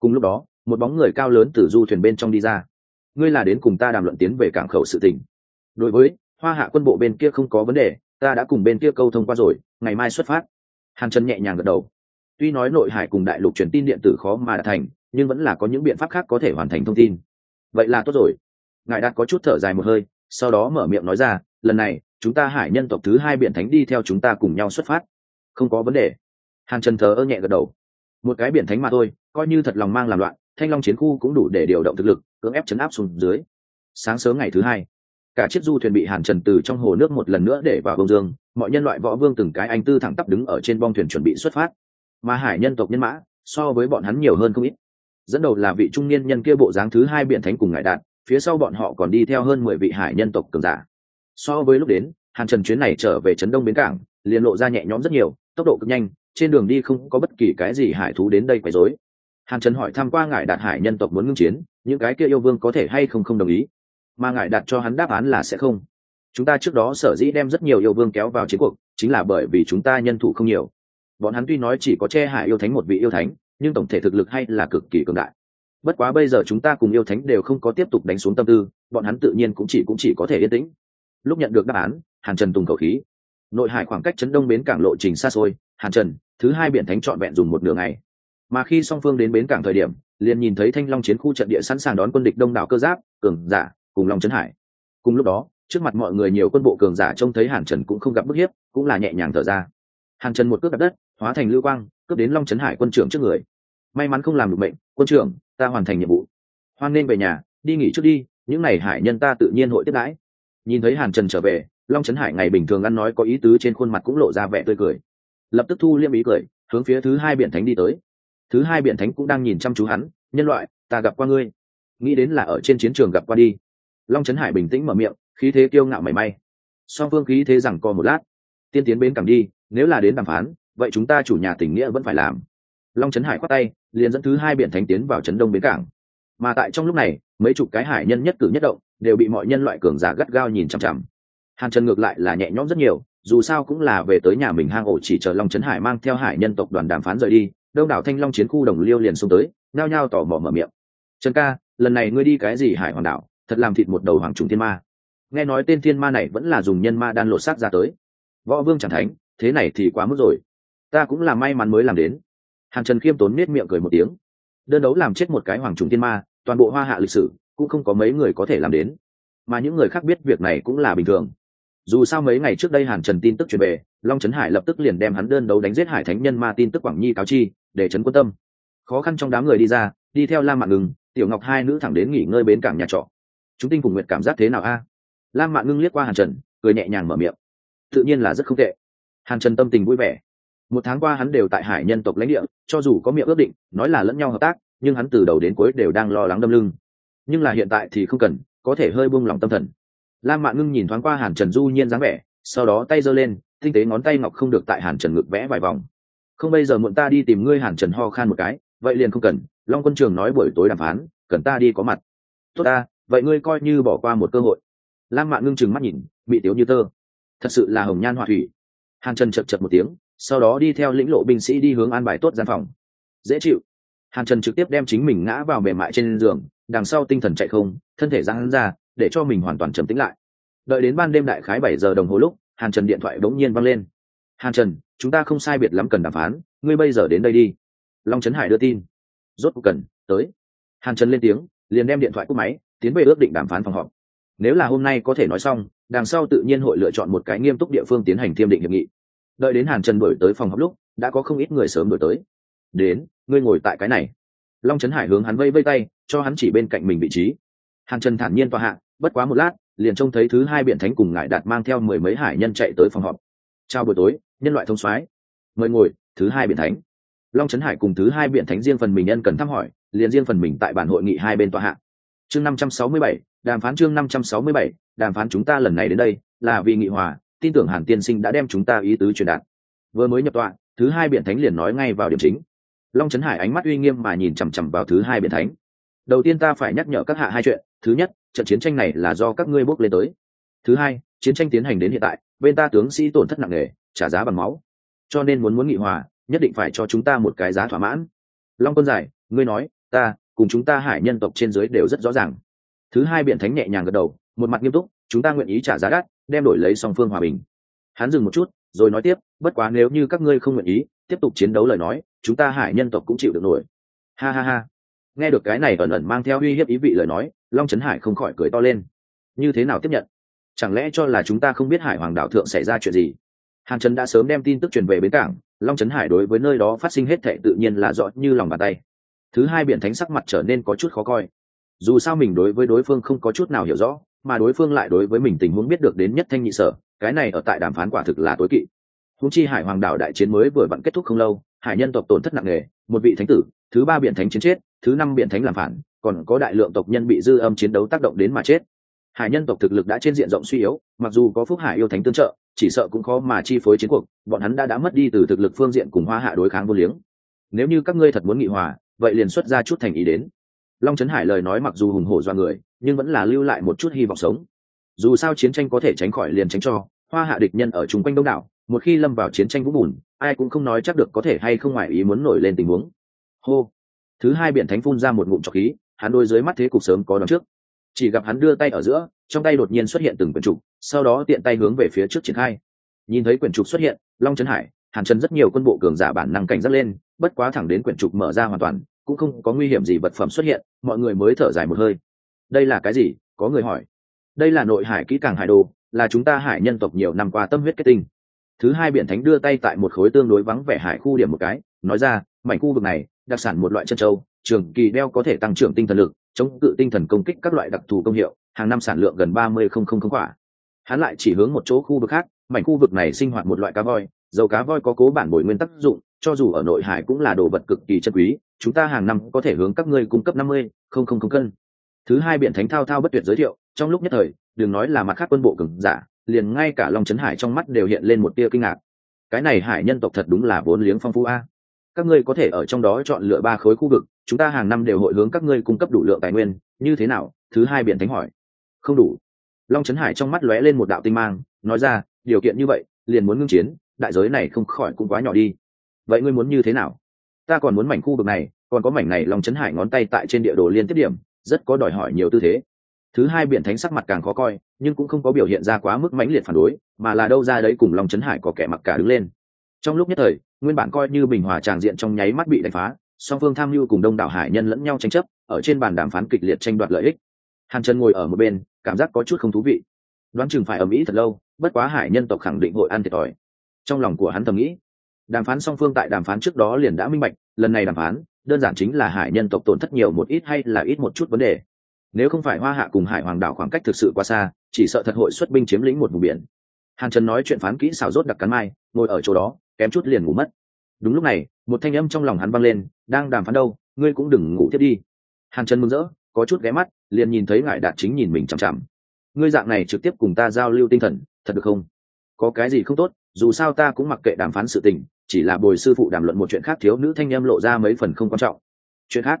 Cùng lúc đó, một bóng người cao lớn từ du thuyền bên trong đi ra. Ngươi là đến cùng ta đàm luận tiến về cảng khẩu sự tình. Đối với, hoa hạ quân bộ bên kia không có vấn đề, ta đã cùng bên kia câu thông qua rồi, ngày mai xuất phát. Hàn trần nhẹ nhàng gật đầu tuy nói nội hải cùng đại lục truyền tin điện tử khó mà đạt thành, nhưng vẫn là có những biện pháp khác có thể hoàn thành thông tin. Vậy là tốt rồi. Ngài đạt có chút thở dài một hơi, sau đó mở miệng nói ra, lần này, chúng ta hải nhân tộc thứ hai biển thánh đi theo chúng ta cùng nhau xuất phát. Không có vấn đề. Hàn trần thờ ơ nhẹ gật đầu. Một cái biển thánh mà thôi, coi như thật lòng mang làm loạn, thanh long chiến khu cũng đủ để điều động thực lực, cưỡng ép chấn áp xuống dưới. Sáng sớm ngày thứ hai, cả chiếc du thuyền bị hàn trần từ trong hồ nước một lần nữa để vào bông dương, mọi nhân loại võ vương từng cái anh tư thẳng tắp đứng ở trên bong thuyền chuẩn bị xuất phát mà hải nhân tộc nhân mã, so với bọn hắn nhiều hơn không ít. Dẫn đầu là vị trung niên nhân kia bộ dáng thứ hai biện thánh cùng ngại đạn, phía sau bọn họ còn đi theo hơn mười vị hải nhân tộc cường giả. So với lúc đến hàn trần chuyến này trở về trấn đông bến cảng, liền lộ ra nhẹ nhõm rất nhiều, tốc độ cực nhanh, trên đường đi không có bất kỳ cái gì hải thú đến đây quấy rối. Hàn trần hỏi tham q u a ngại đạt hải nhân tộc muốn ngưng chiến, những cái kia yêu vương có thể hay không không đồng ý? Mà ngại đạt cho hắn đáp án là sẽ không. Chúng ta trước đó sở dĩ đem rất nhiều yêu vương kéo vào chiến cuộc, chính là bởi vì chúng ta nhân thủ không nhiều bọn hắn tuy nói chỉ có che hải yêu thánh một vị yêu thánh, nhưng tổng thể thực lực hay là cực kỳ cường đại. Bất quá bây giờ chúng ta cùng yêu thánh đều không có tiếp tục đánh xuống tâm tư, bọn hắn tự nhiên cũng chỉ cũng chỉ có thể yên tĩnh. Lúc nhận được đáp án, hàn trần tùng cầu khí. Nội hải khoảng cách chấn đông bến cảng lộ trình xa xôi, hàn trần, thứ hai biển thánh trọn vẹn dùng một nửa ngày. Mà khi song phương đến bến cảng thời điểm, liền nhìn thấy thanh long chiến khu trận địa sẵn sàng đón quân địch đông đảo cơ giáp, cường giả, cùng long trấn hải. Cùng lúc đó, trước mặt mọi người nhiều quân bộ cường giả trông thấy hàn trần cũng không gặp bức hiếp, cũng là nhẹ nhàng thở ra. Hàn trần một cước đặt đất hóa thành lưu quang, cướp đến long trấn hải quân trưởng trước người. May mắn không làm được mệnh, quân trưởng, ta hoàn thành nhiệm vụ. Hoan nên về nhà, đi nghỉ trước đi, những n à y hải nhân ta tự nhiên hội tiếp đãi. Nhìn thấy hàn trần trở về, long trấn hải ngày bình thường ăn nói có ý tứ trên khuôn mặt cũng lộ ra vẻ tươi cười. Lập tức thu liêm ý cười, hướng phía thứ hai biển thánh đi tới. Thứ hai biển thánh cũng đang nhìn chăm chú hắn, nhân loại, ta gặp qua ngươi. Nghĩ đến là ở trên chiến trường gặp qua đi. Long trấn hải bình tĩnh mở miệng, khí thế kiêu ngạo mảy may. Song phương khí thế rằng co một lát, tiên tiến bến cảng đi, nếu là đến đàm phán vậy chúng ta chủ nhà tỉnh nghĩa vẫn phải làm. Long trấn hải khoát tay, liền dẫn thứ hai biển thánh tiến vào trấn đông bến cảng. Mà tại trong lúc này, mấy chục cái hải nhân nhất cử nhất động, đều bị mọi nhân loại cường giả gắt gao nhìn chằm chằm. Hàn trần ngược lại là nhẹ nhõm rất nhiều, dù sao cũng là về tới nhà mình hang ổ chỉ chờ long trấn hải mang theo hải nhân tộc đoàn đàm phán rời đi, đông đảo thanh long chiến khu đồng liêu liền xuống tới nao nhao tỏ mò mở miệng. Trần ca, lần này ngươi đi cái gì hải hoàng đảo? Thật làm thịt một đầu hoàng trùng thiên ma. Nghe nói tên thiên ma này vẫn là dùng nhân ma đan lột xác ra tới. Võ vương chẳng thánh, thế này thì quá mức rồi ta cũng là may mắn mới làm đến. Hàn trần khiêm tốn nết miệng cười một tiếng. Đơn đấu làm chết một cái hoàng trùng thiên ma, toàn bộ hoa hạ lịch sử, cũng không có mấy người có thể làm đến. Mà những người khác biết việc này cũng là bình thường. Dù sao mấy ngày trước đây hàn trần tin tức truyền về, long trấn hải lập tức liền đem hắn đơn đấu đánh giết hải thánh nhân ma tin tức quảng nhi cáo chi, để trấn quân tâm. Khó khăn trong đám người đi ra, đi theo lam mạn ngừng tiểu ngọc hai nữ thẳng đến nghỉ ngơi bến cảng nhà trọ. Chúng tinh cùng nguyện cảm giác thế nào a? Lam mạn ngưng liếc qua hàn trần, cười nhẹ nhàng mở miệng. Tự nhiên là rất không tệ. Hàn trần tâm tình vui vẻ một tháng qua hắn đều tại hải nhân tộc lãnh địa, cho dù có miệng ước định, nói là lẫn nhau hợp tác, nhưng hắn từ đầu đến cuối đều đang lo lắng đâm lưng. Nhưng là hiện tại thì không cần, có thể hơi buông lỏng tâm thần. Lam mạn ngưng nhìn thoáng qua hàn trần du nhiên dáng vẻ, sau đó tay giơ lên, tinh tế ngón tay ngọc không được tại hàn trần ngực vẽ vài vòng. Không bây giờ muộn ta đi tìm ngươi, hàn trần ho khan một cái, vậy liền không cần, long quân trường nói buổi tối đàm phán, cần ta đi có mặt. Tốt ta, vậy ngươi coi như bỏ qua một cơ hội. Lam mạn ngưng chừng mắt nhìn bị tiếu như tơ, thật sự là hồng nhan họa thủy. Hàn trần chật chật một tiếng sau đó đi theo lĩnh lộ binh sĩ đi hướng an bài tốt gian phòng. Dễ chịu. Hàn trần trực tiếp đem chính mình ngã vào mềm mại trên giường, đằng sau tinh thần chạy không, thân thể ra hắn ra, để cho mình hoàn toàn trầm tĩnh lại. Đợi đến ban đêm đại khái bảy giờ đồng hồ lúc, hàn trần điện thoại bỗng nhiên văng lên. Hàn trần, chúng ta không sai biệt lắm cần đàm phán, ngươi bây giờ đến đây đi. Long trấn hải đưa tin. Rốt cuộc cần, tới. Hàn trần lên tiếng, liền đem điện thoại cúp máy, tiến về ước định đàm phán phòng họp. Nếu là hôm nay có thể nói xong, đằng sau tự nhiên hội lựa chọn một cái nghiêm túc địa phương tiến hành thiêm định hiệp nghị đợi đến hàn trần đổi tới phòng họp lúc, đã có không ít người sớm đổi tới. Đến, ngươi ngồi tại cái này. Long trấn hải hướng hắn vây vây tay, cho hắn chỉ bên cạnh mình vị trí. Hàn trần thản nhiên tòa hạ, bất quá một lát, liền trông thấy thứ hai biện thánh cùng ngại đạt mang theo mười mấy hải nhân chạy tới phòng họp. Chào buổi tối, nhân loại thông soái. Mời ngồi, thứ hai biện thánh. Long trấn hải cùng thứ hai biện thánh riêng phần mình nhân cần thăm hỏi, liền riêng phần mình tại bản hội nghị hai bên tòa hạ. Chương năm trăm sáu mươi bảy, đàm phán chương năm trăm sáu mươi bảy, đàm phán chúng ta lần này đến đây, là vì nghị hòa tin tưởng hàn tiên sinh đã đem chúng ta ý tứ truyền đạt. Vừa mới nhập tọa, thứ hai biện thánh liền nói ngay vào điểm chính. Long trấn hải ánh mắt uy nghiêm mà nhìn chằm chằm vào thứ hai biện thánh. Đầu tiên ta phải nhắc nhở các hạ hai chuyện. Thứ nhất, trận chiến tranh này là do các ngươi bước lên tới. Thứ hai, chiến tranh tiến hành đến hiện tại, bên ta tướng sĩ tổn thất nặng nề, trả giá bằng máu. Cho nên muốn muốn nghị hòa, nhất định phải cho chúng ta một cái giá thỏa mãn. Long quân giải, ngươi nói, ta, cùng chúng ta hải nhân tộc trên dưới đều rất rõ ràng. Thứ hai biện thánh nhẹ nhàng gật đầu, một mặt nghiêm túc, chúng ta nguyện ý trả giá đắt đem đổi lấy song phương hòa bình. Hắn dừng một chút, rồi nói tiếp, bất quá nếu như các ngươi không nguyện ý, tiếp tục chiến đấu lời nói, chúng ta hải nhân tộc cũng chịu được nổi. Ha ha ha. Nghe được cái này ẩn ẩn mang theo uy hiếp ý vị lời nói, long trấn hải không khỏi cười to lên. Như thế nào tiếp nhận? Chẳng lẽ cho là chúng ta không biết hải hoàng đảo thượng xảy ra chuyện gì? Hàn trấn đã sớm đem tin tức truyền về bến cảng, long trấn hải đối với nơi đó phát sinh hết thệ tự nhiên là rõ như lòng bàn tay. Thứ hai biển thánh sắc mặt trở nên có chút khó coi. Dù sao mình đối với đối phương không có chút nào hiểu rõ mà đối phương lại đối với mình tình huống biết được đến nhất thanh nhị sở, cái này ở tại đàm phán quả thực là tối kỵ. Húng chi hải hoàng đảo đại chiến mới vừa vặn kết thúc không lâu, hải nhân tộc tổn thất nặng nề, một vị thánh tử, thứ ba biện thánh chiến chết, thứ năm biện thánh làm phản, còn có đại lượng tộc nhân bị dư âm chiến đấu tác động đến mà chết. Hải nhân tộc thực lực đã trên diện rộng suy yếu, mặc dù có phúc hải yêu thánh tương trợ, chỉ sợ cũng khó mà chi phối chiến cuộc, bọn hắn đã đã mất đi từ thực lực phương diện cùng hoa hạ đối kháng vô liếng. Nếu như các ngươi thật muốn nghị hòa, vậy liền xuất ra chút thành ý đến. Long trấn hải lời nói mặc dù hùng hổ do người nhưng vẫn là lưu lại một chút hy vọng sống. Dù sao chiến tranh có thể tránh khỏi liền tránh cho, hoa hạ địch nhân ở chung quanh đông đảo, một khi lâm vào chiến tranh vũ bùn, ai cũng không nói chắc được có thể hay không ngoài ý muốn nổi lên tình huống. Hô. Thứ hai biển thánh phun ra một ngụm trọc khí, hắn đôi dưới mắt thế cục sớm có đón trước. Chỉ gặp hắn đưa tay ở giữa, trong tay đột nhiên xuất hiện từng quyển trục, sau đó tiện tay hướng về phía trước triển khai. Nhìn thấy quyển trục xuất hiện, long trấn hải, hàn trần rất nhiều quân bộ cường giả bản năng cảnh giác lên, bất quá thẳng đến quyển trục mở ra hoàn toàn, cũng không có nguy hiểm gì vật phẩm xuất hiện, mọi người mới thở dài một hơi đây là cái gì? Có người hỏi. Đây là nội hải kỹ càng hải đồ, là chúng ta hải nhân tộc nhiều năm qua tâm huyết kết tinh. Thứ hai biển thánh đưa tay tại một khối tương đối vắng vẻ hải khu điểm một cái, nói ra, mảnh khu vực này, đặc sản một loại chân trâu trường kỳ đeo có thể tăng trưởng tinh thần lực, chống cự tinh thần công kích các loại đặc thù công hiệu, hàng năm sản lượng gần ba mươi không không không quả. Hắn lại chỉ hướng một chỗ khu vực khác, mảnh khu vực này sinh hoạt một loại cá voi, dầu cá voi có cố bản bồi nguyên tác dụng, cho dù ở nội hải cũng là đồ vật cực kỳ chân quý, chúng ta hàng năm có thể hướng các ngươi cung cấp năm mươi không không không cân thứ hai biện thánh thao thao bất tuyệt giới thiệu, trong lúc nhất thời, đừng nói là mặt khác quân bộ cường giả, liền ngay cả long trấn hải trong mắt đều hiện lên một tia kinh ngạc. Cái này hải nhân tộc thật đúng là vốn liếng phong phú a. Các ngươi có thể ở trong đó chọn lựa ba khối khu vực, chúng ta hàng năm đều hội hướng các ngươi cung cấp đủ lượng tài nguyên, như thế nào? Thứ hai biện thánh hỏi. Không đủ. Long trấn hải trong mắt lóe lên một đạo tinh mang, nói ra, điều kiện như vậy, liền muốn ngưng chiến, đại giới này không khỏi cũng quá nhỏ đi. Vậy ngươi muốn như thế nào? Ta còn muốn mảnh khu vực này, còn có mảnh này long trấn hải ngón tay tại trên địa đồ liên tiếp điểm rất có đòi hỏi nhiều tư thế. Thứ hai biển thánh sắc mặt càng khó coi, nhưng cũng không có biểu hiện ra quá mức mãnh liệt phản đối, mà là đâu ra đấy cùng long trấn hải có kẻ mặc cả đứng lên. Trong lúc nhất thời, nguyên bản coi như bình hòa tràng diện trong nháy mắt bị đánh phá, song phương tham mưu cùng đông đảo hải nhân lẫn nhau tranh chấp, ở trên bàn đàm phán kịch liệt tranh đoạt lợi ích. Hàn trần ngồi ở một bên, cảm giác có chút không thú vị. Đoán chừng phải ở mỹ thật lâu, bất quá hải nhân tộc khẳng định hội ăn thiệt thòi. Trong lòng của hắn thầm nghĩ, đàm phán song phương tại đàm phán trước đó liền đã minh bạch, lần này đàm phán đơn giản chính là hải nhân tộc tổn thất nhiều một ít hay là ít một chút vấn đề. Nếu không phải hoa hạ cùng hải hoàng đảo khoảng cách thực sự quá xa, chỉ sợ thật hội xuất binh chiếm lĩnh một vùng biển. Hàn trần nói chuyện phán kỹ xảo rốt đặc cắn mai, ngồi ở chỗ đó, kém chút liền ngủ mất. Đúng lúc này, một thanh âm trong lòng hắn vang lên, đang đàm phán đâu, ngươi cũng đừng ngủ tiếp đi. Hàn trần mừng rỡ, có chút ghé mắt, liền nhìn thấy ngại đạt chính nhìn mình chằm chằm. Ngươi dạng này trực tiếp cùng ta giao lưu tinh thần, thật được không? Có cái gì không tốt, dù sao ta cũng mặc kệ đàm phán sự tình chỉ là bồi sư phụ đàm luận một chuyện khác, thiếu nữ thanh em lộ ra mấy phần không quan trọng. Chuyện khác,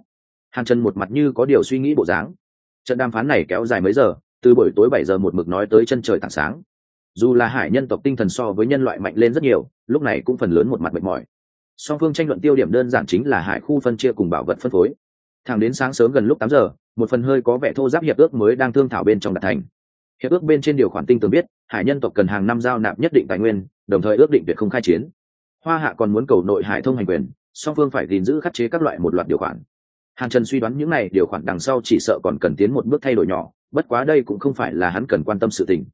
hàn trần một mặt như có điều suy nghĩ bộ dáng. Trận đàm phán này kéo dài mấy giờ, từ buổi tối bảy giờ một mực nói tới chân trời tảng sáng. Dù là hải nhân tộc tinh thần so với nhân loại mạnh lên rất nhiều, lúc này cũng phần lớn một mặt mệt mỏi. Song phương tranh luận tiêu điểm đơn giản chính là hải khu phân chia cùng bảo vật phân phối. Thẳng đến sáng sớm gần lúc tám giờ, một phần hơi có vẻ thô giáp hiệp ước mới đang thương thảo bên trong đạt thành. Hiệp ước bên trên điều khoản tinh tường biết, hải nhân tộc cần hàng năm giao nạp nhất định tài nguyên, đồng thời ước định việc không khai chiến hoa hạ còn muốn cầu nội hải thông hành quyền, song phương phải gìn giữ khắc chế các loại một loạt điều khoản. Hàn trần suy đoán những này điều khoản đằng sau chỉ sợ còn cần tiến một bước thay đổi nhỏ, bất quá đây cũng không phải là hắn cần quan tâm sự tình.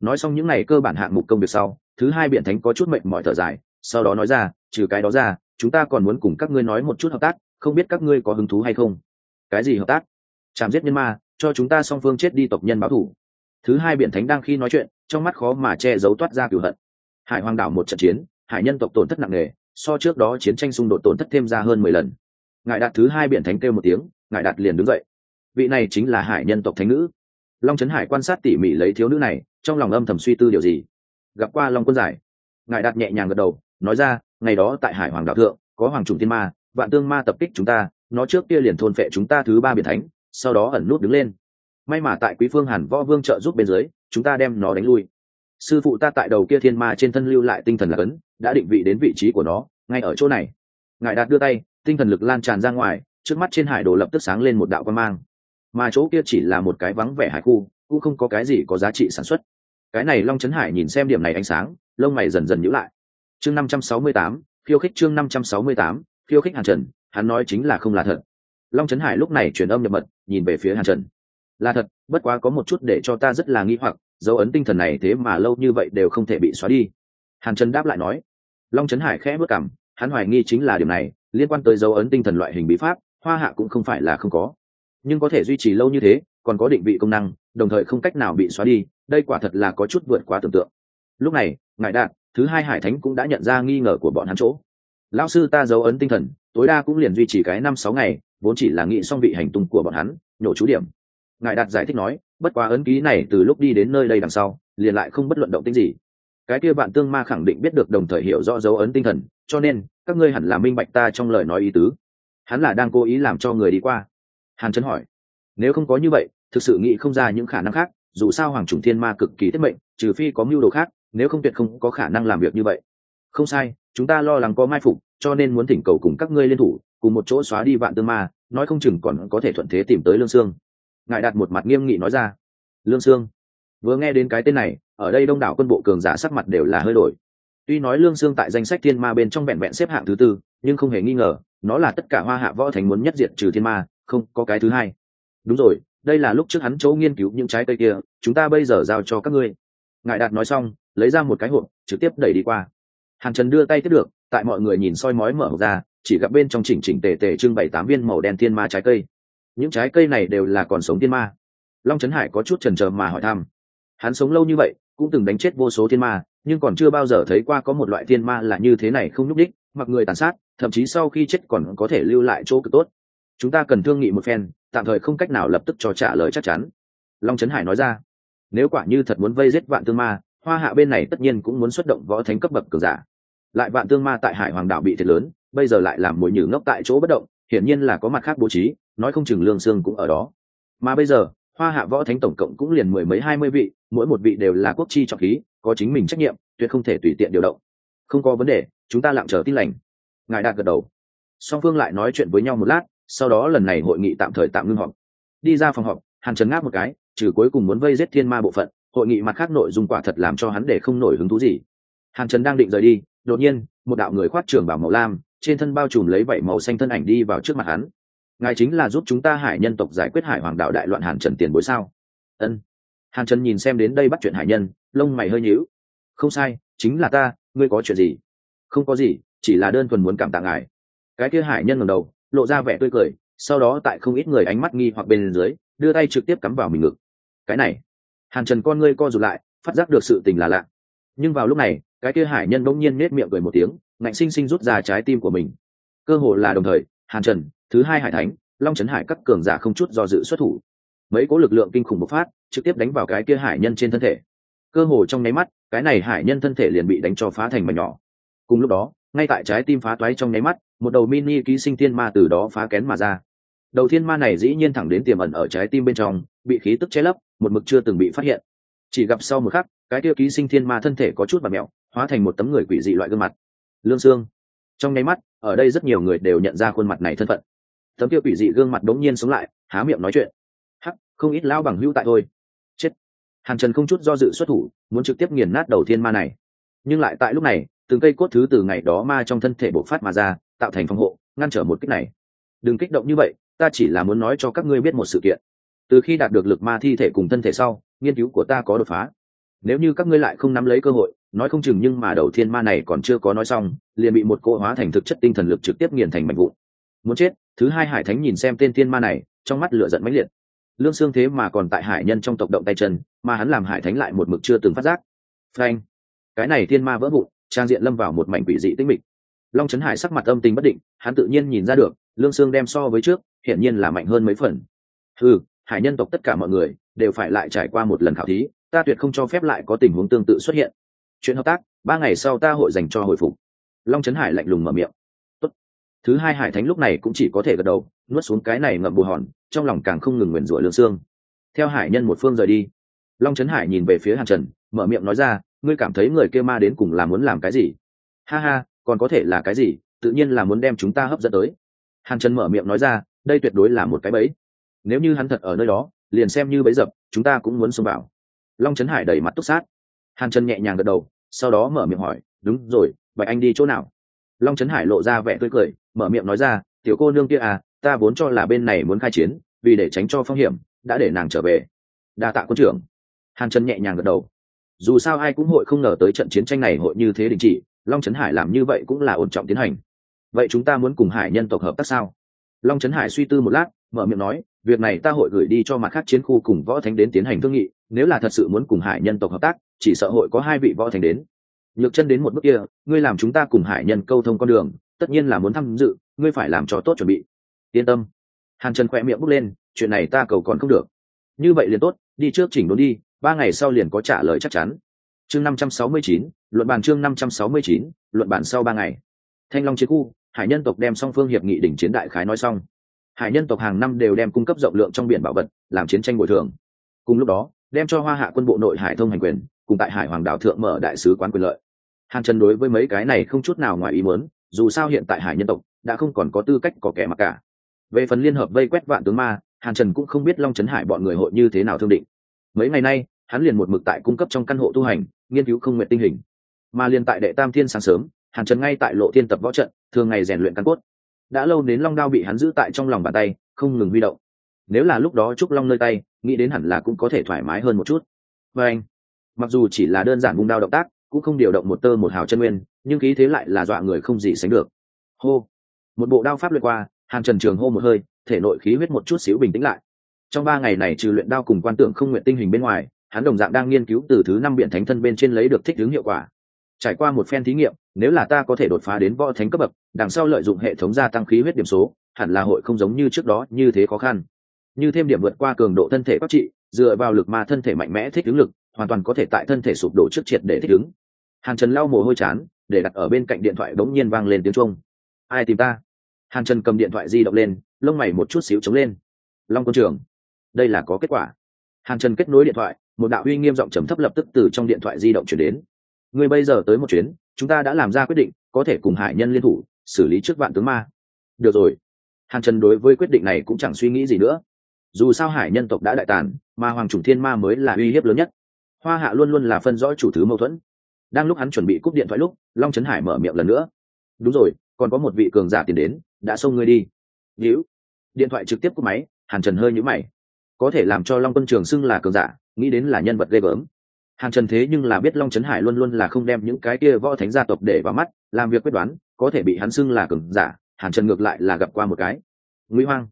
Nói xong những này cơ bản hạng mục công việc sau, thứ hai biện thánh có chút mệnh mọi thở dài, sau đó nói ra, trừ cái đó ra, chúng ta còn muốn cùng các ngươi nói một chút hợp tác, không biết các ngươi có hứng thú hay không? Cái gì hợp tác? Chạm giết nhân ma, cho chúng ta song phương chết đi tộc nhân báo thủ thứ hai biện thánh đang khi nói chuyện, trong mắt khó mà che giấu toát ra cửu hận. Hải hoàng đảo một trận chiến hải nhân tộc tổn thất nặng nề, so trước đó chiến tranh xung đột tổn thất thêm ra hơn mười lần. Ngài đạt thứ hai biển thánh kêu một tiếng, ngài đạt liền đứng dậy. Vị này chính là hải nhân tộc thánh nữ. Long trấn hải quan sát tỉ mỉ lấy thiếu nữ này, trong lòng âm thầm suy tư điều gì. Gặp qua long quân giải, ngài đạt nhẹ nhàng gật đầu, nói ra, ngày đó tại hải hoàng đạo thượng, có hoàng trùng thiên ma, vạn tương ma tập kích chúng ta, nó trước kia liền thôn phệ chúng ta thứ ba biển thánh, sau đó ẩn nút đứng lên. May mà tại quý phương hàn võ vương trợ giúp bên dưới, chúng ta đem nó đánh lui sư phụ ta tại đầu kia thiên ma trên thân lưu lại tinh thần lạc ấn đã định vị đến vị trí của nó, ngay ở chỗ này. Ngài đạt đưa tay, tinh thần lực lan tràn ra ngoài, trước mắt trên hải đồ lập tức sáng lên một đạo quan mang. Mà chỗ kia chỉ là một cái vắng vẻ hải khu, cũng không có cái gì có giá trị sản xuất. Cái này long trấn hải nhìn xem điểm này ánh sáng, lông mày dần dần nhữ lại. Chương năm trăm sáu mươi tám, khiêu khích chương năm trăm sáu mươi tám, khiêu khích hàn trần, hắn nói chính là không là thật. Long trấn hải lúc này truyền âm nhập mật, nhìn về phía hàn trần. Là thật, bất quá có một chút để cho ta rất là nghi hoặc dấu ấn tinh thần này thế mà lâu như vậy đều không thể bị xóa đi. Hàn trần đáp lại nói, long trấn hải khẽ bước cảm hắn hoài nghi chính là điểm này, liên quan tới dấu ấn tinh thần loại hình bí pháp, hoa hạ cũng không phải là không có. Nhưng có thể duy trì lâu như thế, còn có định vị công năng, đồng thời không cách nào bị xóa đi, đây quả thật là có chút vượt quá tưởng tượng. Lúc này ngài đạt, thứ hai hải thánh cũng đã nhận ra nghi ngờ của bọn hắn chỗ. Lão sư ta dấu ấn tinh thần, tối đa cũng liền duy trì cái năm sáu ngày, vốn chỉ là nghĩ xong vị hành tung của bọn hắn, nhổ chú điểm ngài đạt giải thích nói, bất quá ấn ký này từ lúc đi đến nơi đây đằng sau, liền lại không bất luận động tính gì. Cái kia bạn tương ma khẳng định biết được đồng thời hiểu rõ dấu ấn tinh thần, cho nên, các ngươi hẳn là minh bạch ta trong lời nói ý tứ. Hắn là đang cố ý làm cho người đi qua. Hàn trấn hỏi, nếu không có như vậy, thực sự nghĩ không ra những khả năng khác, dù sao hoàng trùng thiên ma cực kỳ thiết mệnh, trừ phi có mưu đồ khác, nếu không tuyệt không có khả năng làm việc như vậy. Không sai, chúng ta lo lắng có mai phục, cho nên muốn thỉnh cầu cùng các ngươi liên thủ, cùng một chỗ xóa đi vạn tương ma, nói không chừng còn có thể thuận thế tìm tới lương sương ngài đặt một mặt nghiêm nghị nói ra. Lương sương, vừa nghe đến cái tên này, ở đây đông đảo quân bộ cường giả sắc mặt đều là hơi đổi. Tuy nói lương sương tại danh sách thiên ma bên trong vẹn vẹn xếp hạng thứ tư, nhưng không hề nghi ngờ, nó là tất cả hoa hạ võ thành muốn nhất diệt trừ thiên ma, không có cái thứ hai. Đúng rồi, đây là lúc trước hắn chỗ nghiên cứu những trái cây kia, chúng ta bây giờ giao cho các ngươi. Ngài đạt nói xong, lấy ra một cái hộp, trực tiếp đẩy đi qua. Hàn trần đưa tay tiếp được, tại mọi người nhìn soi mói mở ra, chỉ gặp bên trong chỉnh chỉnh tề tề trưng bày tám viên màu đen thiên ma trái cây những trái cây này đều là còn sống tiên ma. Long trấn hải có chút trần trờ mà hỏi thăm. Hắn sống lâu như vậy, cũng từng đánh chết vô số thiên ma, nhưng còn chưa bao giờ thấy qua có một loại thiên ma là như thế này không nhúc đích mặc người tàn sát, thậm chí sau khi chết còn có thể lưu lại chỗ cực tốt. Chúng ta cần thương nghị một phen, tạm thời không cách nào lập tức cho trả lời chắc chắn. Long trấn hải nói ra. Nếu quả như thật muốn vây giết vạn tương ma, hoa hạ bên này tất nhiên cũng muốn xuất động võ thánh cấp bậc cường giả. Lại vạn tương ma tại hải hoàng đảo bị thiệt lớn, bây giờ lại làm mồi nhử ngốc tại chỗ bất động, hiển nhiên là có mặt khác bố trí nói không chừng lương xương cũng ở đó. Mà bây giờ, hoa hạ võ thánh tổng cộng cũng liền mười mấy hai mươi vị, mỗi một vị đều là quốc chi trọng khí, có chính mình trách nhiệm, tuyệt không thể tùy tiện điều động. Không có vấn đề, chúng ta lặng chờ tin lành. Ngài đạt gật đầu. Song phương lại nói chuyện với nhau một lát, sau đó lần này hội nghị tạm thời tạm ngưng họp. Đi ra phòng họp, hàn trần ngáp một cái, trừ cuối cùng muốn vây giết thiên ma bộ phận, hội nghị mặt khác nội dung quả thật làm cho hắn để không nổi hứng thú gì. Hàn trần đang định rời đi, đột nhiên, một đạo người khoát trường bảo màu lam, trên thân bao trùm lấy vảy màu xanh thân ảnh đi vào trước mặt hắn ngài chính là giúp chúng ta hải nhân tộc giải quyết hải hoàng đạo đại loạn hàn trần tiền bối sao? Ân. Hàn trần nhìn xem đến đây bắt chuyện hải nhân, lông mày hơi nhíu. Không sai, chính là ta, ngươi có chuyện gì? Không có gì, chỉ là đơn thuần muốn cảm tạ ngài. Cái kia hải nhân ngầm đầu, lộ ra vẻ tươi cười, sau đó tại không ít người ánh mắt nghi hoặc bên dưới, đưa tay trực tiếp cắm vào mình ngực. Cái này, hàn trần con ngươi co rụt lại, phát giác được sự tình là lạ. Nhưng vào lúc này, cái kia hải nhân bỗng nhiên nết miệng cười một tiếng, ngạnh sinh sinh rút ra trái tim của mình. Cơ hồ là đồng thời, hàn trần thứ hai hải thánh, long trấn hải các cường giả không chút do dự xuất thủ. Mấy cố lực lượng kinh khủng bộc phát, trực tiếp đánh vào cái kia hải nhân trên thân thể. Cơ hồ trong nháy mắt, cái này hải nhân thân thể liền bị đánh cho phá thành mảnh nhỏ. Cùng lúc đó, ngay tại trái tim phá toái trong nháy mắt, một đầu mini ký sinh thiên ma từ đó phá kén mà ra. Đầu thiên ma này dĩ nhiên thẳng đến tiềm ẩn ở trái tim bên trong, bị khí tức che lấp, một mực chưa từng bị phát hiện. Chỉ gặp sau một khắc, cái kia ký sinh thiên ma thân thể có chút và mẹo, hóa thành một tấm người quỷ dị loại gương mặt. Lương xương trong nháy mắt, ở đây rất nhiều người đều nhận ra khuôn mặt này thân phận tấm kia quỷ dị gương mặt đống nhiên sống lại, há miệng nói chuyện. Hắc, không ít lão bằng hữu tại thôi. Chết. Hàn trần không chút do dự xuất thủ, muốn trực tiếp nghiền nát đầu thiên ma này. Nhưng lại tại lúc này, từng cây cốt thứ từ ngày đó ma trong thân thể bộc phát mà ra, tạo thành phòng hộ, ngăn trở một kích này. Đừng kích động như vậy, ta chỉ là muốn nói cho các ngươi biết một sự kiện. Từ khi đạt được lực ma thi thể cùng thân thể sau, nghiên cứu của ta có đột phá. Nếu như các ngươi lại không nắm lấy cơ hội, nói không chừng nhưng mà đầu thiên ma này còn chưa có nói xong, liền bị một cô hóa thành thực chất tinh thần lực trực tiếp nghiền thành mảnh vụn muốn chết, thứ hai hải thánh nhìn xem tên thiên ma này, trong mắt lửa giận mãnh liệt. Lương xương thế mà còn tại hải nhân trong tộc động tay chân, mà hắn làm hải thánh lại một mực chưa từng phát giác. Phanh! Cái này thiên ma vỡ vụn, trang diện lâm vào một mảnh quỷ dị tinh mịch. Long trấn hải sắc mặt âm tình bất định, hắn tự nhiên nhìn ra được, lương xương đem so với trước, hiển nhiên là mạnh hơn mấy phần. Ừ hải nhân tộc tất cả mọi người, đều phải lại trải qua một lần khảo thí, ta tuyệt không cho phép lại có tình huống tương tự xuất hiện. Chuyện hợp tác, ba ngày sau ta hội dành cho hồi phục. Long trấn hải lạnh lùng mở miệng thứ hai hải thánh lúc này cũng chỉ có thể gật đầu, nuốt xuống cái này ngậm bù hòn, trong lòng càng không ngừng nguyền rủa lương xương. Theo hải nhân một phương rời đi, long trấn hải nhìn về phía hàn trần, mở miệng nói ra, ngươi cảm thấy người kia ma đến cùng là muốn làm cái gì? Ha ha, còn có thể là cái gì, tự nhiên là muốn đem chúng ta hấp dẫn tới. Hàn trần mở miệng nói ra, đây tuyệt đối là một cái bẫy. Nếu như hắn thật ở nơi đó, liền xem như bẫy dập, chúng ta cũng muốn xông vào. Long trấn hải đẩy mặt túc sát. Hàn trần nhẹ nhàng gật đầu, sau đó mở miệng hỏi, đúng rồi, vậy anh đi chỗ nào? Long trấn hải lộ ra vẻ tươi cười mở miệng nói ra, tiểu cô nương kia à ta vốn cho là bên này muốn khai chiến, vì để tránh cho phong hiểm, đã để nàng trở về. Đa tạ quân trưởng. Hàn trần nhẹ nhàng gật đầu. Dù sao ai cũng hội không ngờ tới trận chiến tranh này hội như thế đình chỉ, long trấn hải làm như vậy cũng là ổn trọng tiến hành. Vậy chúng ta muốn cùng hải nhân tộc hợp tác sao? Long trấn hải suy tư một lát, mở miệng nói, việc này ta hội gửi đi cho mặt khác chiến khu cùng võ thánh đến tiến hành thương nghị, nếu là thật sự muốn cùng hải nhân tộc hợp tác, chỉ sợ hội có hai vị võ thánh đến. Nhược chân đến một bước kia, ngươi làm chúng ta cùng hải nhân câu thông con đường tất nhiên là muốn tham dự, ngươi phải làm cho tốt chuẩn bị. Yên tâm. Hàn trần khỏe miệng bước lên, chuyện này ta cầu còn không được. Như vậy liền tốt, đi trước chỉnh đốn đi, ba ngày sau liền có trả lời chắc chắn. Chương năm trăm sáu mươi chín, luận bản chương năm trăm sáu mươi chín, luận bản sau ba ngày. Thanh long chiến khu, hải nhân tộc đem song phương hiệp nghị đỉnh chiến đại khái nói xong. Hải nhân tộc hàng năm đều đem cung cấp rộng lượng trong biển bảo vật, làm chiến tranh bồi thường. Cùng lúc đó, đem cho hoa hạ quân bộ nội hải thông hành quyền, cùng tại hải hoàng đảo thượng mở đại sứ quán quyền lợi. Hàn trần đối với mấy cái này không chút nào ngoài ý muốn dù sao hiện tại hải nhân tộc đã không còn có tư cách có kẻ mặc cả. Về phần liên hợp vây quét vạn tướng ma, hàn trần cũng không biết long trấn hải bọn người hội như thế nào thương định. Mấy ngày nay, hắn liền một mực tại cung cấp trong căn hộ tu hành, nghiên cứu không nguyện tinh hình. Mà liền tại đệ tam thiên sáng sớm, hàn trần ngay tại lộ thiên tập võ trận, thường ngày rèn luyện căn cốt. Đã lâu đến long đao bị hắn giữ tại trong lòng bàn tay, không ngừng huy động. Nếu là lúc đó trúc long nơi tay, nghĩ đến hẳn là cũng có thể thoải mái hơn một chút. Và anh, mặc dù chỉ là đơn giản vung đao động tác cũng không điều động một tơ một hào chân nguyên, nhưng khí thế lại là dọa người không gì sánh được. Hô! Một bộ đao pháp luyện qua, hàn trần trường hô một hơi, thể nội khí huyết một chút xíu bình tĩnh lại. Trong ba ngày này trừ luyện đao cùng quan tượng không nguyện tinh hình bên ngoài, hắn đồng dạng đang nghiên cứu từ thứ năm biện thánh thân bên trên lấy được thích ứng hiệu quả. Trải qua một phen thí nghiệm, nếu là ta có thể đột phá đến võ thánh cấp bậc, đằng sau lợi dụng hệ thống gia tăng khí huyết điểm số, hẳn là hội không giống như trước đó như thế khó khăn. Như thêm điểm vượt qua cường độ thân thể các trị, dựa vào lực ma thân thể mạnh mẽ thích ứng lực, hoàn toàn có thể tại thân thể sụp đổ trước triệt để thích ứng hàn trần lau mồ hôi chán, để đặt ở bên cạnh điện thoại bỗng nhiên vang lên tiếng trung ai tìm ta? Hàn trần cầm điện thoại di động lên, lông mày một chút xíu chống lên. Long quân trường, đây là có kết quả. Hàn trần kết nối điện thoại, một đạo uy nghiêm giọng trầm thấp lập tức từ trong điện thoại di động chuyển đến. Người bây giờ tới một chuyến, chúng ta đã làm ra quyết định, có thể cùng hải nhân liên thủ, xử lý trước vạn tướng ma. Được rồi. Hàn trần đối với quyết định này cũng chẳng suy nghĩ gì nữa. Dù sao hải nhân tộc đã đại tàn mà hoàng trùng thiên ma mới là uy hiếp lớn nhất. Hoa hạ luôn luôn là phân rõ chủ thứ mâu thuẫn đang lúc hắn chuẩn bị cúp điện thoại lúc, long trấn hải mở miệng lần nữa. Đúng rồi, còn có một vị cường giả tiền đến, đã xông ngươi đi. Víu. Điện thoại trực tiếp cúp máy, hàn trần hơi nhũ mày. Có thể làm cho long quân trường xưng là cường giả, nghĩ đến là nhân vật ghê gớm. Hàn trần thế nhưng là biết long trấn hải luôn luôn là không đem những cái kia võ thánh gia tộc để vào mắt, làm việc quyết đoán, có thể bị hắn xưng là cường giả, hàn trần ngược lại là gặp qua một cái. Nguy hoang,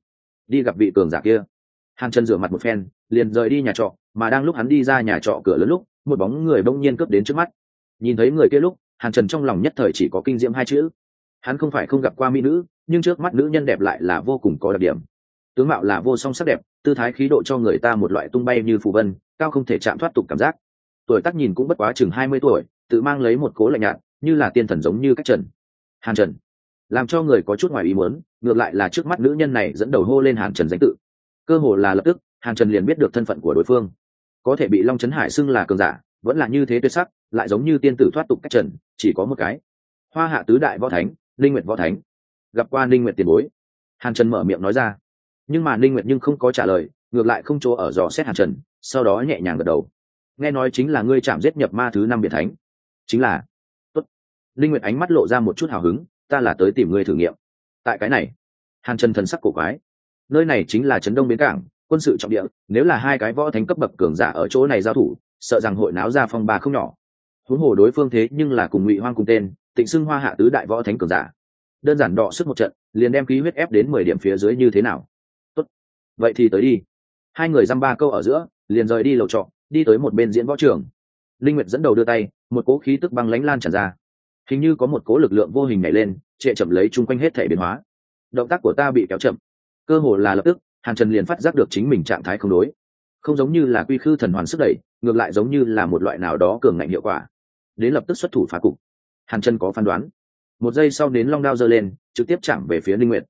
đi gặp vị cường giả kia. Hàn trần rửa mặt một phen, liền rời đi nhà trọ, mà đang lúc hắn đi ra nhà trọ cửa lớn lúc, một bóng người bỗng nhiên cướp đến trước mắt nhìn thấy người kia lúc, hàn trần trong lòng nhất thời chỉ có kinh diễm hai chữ. Hắn không phải không gặp qua mỹ nữ, nhưng trước mắt nữ nhân đẹp lại là vô cùng có đặc điểm. Tướng mạo là vô song sắc đẹp, tư thái khí độ cho người ta một loại tung bay như phù vân, cao không thể chạm thoát tục cảm giác. Tuổi tác nhìn cũng bất quá chừng hai mươi tuổi, tự mang lấy một cố lạnh nhạt, như là tiên thần giống như cách trần. Hàn trần, làm cho người có chút ngoài ý muốn, ngược lại là trước mắt nữ nhân này dẫn đầu hô lên hàn trần danh tự. Cơ hồ là lập tức, hàn trần liền biết được thân phận của đối phương. Có thể bị long trấn hải xưng là cường giả, vẫn là như thế tuyệt sắc lại giống như tiên tử thoát tục cách trần, chỉ có một cái. Hoa hạ tứ đại võ thánh linh nguyệt võ thánh. Gặp qua linh nguyệt tiền bối. Hàn trần mở miệng nói ra. Nhưng mà linh nguyệt nhưng không có trả lời, ngược lại không chỗ ở dò xét hàn trần, sau đó nhẹ nhàng gật đầu. Nghe nói chính là ngươi chạm giết nhập ma thứ năm biệt thánh. Chính là. Tốt. linh nguyệt ánh mắt lộ ra một chút hào hứng, ta là tới tìm ngươi thử nghiệm. Tại cái này, hàn trần thần sắc cổ quái. Nơi này chính là trấn đông bến cảng, quân sự trọng địa, nếu là hai cái võ thánh cấp bậc cường giả ở chỗ này giao thủ, sợ rằng hội náo ra phong ba không nhỏ huống hồ đối phương thế nhưng là cùng ngụy hoang cùng tên, tịnh xưng hoa hạ tứ đại võ thánh cường giả. Đơn giản đọ sức một trận, liền đem khí huyết ép đến mười điểm phía dưới như thế nào? Tốt. Vậy thì tới đi. Hai người dăm ba câu ở giữa, liền rời đi lầu trọ, đi tới một bên diễn võ trường. Linh nguyệt dẫn đầu đưa tay, một cố khí tức băng lãnh lan tràn ra. Hình như có một cố lực lượng vô hình nhảy lên trệ chậm lấy chung quanh hết thể biến hóa. Động tác của ta bị kéo chậm. Cơ hồ là lập tức, hàn trần liền phát giác được chính mình trạng thái không đối. Không giống như là quy khư thần hoàn sức đẩy, ngược lại giống như là một loại nào đó cường ngạnh hiệu quả đến lập tức xuất thủ phá cục. Hàn trần có phán đoán. Một giây sau đến long đao giơ lên, trực tiếp chạm về phía linh nguyệt.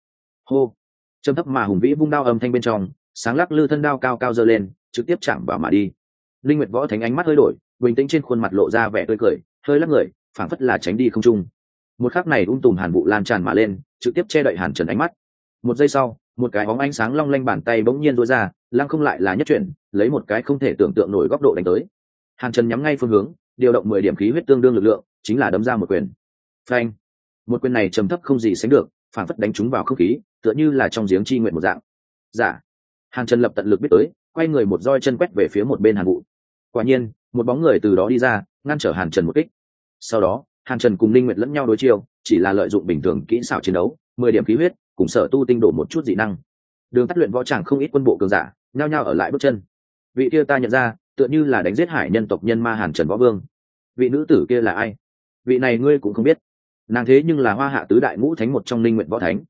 Hô! Trầm thấp mà hùng vĩ vung đao âm thanh bên trong, sáng lắc lư thân đao cao cao giơ lên, trực tiếp chạm vào mà đi. Linh nguyệt võ thánh ánh mắt hơi đổi, bình tĩnh trên khuôn mặt lộ ra vẻ tươi cười, hơi lắc người, phảng phất là tránh đi không trung. Một khắc này ung tùm hàn vụ lan tràn mà lên, trực tiếp che đậy hàn trần ánh mắt. Một giây sau, một cái bóng ánh sáng long lanh bàn tay bỗng nhiên rối ra, lăng không lại là nhất chuyển, lấy một cái không thể tưởng tượng nổi góc độ đánh tới. Hàn trần nhắm ngay phương hướng điều động mười điểm khí huyết tương đương lực lượng, chính là đấm ra một quyền. Phanh. Một quyền này trầm thấp không gì sánh được, phản phất đánh trúng vào không khí, tựa như là trong giếng chi nguyện một dạng. Giả dạ. hàn trần lập tận lực biết tới, quay người một roi chân quét về phía một bên hàn vụ quả nhiên, một bóng người từ đó đi ra, ngăn trở hàn trần một kích. Sau đó, hàn trần cùng linh nguyệt lẫn nhau đối chiêu, chỉ là lợi dụng bình thường kỹ xảo chiến đấu, mười điểm khí huyết, cùng sở tu tinh đổ một chút dị năng. Đường tắt luyện võ chẳng không ít quân bộ cường giả, nhao nhao ở lại bước chân. Vị kia ta nhận ra, tựa như là đánh giết hải nhân tộc nhân ma hàn trần võ vương vị nữ tử kia là ai? Vị này ngươi cũng không biết. Nàng thế nhưng là hoa hạ tứ đại ngũ thánh một trong linh nguyện võ thánh.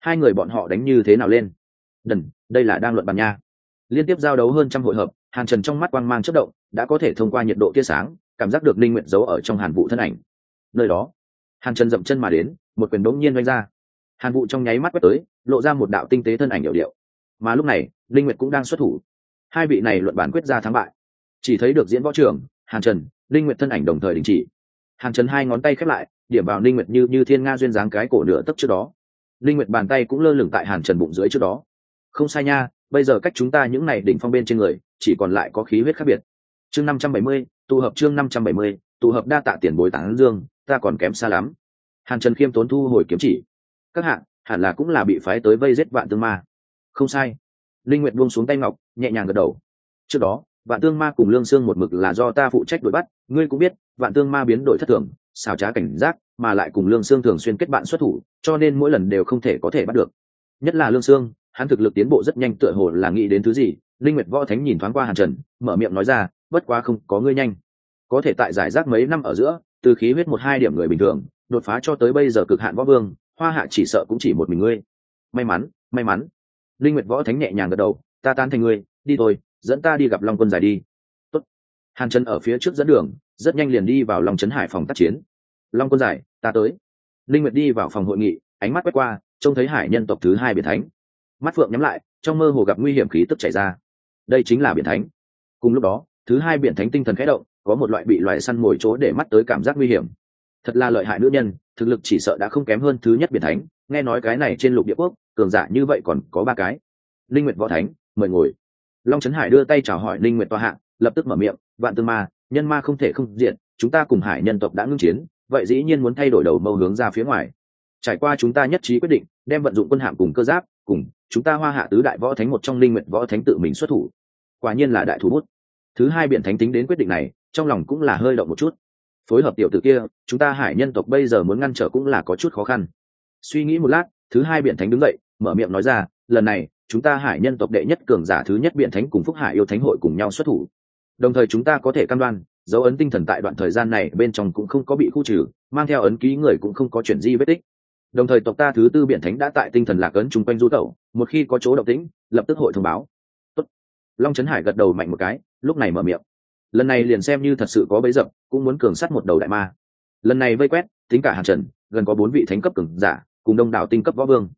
Hai người bọn họ đánh như thế nào lên? Đần, đây là đang luận bàn nha. Liên tiếp giao đấu hơn trăm hội hợp, hàn trần trong mắt quang mang chất động, đã có thể thông qua nhiệt độ tia sáng, cảm giác được linh nguyện giấu ở trong hàn vụ thân ảnh. Nơi đó, hàn trần dậm chân mà đến, một quyền đống nhiên doanh ra. Hàn vụ trong nháy mắt quét tới, lộ ra một đạo tinh tế thân ảnh hiệu điệu. Mà lúc này linh nguyệt cũng đang xuất thủ. Hai vị này luận bản quyết ra thắng bại. Chỉ thấy được diễn võ trường hàn trần linh nguyệt thân ảnh đồng thời đình chỉ. Hàn trần hai ngón tay khép lại điểm vào linh nguyệt như như thiên nga duyên dáng cái cổ nửa tấc trước đó. Linh nguyệt bàn tay cũng lơ lửng tại hàn trần bụng dưới trước đó. Không sai nha bây giờ cách chúng ta những này đỉnh phong bên trên người chỉ còn lại có khí huyết khác biệt. Chương 570, tụ hợp chương 570, tụ hợp đa tạ tiền bối tán dương ta còn kém xa lắm. Hàn trần khiêm tốn thu hồi kiếm chỉ. Các hạng hẳn là cũng là bị phái tới vây giết vạn tương ma. Không sai. Linh nguyệt buông xuống tay ngọc nhẹ nhàng gật đầu. Trước đó vạn tương ma cùng lương xương một mực là do ta phụ trách đuổi bắt, ngươi cũng biết, vạn tương ma biến đổi thất thường xào trá cảnh giác, mà lại cùng lương xương thường xuyên kết bạn xuất thủ, cho nên mỗi lần đều không thể có thể bắt được. Nhất là lương xương hắn thực lực tiến bộ rất nhanh tựa hồ là nghĩ đến thứ gì, linh nguyệt võ thánh nhìn thoáng qua hàn trần, mở miệng nói ra, bất quá không, có ngươi nhanh. Có thể tại giải rác mấy năm ở giữa, từ khí huyết một hai điểm người bình thường, đột phá cho tới bây giờ cực hạn võ vương, hoa hạ chỉ sợ cũng chỉ một mình ngươi. May mắn may mắn. Linh nguyệt võ thánh nhẹ nhàng gật đầu, ta tan thành ngươi, đi thôi dẫn ta đi gặp long quân giải đi. Tốt. hàn trần ở phía trước dẫn đường, rất nhanh liền đi vào long trấn hải phòng tác chiến. Long quân giải, ta tới. Linh nguyệt đi vào phòng hội nghị, ánh mắt quét qua, trông thấy hải nhân tộc thứ hai biển thánh. Mắt phượng nhắm lại, trong mơ hồ gặp nguy hiểm khí tức chảy ra. Đây chính là biển thánh. Cùng lúc đó, thứ hai biển thánh tinh thần khẽ động, có một loại bị loài săn mồi chỗ để mắt tới cảm giác nguy hiểm. Thật là lợi hại nữ nhân, thực lực chỉ sợ đã không kém hơn thứ nhất biển thánh, nghe nói cái này trên lục địa quốc, cường giả như vậy còn có ba cái. Linh nguyệt võ thánh, mời ngồi long trấn hải đưa tay chào hỏi linh nguyệt toa hạ, lập tức mở miệng, vạn tương ma, nhân ma không thể không diện chúng ta cùng hải nhân tộc đã ngưng chiến, vậy dĩ nhiên muốn thay đổi đầu mâu hướng ra phía ngoài. Trải qua chúng ta nhất trí quyết định, đem vận dụng quân hạm cùng cơ giáp, cùng chúng ta hoa hạ tứ đại võ thánh một trong linh nguyện võ thánh tự mình xuất thủ. Quả nhiên là đại thủ bút. Thứ hai biện thánh tính đến quyết định này, trong lòng cũng là hơi động một chút. Phối hợp tiểu tử kia, chúng ta hải nhân tộc bây giờ muốn ngăn trở cũng là có chút khó khăn. Suy nghĩ một lát, thứ hai biện thánh đứng dậy, mở miệng nói ra, lần này chúng ta hải nhân tộc đệ nhất cường giả thứ nhất biện thánh cùng phúc hải yêu thánh hội cùng nhau xuất thủ. Đồng thời chúng ta có thể căn đoan, dấu ấn tinh thần tại đoạn thời gian này bên trong cũng không có bị khu trừ, mang theo ấn ký người cũng không có chuyển di vết tích. Đồng thời tộc ta thứ tư biện thánh đã tại tinh thần lạc ấn chung quanh du tẩu, một khi có chỗ động tĩnh, lập tức hội thông báo. Tốt. long trấn hải gật đầu mạnh một cái, lúc này mở miệng. Lần này liền xem như thật sự có bấy dập cũng muốn cường sắt một đầu đại ma. Lần này vây quét, tính cả hàn trần, gần có bốn vị thánh cấp cường giả, cùng đông đảo tinh cấp võ vương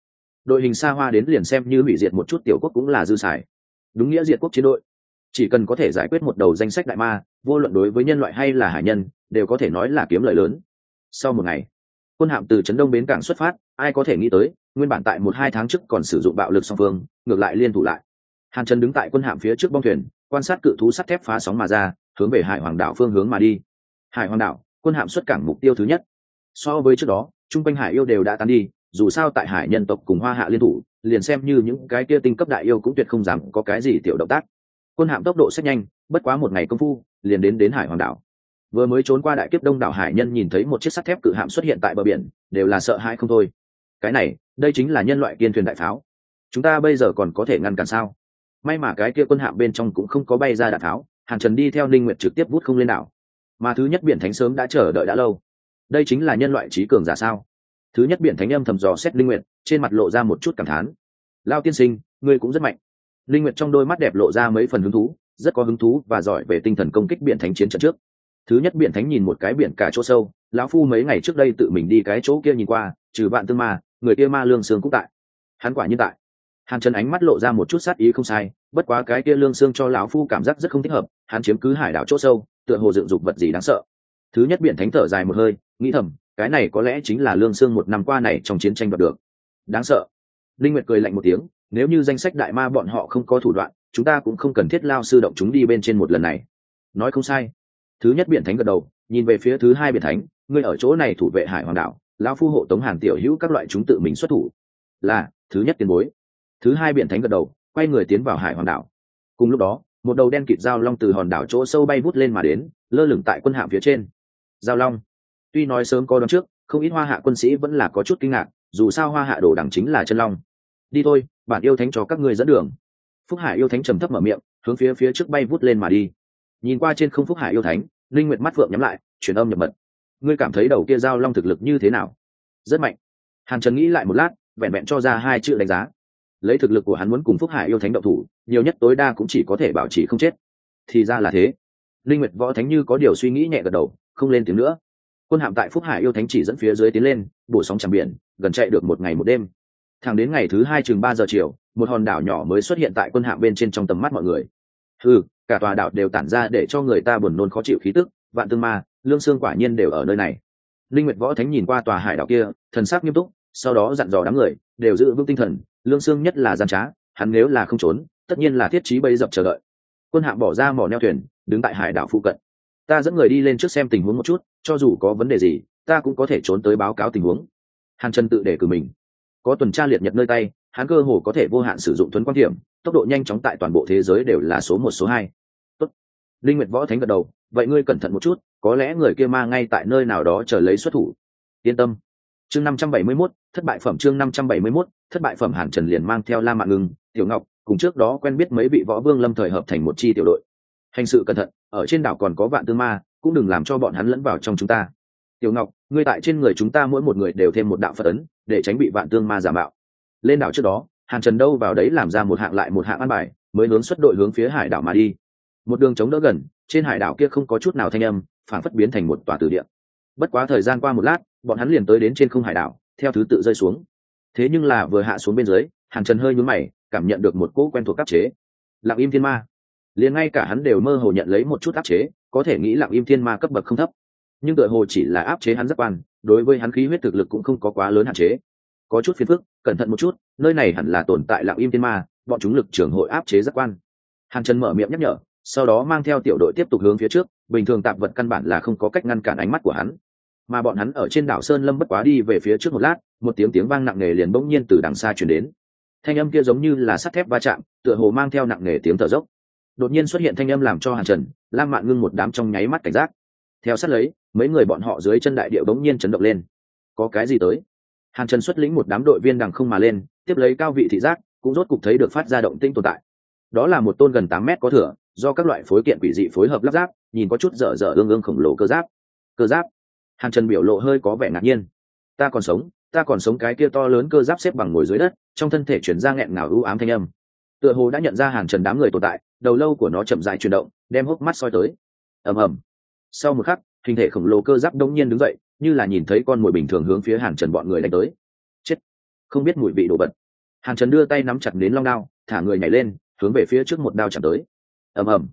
đội hình xa hoa đến liền xem như hủy diệt một chút tiểu quốc cũng là dư xài. Đúng nghĩa diệt quốc chiến đội. Chỉ cần có thể giải quyết một đầu danh sách đại ma, vô luận đối với nhân loại hay là hải nhân, đều có thể nói là kiếm lợi lớn. Sau một ngày, quân hạm từ trấn đông bến cảng xuất phát, ai có thể nghĩ tới, nguyên bản tại một hai tháng trước còn sử dụng bạo lực song phương, ngược lại liên thủ lại. Hàn trần đứng tại quân hạm phía trước bong thuyền, quan sát cự thú sắt thép phá sóng mà ra, hướng về hải hoàng đảo phương hướng mà đi. Hải hoàng đảo, quân hạm xuất cảng mục tiêu thứ nhất. So với trước đó trung quanh hải yêu đều đã tán đi dù sao tại hải nhân tộc cùng hoa hạ liên thủ, liền xem như những cái kia tinh cấp đại yêu cũng tuyệt không dám có cái gì tiểu động tác. Quân hạm tốc độ rất nhanh, bất quá một ngày công phu, liền đến đến hải hoàng đảo. Vừa mới trốn qua đại kiếp đông đảo hải nhân nhìn thấy một chiếc sắt thép cự hạm xuất hiện tại bờ biển, đều là sợ hãi không thôi. Cái này, đây chính là nhân loại kiên thuyền đại pháo. Chúng ta bây giờ còn có thể ngăn cản sao? May mà cái kia quân hạm bên trong cũng không có bay ra đạn pháo hàn trần đi theo ninh nguyệt trực tiếp vút không lên đảo. Mà thứ nhất biển thánh sớm đã chờ đợi đã lâu. Đây chính là nhân loại trí cường giả sao? Thứ nhất biển thánh âm thầm dò xét linh nguyệt, trên mặt lộ ra một chút cảm thán. Lao tiên sinh, ngươi cũng rất mạnh. Linh nguyệt trong đôi mắt đẹp lộ ra mấy phần hứng thú, rất có hứng thú và giỏi về tinh thần công kích biển thánh chiến trận trước. Thứ nhất biển thánh nhìn một cái biển cả chỗ sâu, lão phu mấy ngày trước đây tự mình đi cái chỗ kia nhìn qua, trừ bạn tương ma, người kia ma lương xương cũng tại. Hắn quả như tại. Hàn trần ánh mắt lộ ra một chút sát ý không sai, bất quá cái kia lương xương cho lão phu cảm giác rất không thích hợp, hắn chiếm cứ hải đảo chỗ sâu, tựa hồ dựng dục vật gì đáng sợ. Thứ nhất biển thánh thở dài một hơi, nghĩ thầm cái này có lẽ chính là lương xương một năm qua này trong chiến tranh đoạt được. Đáng sợ. Linh nguyệt cười lạnh một tiếng, nếu như danh sách đại ma bọn họ không có thủ đoạn, chúng ta cũng không cần thiết lao sư động chúng đi bên trên một lần này. Nói không sai. Thứ nhất biển thánh gật đầu, nhìn về phía thứ hai biển thánh, ngươi ở chỗ này thủ vệ hải hoàng đảo, lão phu hộ tống hàn tiểu hữu các loại chúng tự mình xuất thủ. Là, thứ nhất tiền bối. Thứ hai biển thánh gật đầu, quay người tiến vào hải hoàng đảo. Cùng lúc đó, một đầu đen kịt giao long từ hòn đảo chỗ sâu bay vút lên mà đến, lơ lửng tại quân hạm phía trên. Giao long tuy nói sớm có đón trước, không ít hoa hạ quân sĩ vẫn là có chút kinh ngạc, dù sao hoa hạ đồ đẳng chính là chân long. Đi thôi, bản yêu thánh cho các ngươi dẫn đường. Phúc hải yêu thánh trầm thấp mở miệng, hướng phía phía trước bay vút lên mà đi. Nhìn qua trên không phúc hải yêu thánh, linh nguyệt mắt phượng nhắm lại, truyền âm nhập mật. Ngươi cảm thấy đầu kia giao long thực lực như thế nào? Rất mạnh. Hàn trần nghĩ lại một lát, vẹn vẹn cho ra hai chữ đánh giá. Lấy thực lực của hắn muốn cùng phúc hải yêu thánh động thủ, nhiều nhất tối đa cũng chỉ có thể bảo trì không chết. Thì ra là thế. Linh nguyệt võ thánh như có điều suy nghĩ nhẹ gật đầu, không lên tiếng nữa quân hạm tại phúc hải yêu thánh chỉ dẫn phía dưới tiến lên, bổ sóng chẳng biển, gần chạy được một ngày một đêm. Thẳng đến ngày thứ hai chừng ba giờ chiều, một hòn đảo nhỏ mới xuất hiện tại quân hạm bên trên trong tầm mắt mọi người. Ừ cả tòa đảo đều tản ra để cho người ta buồn nôn khó chịu khí tức, vạn tương ma, lương xương quả nhiên đều ở nơi này. Linh nguyệt võ thánh nhìn qua tòa hải đảo kia, thần sắc nghiêm túc, sau đó dặn dò đám người, đều giữ vững tinh thần, lương xương nhất là gian trá, hắn nếu là không trốn, tất nhiên là thiết trí bây dập chờ đợi. Quân hạm bỏ ra mỏ neo thuyền, đứng tại hải đảo phụ cận. Ta dẫn người đi lên trước xem tình huống một chút cho dù có vấn đề gì ta cũng có thể trốn tới báo cáo tình huống. Hàn trần tự để cử mình. Có tuần tra liệt nhật nơi tay hắn cơ hồ có thể vô hạn sử dụng thuấn quan điểm tốc độ nhanh chóng tại toàn bộ thế giới đều là số một số hai. Tốt. linh nguyệt võ thánh gật đầu vậy ngươi cẩn thận một chút có lẽ người kia ma ngay tại nơi nào đó chờ lấy xuất thủ. Yên tâm. Chương 571, thất bại phẩm chương 571, thất bại phẩm hàn trần liền mang theo la mạn ngưng tiểu ngọc cùng trước đó quen biết mấy vị võ vương lâm thời hợp thành một chi tiểu đội. Hành sự cẩn thận ở trên đảo còn có vạn tư ma cũng đừng làm cho bọn hắn lẫn vào trong chúng ta. Tiểu ngọc, ngươi tại trên người chúng ta mỗi một người đều thêm một đạo phật ấn, để tránh bị vạn tương ma giả mạo. Lên đảo trước đó, hàn trần đâu vào đấy làm ra một hạng lại một hạng ăn bài, mới hướng xuất đội hướng phía hải đảo mà đi. Một đường chống đỡ gần, trên hải đảo kia không có chút nào thanh âm phản phất biến thành một tòa tử địa. bất quá thời gian qua một lát, bọn hắn liền tới đến trên không hải đảo, theo thứ tự rơi xuống. Thế nhưng là vừa hạ xuống bên dưới, hàn trần hơi nhún mày, cảm nhận được một cỗ quen thuộc áp chế. Lặng im thiên ma. Liền ngay cả hắn đều mơ hồ nhận lấy một chút áp chế có thể nghĩ lặng im thiên ma cấp bậc không thấp. Nhưng tựa hồ chỉ là áp chế hắn rất quan, đối với hắn khí huyết thực lực cũng không có quá lớn hạn chế. Có chút phiền phức, cẩn thận một chút, nơi này hẳn là tồn tại lặng im thiên ma, bọn chúng lực trưởng hội áp chế giác quan. Hàn trần mở miệng nhắc nhở, sau đó mang theo tiểu đội tiếp tục hướng phía trước, bình thường tạp vật căn bản là không có cách ngăn cản ánh mắt của hắn. Mà bọn hắn ở trên đảo sơn lâm bất quá đi về phía trước một lát, một tiếng tiếng vang nặng nề liền bỗng nhiên từ đằng xa chuyển đến. Thanh âm kia giống như là sắt thép va chạm, tựa hồ mang theo nặng nề tiếng thở dốc đột nhiên xuất hiện thanh âm làm cho hàn trần, lam mạn ngưng một đám trong nháy mắt cảnh giác. Theo sát lấy, mấy người bọn họ dưới chân đại điệu bỗng nhiên chấn động lên. Có cái gì tới? Hàn trần xuất lĩnh một đám đội viên đằng không mà lên, tiếp lấy cao vị thị giác, cũng rốt cục thấy được phát ra động tinh tồn tại. Đó là một tôn gần tám mét có thửa do các loại phối kiện quỷ dị phối hợp lắp ráp, nhìn có chút dở dở ương ương khổng lồ cơ giáp. Cơ giáp? Hàn trần biểu lộ hơi có vẻ ngạc nhiên. Ta còn sống, ta còn sống cái kia to lớn cơ giáp xếp bằng ngồi dưới đất, trong thân thể chuyển ra nghẹn ngào ưu ám thanh âm. Tựa hồ đã nhận ra hàn trần đám người tồn tại đầu lâu của nó chậm dài chuyển động, đem hốc mắt soi tới. Ầm ầm. Sau một khắc, hình thể khổng lồ cơ giáp đông nhiên đứng dậy, như là nhìn thấy con mồi bình thường hướng phía hàn trần bọn người đánh tới. Chết. Không biết mùi vị đồ vật. Hàn trần đưa tay nắm chặt đến long đao, thả người nhảy lên, hướng về phía trước một đao chạm tới. Ầm ầm.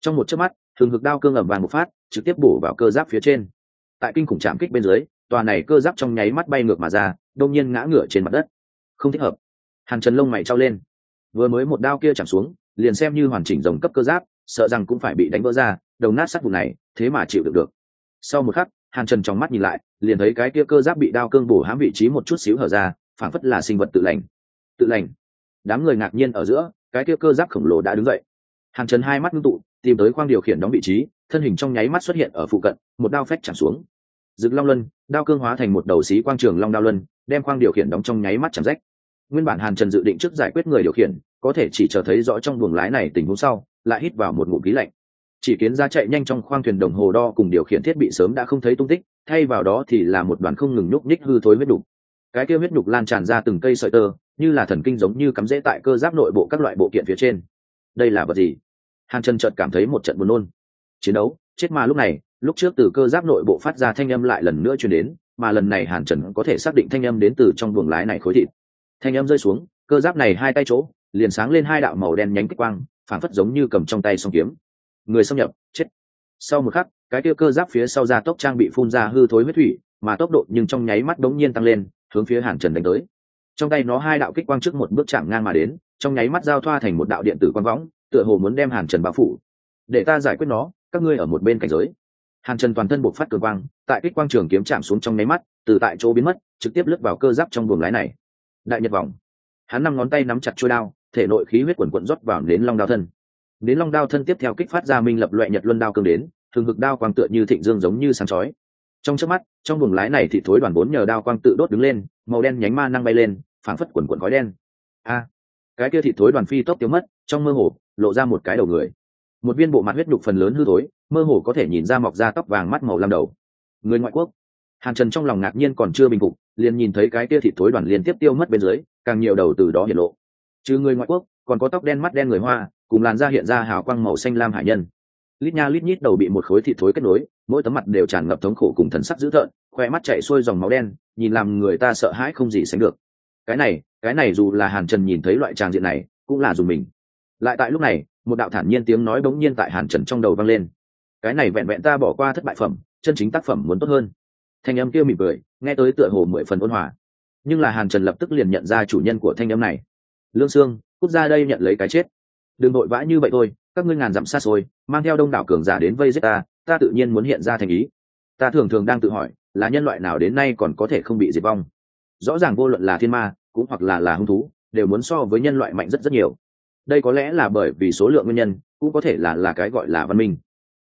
Trong một chớp mắt, thường hực đao cương ầm vàng một phát, trực tiếp bổ vào cơ giáp phía trên. Tại kinh khủng chạm kích bên dưới, tòa này cơ giáp trong nháy mắt bay ngược mà ra đông nhiên ngã ngửa trên mặt đất. Không thích hợp. Hàn trần lông mày trao lên. Vừa mới một đao kia chạm xuống liền xem như hoàn chỉnh rồng cấp cơ giáp, sợ rằng cũng phải bị đánh vỡ ra, đầu nát sắt vùng này, thế mà chịu được được. Sau một khắc, hàn trần trong mắt nhìn lại, liền thấy cái kia cơ giáp bị đao cương bổ hãm vị trí một chút xíu hở ra, phảng phất là sinh vật tự lành. Tự lành. Đám người ngạc nhiên ở giữa, cái kia cơ giáp khổng lồ đã đứng dậy. Hàn trần hai mắt ngưng tụ, tìm tới khoang điều khiển đóng vị trí, thân hình trong nháy mắt xuất hiện ở phụ cận, một đao phách chạm xuống. Dực long luân, đao cương hóa thành một đầu xí quang trường long đao luân, đem khoang điều khiển đóng trong nháy mắt chạm rách. Nguyên bản hàn trần dự định trước giải quyết người điều khiển có thể chỉ chờ thấy rõ trong buồng lái này tình huống sau, lại hít vào một ngụm khí lạnh. Chỉ kiến ra chạy nhanh trong khoang thuyền đồng hồ đo cùng điều khiển thiết bị sớm đã không thấy tung tích, thay vào đó thì là một đoàn không ngừng nhúc nhích hư thối huyết đục. Cái kia huyết đục lan tràn ra từng cây sợi tơ, như là thần kinh giống như cắm rễ tại cơ giáp nội bộ các loại bộ kiện phía trên. Đây là vật gì? Hàn trần chợt cảm thấy một trận buồn nôn. Chiến đấu, chết mà lúc này, lúc trước từ cơ giáp nội bộ phát ra thanh âm lại lần nữa chuyển đến, mà lần này hàn trần có thể xác định thanh âm đến từ trong buồng lái này khối thịt. Thanh âm rơi xuống cơ giáp này hai tay chỗ, liền sáng lên hai đạo màu đen nhánh kích quang phản phất giống như cầm trong tay song kiếm. Người xâm nhập, chết. Sau một khắc, cái kia cơ giáp phía sau ra tốc trang bị phun ra hư thối huyết thủy, mà tốc độ nhưng trong nháy mắt đống nhiên tăng lên, hướng phía hàn trần đánh tới. Trong tay nó hai đạo kích quang trước một bước chạm ngang mà đến, trong nháy mắt giao thoa thành một đạo điện tử quang võng, tựa hồ muốn đem hàn trần bao phủ. Để ta giải quyết nó, các ngươi ở một bên cảnh giới. Hàn trần toàn thân buộc phát cường quang, tại kích quang trường kiếm chạm xuống trong nháy mắt, từ tại chỗ biến mất, trực tiếp lướt vào cơ giáp trong buồng lái này. Đại nhật vòng hắn năm ngón tay nắm chặt trôi đao, thể nội khí huyết quần quận rót vào đến long đao thân. Đến long đao thân tiếp theo kích phát ra minh lập loại nhật luân đao cương đến, thường hực đao quang tựa như thịnh dương giống như sáng chói. Trong trước mắt, trong buồng lái này thì thối đoàn bốn nhờ đao quang tự đốt đứng lên, màu đen nhánh ma năng bay lên, phảng phất quần quần khói đen. A! Cái kia thị thối đoàn phi tốc tiêu mất, trong mơ hồ, lộ ra một cái đầu người. Một viên bộ mặt huyết nhục phần lớn hư thối, mơ hồ có thể nhìn ra mọc ra tóc vàng mắt màu lam đầu. Người ngoại quốc. Hàn trần trong lòng ngạc nhiên còn chưa bình phục, liền nhìn thấy cái kia thịt thối đoàn liên tiếp tiêu mất bên dưới càng nhiều đầu từ đó hiện lộ. Trừ người ngoại quốc, còn có tóc đen mắt đen người hoa, cùng làn da hiện ra hào quang màu xanh lam hải nhân. Lít nha lít nhít đầu bị một khối thịt thối kết nối, mỗi tấm mặt đều tràn ngập thống khổ cùng thần sắc dữ thợn khoe mắt chạy xuôi dòng máu đen, nhìn làm người ta sợ hãi không gì sánh được. Cái này cái này dù là hàn trần nhìn thấy loại tràng diện này, cũng là dùng mình. Lại tại lúc này, một đạo thản nhiên tiếng nói bỗng nhiên tại hàn trần trong đầu vang lên. Cái này vẹn vẹn ta bỏ qua thất bại phẩm, chân chính tác phẩm muốn tốt hơn. Thanh âm kia mỉm cười, nghe tới tựa hồ mười phần ôn hòa nhưng là hàn trần lập tức liền nhận ra chủ nhân của thanh âm này. Lương sương cút ra đây nhận lấy cái chết. Đừng vội vã như vậy thôi, các ngươi ngàn dặm xa xôi, mang theo đông đảo cường giả đến vây giết ta ta tự nhiên muốn hiện ra thành ý. Ta thường thường đang tự hỏi, là nhân loại nào đến nay còn có thể không bị diệt vong. Rõ ràng vô luận là thiên ma, cũng hoặc là là hung thú, đều muốn so với nhân loại mạnh rất rất nhiều. Đây có lẽ là bởi vì số lượng nguyên nhân, cũng có thể là là cái gọi là văn minh.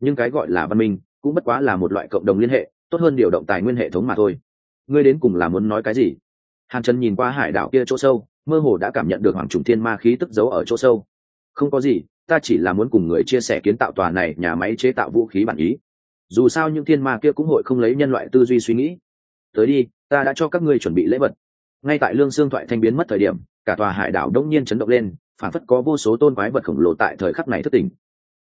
Nhưng cái gọi là văn minh, cũng bất quá là một loại cộng đồng liên hệ, tốt hơn điều động tài nguyên hệ thống mà thôi. Ngươi đến cùng là muốn nói cái gì? Hàn trần nhìn qua hải đảo kia chỗ sâu, mơ hồ đã cảm nhận được hoàng trùng thiên ma khí tức giấu ở chỗ sâu. Không có gì, ta chỉ là muốn cùng người chia sẻ kiến tạo tòa này nhà máy chế tạo vũ khí bản ý. Dù sao những thiên ma kia cũng hội không lấy nhân loại tư duy suy nghĩ. Tới đi, ta đã cho các ngươi chuẩn bị lễ vật. Ngay tại lương xương thoại thanh biến mất thời điểm, cả tòa hải đảo đông nhiên chấn động lên, phản phất có vô số tôn quái vật khổng lồ tại thời khắc này thất tỉnh.